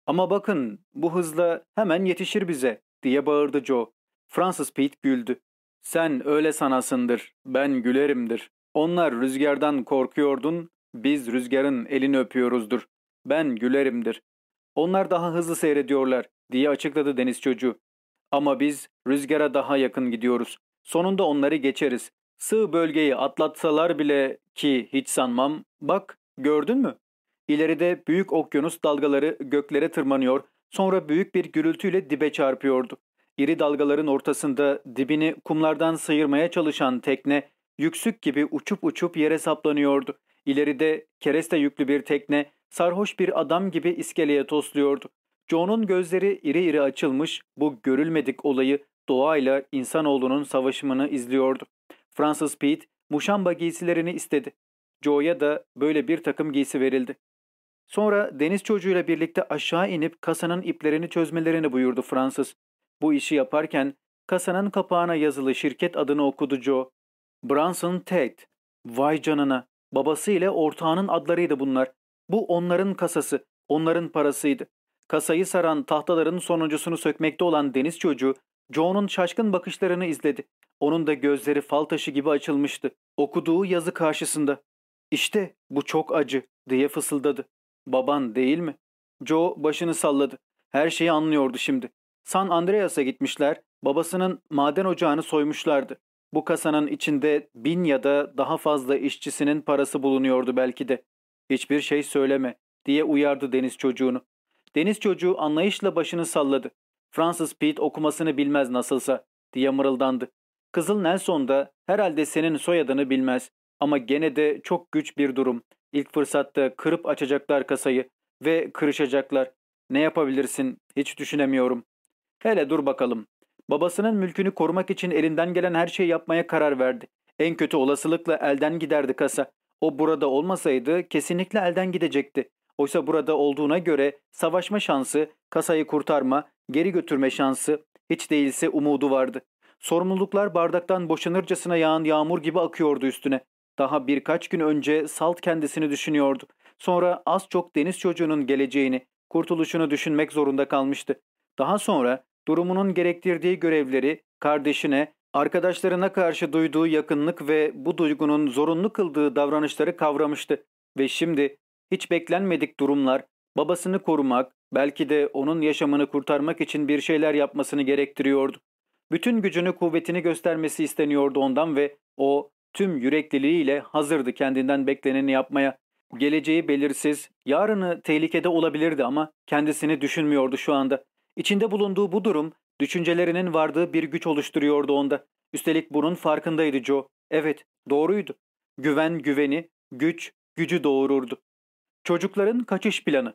Ama bakın bu hızla hemen yetişir bize diye bağırdı Joe. Francis Pete güldü. Sen öyle sanasındır, ben gülerimdir. Onlar rüzgardan korkuyordun, biz rüzgarın elini öpüyoruzdur. Ben gülerimdir. Onlar daha hızlı seyrediyorlar diye açıkladı deniz çocuğu. Ama biz rüzgara daha yakın gidiyoruz. Sonunda onları geçeriz. Sığ bölgeyi atlatsalar bile ki hiç sanmam. Bak gördün mü? İleride büyük okyanus dalgaları göklere tırmanıyor, sonra büyük bir gürültüyle dibe çarpıyordu. İri dalgaların ortasında dibini kumlardan sıyırmaya çalışan tekne yüksük gibi uçup uçup yere saplanıyordu. İleride kereste yüklü bir tekne sarhoş bir adam gibi iskeleye tosluyordu. John'un gözleri iri iri açılmış bu görülmedik olayı doğayla insanoğlunun savaşımını izliyordu. Francis Pete muşamba giysilerini istedi. Joe'ya da böyle bir takım giysi verildi. Sonra deniz çocuğuyla birlikte aşağı inip kasanın iplerini çözmelerini buyurdu Fransız. Bu işi yaparken kasanın kapağına yazılı şirket adını okudu Joe. Branson Tate. Vay canına. Babası ile ortağının adlarıydı bunlar. Bu onların kasası, onların parasıydı. Kasayı saran tahtaların sonuncusunu sökmekte olan deniz çocuğu Joe'nun şaşkın bakışlarını izledi. Onun da gözleri fal taşı gibi açılmıştı. Okuduğu yazı karşısında. İşte bu çok acı diye fısıldadı. Baban değil mi? Joe başını salladı. Her şeyi anlıyordu şimdi. San Andreas'a gitmişler, babasının maden ocağını soymuşlardı. Bu kasanın içinde bin ya da daha fazla işçisinin parası bulunuyordu belki de. Hiçbir şey söyleme diye uyardı deniz çocuğunu. Deniz çocuğu anlayışla başını salladı. Francis Pete okumasını bilmez nasılsa diye mırıldandı. Kızıl Nelson da herhalde senin soyadını bilmez ama gene de çok güç bir durum. İlk fırsatta kırıp açacaklar kasayı ve kırışacaklar. Ne yapabilirsin hiç düşünemiyorum. Hele dur bakalım. Babasının mülkünü korumak için elinden gelen her şeyi yapmaya karar verdi. En kötü olasılıkla elden giderdi kasa. O burada olmasaydı kesinlikle elden gidecekti. Oysa burada olduğuna göre savaşma şansı, kasayı kurtarma, geri götürme şansı, hiç değilse umudu vardı. Sorumluluklar bardaktan boşanırcasına yağan yağmur gibi akıyordu üstüne. Daha birkaç gün önce Salt kendisini düşünüyordu. Sonra az çok deniz çocuğunun geleceğini, kurtuluşunu düşünmek zorunda kalmıştı. Daha sonra durumunun gerektirdiği görevleri kardeşine, arkadaşlarına karşı duyduğu yakınlık ve bu duygunun zorunlu kıldığı davranışları kavramıştı. Ve şimdi hiç beklenmedik durumlar, babasını korumak, belki de onun yaşamını kurtarmak için bir şeyler yapmasını gerektiriyordu. Bütün gücünü kuvvetini göstermesi isteniyordu ondan ve o tüm yürekliliğiyle hazırdı kendinden bekleneni yapmaya. Geleceği belirsiz, yarını tehlikede olabilirdi ama kendisini düşünmüyordu şu anda. İçinde bulunduğu bu durum düşüncelerinin vardığı bir güç oluşturuyordu onda. Üstelik bunun farkındaydı Joe. Evet, doğruydu. Güven güveni, güç gücü doğururdu. Çocukların kaçış planı.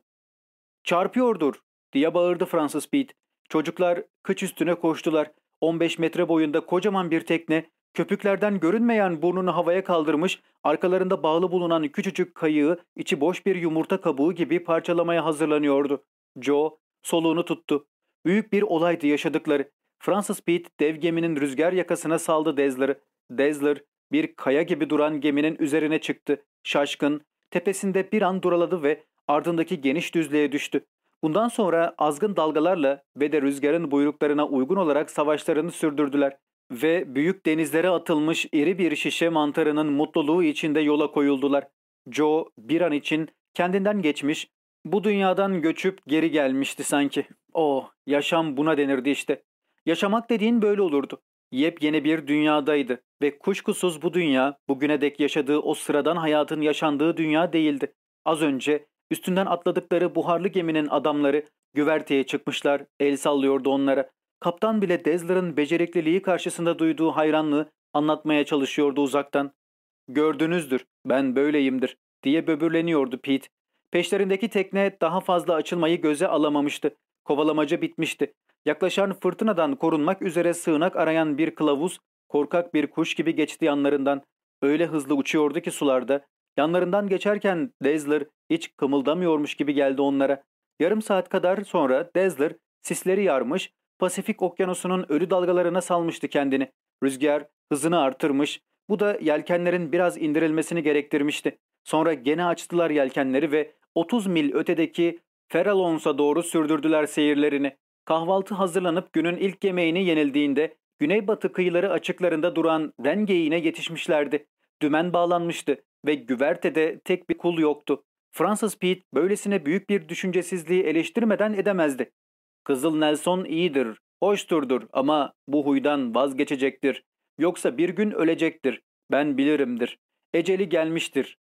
Çarpıyordur diye bağırdı Fransız Pete. Çocuklar kıç üstüne koştular. 15 metre boyunda kocaman bir tekne, köpüklerden görünmeyen burnunu havaya kaldırmış, arkalarında bağlı bulunan küçücük kayığı içi boş bir yumurta kabuğu gibi parçalamaya hazırlanıyordu. Joe soluğunu tuttu. Büyük bir olaydı yaşadıkları. Fransız Pete dev geminin rüzgar yakasına saldı Dezler'ı. Dezler bir kaya gibi duran geminin üzerine çıktı. Şaşkın, tepesinde bir an duraladı ve ardındaki geniş düzlüğe düştü. Bundan sonra azgın dalgalarla ve de rüzgarın buyruklarına uygun olarak savaşlarını sürdürdüler ve büyük denizlere atılmış iri bir şişe mantarının mutluluğu içinde yola koyuldular. Joe bir an için kendinden geçmiş, bu dünyadan göçüp geri gelmişti sanki. Oh, yaşam buna denirdi işte. Yaşamak dediğin böyle olurdu. Yepyeni bir dünyadaydı ve kuşkusuz bu dünya bugüne dek yaşadığı o sıradan hayatın yaşandığı dünya değildi. Az önce üstünden atladıkları buharlı geminin adamları güverteye çıkmışlar, el sallıyordu onlara. Kaptan bile Dezler'ın becerikliliği karşısında duyduğu hayranlığı anlatmaya çalışıyordu uzaktan. Gördünüzdür, ben böyleyimdir diye böbürleniyordu Pete. Peşlerindeki tekne daha fazla açılmayı göze alamamıştı. Kovalamaca bitmişti. Yaklaşan fırtınadan korunmak üzere sığınak arayan bir kılavuz, korkak bir kuş gibi geçti yanlarından. Öyle hızlı uçuyordu ki sularda. Yanlarından geçerken Dezler hiç kımıldamıyormuş gibi geldi onlara. Yarım saat kadar sonra Dezler sisleri yarmış, Pasifik okyanusunun ölü dalgalarına salmıştı kendini. Rüzgar hızını artırmış, bu da yelkenlerin biraz indirilmesini gerektirmişti. Sonra gene açtılar yelkenleri ve 30 mil ötedeki Feralons'a doğru sürdürdüler seyirlerini. Kahvaltı hazırlanıp günün ilk yemeğini yenildiğinde güneybatı kıyıları açıklarında duran Rengeyi'ne yetişmişlerdi. Dümen bağlanmıştı ve güvertede tek bir kul yoktu. Fransız Pete böylesine büyük bir düşüncesizliği eleştirmeden edemezdi. Kızıl Nelson iyidir, hoşturdur ama bu huydan vazgeçecektir. Yoksa bir gün ölecektir. Ben bilirimdir. Eceli gelmiştir.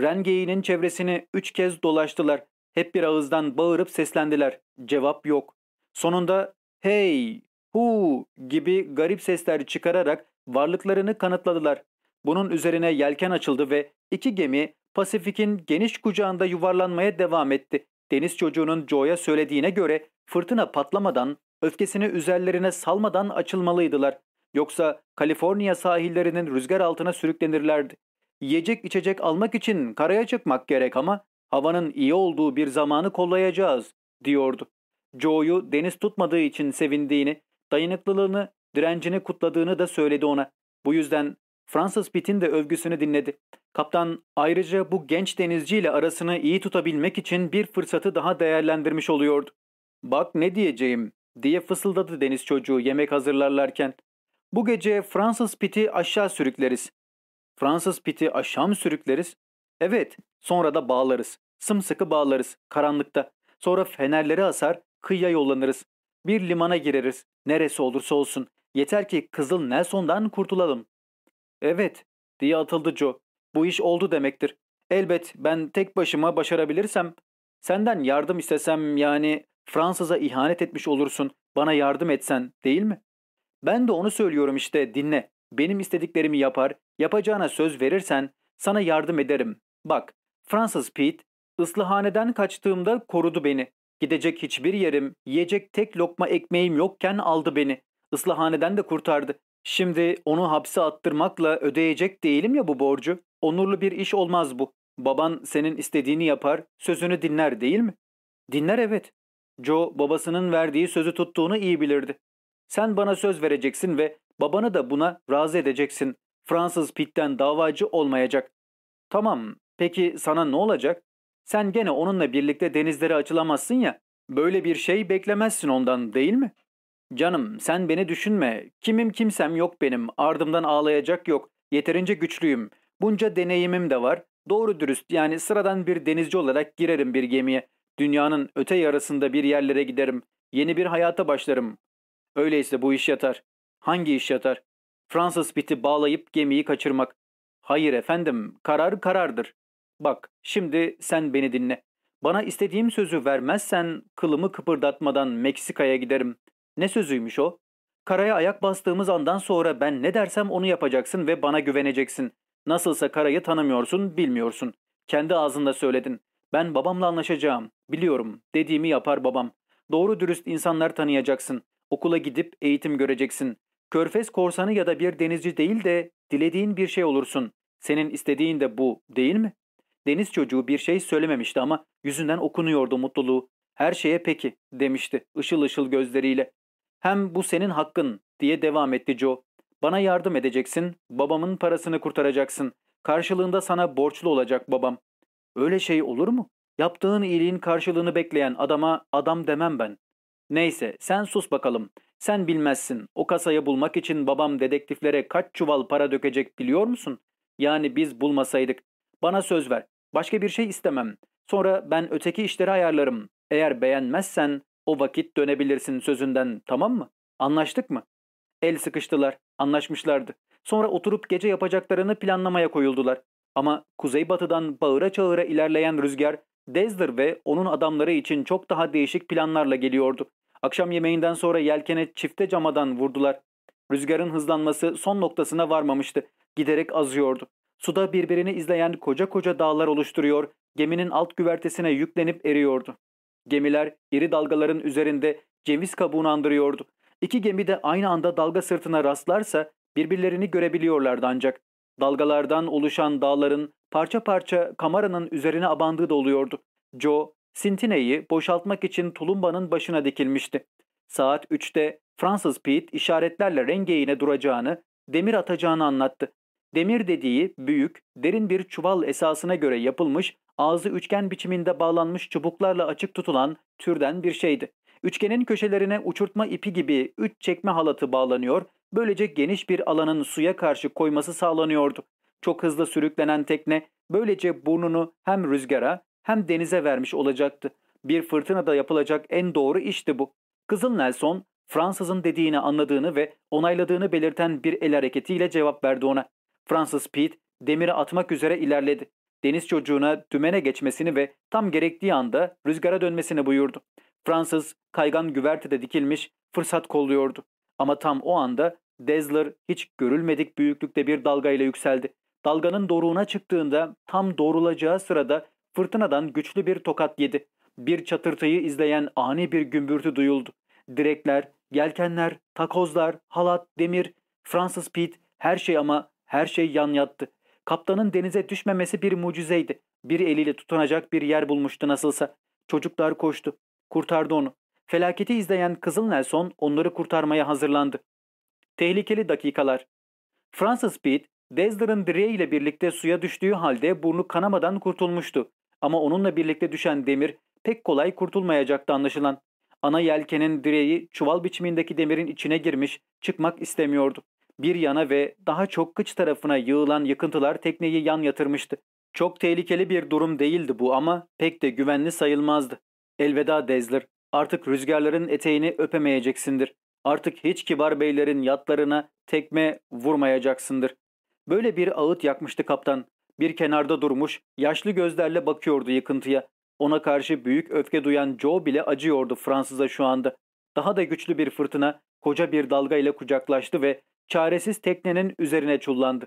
Rengeyi'nin çevresini üç kez dolaştılar. Hep bir ağızdan bağırıp seslendiler. Cevap yok. Sonunda hey, hu gibi garip sesler çıkararak varlıklarını kanıtladılar. Bunun üzerine yelken açıldı ve iki gemi Pasifik'in geniş kucağında yuvarlanmaya devam etti. Deniz çocuğunun Joe'ya söylediğine göre fırtına patlamadan, öfkesini üzerlerine salmadan açılmalıydılar. Yoksa Kaliforniya sahillerinin rüzgar altına sürüklenirlerdi. Yiyecek içecek almak için karaya çıkmak gerek ama havanın iyi olduğu bir zamanı kollayacağız, diyordu. Joe'yu deniz tutmadığı için sevindiğini, dayanıklılığını, direncini kutladığını da söyledi ona. Bu yüzden Fransız Pitt'in de övgüsünü dinledi. Kaptan ayrıca bu genç denizciyle arasını iyi tutabilmek için bir fırsatı daha değerlendirmiş oluyordu. Bak ne diyeceğim diye fısıldadı deniz çocuğu yemek hazırlarlarken. Bu gece Fransız Pitt'i aşağı sürükleriz. Fransız Pitt'i aşağı mı sürükleriz? Evet, sonra da bağlarız. Sımsıkı bağlarız, karanlıkta. Sonra fenerleri asar, kıyıya yollanırız. Bir limana gireriz, neresi olursa olsun. Yeter ki Kızıl Nelson'dan kurtulalım. Evet, diye atıldı Joe. Bu iş oldu demektir. Elbet ben tek başıma başarabilirsem, senden yardım istesem yani Fransız'a ihanet etmiş olursun, bana yardım etsen değil mi? Ben de onu söylüyorum işte dinle. Benim istediklerimi yapar, yapacağına söz verirsen sana yardım ederim. Bak, Fransız Pete, ıslahaneden kaçtığımda korudu beni. Gidecek hiçbir yerim, yiyecek tek lokma ekmeğim yokken aldı beni. Islahaneden de kurtardı. Şimdi onu hapse attırmakla ödeyecek değilim ya bu borcu. Onurlu bir iş olmaz bu. Baban senin istediğini yapar, sözünü dinler değil mi? Dinler evet. Joe babasının verdiği sözü tuttuğunu iyi bilirdi. Sen bana söz vereceksin ve babanı da buna razı edeceksin. Fransız Pitt'ten davacı olmayacak. Tamam, peki sana ne olacak? Sen gene onunla birlikte denizlere açılamazsın ya. Böyle bir şey beklemezsin ondan değil mi? Canım sen beni düşünme. Kimim kimsem yok benim. Ardımdan ağlayacak yok. Yeterince güçlüyüm. Bunca deneyimim de var. Doğru dürüst yani sıradan bir denizci olarak girerim bir gemiye. Dünyanın öte yarısında bir yerlere giderim. Yeni bir hayata başlarım. Öyleyse bu iş yatar. Hangi iş yatar? Fransız biti bağlayıp gemiyi kaçırmak. Hayır efendim, karar karardır. Bak, şimdi sen beni dinle. Bana istediğim sözü vermezsen kılımı kıpırdatmadan Meksika'ya giderim. Ne sözüymüş o? Karaya ayak bastığımız andan sonra ben ne dersem onu yapacaksın ve bana güveneceksin. Nasılsa karayı tanımıyorsun, bilmiyorsun. Kendi ağzında söyledin. Ben babamla anlaşacağım. Biliyorum. Dediğimi yapar babam. Doğru dürüst insanlar tanıyacaksın. Okula gidip eğitim göreceksin. Körfez korsanı ya da bir denizci değil de dilediğin bir şey olursun. Senin istediğin de bu değil mi? Deniz çocuğu bir şey söylememişti ama yüzünden okunuyordu mutluluğu. Her şeye peki demişti ışıl ışıl gözleriyle. Hem bu senin hakkın diye devam etti Joe. Bana yardım edeceksin, babamın parasını kurtaracaksın. Karşılığında sana borçlu olacak babam. Öyle şey olur mu? Yaptığın iyiliğin karşılığını bekleyen adama adam demem ben. Neyse sen sus bakalım. Sen bilmezsin. O kasayı bulmak için babam dedektiflere kaç çuval para dökecek biliyor musun? Yani biz bulmasaydık. Bana söz ver. Başka bir şey istemem. Sonra ben öteki işleri ayarlarım. Eğer beğenmezsen o vakit dönebilirsin sözünden tamam mı? Anlaştık mı? El sıkıştılar. Anlaşmışlardı. Sonra oturup gece yapacaklarını planlamaya koyuldular. Ama kuzeybatıdan bağıra çağıra ilerleyen rüzgar Dezler ve onun adamları için çok daha değişik planlarla geliyordu. Akşam yemeğinden sonra yelkene çifte camadan vurdular. Rüzgarın hızlanması son noktasına varmamıştı. Giderek azıyordu. Suda birbirini izleyen koca koca dağlar oluşturuyor, geminin alt güvertesine yüklenip eriyordu. Gemiler iri dalgaların üzerinde ceviz kabuğunu andırıyordu. İki gemi de aynı anda dalga sırtına rastlarsa birbirlerini görebiliyorlardı ancak. Dalgalardan oluşan dağların parça parça kameranın üzerine abandığı da oluyordu. Joe, Sintine'yi boşaltmak için tulumbanın başına dikilmişti. Saat 3'te Fransız Pete işaretlerle rengeyine duracağını, demir atacağını anlattı. Demir dediği büyük, derin bir çuval esasına göre yapılmış, ağzı üçgen biçiminde bağlanmış çubuklarla açık tutulan türden bir şeydi. Üçgenin köşelerine uçurtma ipi gibi üç çekme halatı bağlanıyor, böylece geniş bir alanın suya karşı koyması sağlanıyordu. Çok hızlı sürüklenen tekne böylece burnunu hem rüzgara hem denize vermiş olacaktı. Bir fırtınada yapılacak en doğru işti bu. Kızıl Nelson, Fransızın dediğini anladığını ve onayladığını belirten bir el hareketiyle cevap verdi ona. Fransız Pete demiri atmak üzere ilerledi. Deniz çocuğuna dümene geçmesini ve tam gerektiği anda rüzgara dönmesini buyurdu. Fransız kaygan güvertede dikilmiş fırsat kolluyordu. Ama tam o anda Dezler hiç görülmedik büyüklükte bir dalgayla yükseldi. Dalganın doruğuna çıktığında tam doğrulacağı sırada fırtınadan güçlü bir tokat yedi. Bir çatırtıyı izleyen ani bir gümbürtü duyuldu. Direkler, yelkenler, takozlar, halat, demir, Fransız Pete her şey ama her şey yan yattı. Kaptanın denize düşmemesi bir mucizeydi. Bir eliyle tutunacak bir yer bulmuştu nasılsa. Çocuklar koştu. Kurtardı onu. Felaketi izleyen Kızıl Nelson onları kurtarmaya hazırlandı. Tehlikeli dakikalar. Fransız Pete, Dezler'ın direği ile birlikte suya düştüğü halde burnu kanamadan kurtulmuştu. Ama onunla birlikte düşen demir pek kolay kurtulmayacaktı anlaşılan. Ana yelkenin direği çuval biçimindeki demirin içine girmiş, çıkmak istemiyordu. Bir yana ve daha çok kıç tarafına yığılan yıkıntılar tekneyi yan yatırmıştı. Çok tehlikeli bir durum değildi bu ama pek de güvenli sayılmazdı. Elveda Dezler, artık rüzgarların eteğini öpemeyeceksindir. Artık hiç kibar beylerin yatlarına tekme vurmayacaksındır. Böyle bir ağıt yakmıştı kaptan. Bir kenarda durmuş, yaşlı gözlerle bakıyordu yıkıntıya. Ona karşı büyük öfke duyan Joe bile acıyordu Fransız'a şu anda. Daha da güçlü bir fırtına koca bir dalga ile kucaklaştı ve çaresiz teknenin üzerine çullandı.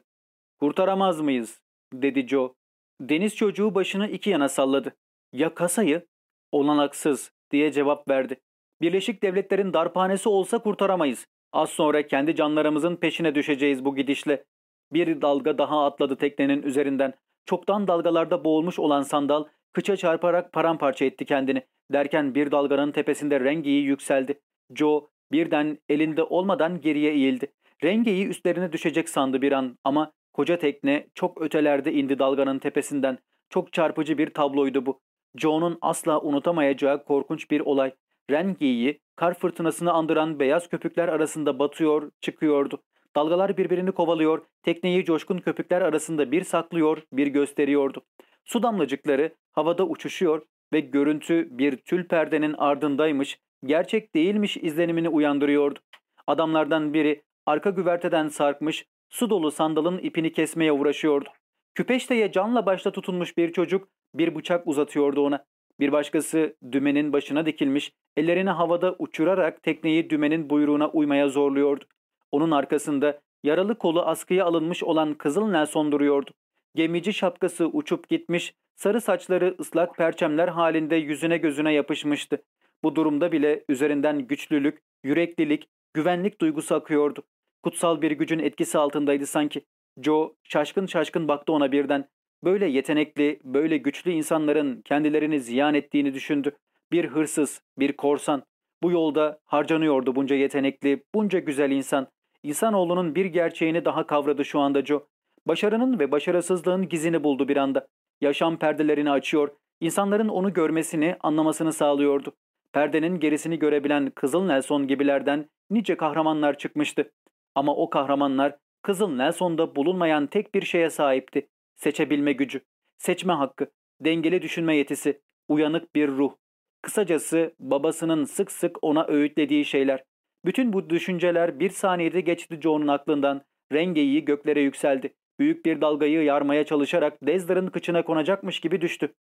Kurtaramaz mıyız? dedi Joe. Deniz çocuğu başını iki yana salladı. Ya kasayı? Olanaksız diye cevap verdi. Birleşik Devletler'in darphanesi olsa kurtaramayız. Az sonra kendi canlarımızın peşine düşeceğiz bu gidişle. Bir dalga daha atladı teknenin üzerinden. Çoktan dalgalarda boğulmuş olan sandal kıça çarparak paramparça etti kendini. Derken bir dalganın tepesinde rengeyi yükseldi. Joe birden elinde olmadan geriye eğildi. Rengeyi üstlerine düşecek sandı bir an ama koca tekne çok ötelerde indi dalganın tepesinden. Çok çarpıcı bir tabloydu bu. Joe'nun asla unutamayacağı korkunç bir olay. Rengeyi kar fırtınasını andıran beyaz köpükler arasında batıyor, çıkıyordu. Dalgalar birbirini kovalıyor, tekneyi coşkun köpükler arasında bir saklıyor, bir gösteriyordu. Su damlacıkları havada uçuşuyor ve görüntü bir tül perdenin ardındaymış, gerçek değilmiş izlenimini uyandırıyordu. Adamlardan biri arka güverteden sarkmış, su dolu sandalın ipini kesmeye uğraşıyordu. Küpeşteye canla başla tutunmuş bir çocuk bir bıçak uzatıyordu ona. Bir başkası dümenin başına dikilmiş, ellerini havada uçurarak tekneyi dümenin buyruğuna uymaya zorluyordu. Onun arkasında Yaralı kolu askıya alınmış olan Kızıl Nelson duruyordu. Gemici şapkası uçup gitmiş, sarı saçları ıslak perçemler halinde yüzüne gözüne yapışmıştı. Bu durumda bile üzerinden güçlülük, yüreklilik, güvenlik duygusu akıyordu. Kutsal bir gücün etkisi altındaydı sanki. Joe şaşkın şaşkın baktı ona birden. Böyle yetenekli, böyle güçlü insanların kendilerini ziyan ettiğini düşündü. Bir hırsız, bir korsan. Bu yolda harcanıyordu bunca yetenekli, bunca güzel insan. İnsanoğlunun bir gerçeğini daha kavradı şu anda Joe. Başarının ve başarısızlığın gizini buldu bir anda. Yaşam perdelerini açıyor, insanların onu görmesini, anlamasını sağlıyordu. Perdenin gerisini görebilen Kızıl Nelson gibilerden nice kahramanlar çıkmıştı. Ama o kahramanlar Kızıl Nelson'da bulunmayan tek bir şeye sahipti. Seçebilme gücü, seçme hakkı, dengeli düşünme yetisi, uyanık bir ruh. Kısacası babasının sık sık ona öğütlediği şeyler. Bütün bu düşünceler bir saniyede geçti Joe'nun aklından. Rengeyi göklere yükseldi. Büyük bir dalgayı yarmaya çalışarak Dezler'ın kıçına konacakmış gibi düştü.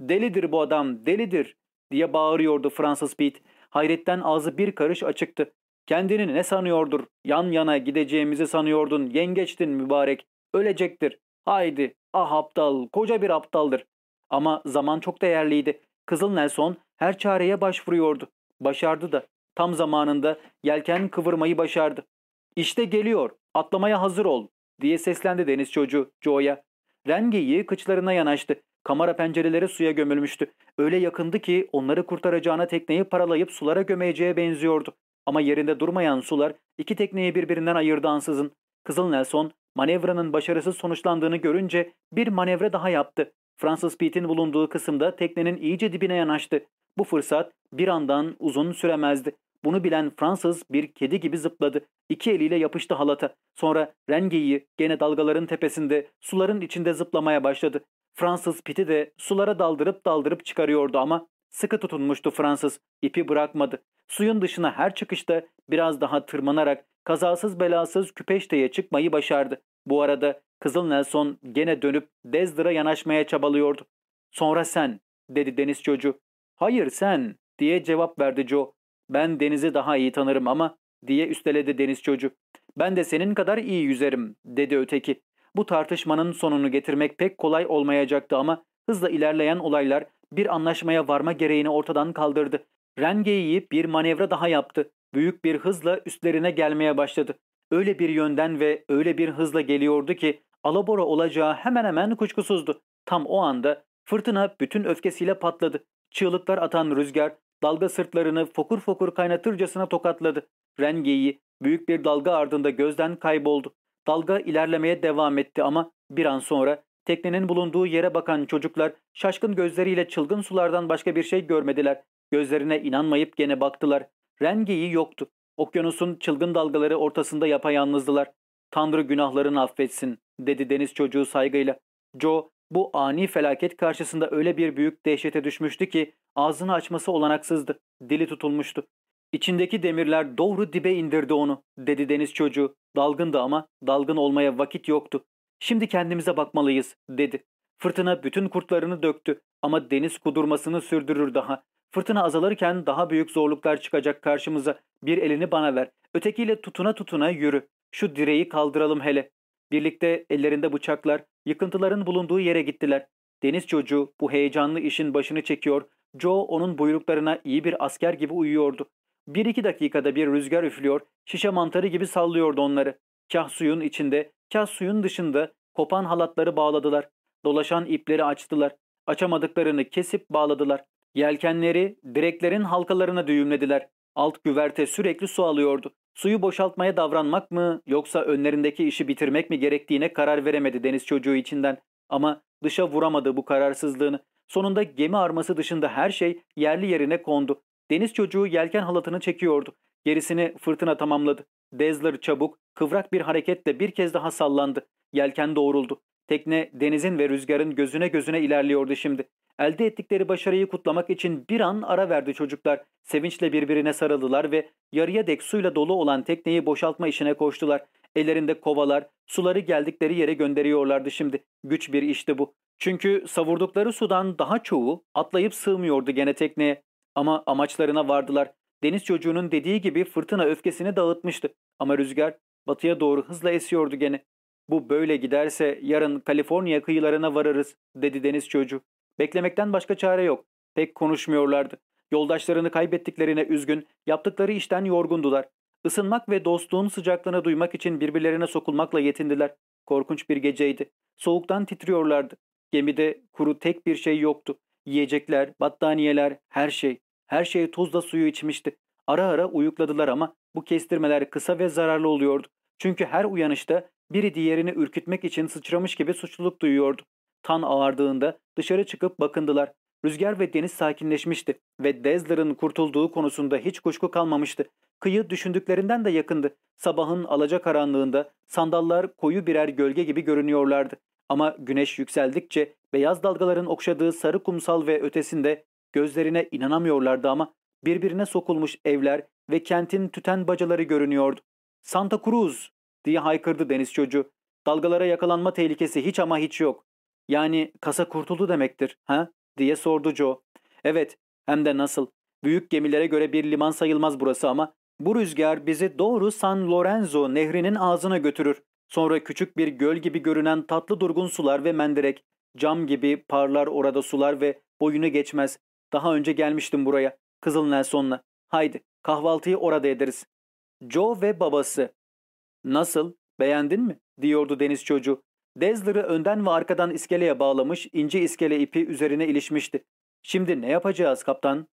Delidir bu adam, delidir diye bağırıyordu Fransız Pete. Hayretten ağzı bir karış açıktı. Kendini ne sanıyordur? Yan yana gideceğimizi sanıyordun. Yengeçtin mübarek. Ölecektir. Haydi. Ah aptal. Koca bir aptaldır. Ama zaman çok değerliydi. Kızıl Nelson her çareye başvuruyordu. Başardı da. Tam zamanında yelken kıvırmayı başardı. İşte geliyor. Atlamaya hazır ol diye seslendi deniz çocuğu Joe'ya. Rengeyi kıçlarına yanaştı. Kamera pencereleri suya gömülmüştü. Öyle yakındı ki onları kurtaracağına tekneyi paralayıp sulara gömeceğe benziyordu. Ama yerinde durmayan sular iki tekneyi birbirinden ayırdı ansızın. Kızıl Nelson manevranın başarısız sonuçlandığını görünce bir manevra daha yaptı. Fransız Pete'in bulunduğu kısımda teknenin iyice dibine yanaştı. Bu fırsat bir andan uzun süremezdi. Bunu bilen Fransız bir kedi gibi zıpladı. İki eliyle yapıştı halata. Sonra rengeyi gene dalgaların tepesinde suların içinde zıplamaya başladı. Fransız Piti de sulara daldırıp daldırıp çıkarıyordu ama sıkı tutunmuştu Fransız. İpi bırakmadı. Suyun dışına her çıkışta biraz daha tırmanarak kazasız belasız küpeşteye çıkmayı başardı. Bu arada Kızıl Nelson gene dönüp Dezdır'a yanaşmaya çabalıyordu. Sonra sen dedi deniz çocuğu. Hayır sen diye cevap verdi Joe. Ben denizi daha iyi tanırım ama diye üsteledi deniz çocuğu. Ben de senin kadar iyi yüzerim dedi öteki. Bu tartışmanın sonunu getirmek pek kolay olmayacaktı ama hızla ilerleyen olaylar bir anlaşmaya varma gereğini ortadan kaldırdı. Rengeyi bir manevra daha yaptı. Büyük bir hızla üstlerine gelmeye başladı. Öyle bir yönden ve öyle bir hızla geliyordu ki alabora olacağı hemen hemen kuşkusuzdu. Tam o anda fırtına bütün öfkesiyle patladı. Çığlıklar atan rüzgar dalga sırtlarını fokur fokur kaynatırcasına tokatladı. Rengeyi büyük bir dalga ardında gözden kayboldu. Dalga ilerlemeye devam etti ama bir an sonra teknenin bulunduğu yere bakan çocuklar şaşkın gözleriyle çılgın sulardan başka bir şey görmediler. Gözlerine inanmayıp gene baktılar. Rengeyi yoktu. Okyanusun çılgın dalgaları ortasında yapayalnızdılar. Tanrı günahlarını affetsin dedi deniz çocuğu saygıyla. Joe bu ani felaket karşısında öyle bir büyük dehşete düşmüştü ki ağzını açması olanaksızdı. Dili tutulmuştu. İçindeki demirler doğru dibe indirdi onu dedi deniz çocuğu. Dalgındı ama dalgın olmaya vakit yoktu. Şimdi kendimize bakmalıyız dedi. Fırtına bütün kurtlarını döktü ama deniz kudurmasını sürdürür daha. Fırtına azalırken daha büyük zorluklar çıkacak karşımıza. Bir elini bana ver. Ötekiyle tutuna tutuna yürü. Şu direği kaldıralım hele. Birlikte ellerinde bıçaklar yıkıntıların bulunduğu yere gittiler. Deniz çocuğu bu heyecanlı işin başını çekiyor. Joe onun buyruklarına iyi bir asker gibi uyuyordu. Bir iki dakikada bir rüzgar üflüyor, şişe mantarı gibi sallıyordu onları. Kah suyun içinde, kah suyun dışında kopan halatları bağladılar. Dolaşan ipleri açtılar. Açamadıklarını kesip bağladılar. Yelkenleri direklerin halkalarına düğümlediler. Alt güverte sürekli su alıyordu. Suyu boşaltmaya davranmak mı yoksa önlerindeki işi bitirmek mi gerektiğine karar veremedi deniz çocuğu içinden. Ama dışa vuramadı bu kararsızlığını. Sonunda gemi arması dışında her şey yerli yerine kondu. Deniz çocuğu yelken halatını çekiyordu. Gerisini fırtına tamamladı. Dezler çabuk, kıvrak bir hareketle bir kez daha sallandı. Yelken doğruldu. Tekne denizin ve rüzgarın gözüne gözüne ilerliyordu şimdi. Elde ettikleri başarıyı kutlamak için bir an ara verdi çocuklar. Sevinçle birbirine sarıldılar ve yarıya dek suyla dolu olan tekneyi boşaltma işine koştular. Ellerinde kovalar, suları geldikleri yere gönderiyorlardı şimdi. Güç bir işti bu. Çünkü savurdukları sudan daha çoğu atlayıp sığmıyordu gene tekneye. Ama amaçlarına vardılar. Deniz çocuğunun dediği gibi fırtına öfkesini dağıtmıştı. Ama rüzgar Batıya doğru hızla esiyordu gene. Bu böyle giderse yarın Kaliforniya kıyılarına varırız, dedi deniz çocuğu. Beklemekten başka çare yok. Pek konuşmuyorlardı. Yoldaşlarını kaybettiklerine üzgün, yaptıkları işten yorgundular. Isınmak ve dostluğun sıcaklığını duymak için birbirlerine sokulmakla yetindiler. Korkunç bir geceydi. Soğuktan titriyorlardı. Gemide kuru tek bir şey yoktu. Yiyecekler, battaniyeler, her şey. Her şey tuzla suyu içmişti. Ara ara uyukladılar ama bu kestirmeler kısa ve zararlı oluyordu. Çünkü her uyanışta biri diğerini ürkütmek için sıçramış gibi suçluluk duyuyordu. Tan ağardığında dışarı çıkıp bakındılar. Rüzgar ve deniz sakinleşmişti ve Dezler'ın kurtulduğu konusunda hiç kuşku kalmamıştı. Kıyı düşündüklerinden de yakındı. Sabahın alacakaranlığında sandallar koyu birer gölge gibi görünüyorlardı. Ama güneş yükseldikçe beyaz dalgaların okşadığı sarı kumsal ve ötesinde gözlerine inanamıyorlardı ama birbirine sokulmuş evler ve kentin tüten bacaları görünüyordu. Santa Cruz diye haykırdı deniz çocuğu. Dalgalara yakalanma tehlikesi hiç ama hiç yok. Yani kasa kurtuldu demektir, ha? diye sordu Joe. Evet, hem de nasıl. Büyük gemilere göre bir liman sayılmaz burası ama bu rüzgar bizi doğru San Lorenzo nehrinin ağzına götürür. Sonra küçük bir göl gibi görünen tatlı durgun sular ve menderek, cam gibi parlar orada sular ve boyunu geçmez. Daha önce gelmiştim buraya, Kızıl Nelson'la. Haydi, kahvaltıyı orada ederiz. Joe ve babası. Nasıl, beğendin mi? diyordu deniz çocuğu. Dezler'ı önden ve arkadan iskeleye bağlamış, ince iskele ipi üzerine ilişmişti. Şimdi ne yapacağız kaptan?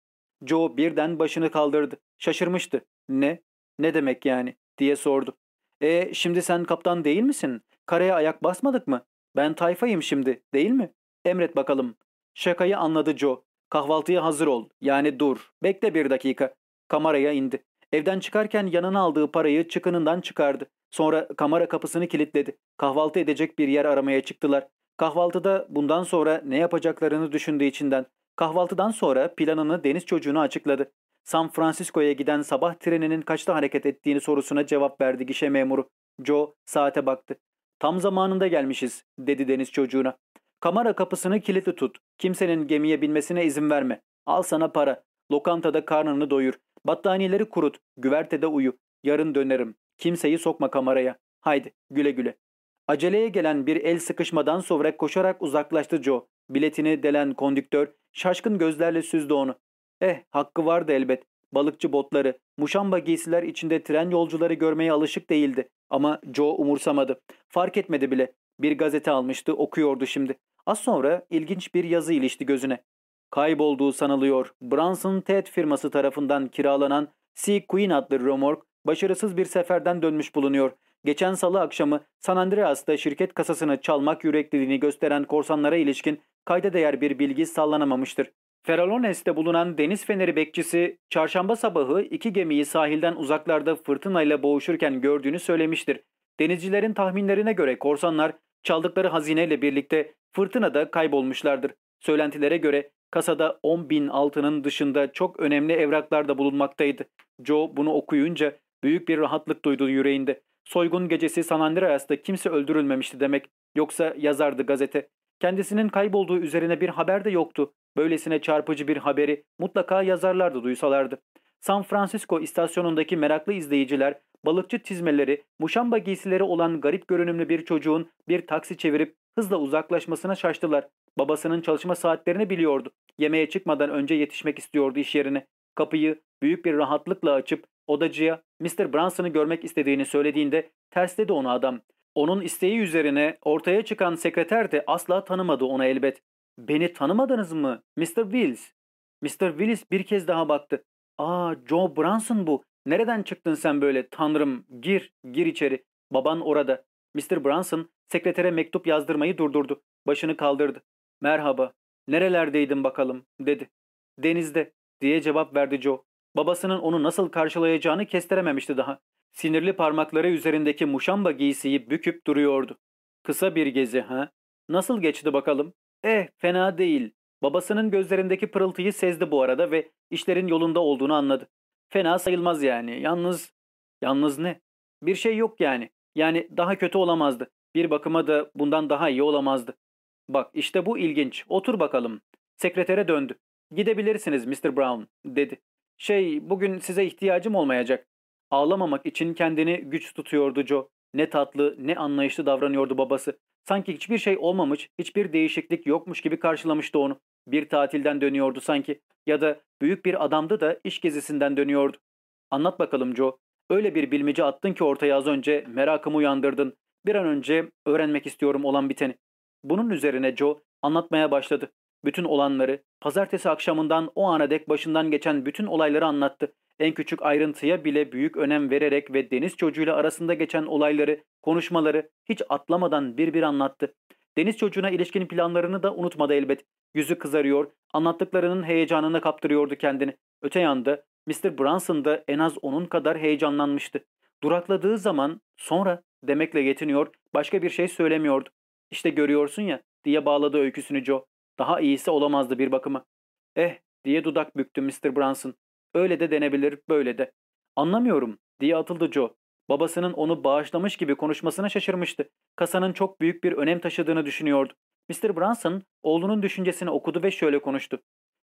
Joe birden başını kaldırdı. Şaşırmıştı. Ne? Ne demek yani? diye sordu. E şimdi sen kaptan değil misin? Karaya ayak basmadık mı? Ben tayfayım şimdi, değil mi? Emret bakalım. Şakayı anladı Joe. Kahvaltıya hazır ol. Yani dur. Bekle bir dakika. Kameraya indi. Evden çıkarken yanına aldığı parayı çıkınından çıkardı. Sonra kamera kapısını kilitledi. Kahvaltı edecek bir yer aramaya çıktılar. Kahvaltıda bundan sonra ne yapacaklarını düşündüğü içinden. Kahvaltıdan sonra planını deniz çocuğuna açıkladı. San Francisco'ya giden sabah treninin kaçta hareket ettiğini sorusuna cevap verdi gişe memuru. Joe saate baktı. Tam zamanında gelmişiz dedi deniz çocuğuna. Kamera kapısını kilitli tut. Kimsenin gemiye binmesine izin verme. Al sana para. Lokantada karnını doyur. Battaniyeleri kurut. Güvertede uyu. Yarın dönerim. Kimseyi sokma kameraya. Haydi güle güle. Aceleye gelen bir el sıkışmadan sonra koşarak uzaklaştı Joe. Biletini delen kondüktör şaşkın gözlerle süzdü onu. Eh hakkı vardı elbet. Balıkçı botları, muşamba giysiler içinde tren yolcuları görmeye alışık değildi. Ama Joe umursamadı. Fark etmedi bile. Bir gazete almıştı, okuyordu şimdi. Az sonra ilginç bir yazı ilişti gözüne. Kaybolduğu sanılıyor. Branson Ted firması tarafından kiralanan Sea Queen adlı römork başarısız bir seferden dönmüş bulunuyor. Geçen salı akşamı San Andreas'ta şirket kasasını çalmak yürekliliğini gösteren korsanlara ilişkin kayda değer bir bilgi sallanamamıştır. Feralones'te bulunan deniz feneri bekçisi çarşamba sabahı iki gemiyi sahilden uzaklarda fırtınayla boğuşurken gördüğünü söylemiştir. Denizcilerin tahminlerine göre korsanlar çaldıkları hazineyle birlikte fırtınada kaybolmuşlardır. Söylentilere göre kasada 10 bin altının dışında çok önemli evraklar da bulunmaktaydı. Joe bunu okuyunca büyük bir rahatlık duydu yüreğinde. Soygun gecesi San Andreas'ta kimse öldürülmemişti demek. Yoksa yazardı gazete. Kendisinin kaybolduğu üzerine bir haber de yoktu. Böylesine çarpıcı bir haberi mutlaka yazarlardı duysalardı. San Francisco istasyonundaki meraklı izleyiciler, balıkçı tizmeleri, muşamba giysileri olan garip görünümlü bir çocuğun bir taksi çevirip hızla uzaklaşmasına şaştılar. Babasının çalışma saatlerini biliyordu. Yemeğe çıkmadan önce yetişmek istiyordu iş yerine. Kapıyı büyük bir rahatlıkla açıp odacıya Mr. Branson'ı görmek istediğini söylediğinde tersledi onu adam. Onun isteği üzerine ortaya çıkan sekreter de asla tanımadı onu elbet. Beni tanımadınız mı Mr. Wills? Mr. Wills bir kez daha baktı. Aa Joe Branson bu. Nereden çıktın sen böyle? Tanrım gir, gir içeri. Baban orada. Mr. Branson sekretere mektup yazdırmayı durdurdu. Başını kaldırdı. Merhaba. Nerelerdeydin bakalım dedi. Denizde diye cevap verdi Joe. Babasının onu nasıl karşılayacağını kestirememişti daha. Sinirli parmakları üzerindeki muşamba giysiyi büküp duruyordu. Kısa bir gezi ha? Nasıl geçti bakalım? Eh fena değil. Babasının gözlerindeki pırıltıyı sezdi bu arada ve işlerin yolunda olduğunu anladı. Fena sayılmaz yani. Yalnız... Yalnız ne? Bir şey yok yani. Yani daha kötü olamazdı. Bir bakıma da bundan daha iyi olamazdı. Bak işte bu ilginç. Otur bakalım. Sekretere döndü. Gidebilirsiniz Mr. Brown dedi. Şey bugün size ihtiyacım olmayacak. Ağlamamak için kendini güç tutuyordu Joe. Ne tatlı, ne anlayışlı davranıyordu babası. Sanki hiçbir şey olmamış, hiçbir değişiklik yokmuş gibi karşılamıştı onu. Bir tatilden dönüyordu sanki. Ya da büyük bir adamdı da iş gezisinden dönüyordu. Anlat bakalım Joe. Öyle bir bilmece attın ki ortaya az önce merakımı uyandırdın. Bir an önce öğrenmek istiyorum olan biteni. Bunun üzerine Joe anlatmaya başladı. Bütün olanları, pazartesi akşamından o ana dek başından geçen bütün olayları anlattı. En küçük ayrıntıya bile büyük önem vererek ve deniz çocuğuyla arasında geçen olayları, konuşmaları hiç atlamadan bir bir anlattı. Deniz çocuğuna ilişkin planlarını da unutmadı elbet. Yüzü kızarıyor, anlattıklarının heyecanına kaptırıyordu kendini. Öte yanda Mr. Brunson da en az onun kadar heyecanlanmıştı. Durakladığı zaman sonra demekle yetiniyor, başka bir şey söylemiyordu. İşte görüyorsun ya diye bağladı öyküsünü Joe. Daha iyisi olamazdı bir bakıma. Eh diye dudak büktü Mr. Brunson. Öyle de denebilir, böyle de. Anlamıyorum diye atıldı Joe. Babasının onu bağışlamış gibi konuşmasına şaşırmıştı. Kasanın çok büyük bir önem taşıdığını düşünüyordu. Mr. Brunson oğlunun düşüncesini okudu ve şöyle konuştu.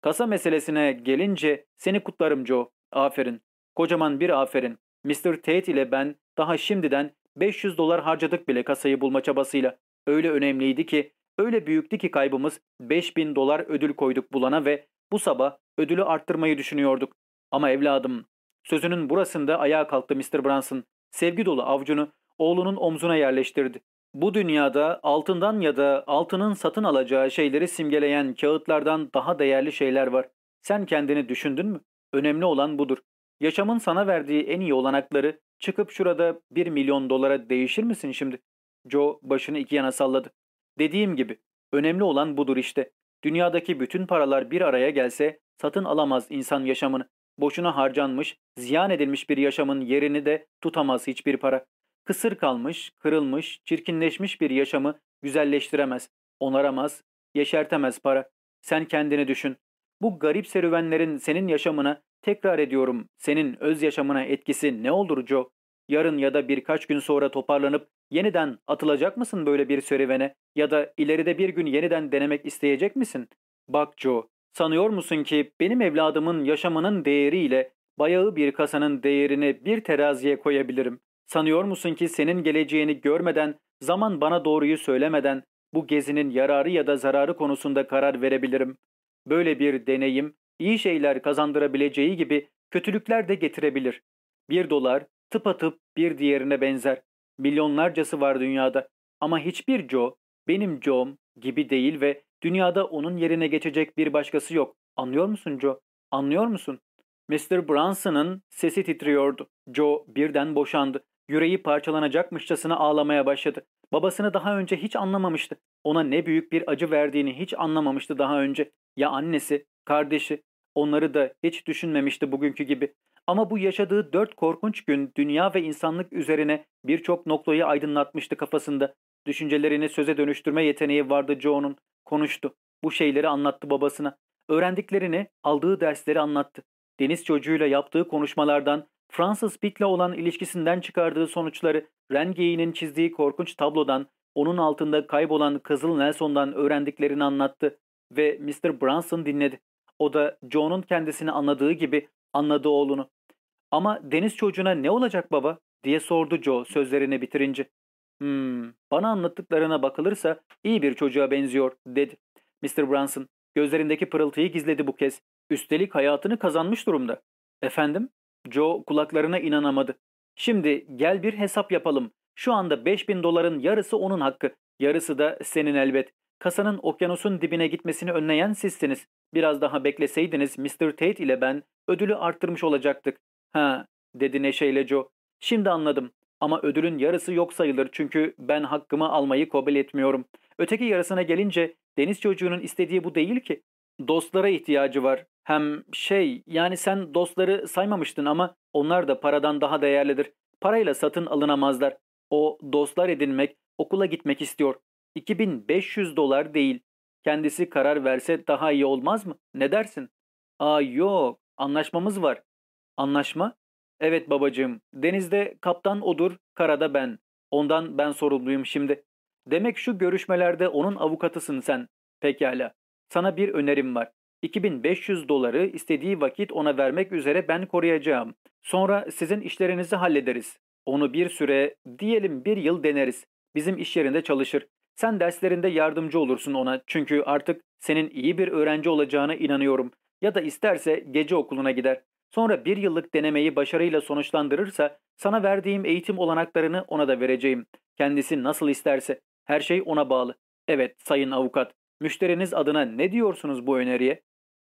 Kasa meselesine gelince seni kutlarım Joe. Aferin. Kocaman bir aferin. Mr. Tate ile ben daha şimdiden 500 dolar harcadık bile kasayı bulma çabasıyla. Öyle önemliydi ki, öyle büyüktü ki kaybımız 5000 dolar ödül koyduk bulana ve bu sabah ödülü arttırmayı düşünüyorduk. Ama evladım, sözünün burasında ayağa kalktı Mr. Brunson. Sevgi dolu avcunu oğlunun omzuna yerleştirdi. Bu dünyada altından ya da altının satın alacağı şeyleri simgeleyen kağıtlardan daha değerli şeyler var. Sen kendini düşündün mü? Önemli olan budur. Yaşamın sana verdiği en iyi olanakları çıkıp şurada bir milyon dolara değişir misin şimdi? Joe başını iki yana salladı. Dediğim gibi önemli olan budur işte. Dünyadaki bütün paralar bir araya gelse satın alamaz insan yaşamını. Boşuna harcanmış, ziyan edilmiş bir yaşamın yerini de tutamaz hiçbir para. Kısır kalmış, kırılmış, çirkinleşmiş bir yaşamı güzelleştiremez, onaramaz, yeşertemez para. Sen kendini düşün. Bu garip serüvenlerin senin yaşamına, tekrar ediyorum, senin öz yaşamına etkisi ne olur Joe? Yarın ya da birkaç gün sonra toparlanıp yeniden atılacak mısın böyle bir serüvene ya da ileride bir gün yeniden denemek isteyecek misin? Bak Joe, sanıyor musun ki benim evladımın yaşamının değeriyle bayağı bir kasanın değerini bir teraziye koyabilirim? Sanıyor musun ki senin geleceğini görmeden, zaman bana doğruyu söylemeden bu gezinin yararı ya da zararı konusunda karar verebilirim? Böyle bir deneyim iyi şeyler kazandırabileceği gibi kötülükler de getirebilir. Bir dolar tıpatıp bir diğerine benzer. Milyonlarcası var dünyada ama hiçbir Joe benim Joe'm gibi değil ve dünyada onun yerine geçecek bir başkası yok. Anlıyor musun Joe? Anlıyor musun? Mr. Brunson'ın sesi titriyordu. Joe birden boşandı. Yüreği parçalanacakmışçasına ağlamaya başladı. Babasını daha önce hiç anlamamıştı. Ona ne büyük bir acı verdiğini hiç anlamamıştı daha önce. Ya annesi, kardeşi, onları da hiç düşünmemişti bugünkü gibi. Ama bu yaşadığı dört korkunç gün dünya ve insanlık üzerine birçok noktayı aydınlatmıştı kafasında. Düşüncelerini söze dönüştürme yeteneği vardı Joe'nun. Konuştu. Bu şeyleri anlattı babasına. Öğrendiklerini, aldığı dersleri anlattı. Deniz çocuğuyla yaptığı konuşmalardan, Francis Pick'le olan ilişkisinden çıkardığı sonuçları, Rengeyi'nin çizdiği korkunç tablodan, onun altında kaybolan Kızıl Nelson'dan öğrendiklerini anlattı ve Mr. Brunson dinledi. O da John'un kendisini anladığı gibi anladı oğlunu. Ama deniz çocuğuna ne olacak baba diye sordu Joe sözlerini bitirince. Hmm, bana anlattıklarına bakılırsa iyi bir çocuğa benziyor dedi. Mr. Brunson gözlerindeki pırıltıyı gizledi bu kez. Üstelik hayatını kazanmış durumda. Efendim? Joe kulaklarına inanamadı. Şimdi gel bir hesap yapalım. Şu anda 5000 doların yarısı onun hakkı. Yarısı da senin elbet. Kasanın okyanusun dibine gitmesini önleyen sizsiniz. Biraz daha bekleseydiniz Mr. Tate ile ben ödülü arttırmış olacaktık. Ha dedi neşeyle Joe. Şimdi anladım. Ama ödülün yarısı yok sayılır çünkü ben hakkımı almayı kabul etmiyorum. Öteki yarısına gelince deniz çocuğunun istediği bu değil ki. Dostlara ihtiyacı var. Hem şey yani sen dostları saymamıştın ama onlar da paradan daha değerlidir. Parayla satın alınamazlar. O dostlar edinmek, okula gitmek istiyor. 2500 dolar değil. Kendisi karar verse daha iyi olmaz mı? Ne dersin? Aa yok, anlaşmamız var. Anlaşma? Evet babacığım, denizde kaptan odur, karada ben. Ondan ben sorumluyum şimdi. Demek şu görüşmelerde onun avukatısın sen. Pekala. Sana bir önerim var. 2500 doları istediği vakit ona vermek üzere ben koruyacağım. Sonra sizin işlerinizi hallederiz. Onu bir süre, diyelim bir yıl deneriz. Bizim iş yerinde çalışır. Sen derslerinde yardımcı olursun ona çünkü artık senin iyi bir öğrenci olacağına inanıyorum. Ya da isterse gece okuluna gider. Sonra bir yıllık denemeyi başarıyla sonuçlandırırsa sana verdiğim eğitim olanaklarını ona da vereceğim. Kendisi nasıl isterse. Her şey ona bağlı. Evet sayın avukat. Müşteriniz adına ne diyorsunuz bu öneriye?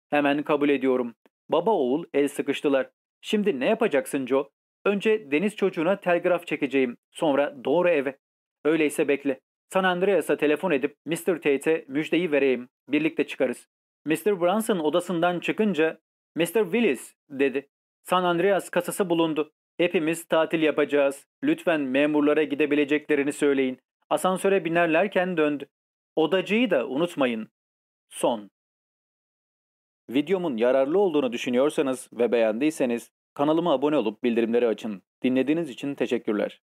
Hemen kabul ediyorum. Baba oğul el sıkıştılar. Şimdi ne yapacaksın Joe? Önce deniz çocuğuna telgraf çekeceğim. Sonra doğru eve. Öyleyse bekle. San Andreas'a telefon edip Mr. Tate'e müjdeyi vereyim. Birlikte çıkarız. Mr. Brunson odasından çıkınca Mr. Willis dedi. San Andreas kasası bulundu. Hepimiz tatil yapacağız. Lütfen memurlara gidebileceklerini söyleyin. Asansöre binerlerken döndü. Odacıyı da unutmayın. Son. Videomun yararlı olduğunu düşünüyorsanız ve beğendiyseniz kanalıma abone olup bildirimleri açın. Dinlediğiniz için teşekkürler.